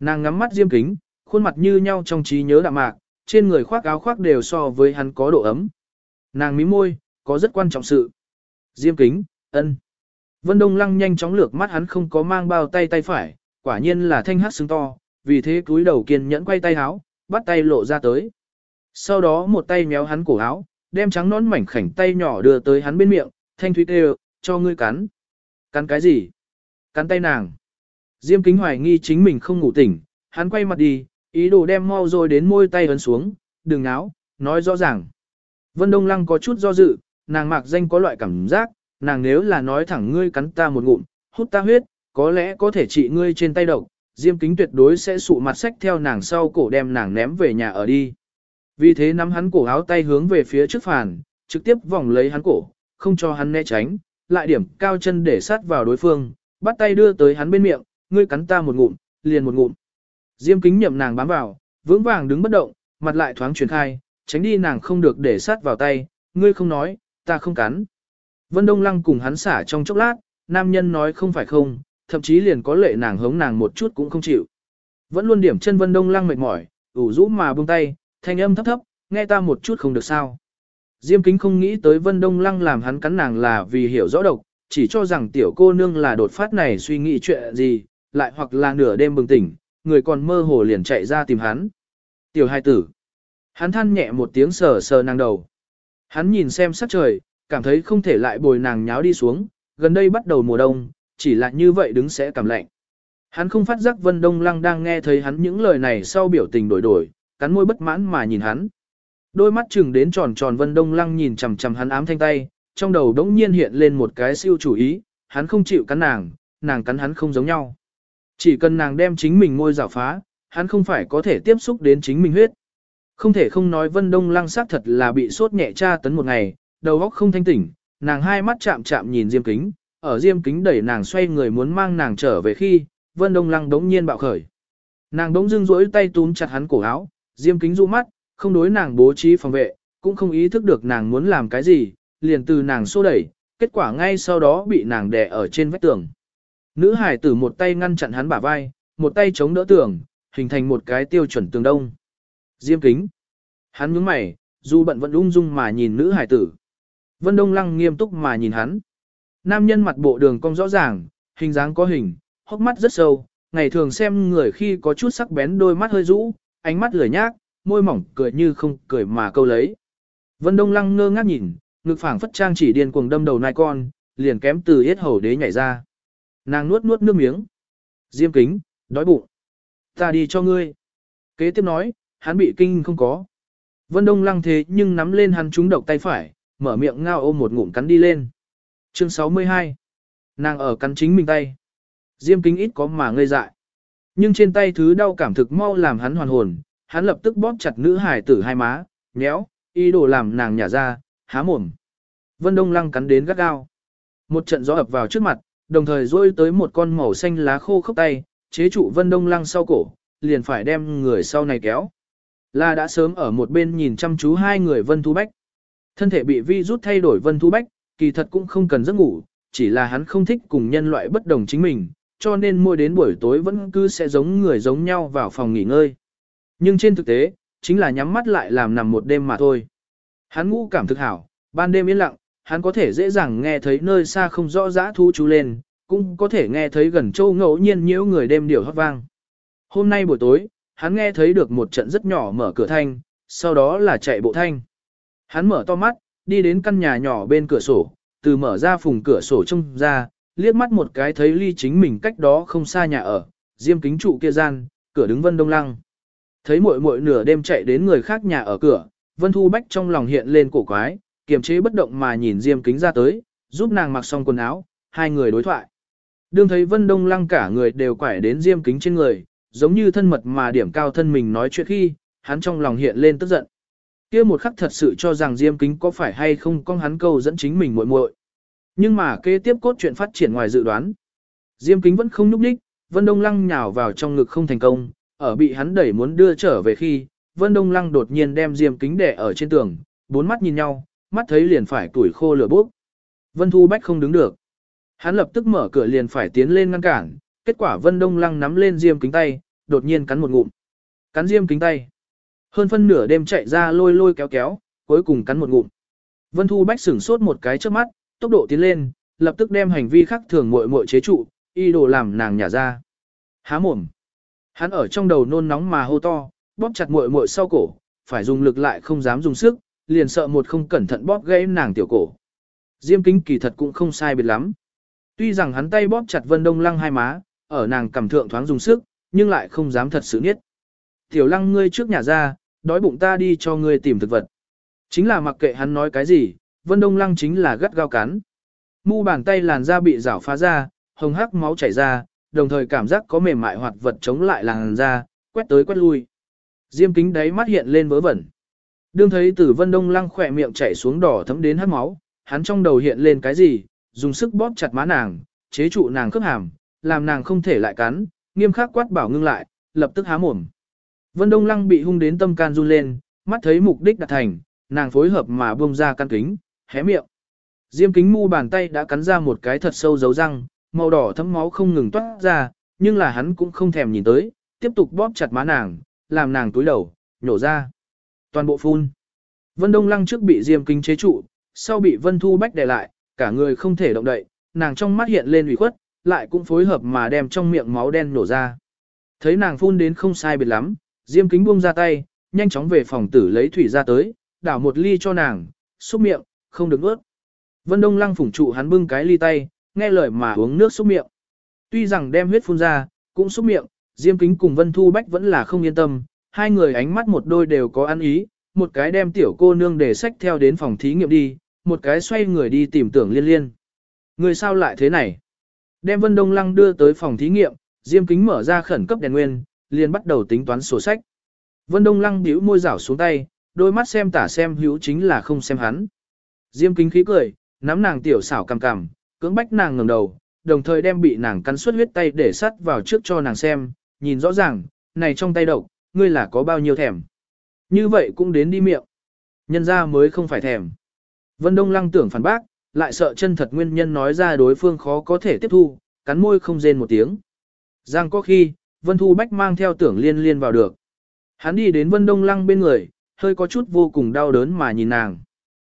Nàng ngắm mắt diêm kính, khuôn mặt như nhau trong trí nhớ đạm mạc, trên người khoác áo khoác đều so với hắn có độ ấm. Nàng mí môi, có rất quan trọng sự. Diêm kính, ân. Vân Đông Lăng nhanh chóng lược mắt hắn không có mang bao tay tay phải, quả nhiên là thanh hát xứng to, vì thế cúi đầu kiên nhẫn quay tay áo, bắt tay lộ ra tới. Sau đó một tay méo hắn cổ áo, đem trắng nón mảnh khảnh tay nhỏ đưa tới hắn bên miệng, thanh thúy kêu, cho ngươi cắn. Cắn cái gì? Cắn tay nàng. Diêm kính hoài nghi chính mình không ngủ tỉnh, hắn quay mặt đi, ý đồ đem mau rồi đến môi tay ấn xuống, đừng náo, nói rõ ràng. Vân Đông Lăng có chút do dự, nàng mạc danh có loại cảm giác, nàng nếu là nói thẳng ngươi cắn ta một ngụm, hút ta huyết, có lẽ có thể trị ngươi trên tay độc, Diêm kính tuyệt đối sẽ sụ mặt sách theo nàng sau cổ đem nàng ném về nhà ở đi. Vì thế nắm hắn cổ áo tay hướng về phía trước phản, trực tiếp vòng lấy hắn cổ, không cho hắn né tránh, lại điểm cao chân để sát vào đối phương, bắt tay đưa tới hắn bên miệng, ngươi cắn ta một ngụm, liền một ngụm. Diêm kính nhậm nàng bám vào, vững vàng đứng bất động, mặt lại thoáng truyền khai, tránh đi nàng không được để sát vào tay, ngươi không nói, ta không cắn. Vân Đông Lăng cùng hắn xả trong chốc lát, nam nhân nói không phải không, thậm chí liền có lệ nàng hống nàng một chút cũng không chịu. Vẫn luôn điểm chân Vân Đông Lăng mệt mỏi, ủ rũ mà buông tay, thanh âm thấp thấp, nghe ta một chút không được sao. Diêm kính không nghĩ tới Vân Đông Lăng làm hắn cắn nàng là vì hiểu rõ độc, chỉ cho rằng tiểu cô nương là đột phát này suy nghĩ chuyện gì, lại hoặc là nửa đêm bừng tỉnh, người còn mơ hồ liền chạy ra tìm hắn. Tiểu hai tử. Hắn than nhẹ một tiếng sờ sờ nàng đầu. Hắn nhìn xem sắc trời, cảm thấy không thể lại bồi nàng nháo đi xuống, gần đây bắt đầu mùa đông, chỉ là như vậy đứng sẽ cảm lạnh. Hắn không phát giác Vân Đông Lăng đang nghe thấy hắn những lời này sau biểu tình đổi đổi, cắn môi bất mãn mà nhìn hắn. Đôi mắt chừng đến tròn tròn Vân Đông Lăng nhìn chằm chằm hắn ám thanh tay, trong đầu đống nhiên hiện lên một cái siêu chủ ý, hắn không chịu cắn nàng, nàng cắn hắn không giống nhau. Chỉ cần nàng đem chính mình ngôi rào phá, hắn không phải có thể tiếp xúc đến chính mình huyết. Không thể không nói Vân Đông Lăng xác thật là bị sốt nhẹ tra tấn một ngày, đầu óc không thanh tỉnh, nàng hai mắt chạm chạm nhìn Diêm Kính, ở Diêm Kính đẩy nàng xoay người muốn mang nàng trở về khi, Vân Đông Lăng đống nhiên bạo khởi. Nàng đống dưng rỗi tay túm chặt hắn cổ áo, Diêm Kính du mắt, không đối nàng bố trí phòng vệ, cũng không ý thức được nàng muốn làm cái gì, liền từ nàng xô đẩy, kết quả ngay sau đó bị nàng đè ở trên vách tường. Nữ hải tử một tay ngăn chặn hắn bả vai, một tay chống đỡ tường, hình thành một cái tiêu chuẩn tường đông. Diêm kính. Hắn nhướng mày, dù bận vẫn ung dung mà nhìn nữ hải tử. Vân Đông Lăng nghiêm túc mà nhìn hắn. Nam nhân mặt bộ đường cong rõ ràng, hình dáng có hình, hốc mắt rất sâu, ngày thường xem người khi có chút sắc bén đôi mắt hơi rũ, ánh mắt lười nhác, môi mỏng cười như không cười mà câu lấy. Vân Đông Lăng ngơ ngác nhìn, ngực phảng phất trang chỉ điên cuồng đâm đầu nai con, liền kém từ yết hầu đế nhảy ra. Nàng nuốt nuốt nước miếng. Diêm kính, đói bụng. Ta đi cho ngươi. Kế tiếp nói, hắn bị kinh không có. Vân Đông lăng thế nhưng nắm lên hắn trúng độc tay phải, mở miệng ngao ôm một ngụm cắn đi lên. Chương 62. Nàng ở cắn chính mình tay. Diêm kính ít có mà ngây dại. Nhưng trên tay thứ đau cảm thực mau làm hắn hoàn hồn, hắn lập tức bóp chặt nữ hải tử hai má, nhéo, ý đồ làm nàng nhả ra, há mồm. Vân Đông lăng cắn đến gắt gao. Một trận gió ập vào trước mặt, đồng thời rôi tới một con màu xanh lá khô khốc tay, chế trụ Vân Đông lăng sau cổ, liền phải đem người sau này kéo. la đã sớm ở một bên nhìn chăm chú hai người Vân Thu Bách. Thân thể bị vi rút thay đổi Vân Thu Bách, kỳ thật cũng không cần giấc ngủ, chỉ là hắn không thích cùng nhân loại bất đồng chính mình, cho nên mỗi đến buổi tối vẫn cứ sẽ giống người giống nhau vào phòng nghỉ ngơi. Nhưng trên thực tế, chính là nhắm mắt lại làm nằm một đêm mà thôi. Hắn ngủ cảm thực hảo, ban đêm yên lặng, hắn có thể dễ dàng nghe thấy nơi xa không rõ rã thú chú lên, cũng có thể nghe thấy gần châu ngẫu nhiên nhiễu người đêm điều hót vang. Hôm nay buổi tối, hắn nghe thấy được một trận rất nhỏ mở cửa thanh, sau đó là chạy bộ thanh. Hắn mở to mắt, đi đến căn nhà nhỏ bên cửa sổ, từ mở ra phùng cửa sổ trông ra, liếc mắt một cái thấy ly chính mình cách đó không xa nhà ở, diêm kính trụ kia gian, cửa đứng vân đông lăng. Thấy muội muội nửa đêm chạy đến người khác nhà ở cửa, vân thu bách trong lòng hiện lên cổ quái, kiềm chế bất động mà nhìn diêm kính ra tới, giúp nàng mặc xong quần áo, hai người đối thoại. Đương thấy vân đông lăng cả người đều quải đến diêm kính trên người, giống như thân mật mà điểm cao thân mình nói chuyện khi, hắn trong lòng hiện lên tức giận. kia một khắc thật sự cho rằng Diêm Kính có phải hay không con hắn câu dẫn chính mình muội muội. Nhưng mà kế tiếp cốt chuyện phát triển ngoài dự đoán. Diêm Kính vẫn không nhúc đích, Vân Đông Lăng nhào vào trong ngực không thành công, ở bị hắn đẩy muốn đưa trở về khi, Vân Đông Lăng đột nhiên đem Diêm Kính đẻ ở trên tường, bốn mắt nhìn nhau, mắt thấy liền phải tuổi khô lửa bốc. Vân Thu Bách không đứng được. Hắn lập tức mở cửa liền phải tiến lên ngăn cản, kết quả Vân Đông Lăng nắm lên Diêm Kính tay, đột nhiên cắn một ngụm. Cắn Diêm Kính tay. Hơn phân nửa đêm chạy ra lôi lôi kéo kéo, cuối cùng cắn một ngụm. Vân Thu Bách sửng sốt một cái trước mắt, tốc độ tiến lên, lập tức đem hành vi khắc thường muội muội chế trụ, y đồ làm nàng nhả ra. Há mồm. Hắn ở trong đầu nôn nóng mà hô to, bóp chặt muội muội sau cổ, phải dùng lực lại không dám dùng sức, liền sợ một không cẩn thận bóp gãy nàng tiểu cổ. Diêm kính kỳ thật cũng không sai biệt lắm. Tuy rằng hắn tay bóp chặt Vân Đông Lăng hai má, ở nàng cầm thượng thoáng dùng sức, nhưng lại không dám thật sự niết. Tiểu lăng ngươi trước nhà ra, đói bụng ta đi cho ngươi tìm thực vật. Chính là mặc kệ hắn nói cái gì, Vân Đông Lăng chính là gắt gao cắn. Mu bàn tay làn da bị rảo phá ra, hồng hắc máu chảy ra, đồng thời cảm giác có mềm mại hoạt vật chống lại làn da, quét tới quét lui. Diêm kính đáy mắt hiện lên vớ vẩn. Đương thấy Tử Vân Đông Lăng khỏe miệng chảy xuống đỏ thấm đến hắc máu, hắn trong đầu hiện lên cái gì, dùng sức bóp chặt má nàng, chế trụ nàng khớp hàm, làm nàng không thể lại cắn, nghiêm khắc quát bảo ngưng lại, lập tức há mồm. Vân Đông Lăng bị hung đến tâm can run lên, mắt thấy mục đích đạt thành, nàng phối hợp mà buông ra căn kính, hé miệng. Diêm kính mu bàn tay đã cắn ra một cái thật sâu dấu răng, màu đỏ thấm máu không ngừng toát ra, nhưng là hắn cũng không thèm nhìn tới, tiếp tục bóp chặt má nàng, làm nàng túi đầu, nhổ ra. Toàn bộ phun. Vân Đông Lăng trước bị Diêm kính chế trụ, sau bị Vân Thu Bách đè lại, cả người không thể động đậy, nàng trong mắt hiện lên ủy khuất, lại cũng phối hợp mà đem trong miệng máu đen nổ ra. Thấy nàng phun đến không sai biệt lắm, Diêm kính buông ra tay, nhanh chóng về phòng tử lấy thủy ra tới, đảo một ly cho nàng, xúc miệng, không được ướt. Vân Đông Lăng phủng trụ hắn bưng cái ly tay, nghe lời mà uống nước xúc miệng. Tuy rằng đem huyết phun ra, cũng xúc miệng, Diêm Kính cùng Vân Thu Bách vẫn là không yên tâm, hai người ánh mắt một đôi đều có ăn ý, một cái đem tiểu cô nương để sách theo đến phòng thí nghiệm đi, một cái xoay người đi tìm tưởng liên liên. Người sao lại thế này? Đem Vân Đông Lăng đưa tới phòng thí nghiệm, Diêm Kính mở ra khẩn cấp đèn nguyên, liền bắt đầu tính toán sổ sách. Vân Đông Lăng bĩu môi rảo xuống tay, đôi mắt xem tả xem hữu chính là không xem hắn. Diêm Kính khí cười, nắm nàng tiểu xảo cằm cằm, cưỡng bách nàng ngẩng đầu, đồng thời đem bị nàng cắn suốt huyết tay để sắt vào trước cho nàng xem, nhìn rõ ràng, này trong tay độc, ngươi là có bao nhiêu thèm. Như vậy cũng đến đi miệng. Nhân ra mới không phải thèm. Vân Đông Lăng tưởng phản bác, lại sợ chân thật nguyên nhân nói ra đối phương khó có thể tiếp thu, cắn môi không rên một tiếng. Giang có khi, Vân Thu Bách mang theo tưởng liên liên vào được. Hắn đi đến Vân Đông Lăng bên người, hơi có chút vô cùng đau đớn mà nhìn nàng.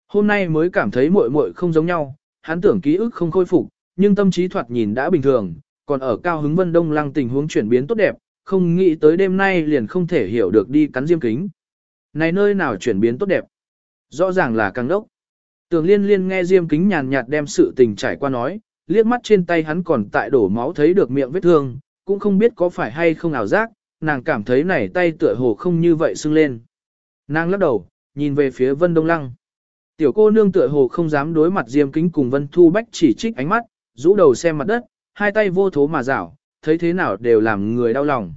Hôm nay mới cảm thấy muội muội không giống nhau, hắn tưởng ký ức không khôi phục, nhưng tâm trí thoạt nhìn đã bình thường, còn ở cao hứng Vân Đông Lăng tình huống chuyển biến tốt đẹp, không nghĩ tới đêm nay liền không thể hiểu được đi cắn diêm kính. Này nơi nào chuyển biến tốt đẹp? Rõ ràng là càng đốc. Tưởng liên liên nghe diêm kính nhàn nhạt đem sự tình trải qua nói, liếc mắt trên tay hắn còn tại đổ máu thấy được miệng vết thương, cũng không biết có phải hay không ảo giác, nàng cảm thấy này tay tựa hồ không như vậy sưng lên. Nàng lắc đầu, nhìn về phía Vân Đông Lăng. Tiểu cô nương tựa hồ không dám đối mặt Diêm Kính cùng Vân Thu Bách chỉ trích ánh mắt, rũ đầu xem mặt đất, hai tay vô thố mà rảo, thấy thế nào đều làm người đau lòng.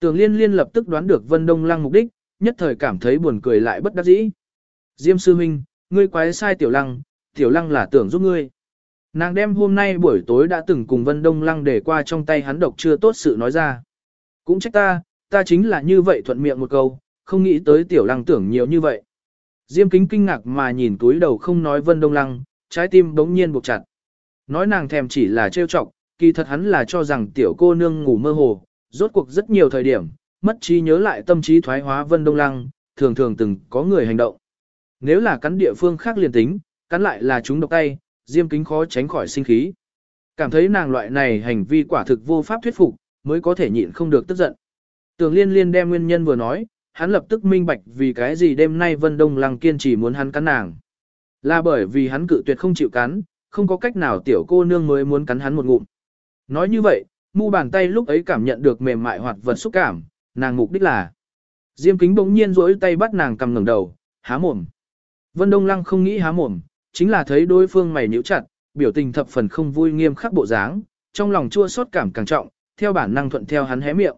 Tưởng Liên Liên lập tức đoán được Vân Đông Lăng mục đích, nhất thời cảm thấy buồn cười lại bất đắc dĩ. Diêm sư huynh, ngươi quái sai Tiểu Lăng, Tiểu Lăng là tưởng giúp ngươi. Nàng đem hôm nay buổi tối đã từng cùng Vân Đông Lăng để qua trong tay hắn độc chưa tốt sự nói ra. Cũng trách ta, ta chính là như vậy thuận miệng một câu, không nghĩ tới Tiểu Lăng tưởng nhiều như vậy. Diêm kính kinh ngạc mà nhìn túi đầu không nói Vân Đông Lăng, trái tim bỗng nhiên buộc chặt. Nói nàng thèm chỉ là trêu chọc, kỳ thật hắn là cho rằng tiểu cô nương ngủ mơ hồ, rốt cuộc rất nhiều thời điểm, mất trí nhớ lại tâm trí thoái hóa Vân Đông Lăng, thường thường từng có người hành động. Nếu là cắn địa phương khác liền tính, cắn lại là chúng độc tay, Diêm kính khó tránh khỏi sinh khí. Cảm thấy nàng loại này hành vi quả thực vô pháp thuyết phục, mới có thể nhịn không được tức giận. Tường liên liên đem nguyên nhân vừa nói, hắn lập tức minh bạch vì cái gì đêm nay Vân Đông Lăng kiên trì muốn hắn cắn nàng. Là bởi vì hắn cự tuyệt không chịu cắn, không có cách nào tiểu cô nương mới muốn cắn hắn một ngụm. Nói như vậy, mu bàn tay lúc ấy cảm nhận được mềm mại hoạt vật xúc cảm, nàng mục đích là. Diêm kính bỗng nhiên rỗi tay bắt nàng cầm ngẩng đầu, há mồm. Vân Đông Lăng không nghĩ há mồm, chính là thấy đối phương mày nhíu chặt, biểu tình thập phần không vui nghiêm khắc bộ dáng, trong lòng chua xót cảm càng trọng, theo bản năng thuận theo hắn hé miệng.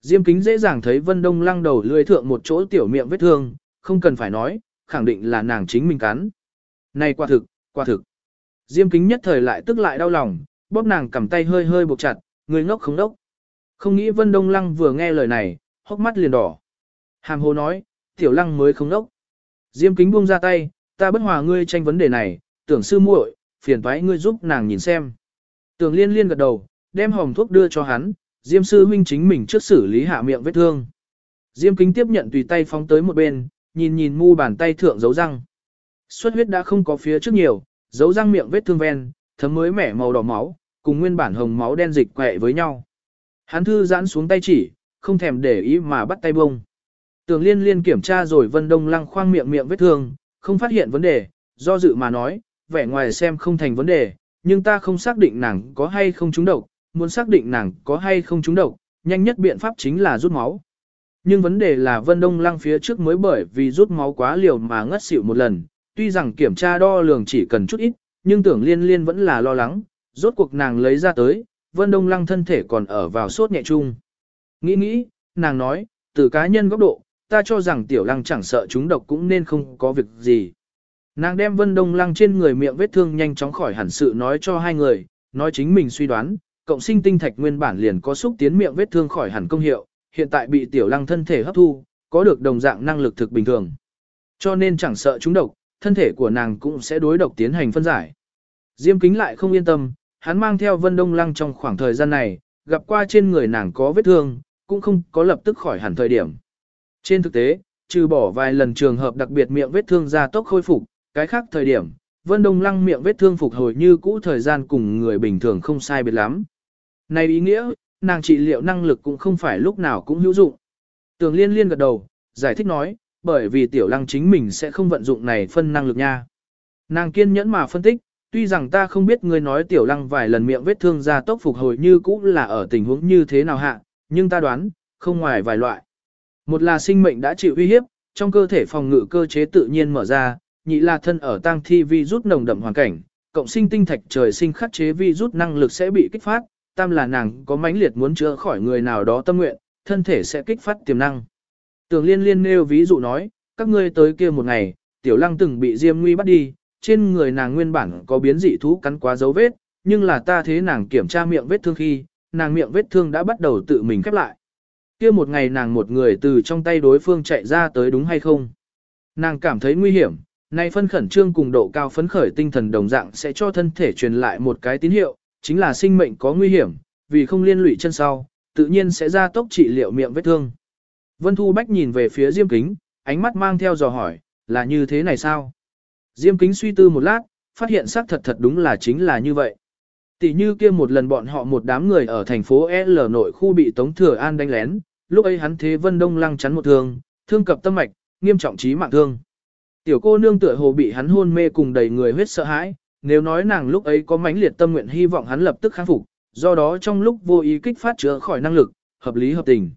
Diêm kính dễ dàng thấy Vân Đông lăng đầu lưỡi thượng một chỗ tiểu miệng vết thương, không cần phải nói, khẳng định là nàng chính mình cắn. Này quả thực, quả thực. Diêm kính nhất thời lại tức lại đau lòng, bóp nàng cầm tay hơi hơi buộc chặt, người ngốc không đốc. Không nghĩ Vân Đông lăng vừa nghe lời này, hốc mắt liền đỏ. Hàm hồ nói, tiểu lăng mới không đốc. Diêm kính buông ra tay, ta bất hòa ngươi tranh vấn đề này, tưởng sư muội, phiền thoái ngươi giúp nàng nhìn xem. Tưởng liên liên gật đầu, đem hồng thuốc đưa cho hắn, Diêm sư huynh chính mình trước xử lý hạ miệng vết thương. Diêm kính tiếp nhận tùy tay phóng tới một bên, nhìn nhìn mu bàn tay thượng dấu răng. Xuất huyết đã không có phía trước nhiều, dấu răng miệng vết thương ven, thấm mới mẻ màu đỏ máu, cùng nguyên bản hồng máu đen dịch quẹ với nhau. Hắn thư giãn xuống tay chỉ, không thèm để ý mà bắt tay bông. Tường liên liên kiểm tra rồi vân đông lăng khoang miệng miệng vết thương, không phát hiện vấn đề, do dự mà nói, vẻ ngoài xem không thành vấn đề, nhưng ta không xác định nàng có hay không trúng độc, muốn xác định nàng có hay không trúng độc, nhanh nhất biện pháp chính là rút máu. Nhưng vấn đề là Vân Đông Lăng phía trước mới bởi vì rút máu quá liều mà ngất xỉu một lần, tuy rằng kiểm tra đo lường chỉ cần chút ít, nhưng tưởng liên liên vẫn là lo lắng, rốt cuộc nàng lấy ra tới, Vân Đông Lăng thân thể còn ở vào sốt nhẹ chung. Nghĩ nghĩ, nàng nói, từ cá nhân góc độ, ta cho rằng tiểu lăng chẳng sợ chúng độc cũng nên không có việc gì. Nàng đem Vân Đông Lăng trên người miệng vết thương nhanh chóng khỏi hẳn sự nói cho hai người, nói chính mình suy đoán, cộng sinh tinh thạch nguyên bản liền có xúc tiến miệng vết thương khỏi hẳn công hiệu, hiện tại bị tiểu lăng thân thể hấp thu, có được đồng dạng năng lực thực bình thường. Cho nên chẳng sợ chúng độc, thân thể của nàng cũng sẽ đối độc tiến hành phân giải. Diêm kính lại không yên tâm, hắn mang theo Vân Đông Lăng trong khoảng thời gian này, gặp qua trên người nàng có vết thương, cũng không có lập tức khỏi hẳn thời điểm. Trên thực tế, trừ bỏ vài lần trường hợp đặc biệt miệng vết thương ra tốc khôi phục, cái khác thời điểm, Vân Đông Lăng miệng vết thương phục hồi như cũ thời gian cùng người bình thường không sai biệt lắm. Này ý nghĩa, nàng trị liệu năng lực cũng không phải lúc nào cũng hữu dụng. Tường liên liên gật đầu, giải thích nói, bởi vì tiểu lăng chính mình sẽ không vận dụng này phân năng lực nha. Nàng kiên nhẫn mà phân tích, tuy rằng ta không biết ngươi nói tiểu lăng vài lần miệng vết thương ra tốc phục hồi như cũ là ở tình huống như thế nào hạ, nhưng ta đoán, không ngoài vài loại. Một là sinh mệnh đã chịu uy hiếp, trong cơ thể phòng ngự cơ chế tự nhiên mở ra, nhị là thân ở tang thi vi rút nồng đậm hoàn cảnh, cộng sinh tinh thạch trời sinh khắc chế vi rút năng lực sẽ bị kích phát, tam là nàng có mãnh liệt muốn chữa khỏi người nào đó tâm nguyện, thân thể sẽ kích phát tiềm năng. Tưởng liên liên nêu ví dụ nói, các ngươi tới kia một ngày, tiểu lăng từng bị diêm nguy bắt đi, trên người nàng nguyên bản có biến dị thú cắn quá dấu vết, nhưng là ta thế nàng kiểm tra miệng vết thương khi, nàng miệng vết thương đã bắt đầu tự mình khép lại. Kia một ngày nàng một người từ trong tay đối phương chạy ra tới đúng hay không? Nàng cảm thấy nguy hiểm, nay phân khẩn trương cùng độ cao phấn khởi tinh thần đồng dạng sẽ cho thân thể truyền lại một cái tín hiệu, chính là sinh mệnh có nguy hiểm, vì không liên lụy chân sau, tự nhiên sẽ ra tốc trị liệu miệng vết thương. Vân Thu Bách nhìn về phía Diêm Kính, ánh mắt mang theo dò hỏi, là như thế này sao? Diêm Kính suy tư một lát, phát hiện xác thật thật đúng là chính là như vậy. Tỷ như kia một lần bọn họ một đám người ở thành phố L nội khu bị Tống Thừa An đánh lén, lúc ấy hắn thế Vân Đông lăng chắn một thương, thương cập tâm mạch, nghiêm trọng chí mạng thương. Tiểu cô nương tựa hồ bị hắn hôn mê cùng đầy người huyết sợ hãi, nếu nói nàng lúc ấy có mãnh liệt tâm nguyện hy vọng hắn lập tức khắc phục, do đó trong lúc vô ý kích phát chữa khỏi năng lực, hợp lý hợp tình.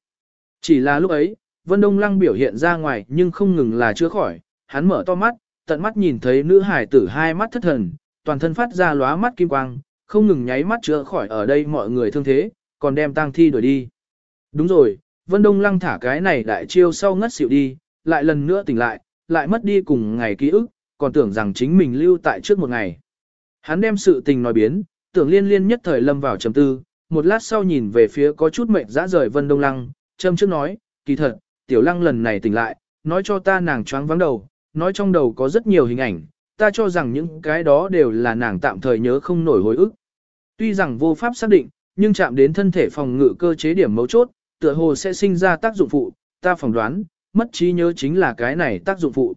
Chỉ là lúc ấy, Vân Đông Lăng biểu hiện ra ngoài nhưng không ngừng là chữa khỏi, hắn mở to mắt, tận mắt nhìn thấy nữ hải tử hai mắt thất thần, toàn thân phát ra lóa mắt kim quang, không ngừng nháy mắt chữa khỏi ở đây mọi người thương thế, còn đem tang thi đuổi đi. Đúng rồi, Vân Đông Lăng thả cái này đại chiêu sau ngất xỉu đi, lại lần nữa tỉnh lại, lại mất đi cùng ngày ký ức, còn tưởng rằng chính mình lưu tại trước một ngày. Hắn đem sự tình nói biến, tưởng liên liên nhất thời lâm vào trầm tư, một lát sau nhìn về phía có chút mệnh dã rời Vân Đông Lăng, châm trước nói, kỳ thật, tiểu lăng lần này tỉnh lại, nói cho ta nàng choáng vắng đầu, nói trong đầu có rất nhiều hình ảnh, ta cho rằng những cái đó đều là nàng tạm thời nhớ không nổi hồi ức. Tuy rằng vô pháp xác định, nhưng chạm đến thân thể phòng ngự cơ chế điểm mấu chốt, tựa hồ sẽ sinh ra tác dụng phụ, ta phỏng đoán, mất trí nhớ chính là cái này tác dụng phụ.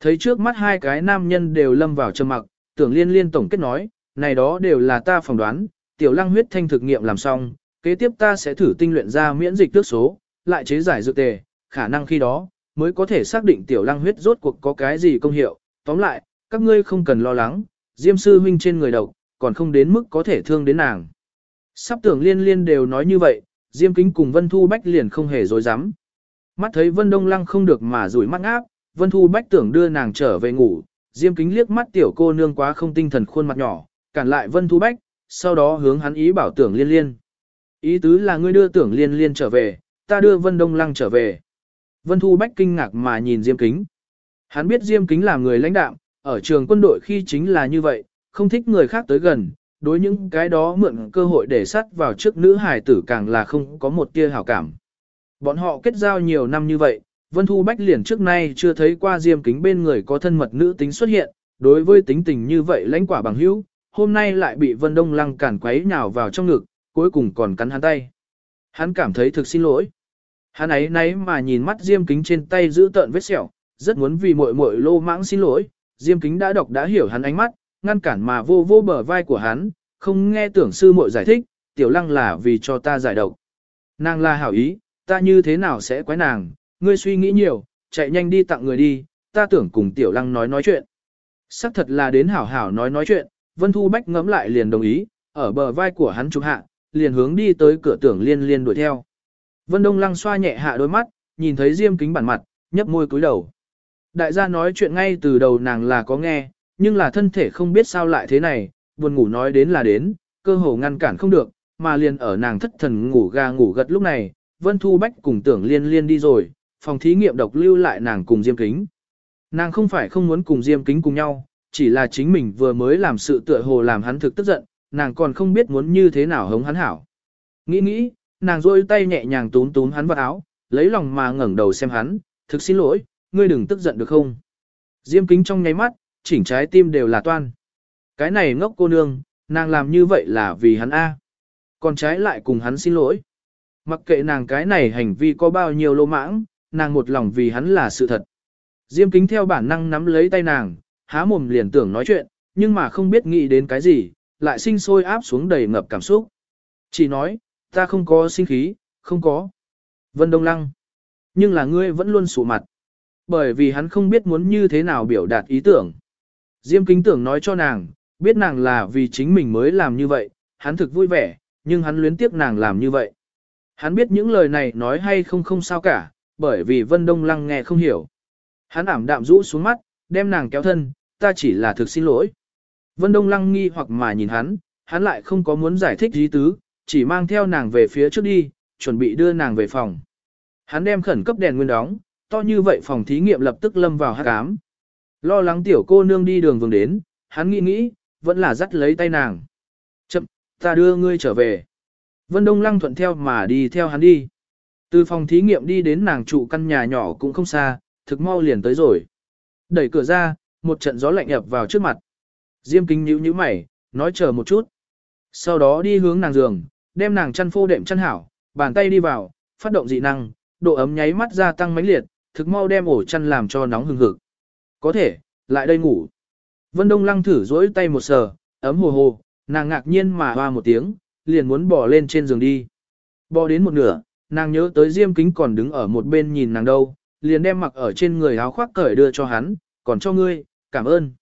Thấy trước mắt hai cái nam nhân đều lâm vào trầm mặc, tưởng liên liên tổng kết nói, này đó đều là ta phỏng đoán, tiểu lăng huyết thanh thực nghiệm làm xong, kế tiếp ta sẽ thử tinh luyện ra miễn dịch tước số, lại chế giải dược tề, khả năng khi đó, mới có thể xác định tiểu lăng huyết rốt cuộc có cái gì công hiệu. Tóm lại, các ngươi không cần lo lắng, Diêm sư huynh trên người độc, còn không đến mức có thể thương đến nàng. Sắp tưởng liên liên đều nói như vậy, Diêm kính cùng Vân Thu Bách liền không hề dối dám. Mắt thấy Vân Đông Lăng không được mà rủi mắt áp, Vân Thu Bách tưởng đưa nàng trở về ngủ, Diêm kính liếc mắt tiểu cô nương quá không tinh thần khuôn mặt nhỏ, cản lại Vân Thu Bách, sau đó hướng hắn ý bảo tưởng liên liên. Ý tứ là ngươi đưa tưởng liên liên trở về, ta đưa Vân Đông Lăng trở về. Vân Thu Bách kinh ngạc mà nhìn Diêm Kính. Hắn biết Diêm Kính là người lãnh đạo, ở trường quân đội khi chính là như vậy, không thích người khác tới gần, đối những cái đó mượn cơ hội để sắt vào trước nữ hài tử càng là không có một tia hảo cảm. Bọn họ kết giao nhiều năm như vậy, Vân Thu Bách liền trước nay chưa thấy qua Diêm Kính bên người có thân mật nữ tính xuất hiện, đối với tính tình như vậy lãnh quả bằng hữu, hôm nay lại bị Vân Đông Lăng cản quấy nhào vào trong ngực, cuối cùng còn cắn hắn tay. Hắn cảm thấy thực xin lỗi. Hắn ấy nấy mà nhìn mắt Diêm Kính trên tay giữ tợn vết sẹo, rất muốn vì muội muội lô mãng xin lỗi. Diêm Kính đã đọc đã hiểu hắn ánh mắt, ngăn cản mà vô vô bờ vai của hắn, không nghe tưởng sư muội giải thích, tiểu lăng là vì cho ta giải độc. Nàng là hảo ý, ta như thế nào sẽ quái nàng, ngươi suy nghĩ nhiều, chạy nhanh đi tặng người đi, ta tưởng cùng tiểu lăng nói nói chuyện. Sắc thật là đến hảo hảo nói nói chuyện, Vân Thu Bách ngẫm lại liền đồng ý, ở bờ vai của hắn chụp hạ, liền hướng đi tới cửa tưởng liên liên đuổi theo. Vân Đông Lăng xoa nhẹ hạ đôi mắt, nhìn thấy Diêm Kính bản mặt, nhấp môi cúi đầu. Đại gia nói chuyện ngay từ đầu nàng là có nghe, nhưng là thân thể không biết sao lại thế này, buồn ngủ nói đến là đến, cơ hồ ngăn cản không được, mà liền ở nàng thất thần ngủ ga ngủ gật lúc này, Vân Thu Bách cùng tưởng liên liên đi rồi, phòng thí nghiệm độc lưu lại nàng cùng Diêm Kính. Nàng không phải không muốn cùng Diêm Kính cùng nhau, chỉ là chính mình vừa mới làm sự tựa hồ làm hắn thực tức giận, nàng còn không biết muốn như thế nào hống hắn hảo. Nghĩ nghĩ, nàng rôi tay nhẹ nhàng túm túm hắn vào áo, lấy lòng mà ngẩng đầu xem hắn, thực xin lỗi, ngươi đừng tức giận được không? Diêm kính trong nháy mắt, chỉnh trái tim đều là toan. Cái này ngốc cô nương, nàng làm như vậy là vì hắn A. Còn trái lại cùng hắn xin lỗi. Mặc kệ nàng cái này hành vi có bao nhiêu lô mãng, nàng một lòng vì hắn là sự thật. Diêm kính theo bản năng nắm lấy tay nàng, há mồm liền tưởng nói chuyện, nhưng mà không biết nghĩ đến cái gì, lại sinh sôi áp xuống đầy ngập cảm xúc. Chỉ nói, ta không có sinh khí, không có. Vân Đông Lăng. Nhưng là ngươi vẫn luôn sụ mặt. Bởi vì hắn không biết muốn như thế nào biểu đạt ý tưởng. Diêm kính tưởng nói cho nàng, biết nàng là vì chính mình mới làm như vậy, hắn thực vui vẻ, nhưng hắn luyến tiếc nàng làm như vậy. Hắn biết những lời này nói hay không không sao cả, bởi vì Vân Đông Lăng nghe không hiểu. Hắn ảm đạm rũ xuống mắt, đem nàng kéo thân, ta chỉ là thực xin lỗi. Vân Đông Lăng nghi hoặc mà nhìn hắn, hắn lại không có muốn giải thích gì tứ, chỉ mang theo nàng về phía trước đi, chuẩn bị đưa nàng về phòng. Hắn đem khẩn cấp đèn nguyên đóng, to như vậy phòng thí nghiệm lập tức lâm vào hát cám. Lo lắng tiểu cô nương đi đường vương đến, hắn nghĩ nghĩ, vẫn là dắt lấy tay nàng. Chậm, ta đưa ngươi trở về. Vân Đông Lăng thuận theo mà đi theo hắn đi. Từ phòng thí nghiệm đi đến nàng trụ căn nhà nhỏ cũng không xa, thực mau liền tới rồi. Đẩy cửa ra, một trận gió lạnh ập vào trước mặt. Diêm kính nhíu nhíu mày, nói chờ một chút. Sau đó đi hướng nàng giường, đem nàng chăn phô đệm chăn hảo, bàn tay đi vào, phát động dị năng, độ ấm nháy mắt gia tăng mãnh liệt, thực mau đem ổ chăn làm cho nóng hừng hực. Có thể, lại đây ngủ. Vân Đông Lăng thử dỗi tay một sờ, ấm hồ hồ, nàng ngạc nhiên mà hoa một tiếng, liền muốn bỏ lên trên giường đi. Bò đến một nửa, nàng nhớ tới Diêm Kính còn đứng ở một bên nhìn nàng đâu, liền đem mặc ở trên người áo khoác cởi đưa cho hắn, còn cho ngươi, cảm ơn.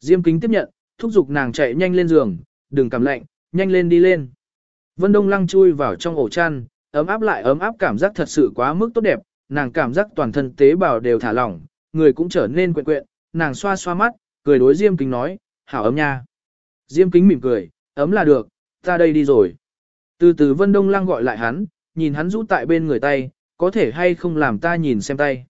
Diêm Kính tiếp nhận, thúc giục nàng chạy nhanh lên giường, đừng cảm lạnh, nhanh lên đi lên. Vân Đông Lăng chui vào trong ổ chăn, ấm áp lại ấm áp cảm giác thật sự quá mức tốt đẹp, nàng cảm giác toàn thân tế bào đều thả lỏng, người cũng trở nên quyện quyện, nàng xoa xoa mắt, cười đối Diêm Kính nói, hảo ấm nha. Diêm Kính mỉm cười, ấm là được, ta đây đi rồi. Từ từ Vân Đông Lăng gọi lại hắn, nhìn hắn rũ tại bên người tay, có thể hay không làm ta nhìn xem tay.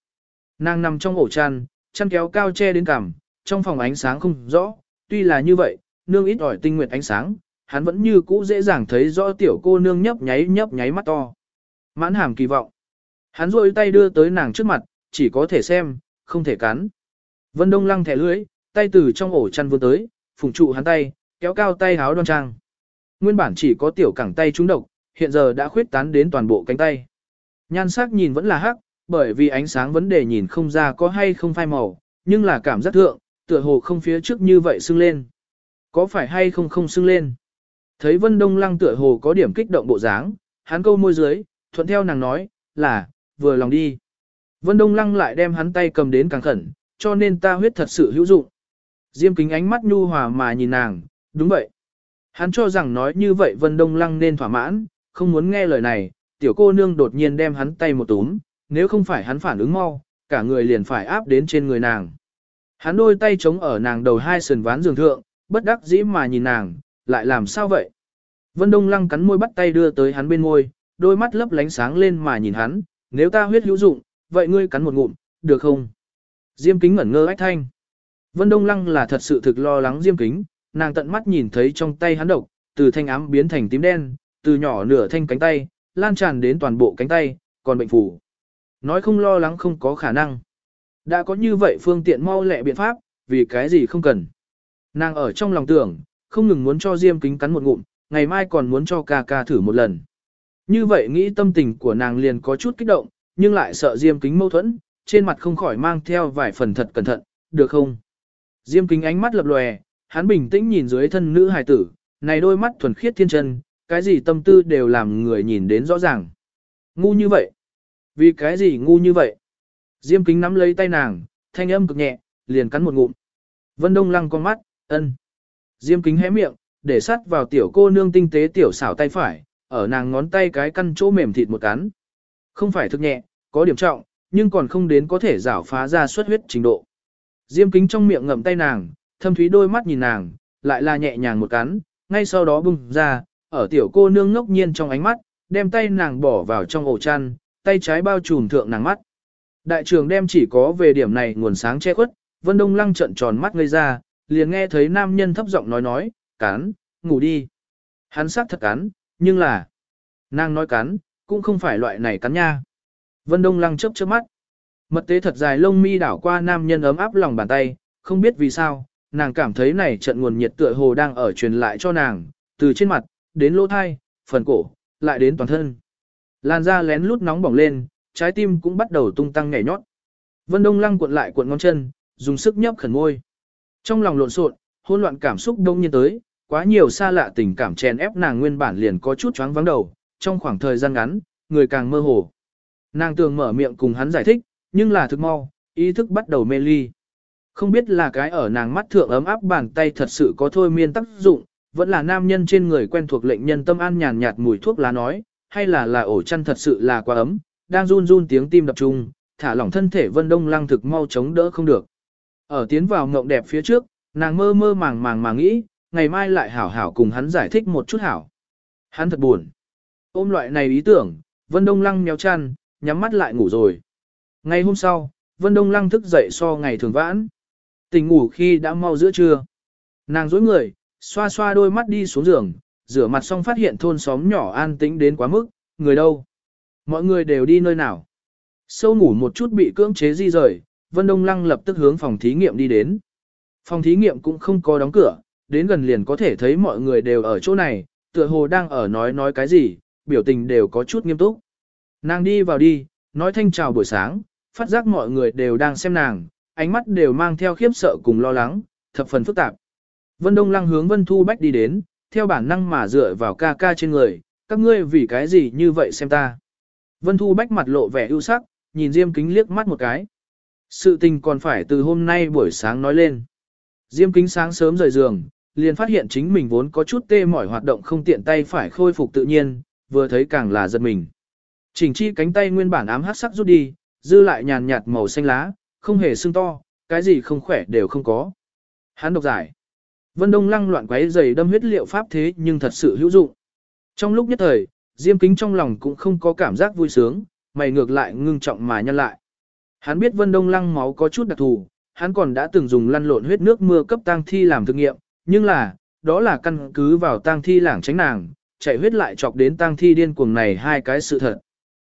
Nàng nằm trong ổ chăn, chăn kéo cao che đến cằm, trong phòng ánh sáng không rõ, tuy là như vậy, nương ít ỏi tinh nguyệt ánh sáng, hắn vẫn như cũ dễ dàng thấy rõ tiểu cô nương nhấp nháy nhấp nháy mắt to. Mãn hàm kỳ vọng. Hắn rôi tay đưa tới nàng trước mặt, chỉ có thể xem, không thể cắn. Vân Đông lăng thẻ lưỡi, tay từ trong ổ chăn vươn tới, phùng trụ hắn tay, kéo cao tay háo đoan trang. Nguyên bản chỉ có tiểu cẳng tay trúng độc, hiện giờ đã khuyết tán đến toàn bộ cánh tay. Nhan sắc nhìn vẫn là hắc, bởi vì ánh sáng vấn đề nhìn không ra có hay không phai màu, nhưng là cảm giác thượng, tựa hồ không phía trước như vậy sưng lên. Có phải hay không không sưng lên? Thấy Vân Đông Lăng tựa hồ có điểm kích động bộ dáng, hắn câu môi dưới, thuận theo nàng nói, là, vừa lòng đi. Vân Đông Lăng lại đem hắn tay cầm đến càng khẩn, cho nên ta huyết thật sự hữu dụng. Diêm kính ánh mắt nhu hòa mà nhìn nàng, đúng vậy. Hắn cho rằng nói như vậy Vân Đông Lăng nên thỏa mãn, không muốn nghe lời này, tiểu cô nương đột nhiên đem hắn tay một túm, nếu không phải hắn phản ứng mau, cả người liền phải áp đến trên người nàng. Hắn đôi tay chống ở nàng đầu hai sườn ván giường thượng, bất đắc dĩ mà nhìn nàng, lại làm sao vậy? Vân Đông Lăng cắn môi bắt tay đưa tới hắn bên môi, đôi mắt lấp lánh sáng lên mà nhìn hắn, nếu ta huyết hữu dụng, vậy ngươi cắn một ngụm, được không? Diêm kính ngẩn ngơ ách thanh. Vân Đông Lăng là thật sự thực lo lắng Diêm kính, nàng tận mắt nhìn thấy trong tay hắn độc, từ thanh ám biến thành tím đen, từ nhỏ nửa thanh cánh tay, lan tràn đến toàn bộ cánh tay, còn bệnh phủ. Nói không lo lắng không có khả năng. Đã có như vậy phương tiện mau lẹ biện pháp, vì cái gì không cần. Nàng ở trong lòng tưởng, không ngừng muốn cho Diêm kính cắn một ngụm, ngày mai còn muốn cho ca ca thử một lần. Như vậy nghĩ tâm tình của nàng liền có chút kích động, nhưng lại sợ Diêm kính mâu thuẫn, trên mặt không khỏi mang theo vài phần thật cẩn thận, được không? Diêm kính ánh mắt lập lòe, hắn bình tĩnh nhìn dưới thân nữ hài tử, này đôi mắt thuần khiết thiên chân, cái gì tâm tư đều làm người nhìn đến rõ ràng. Ngu như vậy. Vì cái gì ngu như vậy? Diêm kính nắm lấy tay nàng, thanh âm cực nhẹ, liền cắn một ngụm. Vân Đông lăng con mắt, ân. Diêm kính hé miệng, để sắt vào tiểu cô nương tinh tế tiểu xảo tay phải, ở nàng ngón tay cái căn chỗ mềm thịt một cắn. Không phải thực nhẹ, có điểm trọng, nhưng còn không đến có thể rảo phá ra suất huyết trình độ. Diêm kính trong miệng ngậm tay nàng, thâm thúy đôi mắt nhìn nàng, lại là nhẹ nhàng một cắn, ngay sau đó bung ra, ở tiểu cô nương ngốc nhiên trong ánh mắt, đem tay nàng bỏ vào trong ổ chăn, tay trái bao trùm thượng nàng mắt. Đại trường đem chỉ có về điểm này nguồn sáng che khuất, Vân Đông Lăng trận tròn mắt ngây ra, liền nghe thấy nam nhân thấp giọng nói nói, cắn, ngủ đi. Hắn sát thật cắn, nhưng là, Nàng nói cắn, cũng không phải loại này cắn nha. Vân Đông Lăng chớp chớp mắt. Mật tế thật dài lông mi đảo qua nam nhân ấm áp lòng bàn tay, không biết vì sao, nàng cảm thấy này trận nguồn nhiệt tựa hồ đang ở truyền lại cho nàng, từ trên mặt, đến lỗ thai, phần cổ, lại đến toàn thân. Làn da lén lút nóng bỏng lên, trái tim cũng bắt đầu tung tăng nhảy nhót. Vân Đông Lăng cuộn lại cuộn ngón chân, dùng sức nhấp khẩn môi. Trong lòng lộn xộn, hỗn loạn cảm xúc đông nhiên tới, quá nhiều xa lạ tình cảm chèn ép nàng nguyên bản liền có chút choáng vắng đầu, trong khoảng thời gian ngắn, người càng mơ hồ. Nàng tường mở miệng cùng hắn giải thích, nhưng là thực mau, ý thức bắt đầu mê ly. Không biết là cái ở nàng mắt thượng ấm áp bàn tay thật sự có thôi miên tác dụng, vẫn là nam nhân trên người quen thuộc lệnh nhân tâm an nhàn nhạt mùi thuốc lá nói, hay là là ổ chăn thật sự là quá ấm, đang run run tiếng tim đập trung, thả lỏng thân thể Vân Đông Lăng thực mau chống đỡ không được. Ở tiến vào ngộng đẹp phía trước, nàng mơ mơ màng màng mà nghĩ, ngày mai lại hảo hảo cùng hắn giải thích một chút hảo. Hắn thật buồn. Ôm loại này ý tưởng, Vân Đông Lăng méo chăn, nhắm mắt lại ngủ rồi. Ngày hôm sau, Vân Đông Lăng thức dậy so ngày thường vãn. Tỉnh ngủ khi đã mau giữa trưa. Nàng dối người, xoa xoa đôi mắt đi xuống giường, rửa mặt xong phát hiện thôn xóm nhỏ an tĩnh đến quá mức, người đâu? Mọi người đều đi nơi nào? Sâu ngủ một chút bị cưỡng chế di rời, Vân Đông Lăng lập tức hướng phòng thí nghiệm đi đến. Phòng thí nghiệm cũng không có đóng cửa, đến gần liền có thể thấy mọi người đều ở chỗ này, tựa hồ đang ở nói nói cái gì, biểu tình đều có chút nghiêm túc. Nàng đi vào đi, nói thanh chào buổi sáng, phát giác mọi người đều đang xem nàng, ánh mắt đều mang theo khiếp sợ cùng lo lắng, thập phần phức tạp. Vân Đông Lăng hướng Vân Thu Bách đi đến, theo bản năng mà dựa vào ca ca trên người, các ngươi vì cái gì như vậy xem ta. Vân Thu Bách mặt lộ vẻ ưu sắc, nhìn Diêm Kính liếc mắt một cái. Sự tình còn phải từ hôm nay buổi sáng nói lên. Diêm Kính sáng sớm rời giường, liền phát hiện chính mình vốn có chút tê mỏi hoạt động không tiện tay phải khôi phục tự nhiên, vừa thấy càng là giật mình. Chỉnh chi cánh tay nguyên bản ám hắc sắc rút đi, dư lại nhàn nhạt màu xanh lá, không hề sưng to, cái gì không khỏe đều không có. Hắn độc giải. Vân Đông lăng loạn quấy giày đâm huyết liệu pháp thế nhưng thật sự hữu dụng. Trong lúc nhất thời, Diêm Kính trong lòng cũng không có cảm giác vui sướng, mày ngược lại ngưng trọng mà nhân lại. Hắn biết Vân Đông lăng máu có chút đặc thù, hắn còn đã từng dùng lăn lộn huyết nước mưa cấp tang thi làm thực nghiệm, nhưng là, đó là căn cứ vào tang thi lảng tránh nàng, chạy huyết lại chọc đến tang thi điên cuồng này hai cái sự thật.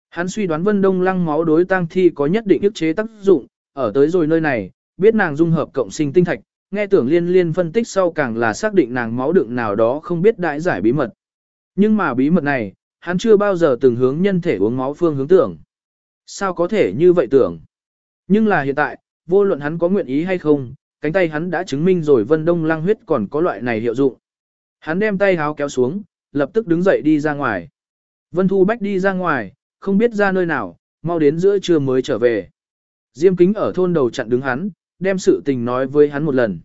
Hắn suy đoán Vân Đông lăng máu đối tang thi có nhất định ức chế tác dụng, ở tới rồi nơi này, biết nàng dung hợp cộng sinh tinh thạch, nghe tưởng liên liên phân tích sau càng là xác định nàng máu đựng nào đó không biết đại giải bí mật. Nhưng mà bí mật này, hắn chưa bao giờ từng hướng nhân thể uống máu phương hướng tưởng. Sao có thể như vậy tưởng? Nhưng là hiện tại, vô luận hắn có nguyện ý hay không, cánh tay hắn đã chứng minh rồi vân đông lang huyết còn có loại này hiệu dụng. Hắn đem tay háo kéo xuống, lập tức đứng dậy đi ra ngoài. Vân Thu Bách đi ra ngoài, không biết ra nơi nào, mau đến giữa trưa mới trở về. Diêm kính ở thôn đầu chặn đứng hắn, đem sự tình nói với hắn một lần.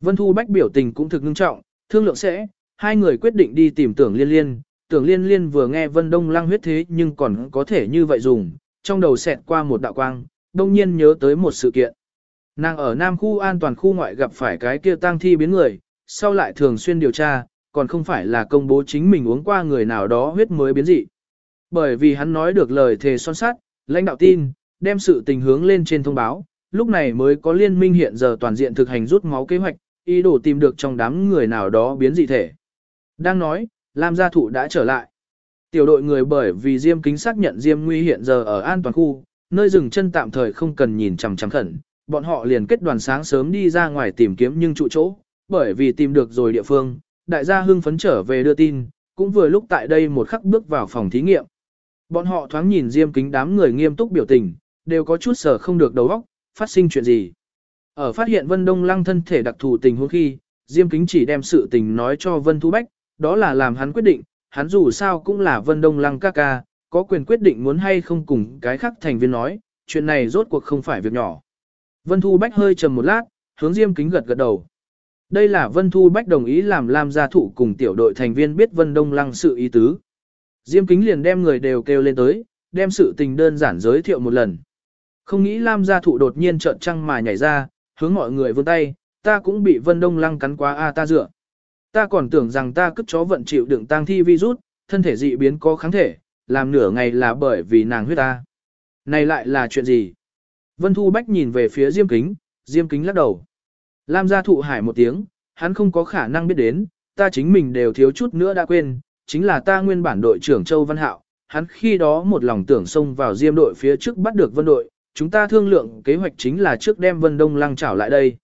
Vân Thu Bách biểu tình cũng thực ngưng trọng, thương lượng sẽ, hai người quyết định đi tìm tưởng liên liên. Tưởng liên liên vừa nghe Vân Đông lăng huyết thế nhưng còn có thể như vậy dùng, trong đầu xẹt qua một đạo quang, đông nhiên nhớ tới một sự kiện. Nàng ở Nam khu an toàn khu ngoại gặp phải cái kia tang thi biến người, sau lại thường xuyên điều tra, còn không phải là công bố chính mình uống qua người nào đó huyết mới biến dị. Bởi vì hắn nói được lời thề son sát, lãnh đạo tin, đem sự tình hướng lên trên thông báo, lúc này mới có liên minh hiện giờ toàn diện thực hành rút máu kế hoạch, ý đồ tìm được trong đám người nào đó biến dị thể. Đang nói, Lam gia thụ đã trở lại. Tiểu đội người bởi vì Diêm kính xác nhận Diêm nguy hiện giờ ở an toàn khu, nơi dừng chân tạm thời không cần nhìn chằm chằm khẩn, bọn họ liền kết đoàn sáng sớm đi ra ngoài tìm kiếm nhưng trụ chỗ, bởi vì tìm được rồi địa phương, đại gia hưng phấn trở về đưa tin, cũng vừa lúc tại đây một khắc bước vào phòng thí nghiệm. Bọn họ thoáng nhìn Diêm kính đám người nghiêm túc biểu tình, đều có chút sở không được đầu óc, phát sinh chuyện gì. Ở phát hiện Vân Đông Lăng thân thể đặc thù tình huống khi, Diêm Kính chỉ đem sự tình nói cho Vân Thu Bách, đó là làm hắn quyết định, hắn dù sao cũng là Vân Đông Lăng ca ca, có quyền quyết định muốn hay không cùng cái khác thành viên nói, chuyện này rốt cuộc không phải việc nhỏ. Vân Thu Bách hơi trầm một lát, hướng Diêm Kính gật gật đầu. Đây là Vân Thu Bách đồng ý làm Lam gia thủ cùng tiểu đội thành viên biết Vân Đông Lăng sự ý tứ. Diêm Kính liền đem người đều kêu lên tới, đem sự tình đơn giản giới thiệu một lần. Không nghĩ Lam gia thụ đột nhiên trợn trăng mà nhảy ra, hướng mọi người vươn tay, ta cũng bị Vân Đông Lăng cắn quá a ta dựa. Ta còn tưởng rằng ta cất chó vận chịu đựng tang thi virus, thân thể dị biến có kháng thể, làm nửa ngày là bởi vì nàng huyết ta. Này lại là chuyện gì? Vân Thu Bách nhìn về phía Diêm Kính, Diêm Kính lắc đầu. Lam gia thụ hải một tiếng, hắn không có khả năng biết đến, ta chính mình đều thiếu chút nữa đã quên, chính là ta nguyên bản đội trưởng Châu Văn Hạo, hắn khi đó một lòng tưởng xông vào diêm đội phía trước bắt được vân đội, chúng ta thương lượng kế hoạch chính là trước đem vân đông lăng trảo lại đây.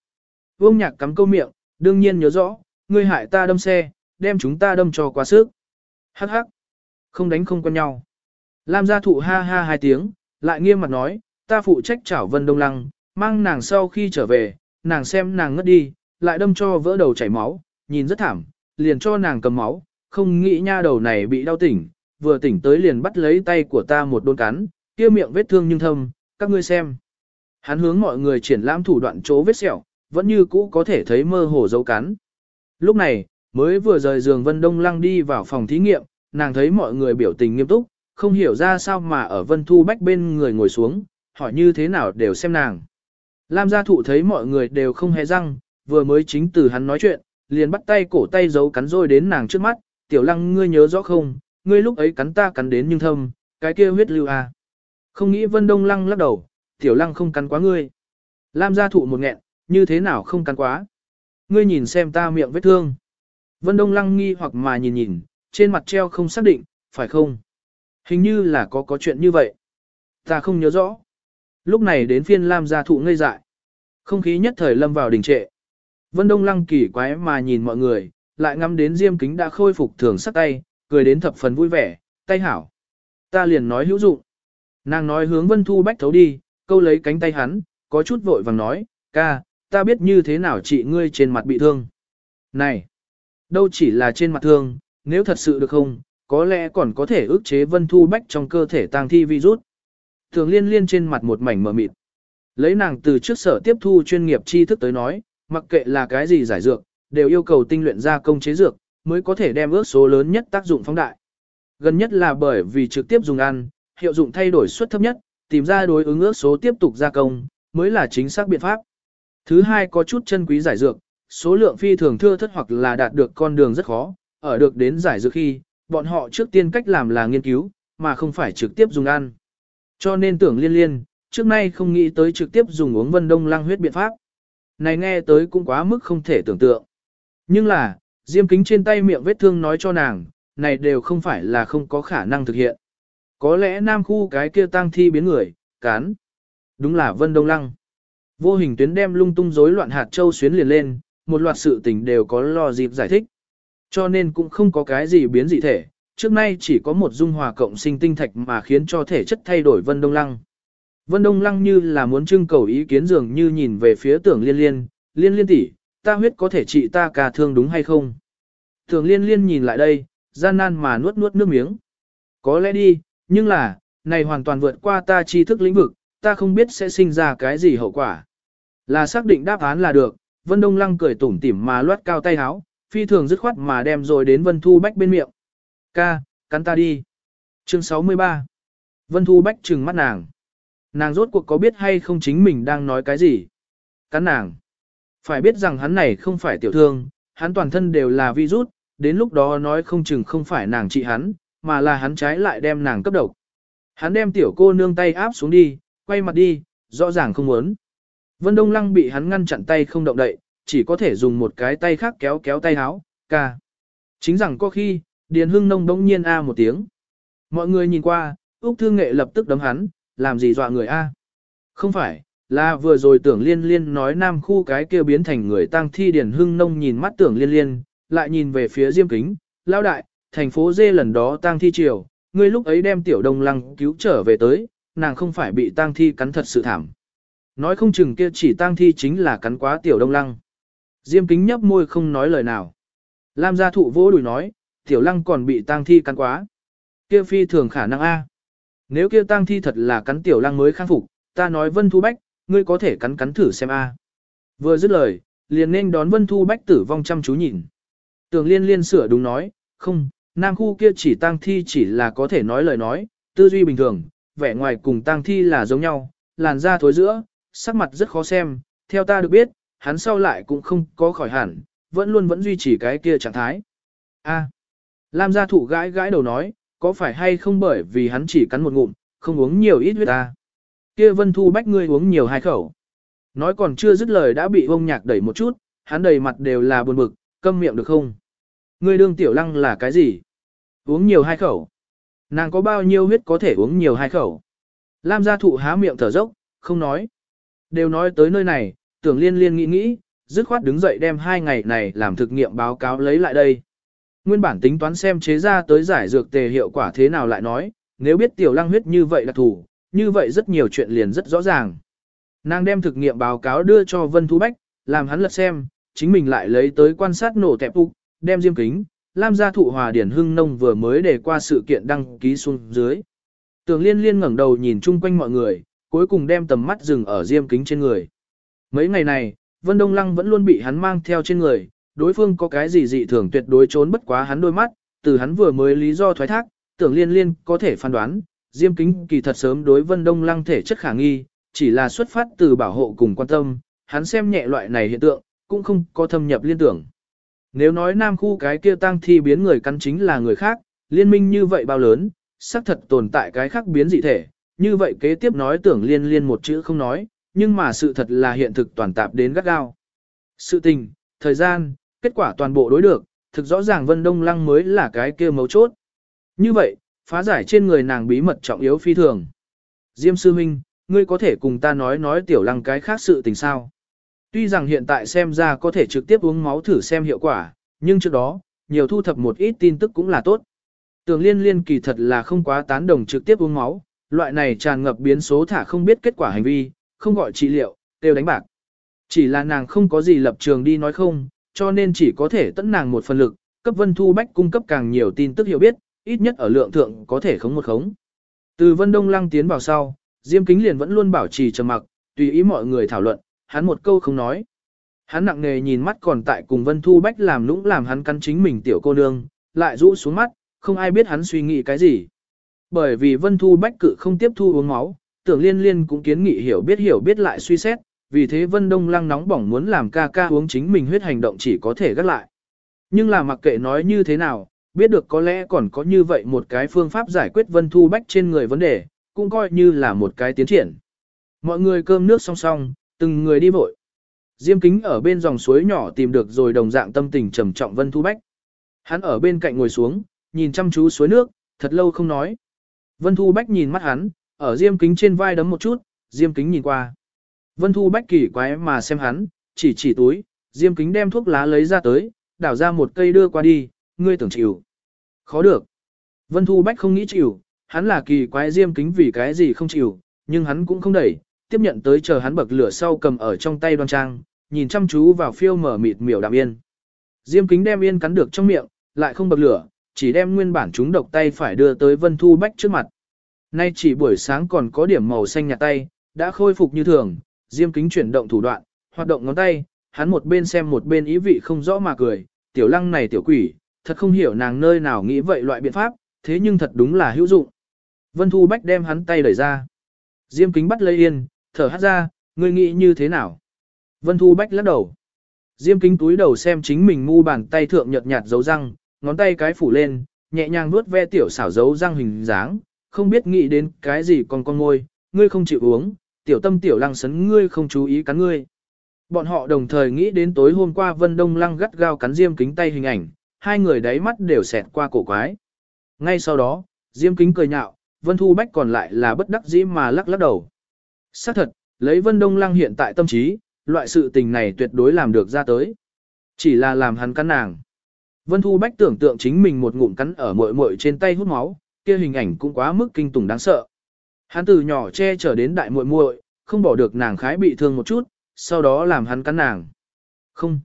Vương nhạc cắm câu miệng, đương nhiên nhớ rõ, ngươi hại ta đâm xe, đem chúng ta đâm cho quá sức. Hắc hắc, không đánh không quen nhau. Lam gia thụ ha ha hai tiếng, lại nghiêm mặt nói, ta phụ trách chảo vân đông lăng, mang nàng sau khi trở về, nàng xem nàng ngất đi, lại đâm cho vỡ đầu chảy máu, nhìn rất thảm, liền cho nàng cầm máu, không nghĩ nha đầu này bị đau tỉnh, vừa tỉnh tới liền bắt lấy tay của ta một đôn cắn, kia miệng vết thương nhưng thâm, các ngươi xem. Hắn hướng mọi người triển lãm thủ đoạn chỗ vết sẹo, vẫn như cũ có thể thấy mơ hồ dấu cắn. Lúc này, mới vừa rời giường Vân Đông Lăng đi vào phòng thí nghiệm, nàng thấy mọi người biểu tình nghiêm túc, không hiểu ra sao mà ở Vân Thu Bách bên người ngồi xuống, hỏi như thế nào đều xem nàng. Lam gia thụ thấy mọi người đều không hề răng, vừa mới chính từ hắn nói chuyện, liền bắt tay cổ tay giấu cắn rồi đến nàng trước mắt, tiểu lăng ngươi nhớ rõ không, ngươi lúc ấy cắn ta cắn đến nhưng thâm, cái kia huyết lưu à. Không nghĩ Vân Đông Lăng lắc đầu, tiểu lăng không cắn quá ngươi. Lam gia thụ một nghẹn, như thế nào không cắn quá. Ngươi nhìn xem ta miệng vết thương. Vân Đông Lăng nghi hoặc mà nhìn nhìn, trên mặt treo không xác định, phải không? Hình như là có có chuyện như vậy. Ta không nhớ rõ. Lúc này đến phiên Lam gia thụ ngây dại. Không khí nhất thời lâm vào đình trệ. Vân Đông Lăng kỳ quái mà nhìn mọi người, lại ngắm đến Diêm Kính đã khôi phục thường sắc tay, cười đến thập phần vui vẻ, tay hảo. Ta liền nói hữu dụng. Nàng nói hướng Vân Thu Bách thấu đi, câu lấy cánh tay hắn, có chút vội vàng nói, ca, ta biết như thế nào chị ngươi trên mặt bị thương. Này, đâu chỉ là trên mặt thương, nếu thật sự được không, có lẽ còn có thể ức chế Vân Thu Bách trong cơ thể tang thi virus. Thường liên liên trên mặt một mảnh mờ mịt. Lấy nàng từ trước sở tiếp thu chuyên nghiệp tri thức tới nói, mặc kệ là cái gì giải dược, đều yêu cầu tinh luyện ra công chế dược, mới có thể đem ước số lớn nhất tác dụng phóng đại. Gần nhất là bởi vì trực tiếp dùng ăn, hiệu dụng thay đổi suất thấp nhất, tìm ra đối ứng ước số tiếp tục gia công, mới là chính xác biện pháp. Thứ hai có chút chân quý giải dược, số lượng phi thường thưa thất hoặc là đạt được con đường rất khó, ở được đến giải dược khi, bọn họ trước tiên cách làm là nghiên cứu, mà không phải trực tiếp dùng ăn. Cho nên tưởng liên liên, trước nay không nghĩ tới trực tiếp dùng uống vân đông lang huyết biện pháp. Này nghe tới cũng quá mức không thể tưởng tượng. Nhưng là, diêm kính trên tay miệng vết thương nói cho nàng, này đều không phải là không có khả năng thực hiện. Có lẽ nam khu cái kia tang thi biến người, cán. Đúng là vân đông lăng. Vô hình tuyến đem lung tung rối loạn hạt châu xuyến liền lên, một loạt sự tình đều có lo dịp giải thích. Cho nên cũng không có cái gì biến dị thể, trước nay chỉ có một dung hòa cộng sinh tinh thạch mà khiến cho thể chất thay đổi Vân Đông Lăng. Vân Đông Lăng như là muốn trưng cầu ý kiến dường như nhìn về phía tưởng liên liên, liên liên tỷ, ta huyết có thể trị ta cà thương đúng hay không? Tưởng liên liên nhìn lại đây, gian nan mà nuốt nuốt nước miếng. Có lẽ đi, nhưng là, này hoàn toàn vượt qua ta tri thức lĩnh vực, ta không biết sẽ sinh ra cái gì hậu quả. Là xác định đáp án là được, Vân Đông Lăng cười tủm tỉm mà loát cao tay áo, phi thường dứt khoát mà đem rồi đến Vân Thu Bách bên miệng. Ca, cắn ta đi. Chương 63 Vân Thu Bách trừng mắt nàng. Nàng rốt cuộc có biết hay không chính mình đang nói cái gì? Cắn nàng. Phải biết rằng hắn này không phải tiểu thương, hắn toàn thân đều là virus, đến lúc đó nói không chừng không phải nàng trị hắn, mà là hắn trái lại đem nàng cấp độc. Hắn đem tiểu cô nương tay áp xuống đi, quay mặt đi, rõ ràng không muốn. Vân Đông Lăng bị hắn ngăn chặn tay không động đậy, chỉ có thể dùng một cái tay khác kéo kéo tay háo, ca. Chính rằng có khi, Điền Hưng Nông đống nhiên a một tiếng. Mọi người nhìn qua, Úc Thương Nghệ lập tức đấm hắn, làm gì dọa người a? Không phải, là vừa rồi tưởng liên liên nói nam khu cái kia biến thành người tang thi Điền Hưng Nông nhìn mắt tưởng liên liên, lại nhìn về phía Diêm Kính, lao đại, thành phố dê lần đó tang thi triều, ngươi lúc ấy đem tiểu đông lăng cứu trở về tới, nàng không phải bị tang thi cắn thật sự thảm. Nói không chừng kia chỉ tang thi chính là cắn quá tiểu đông lăng. Diêm kính nhấp môi không nói lời nào. Lam gia thụ vỗ đùi nói, tiểu lăng còn bị tang thi cắn quá. Kia phi thường khả năng A. Nếu kia tang thi thật là cắn tiểu lăng mới khang phục, ta nói Vân Thu Bách, ngươi có thể cắn cắn thử xem A. Vừa dứt lời, liền nên đón Vân Thu Bách tử vong chăm chú nhìn. Tường liên liên sửa đúng nói, không, nam khu kia chỉ tang thi chỉ là có thể nói lời nói, tư duy bình thường, vẻ ngoài cùng tang thi là giống nhau, làn da thối giữa, sắc mặt rất khó xem, theo ta được biết, hắn sau lại cũng không có khỏi hẳn, vẫn luôn vẫn duy trì cái kia trạng thái. A. Lam gia thụ gãi gãi đầu nói, có phải hay không bởi vì hắn chỉ cắn một ngụm, không uống nhiều ít huyết ta. Kia vân thu bách ngươi uống nhiều hai khẩu. Nói còn chưa dứt lời đã bị ông nhạc đẩy một chút, hắn đầy mặt đều là buồn bực, câm miệng được không? Ngươi đương tiểu lăng là cái gì? Uống nhiều hai khẩu. Nàng có bao nhiêu huyết có thể uống nhiều hai khẩu. Lam gia thụ há miệng thở dốc, không nói. Đều nói tới nơi này, tưởng liên liên nghĩ nghĩ, dứt khoát đứng dậy đem hai ngày này làm thực nghiệm báo cáo lấy lại đây. Nguyên bản tính toán xem chế ra tới giải dược tề hiệu quả thế nào lại nói, nếu biết tiểu lăng huyết như vậy là thủ, như vậy rất nhiều chuyện liền rất rõ ràng. Nàng đem thực nghiệm báo cáo đưa cho Vân Thu Bách, làm hắn lật xem, chính mình lại lấy tới quan sát nổ tẹp ục, đem diêm kính, Lam gia thụ hòa điển hưng nông vừa mới để qua sự kiện đăng ký xuống dưới. Tường liên liên ngẩng đầu nhìn chung quanh mọi người, cuối cùng đem tầm mắt dừng ở diêm kính trên người. Mấy ngày này, Vân Đông Lăng vẫn luôn bị hắn mang theo trên người, đối phương có cái gì dị thường tuyệt đối trốn bất quá hắn đôi mắt, từ hắn vừa mới lý do thoái thác, tưởng liên liên có thể phán đoán, diêm kính kỳ thật sớm đối Vân Đông Lăng thể chất khả nghi, chỉ là xuất phát từ bảo hộ cùng quan tâm, hắn xem nhẹ loại này hiện tượng, cũng không có thâm nhập liên tưởng. Nếu nói nam khu cái kia tăng thi biến người cắn chính là người khác, liên minh như vậy bao lớn, xác thật tồn tại cái khác biến dị thể, như vậy kế tiếp nói tưởng liên liên một chữ không nói, nhưng mà sự thật là hiện thực toàn tạp đến gắt gao. Sự tình, thời gian, kết quả toàn bộ đối được, thực rõ ràng Vân Đông Lăng mới là cái kia mấu chốt. Như vậy, phá giải trên người nàng bí mật trọng yếu phi thường. Diêm sư minh, ngươi có thể cùng ta nói nói tiểu lăng cái khác sự tình sao. Tuy rằng hiện tại xem ra có thể trực tiếp uống máu thử xem hiệu quả, nhưng trước đó, nhiều thu thập một ít tin tức cũng là tốt. Tường liên liên kỳ thật là không quá tán đồng trực tiếp uống máu, loại này tràn ngập biến số thả không biết kết quả hành vi, không gọi trị liệu, đều đánh bạc. Chỉ là nàng không có gì lập trường đi nói không, cho nên chỉ có thể tận nàng một phần lực, cấp Vân Thu Bách cung cấp càng nhiều tin tức hiểu biết, ít nhất ở lượng thượng có thể khống một khống. Từ Vân Đông Lăng tiến vào sau, Diêm Kính liền vẫn luôn bảo trì trầm mặc, tùy ý mọi người thảo luận, hắn một câu không nói. Hắn nặng nề nhìn mắt còn tại cùng Vân Thu Bách làm lũng làm hắn cắn chính mình tiểu cô nương, lại rũ xuống mắt, không ai biết hắn suy nghĩ cái gì. Bởi vì Vân Thu Bách cự không tiếp thu uống máu, tưởng liên liên cũng kiến nghị hiểu biết hiểu biết lại suy xét, vì thế Vân Đông Lăng nóng bỏng muốn làm ca ca uống chính mình huyết hành động chỉ có thể gắt lại. Nhưng là mặc kệ nói như thế nào, biết được có lẽ còn có như vậy một cái phương pháp giải quyết Vân Thu Bách trên người vấn đề, cũng coi như là một cái tiến triển. Mọi người cơm nước song song, từng người đi vội. Diêm kính ở bên dòng suối nhỏ tìm được rồi đồng dạng tâm tình trầm trọng Vân Thu Bách. Hắn ở bên cạnh ngồi xuống, nhìn chăm chú suối nước, thật lâu không nói. Vân Thu Bách nhìn mắt hắn, ở Diêm kính trên vai đấm một chút, Diêm kính nhìn qua. Vân Thu Bách kỳ quái mà xem hắn, chỉ chỉ túi, Diêm kính đem thuốc lá lấy ra tới, đảo ra một cây đưa qua đi, ngươi tưởng chịu. Khó được. Vân Thu Bách không nghĩ chịu, hắn là kỳ quái Diêm kính vì cái gì không chịu, nhưng hắn cũng không đẩy, tiếp nhận tới chờ hắn bậc lửa sau cầm ở trong tay đoan trang, nhìn chăm chú vào phiêu mở mịt miểu đạm yên. Diêm kính đem yên cắn được trong miệng, lại không bậc lửa, chỉ đem nguyên bản chúng độc tay phải đưa tới Vân Thu Bách trước mặt. Nay chỉ buổi sáng còn có điểm màu xanh nhạt tay, đã khôi phục như thường, Diêm kính chuyển động thủ đoạn, hoạt động ngón tay, hắn một bên xem một bên ý vị không rõ mà cười, tiểu lăng này tiểu quỷ, thật không hiểu nàng nơi nào nghĩ vậy loại biện pháp, thế nhưng thật đúng là hữu dụng. Vân Thu Bách đem hắn tay đẩy ra. Diêm kính bắt lấy yên, thở hát ra, ngươi nghĩ như thế nào? Vân Thu Bách lắc đầu. Diêm kính túi đầu xem chính mình ngu bàn tay thượng nhợt nhạt dấu răng, ngón tay cái phủ lên, nhẹ nhàng vuốt ve tiểu xảo dấu răng hình dáng, không biết nghĩ đến cái gì còn con ngôi, ngươi không chịu uống, tiểu tâm tiểu lăng sấn ngươi không chú ý cắn ngươi. Bọn họ đồng thời nghĩ đến tối hôm qua Vân Đông Lăng gắt gao cắn Diêm kính tay hình ảnh, hai người đáy mắt đều xẹt qua cổ quái. Ngay sau đó, Diêm kính cười nhạo, Vân Thu Bách còn lại là bất đắc dĩ mà lắc lắc đầu. Xác thật, lấy Vân Đông Lăng hiện tại tâm trí, loại sự tình này tuyệt đối làm được ra tới. Chỉ là làm hắn cắn nàng. Vân Thu Bách tưởng tượng chính mình một ngụm cắn ở muội muội trên tay hút máu, kia hình ảnh cũng quá mức kinh tủng đáng sợ. Hắn từ nhỏ che chở đến đại muội muội, không bỏ được nàng khái bị thương một chút, sau đó làm hắn cắn nàng. Không.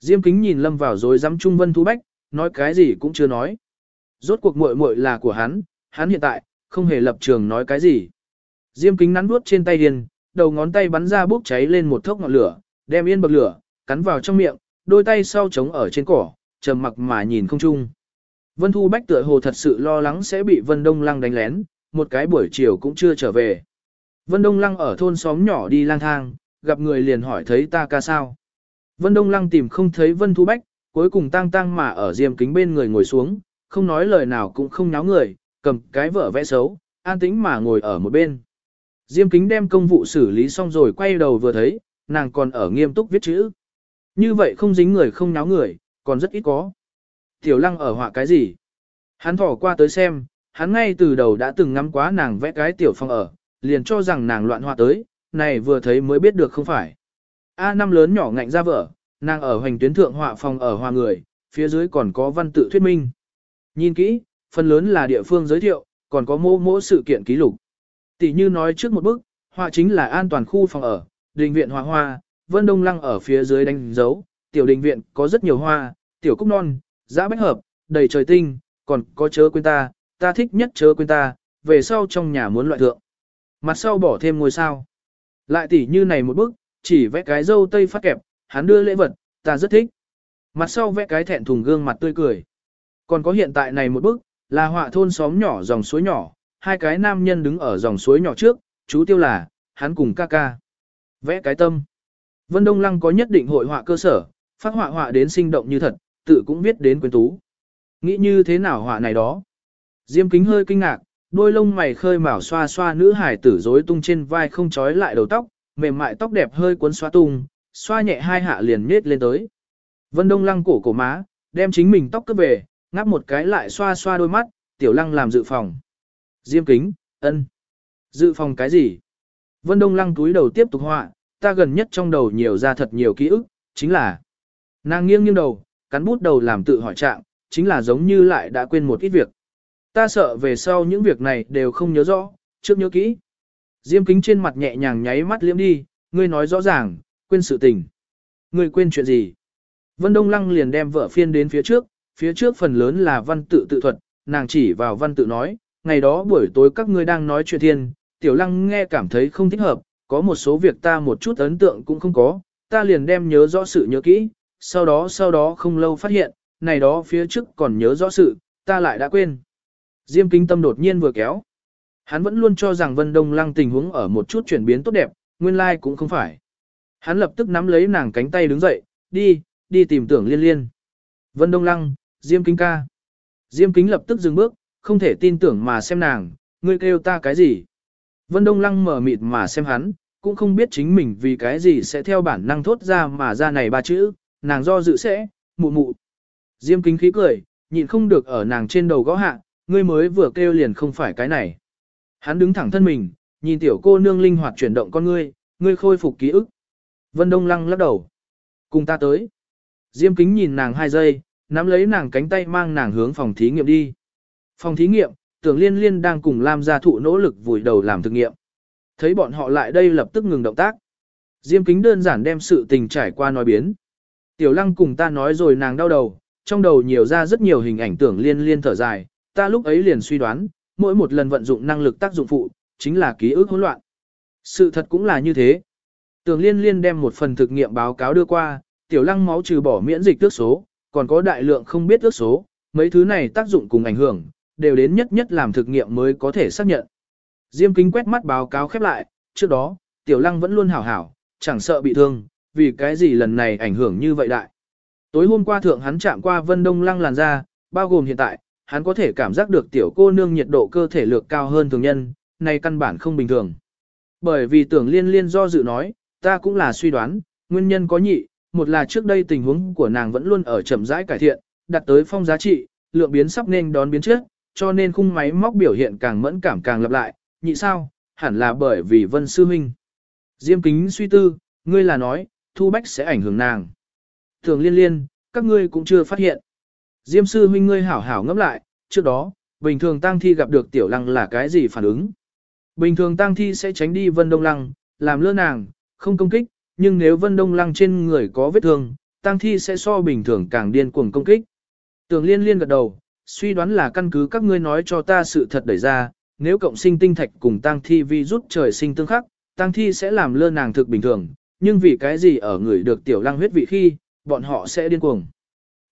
Diêm Kính nhìn lâm vào rồi dám trung Vân Thu Bách, nói cái gì cũng chưa nói. Rốt cuộc muội muội là của hắn, hắn hiện tại không hề lập trường nói cái gì. Diêm kính nắn vuốt trên tay điền, đầu ngón tay bắn ra bốc cháy lên một thốc ngọn lửa, đem yên bậc lửa, cắn vào trong miệng, đôi tay sau chống ở trên cỏ, trầm mặc mà nhìn không chung. Vân Thu Bách tựa hồ thật sự lo lắng sẽ bị Vân Đông Lăng đánh lén, một cái buổi chiều cũng chưa trở về. Vân Đông Lăng ở thôn xóm nhỏ đi lang thang, gặp người liền hỏi thấy ta ca sao. Vân Đông Lăng tìm không thấy Vân Thu Bách, cuối cùng tang tang mà ở diêm kính bên người ngồi xuống, không nói lời nào cũng không nháo người, cầm cái vở vẽ xấu, an tĩnh mà ngồi ở một bên. Diêm kính đem công vụ xử lý xong rồi quay đầu vừa thấy, nàng còn ở nghiêm túc viết chữ. Như vậy không dính người không náo người, còn rất ít có. Tiểu lăng ở họa cái gì? Hắn thỏ qua tới xem, hắn ngay từ đầu đã từng ngắm quá nàng vẽ cái tiểu phong ở, liền cho rằng nàng loạn họa tới, này vừa thấy mới biết được không phải. A năm lớn nhỏ ngạnh ra vợ, nàng ở hoành tuyến thượng họa phòng ở hòa người, phía dưới còn có văn tự thuyết minh. Nhìn kỹ, phần lớn là địa phương giới thiệu, còn có mô mô sự kiện ký lục. Tỷ như nói trước một bước, họa chính là an toàn khu phòng ở, đình viện hoa hoa, vân đông lăng ở phía dưới đánh dấu, tiểu đình viện có rất nhiều hoa, tiểu cúc non, giã bách hợp, đầy trời tinh, còn có chớ quên ta, ta thích nhất chớ quên ta, về sau trong nhà muốn loại thượng. Mặt sau bỏ thêm ngôi sao. Lại tỉ như này một bức, chỉ vẽ cái dâu tây phát kẹp, hắn đưa lễ vật, ta rất thích. Mặt sau vẽ cái thẹn thùng gương mặt tươi cười. Còn có hiện tại này một bức, là họa thôn xóm nhỏ dòng suối nhỏ, hai cái nam nhân đứng ở dòng suối nhỏ trước, chú tiêu là, hắn cùng ca ca. Vẽ cái tâm. Vân Đông Lăng có nhất định hội họa cơ sở, phát họa họa đến sinh động như thật, tự cũng viết đến quyến tú. Nghĩ như thế nào họa này đó? Diêm kính hơi kinh ngạc, đôi lông mày khơi mào xoa xoa nữ hải tử rối tung trên vai không trói lại đầu tóc, mềm mại tóc đẹp hơi cuốn xoa tung, xoa nhẹ hai hạ liền nhết lên tới. Vân Đông lăng cổ cổ má, đem chính mình tóc cướp về, ngáp một cái lại xoa xoa đôi mắt, tiểu lăng làm dự phòng. Diêm kính, ân. Dự phòng cái gì? Vân Đông lăng túi đầu tiếp tục họa, ta gần nhất trong đầu nhiều ra thật nhiều ký ức, chính là. Nàng nghiêng nghiêng đầu, cắn bút đầu làm tự hỏi trạng, chính là giống như lại đã quên một ít việc. Ta sợ về sau những việc này đều không nhớ rõ, trước nhớ kỹ. Diêm kính trên mặt nhẹ nhàng nháy mắt liếm đi, ngươi nói rõ ràng, quên sự tình. Ngươi quên chuyện gì? Vân Đông Lăng liền đem vợ phiên đến phía trước, phía trước phần lớn là văn tự tự thuật, nàng chỉ vào văn tự nói, ngày đó buổi tối các ngươi đang nói chuyện thiên, tiểu lăng nghe cảm thấy không thích hợp, có một số việc ta một chút ấn tượng cũng không có, ta liền đem nhớ rõ sự nhớ kỹ, sau đó sau đó không lâu phát hiện, này đó phía trước còn nhớ rõ sự, ta lại đã quên. Diêm kinh tâm đột nhiên vừa kéo. Hắn vẫn luôn cho rằng Vân Đông Lăng tình huống ở một chút chuyển biến tốt đẹp, nguyên lai like cũng không phải. Hắn lập tức nắm lấy nàng cánh tay đứng dậy, đi, đi tìm tưởng liên liên. Vân Đông Lăng, Diêm Kính ca. Diêm Kính lập tức dừng bước, không thể tin tưởng mà xem nàng, ngươi kêu ta cái gì. Vân Đông Lăng mở mịt mà xem hắn, cũng không biết chính mình vì cái gì sẽ theo bản năng thốt ra mà ra này ba chữ, nàng do dự sẽ, mụ mụ. Diêm Kính khí cười, nhịn không được ở nàng trên đầu gõ hạ, ngươi mới vừa kêu liền không phải cái này. Hắn đứng thẳng thân mình, nhìn tiểu cô nương linh hoạt chuyển động con ngươi, ngươi khôi phục ký ức. Vân Đông Lăng lắc đầu. Cùng ta tới. Diêm kính nhìn nàng hai giây, nắm lấy nàng cánh tay mang nàng hướng phòng thí nghiệm đi. Phòng thí nghiệm, tưởng liên liên đang cùng Lam gia thụ nỗ lực vùi đầu làm thực nghiệm. Thấy bọn họ lại đây lập tức ngừng động tác. Diêm kính đơn giản đem sự tình trải qua nói biến. Tiểu lăng cùng ta nói rồi nàng đau đầu, trong đầu nhiều ra rất nhiều hình ảnh tưởng liên liên thở dài, ta lúc ấy liền suy đoán, mỗi một lần vận dụng năng lực tác dụng phụ, chính là ký ức hỗn loạn. Sự thật cũng là như thế. Tưởng liên liên đem một phần thực nghiệm báo cáo đưa qua, tiểu lăng máu trừ bỏ miễn dịch tước số, còn có đại lượng không biết tước số, mấy thứ này tác dụng cùng ảnh hưởng, đều đến nhất nhất làm thực nghiệm mới có thể xác nhận. Diêm kính quét mắt báo cáo khép lại, trước đó, tiểu lăng vẫn luôn hảo hảo, chẳng sợ bị thương, vì cái gì lần này ảnh hưởng như vậy đại. Tối hôm qua thượng hắn chạm qua vân đông lăng làn da, bao gồm hiện tại, hắn có thể cảm giác được tiểu cô nương nhiệt độ cơ thể lược cao hơn thường nhân, này căn bản không bình thường. Bởi vì tưởng liên liên do dự nói, ta cũng là suy đoán, nguyên nhân có nhị, một là trước đây tình huống của nàng vẫn luôn ở chậm rãi cải thiện, đặt tới phong giá trị, lượng biến sắp nên đón biến trước, cho nên khung máy móc biểu hiện càng mẫn cảm càng lặp lại, nhị sao, hẳn là bởi vì vân sư huynh. Diêm kính suy tư, ngươi là nói, thu bách sẽ ảnh hưởng nàng. Thường liên liên, các ngươi cũng chưa phát hiện. Diêm sư huynh ngươi hảo hảo ngẫm lại, trước đó, bình thường tang thi gặp được tiểu lăng là cái gì phản ứng? Bình thường tang thi sẽ tránh đi vân đông lăng, làm lơ nàng, không công kích, nhưng nếu vân đông lăng trên người có vết thương, tang thi sẽ so bình thường càng điên cuồng công kích. Tường liên liên gật đầu, suy đoán là căn cứ các ngươi nói cho ta sự thật đẩy ra, nếu cộng sinh tinh thạch cùng tang thi vi rút trời sinh tương khắc, tang thi sẽ làm lơ nàng thực bình thường, nhưng vì cái gì ở người được tiểu lăng huyết vị khi, bọn họ sẽ điên cuồng.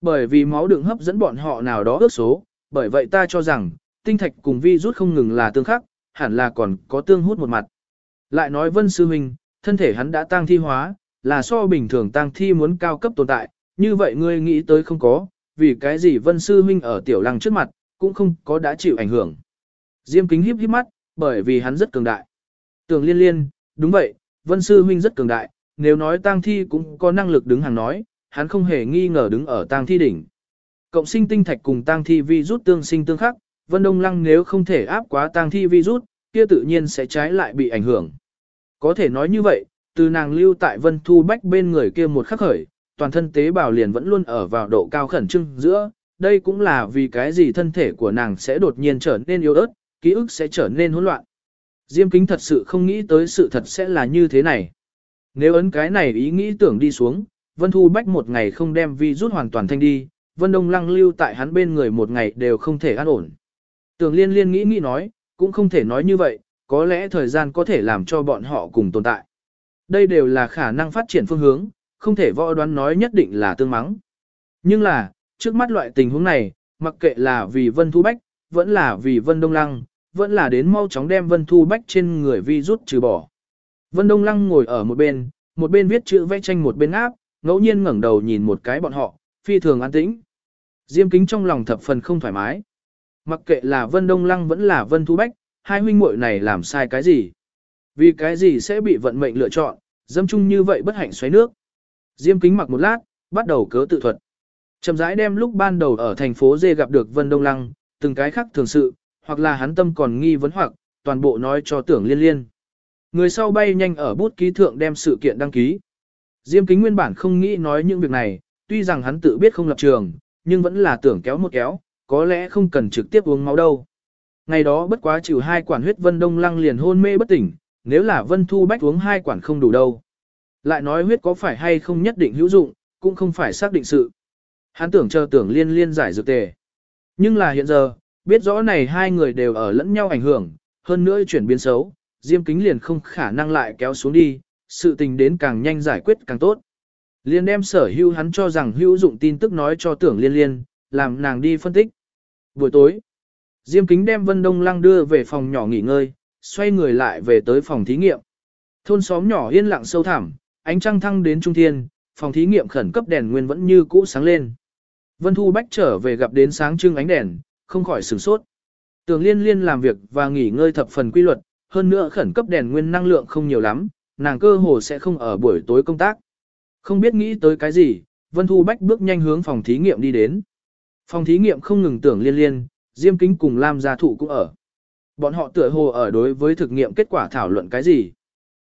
Bởi vì máu đường hấp dẫn bọn họ nào đó ước số, bởi vậy ta cho rằng, tinh thạch cùng vi rút không ngừng là tương khắc, hẳn là còn có tương hút một mặt. Lại nói Vân Sư Minh, thân thể hắn đã tăng thi hóa, là so bình thường tăng thi muốn cao cấp tồn tại, như vậy ngươi nghĩ tới không có, vì cái gì Vân Sư Minh ở tiểu lăng trước mặt, cũng không có đã chịu ảnh hưởng. Diêm kính híp híp mắt, bởi vì hắn rất cường đại. Tường liên liên, đúng vậy, Vân Sư Minh rất cường đại, nếu nói Tang thi cũng có năng lực đứng hàng nói, hắn không hề nghi ngờ đứng ở tang thi đỉnh. Cộng sinh tinh thạch cùng tang thi Vi Rút tương sinh tương khắc, Vân Đông Lăng nếu không thể áp quá tang thi Vi Rút kia tự nhiên sẽ trái lại bị ảnh hưởng. Có thể nói như vậy, từ nàng lưu tại Vân Thu Bách bên người kia một khắc khởi, toàn thân tế bào liền vẫn luôn ở vào độ cao khẩn trưng giữa, đây cũng là vì cái gì thân thể của nàng sẽ đột nhiên trở nên yếu ớt, ký ức sẽ trở nên hỗn loạn. Diêm kính thật sự không nghĩ tới sự thật sẽ là như thế này. Nếu ấn cái này ý nghĩ tưởng đi xuống, Vân Thu Bách một ngày không đem vi rút hoàn toàn thanh đi, Vân Đông Lăng lưu tại hắn bên người một ngày đều không thể an ổn. Tưởng liên liên nghĩ nghĩ nói, cũng không thể nói như vậy, có lẽ thời gian có thể làm cho bọn họ cùng tồn tại. Đây đều là khả năng phát triển phương hướng, không thể võ đoán nói nhất định là tương mắng. Nhưng là, trước mắt loại tình huống này, mặc kệ là vì Vân Thu Bách, vẫn là vì Vân Đông Lăng, vẫn là đến mau chóng đem Vân Thu Bách trên người vi rút trừ bỏ. Vân Đông Lăng ngồi ở một bên, một bên viết chữ vẽ tranh một bên áp, ngẫu nhiên ngẩng đầu nhìn một cái bọn họ, phi thường an tĩnh. Diêm kính trong lòng thập phần không thoải mái. Mặc kệ là Vân Đông Lăng vẫn là Vân Thu Bách, hai huynh muội này làm sai cái gì? Vì cái gì sẽ bị vận mệnh lựa chọn, dâm chung như vậy bất hạnh xoáy nước. Diêm kính mặc một lát, bắt đầu cớ tự thuật. Chậm rãi đem lúc ban đầu ở thành phố Dê gặp được Vân Đông Lăng, từng cái khác thường sự, hoặc là hắn tâm còn nghi vấn hoặc, toàn bộ nói cho tưởng liên liên. Người sau bay nhanh ở bút ký thượng đem sự kiện đăng ký. Diêm kính nguyên bản không nghĩ nói những việc này, tuy rằng hắn tự biết không lập trường, nhưng vẫn là tưởng kéo một kéo, có lẽ không cần trực tiếp uống máu đâu. Ngày đó bất quá chịu hai quản huyết Vân Đông Lăng liền hôn mê bất tỉnh, nếu là Vân Thu Bách uống hai quản không đủ đâu. Lại nói huyết có phải hay không nhất định hữu dụng, cũng không phải xác định sự. Hắn tưởng chờ tưởng liên liên giải dược tề. Nhưng là hiện giờ, biết rõ này hai người đều ở lẫn nhau ảnh hưởng, hơn nữa chuyển biến xấu, Diêm Kính liền không khả năng lại kéo xuống đi, sự tình đến càng nhanh giải quyết càng tốt. Liên đem sở hữu hắn cho rằng hữu dụng tin tức nói cho tưởng liên liên, làm nàng đi phân tích. Buổi tối, Diêm Kính đem Vân Đông Lăng đưa về phòng nhỏ nghỉ ngơi, xoay người lại về tới phòng thí nghiệm. Thôn xóm nhỏ yên lặng sâu thẳm, ánh trăng thăng đến trung thiên, phòng thí nghiệm khẩn cấp đèn nguyên vẫn như cũ sáng lên. Vân Thu Bách trở về gặp đến sáng trưng ánh đèn, không khỏi sửng sốt. Tường liên liên làm việc và nghỉ ngơi thập phần quy luật, hơn nữa khẩn cấp đèn nguyên năng lượng không nhiều lắm, nàng cơ hồ sẽ không ở buổi tối công tác. Không biết nghĩ tới cái gì, Vân Thu Bách bước nhanh hướng phòng thí nghiệm đi đến. Phòng thí nghiệm không ngừng tưởng liên liên, Diêm Kính cùng Lam gia thụ cũng ở. Bọn họ tựa hồ ở đối với thực nghiệm kết quả thảo luận cái gì.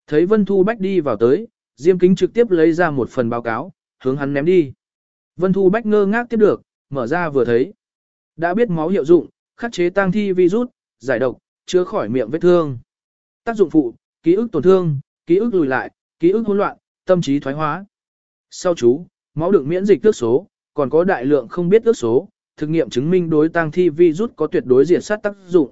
Thấy Vân Thu Bách đi vào tới, Diêm Kính trực tiếp lấy ra một phần báo cáo, hướng hắn ném đi. Vân Thu Bách ngơ ngác tiếp được, mở ra vừa thấy. Đã biết máu hiệu dụng, khắc chế tăng thi virus, giải độc, chữa khỏi miệng vết thương. Tác dụng phụ, ký ức tổn thương, ký ức lùi lại, ký ức hỗn loạn, tâm trí thoái hóa. Sau chú, máu đựng miễn dịch tước số, còn có đại lượng không biết tước số, thực nghiệm chứng minh đối tăng thi virus có tuyệt đối diệt sát tác dụng.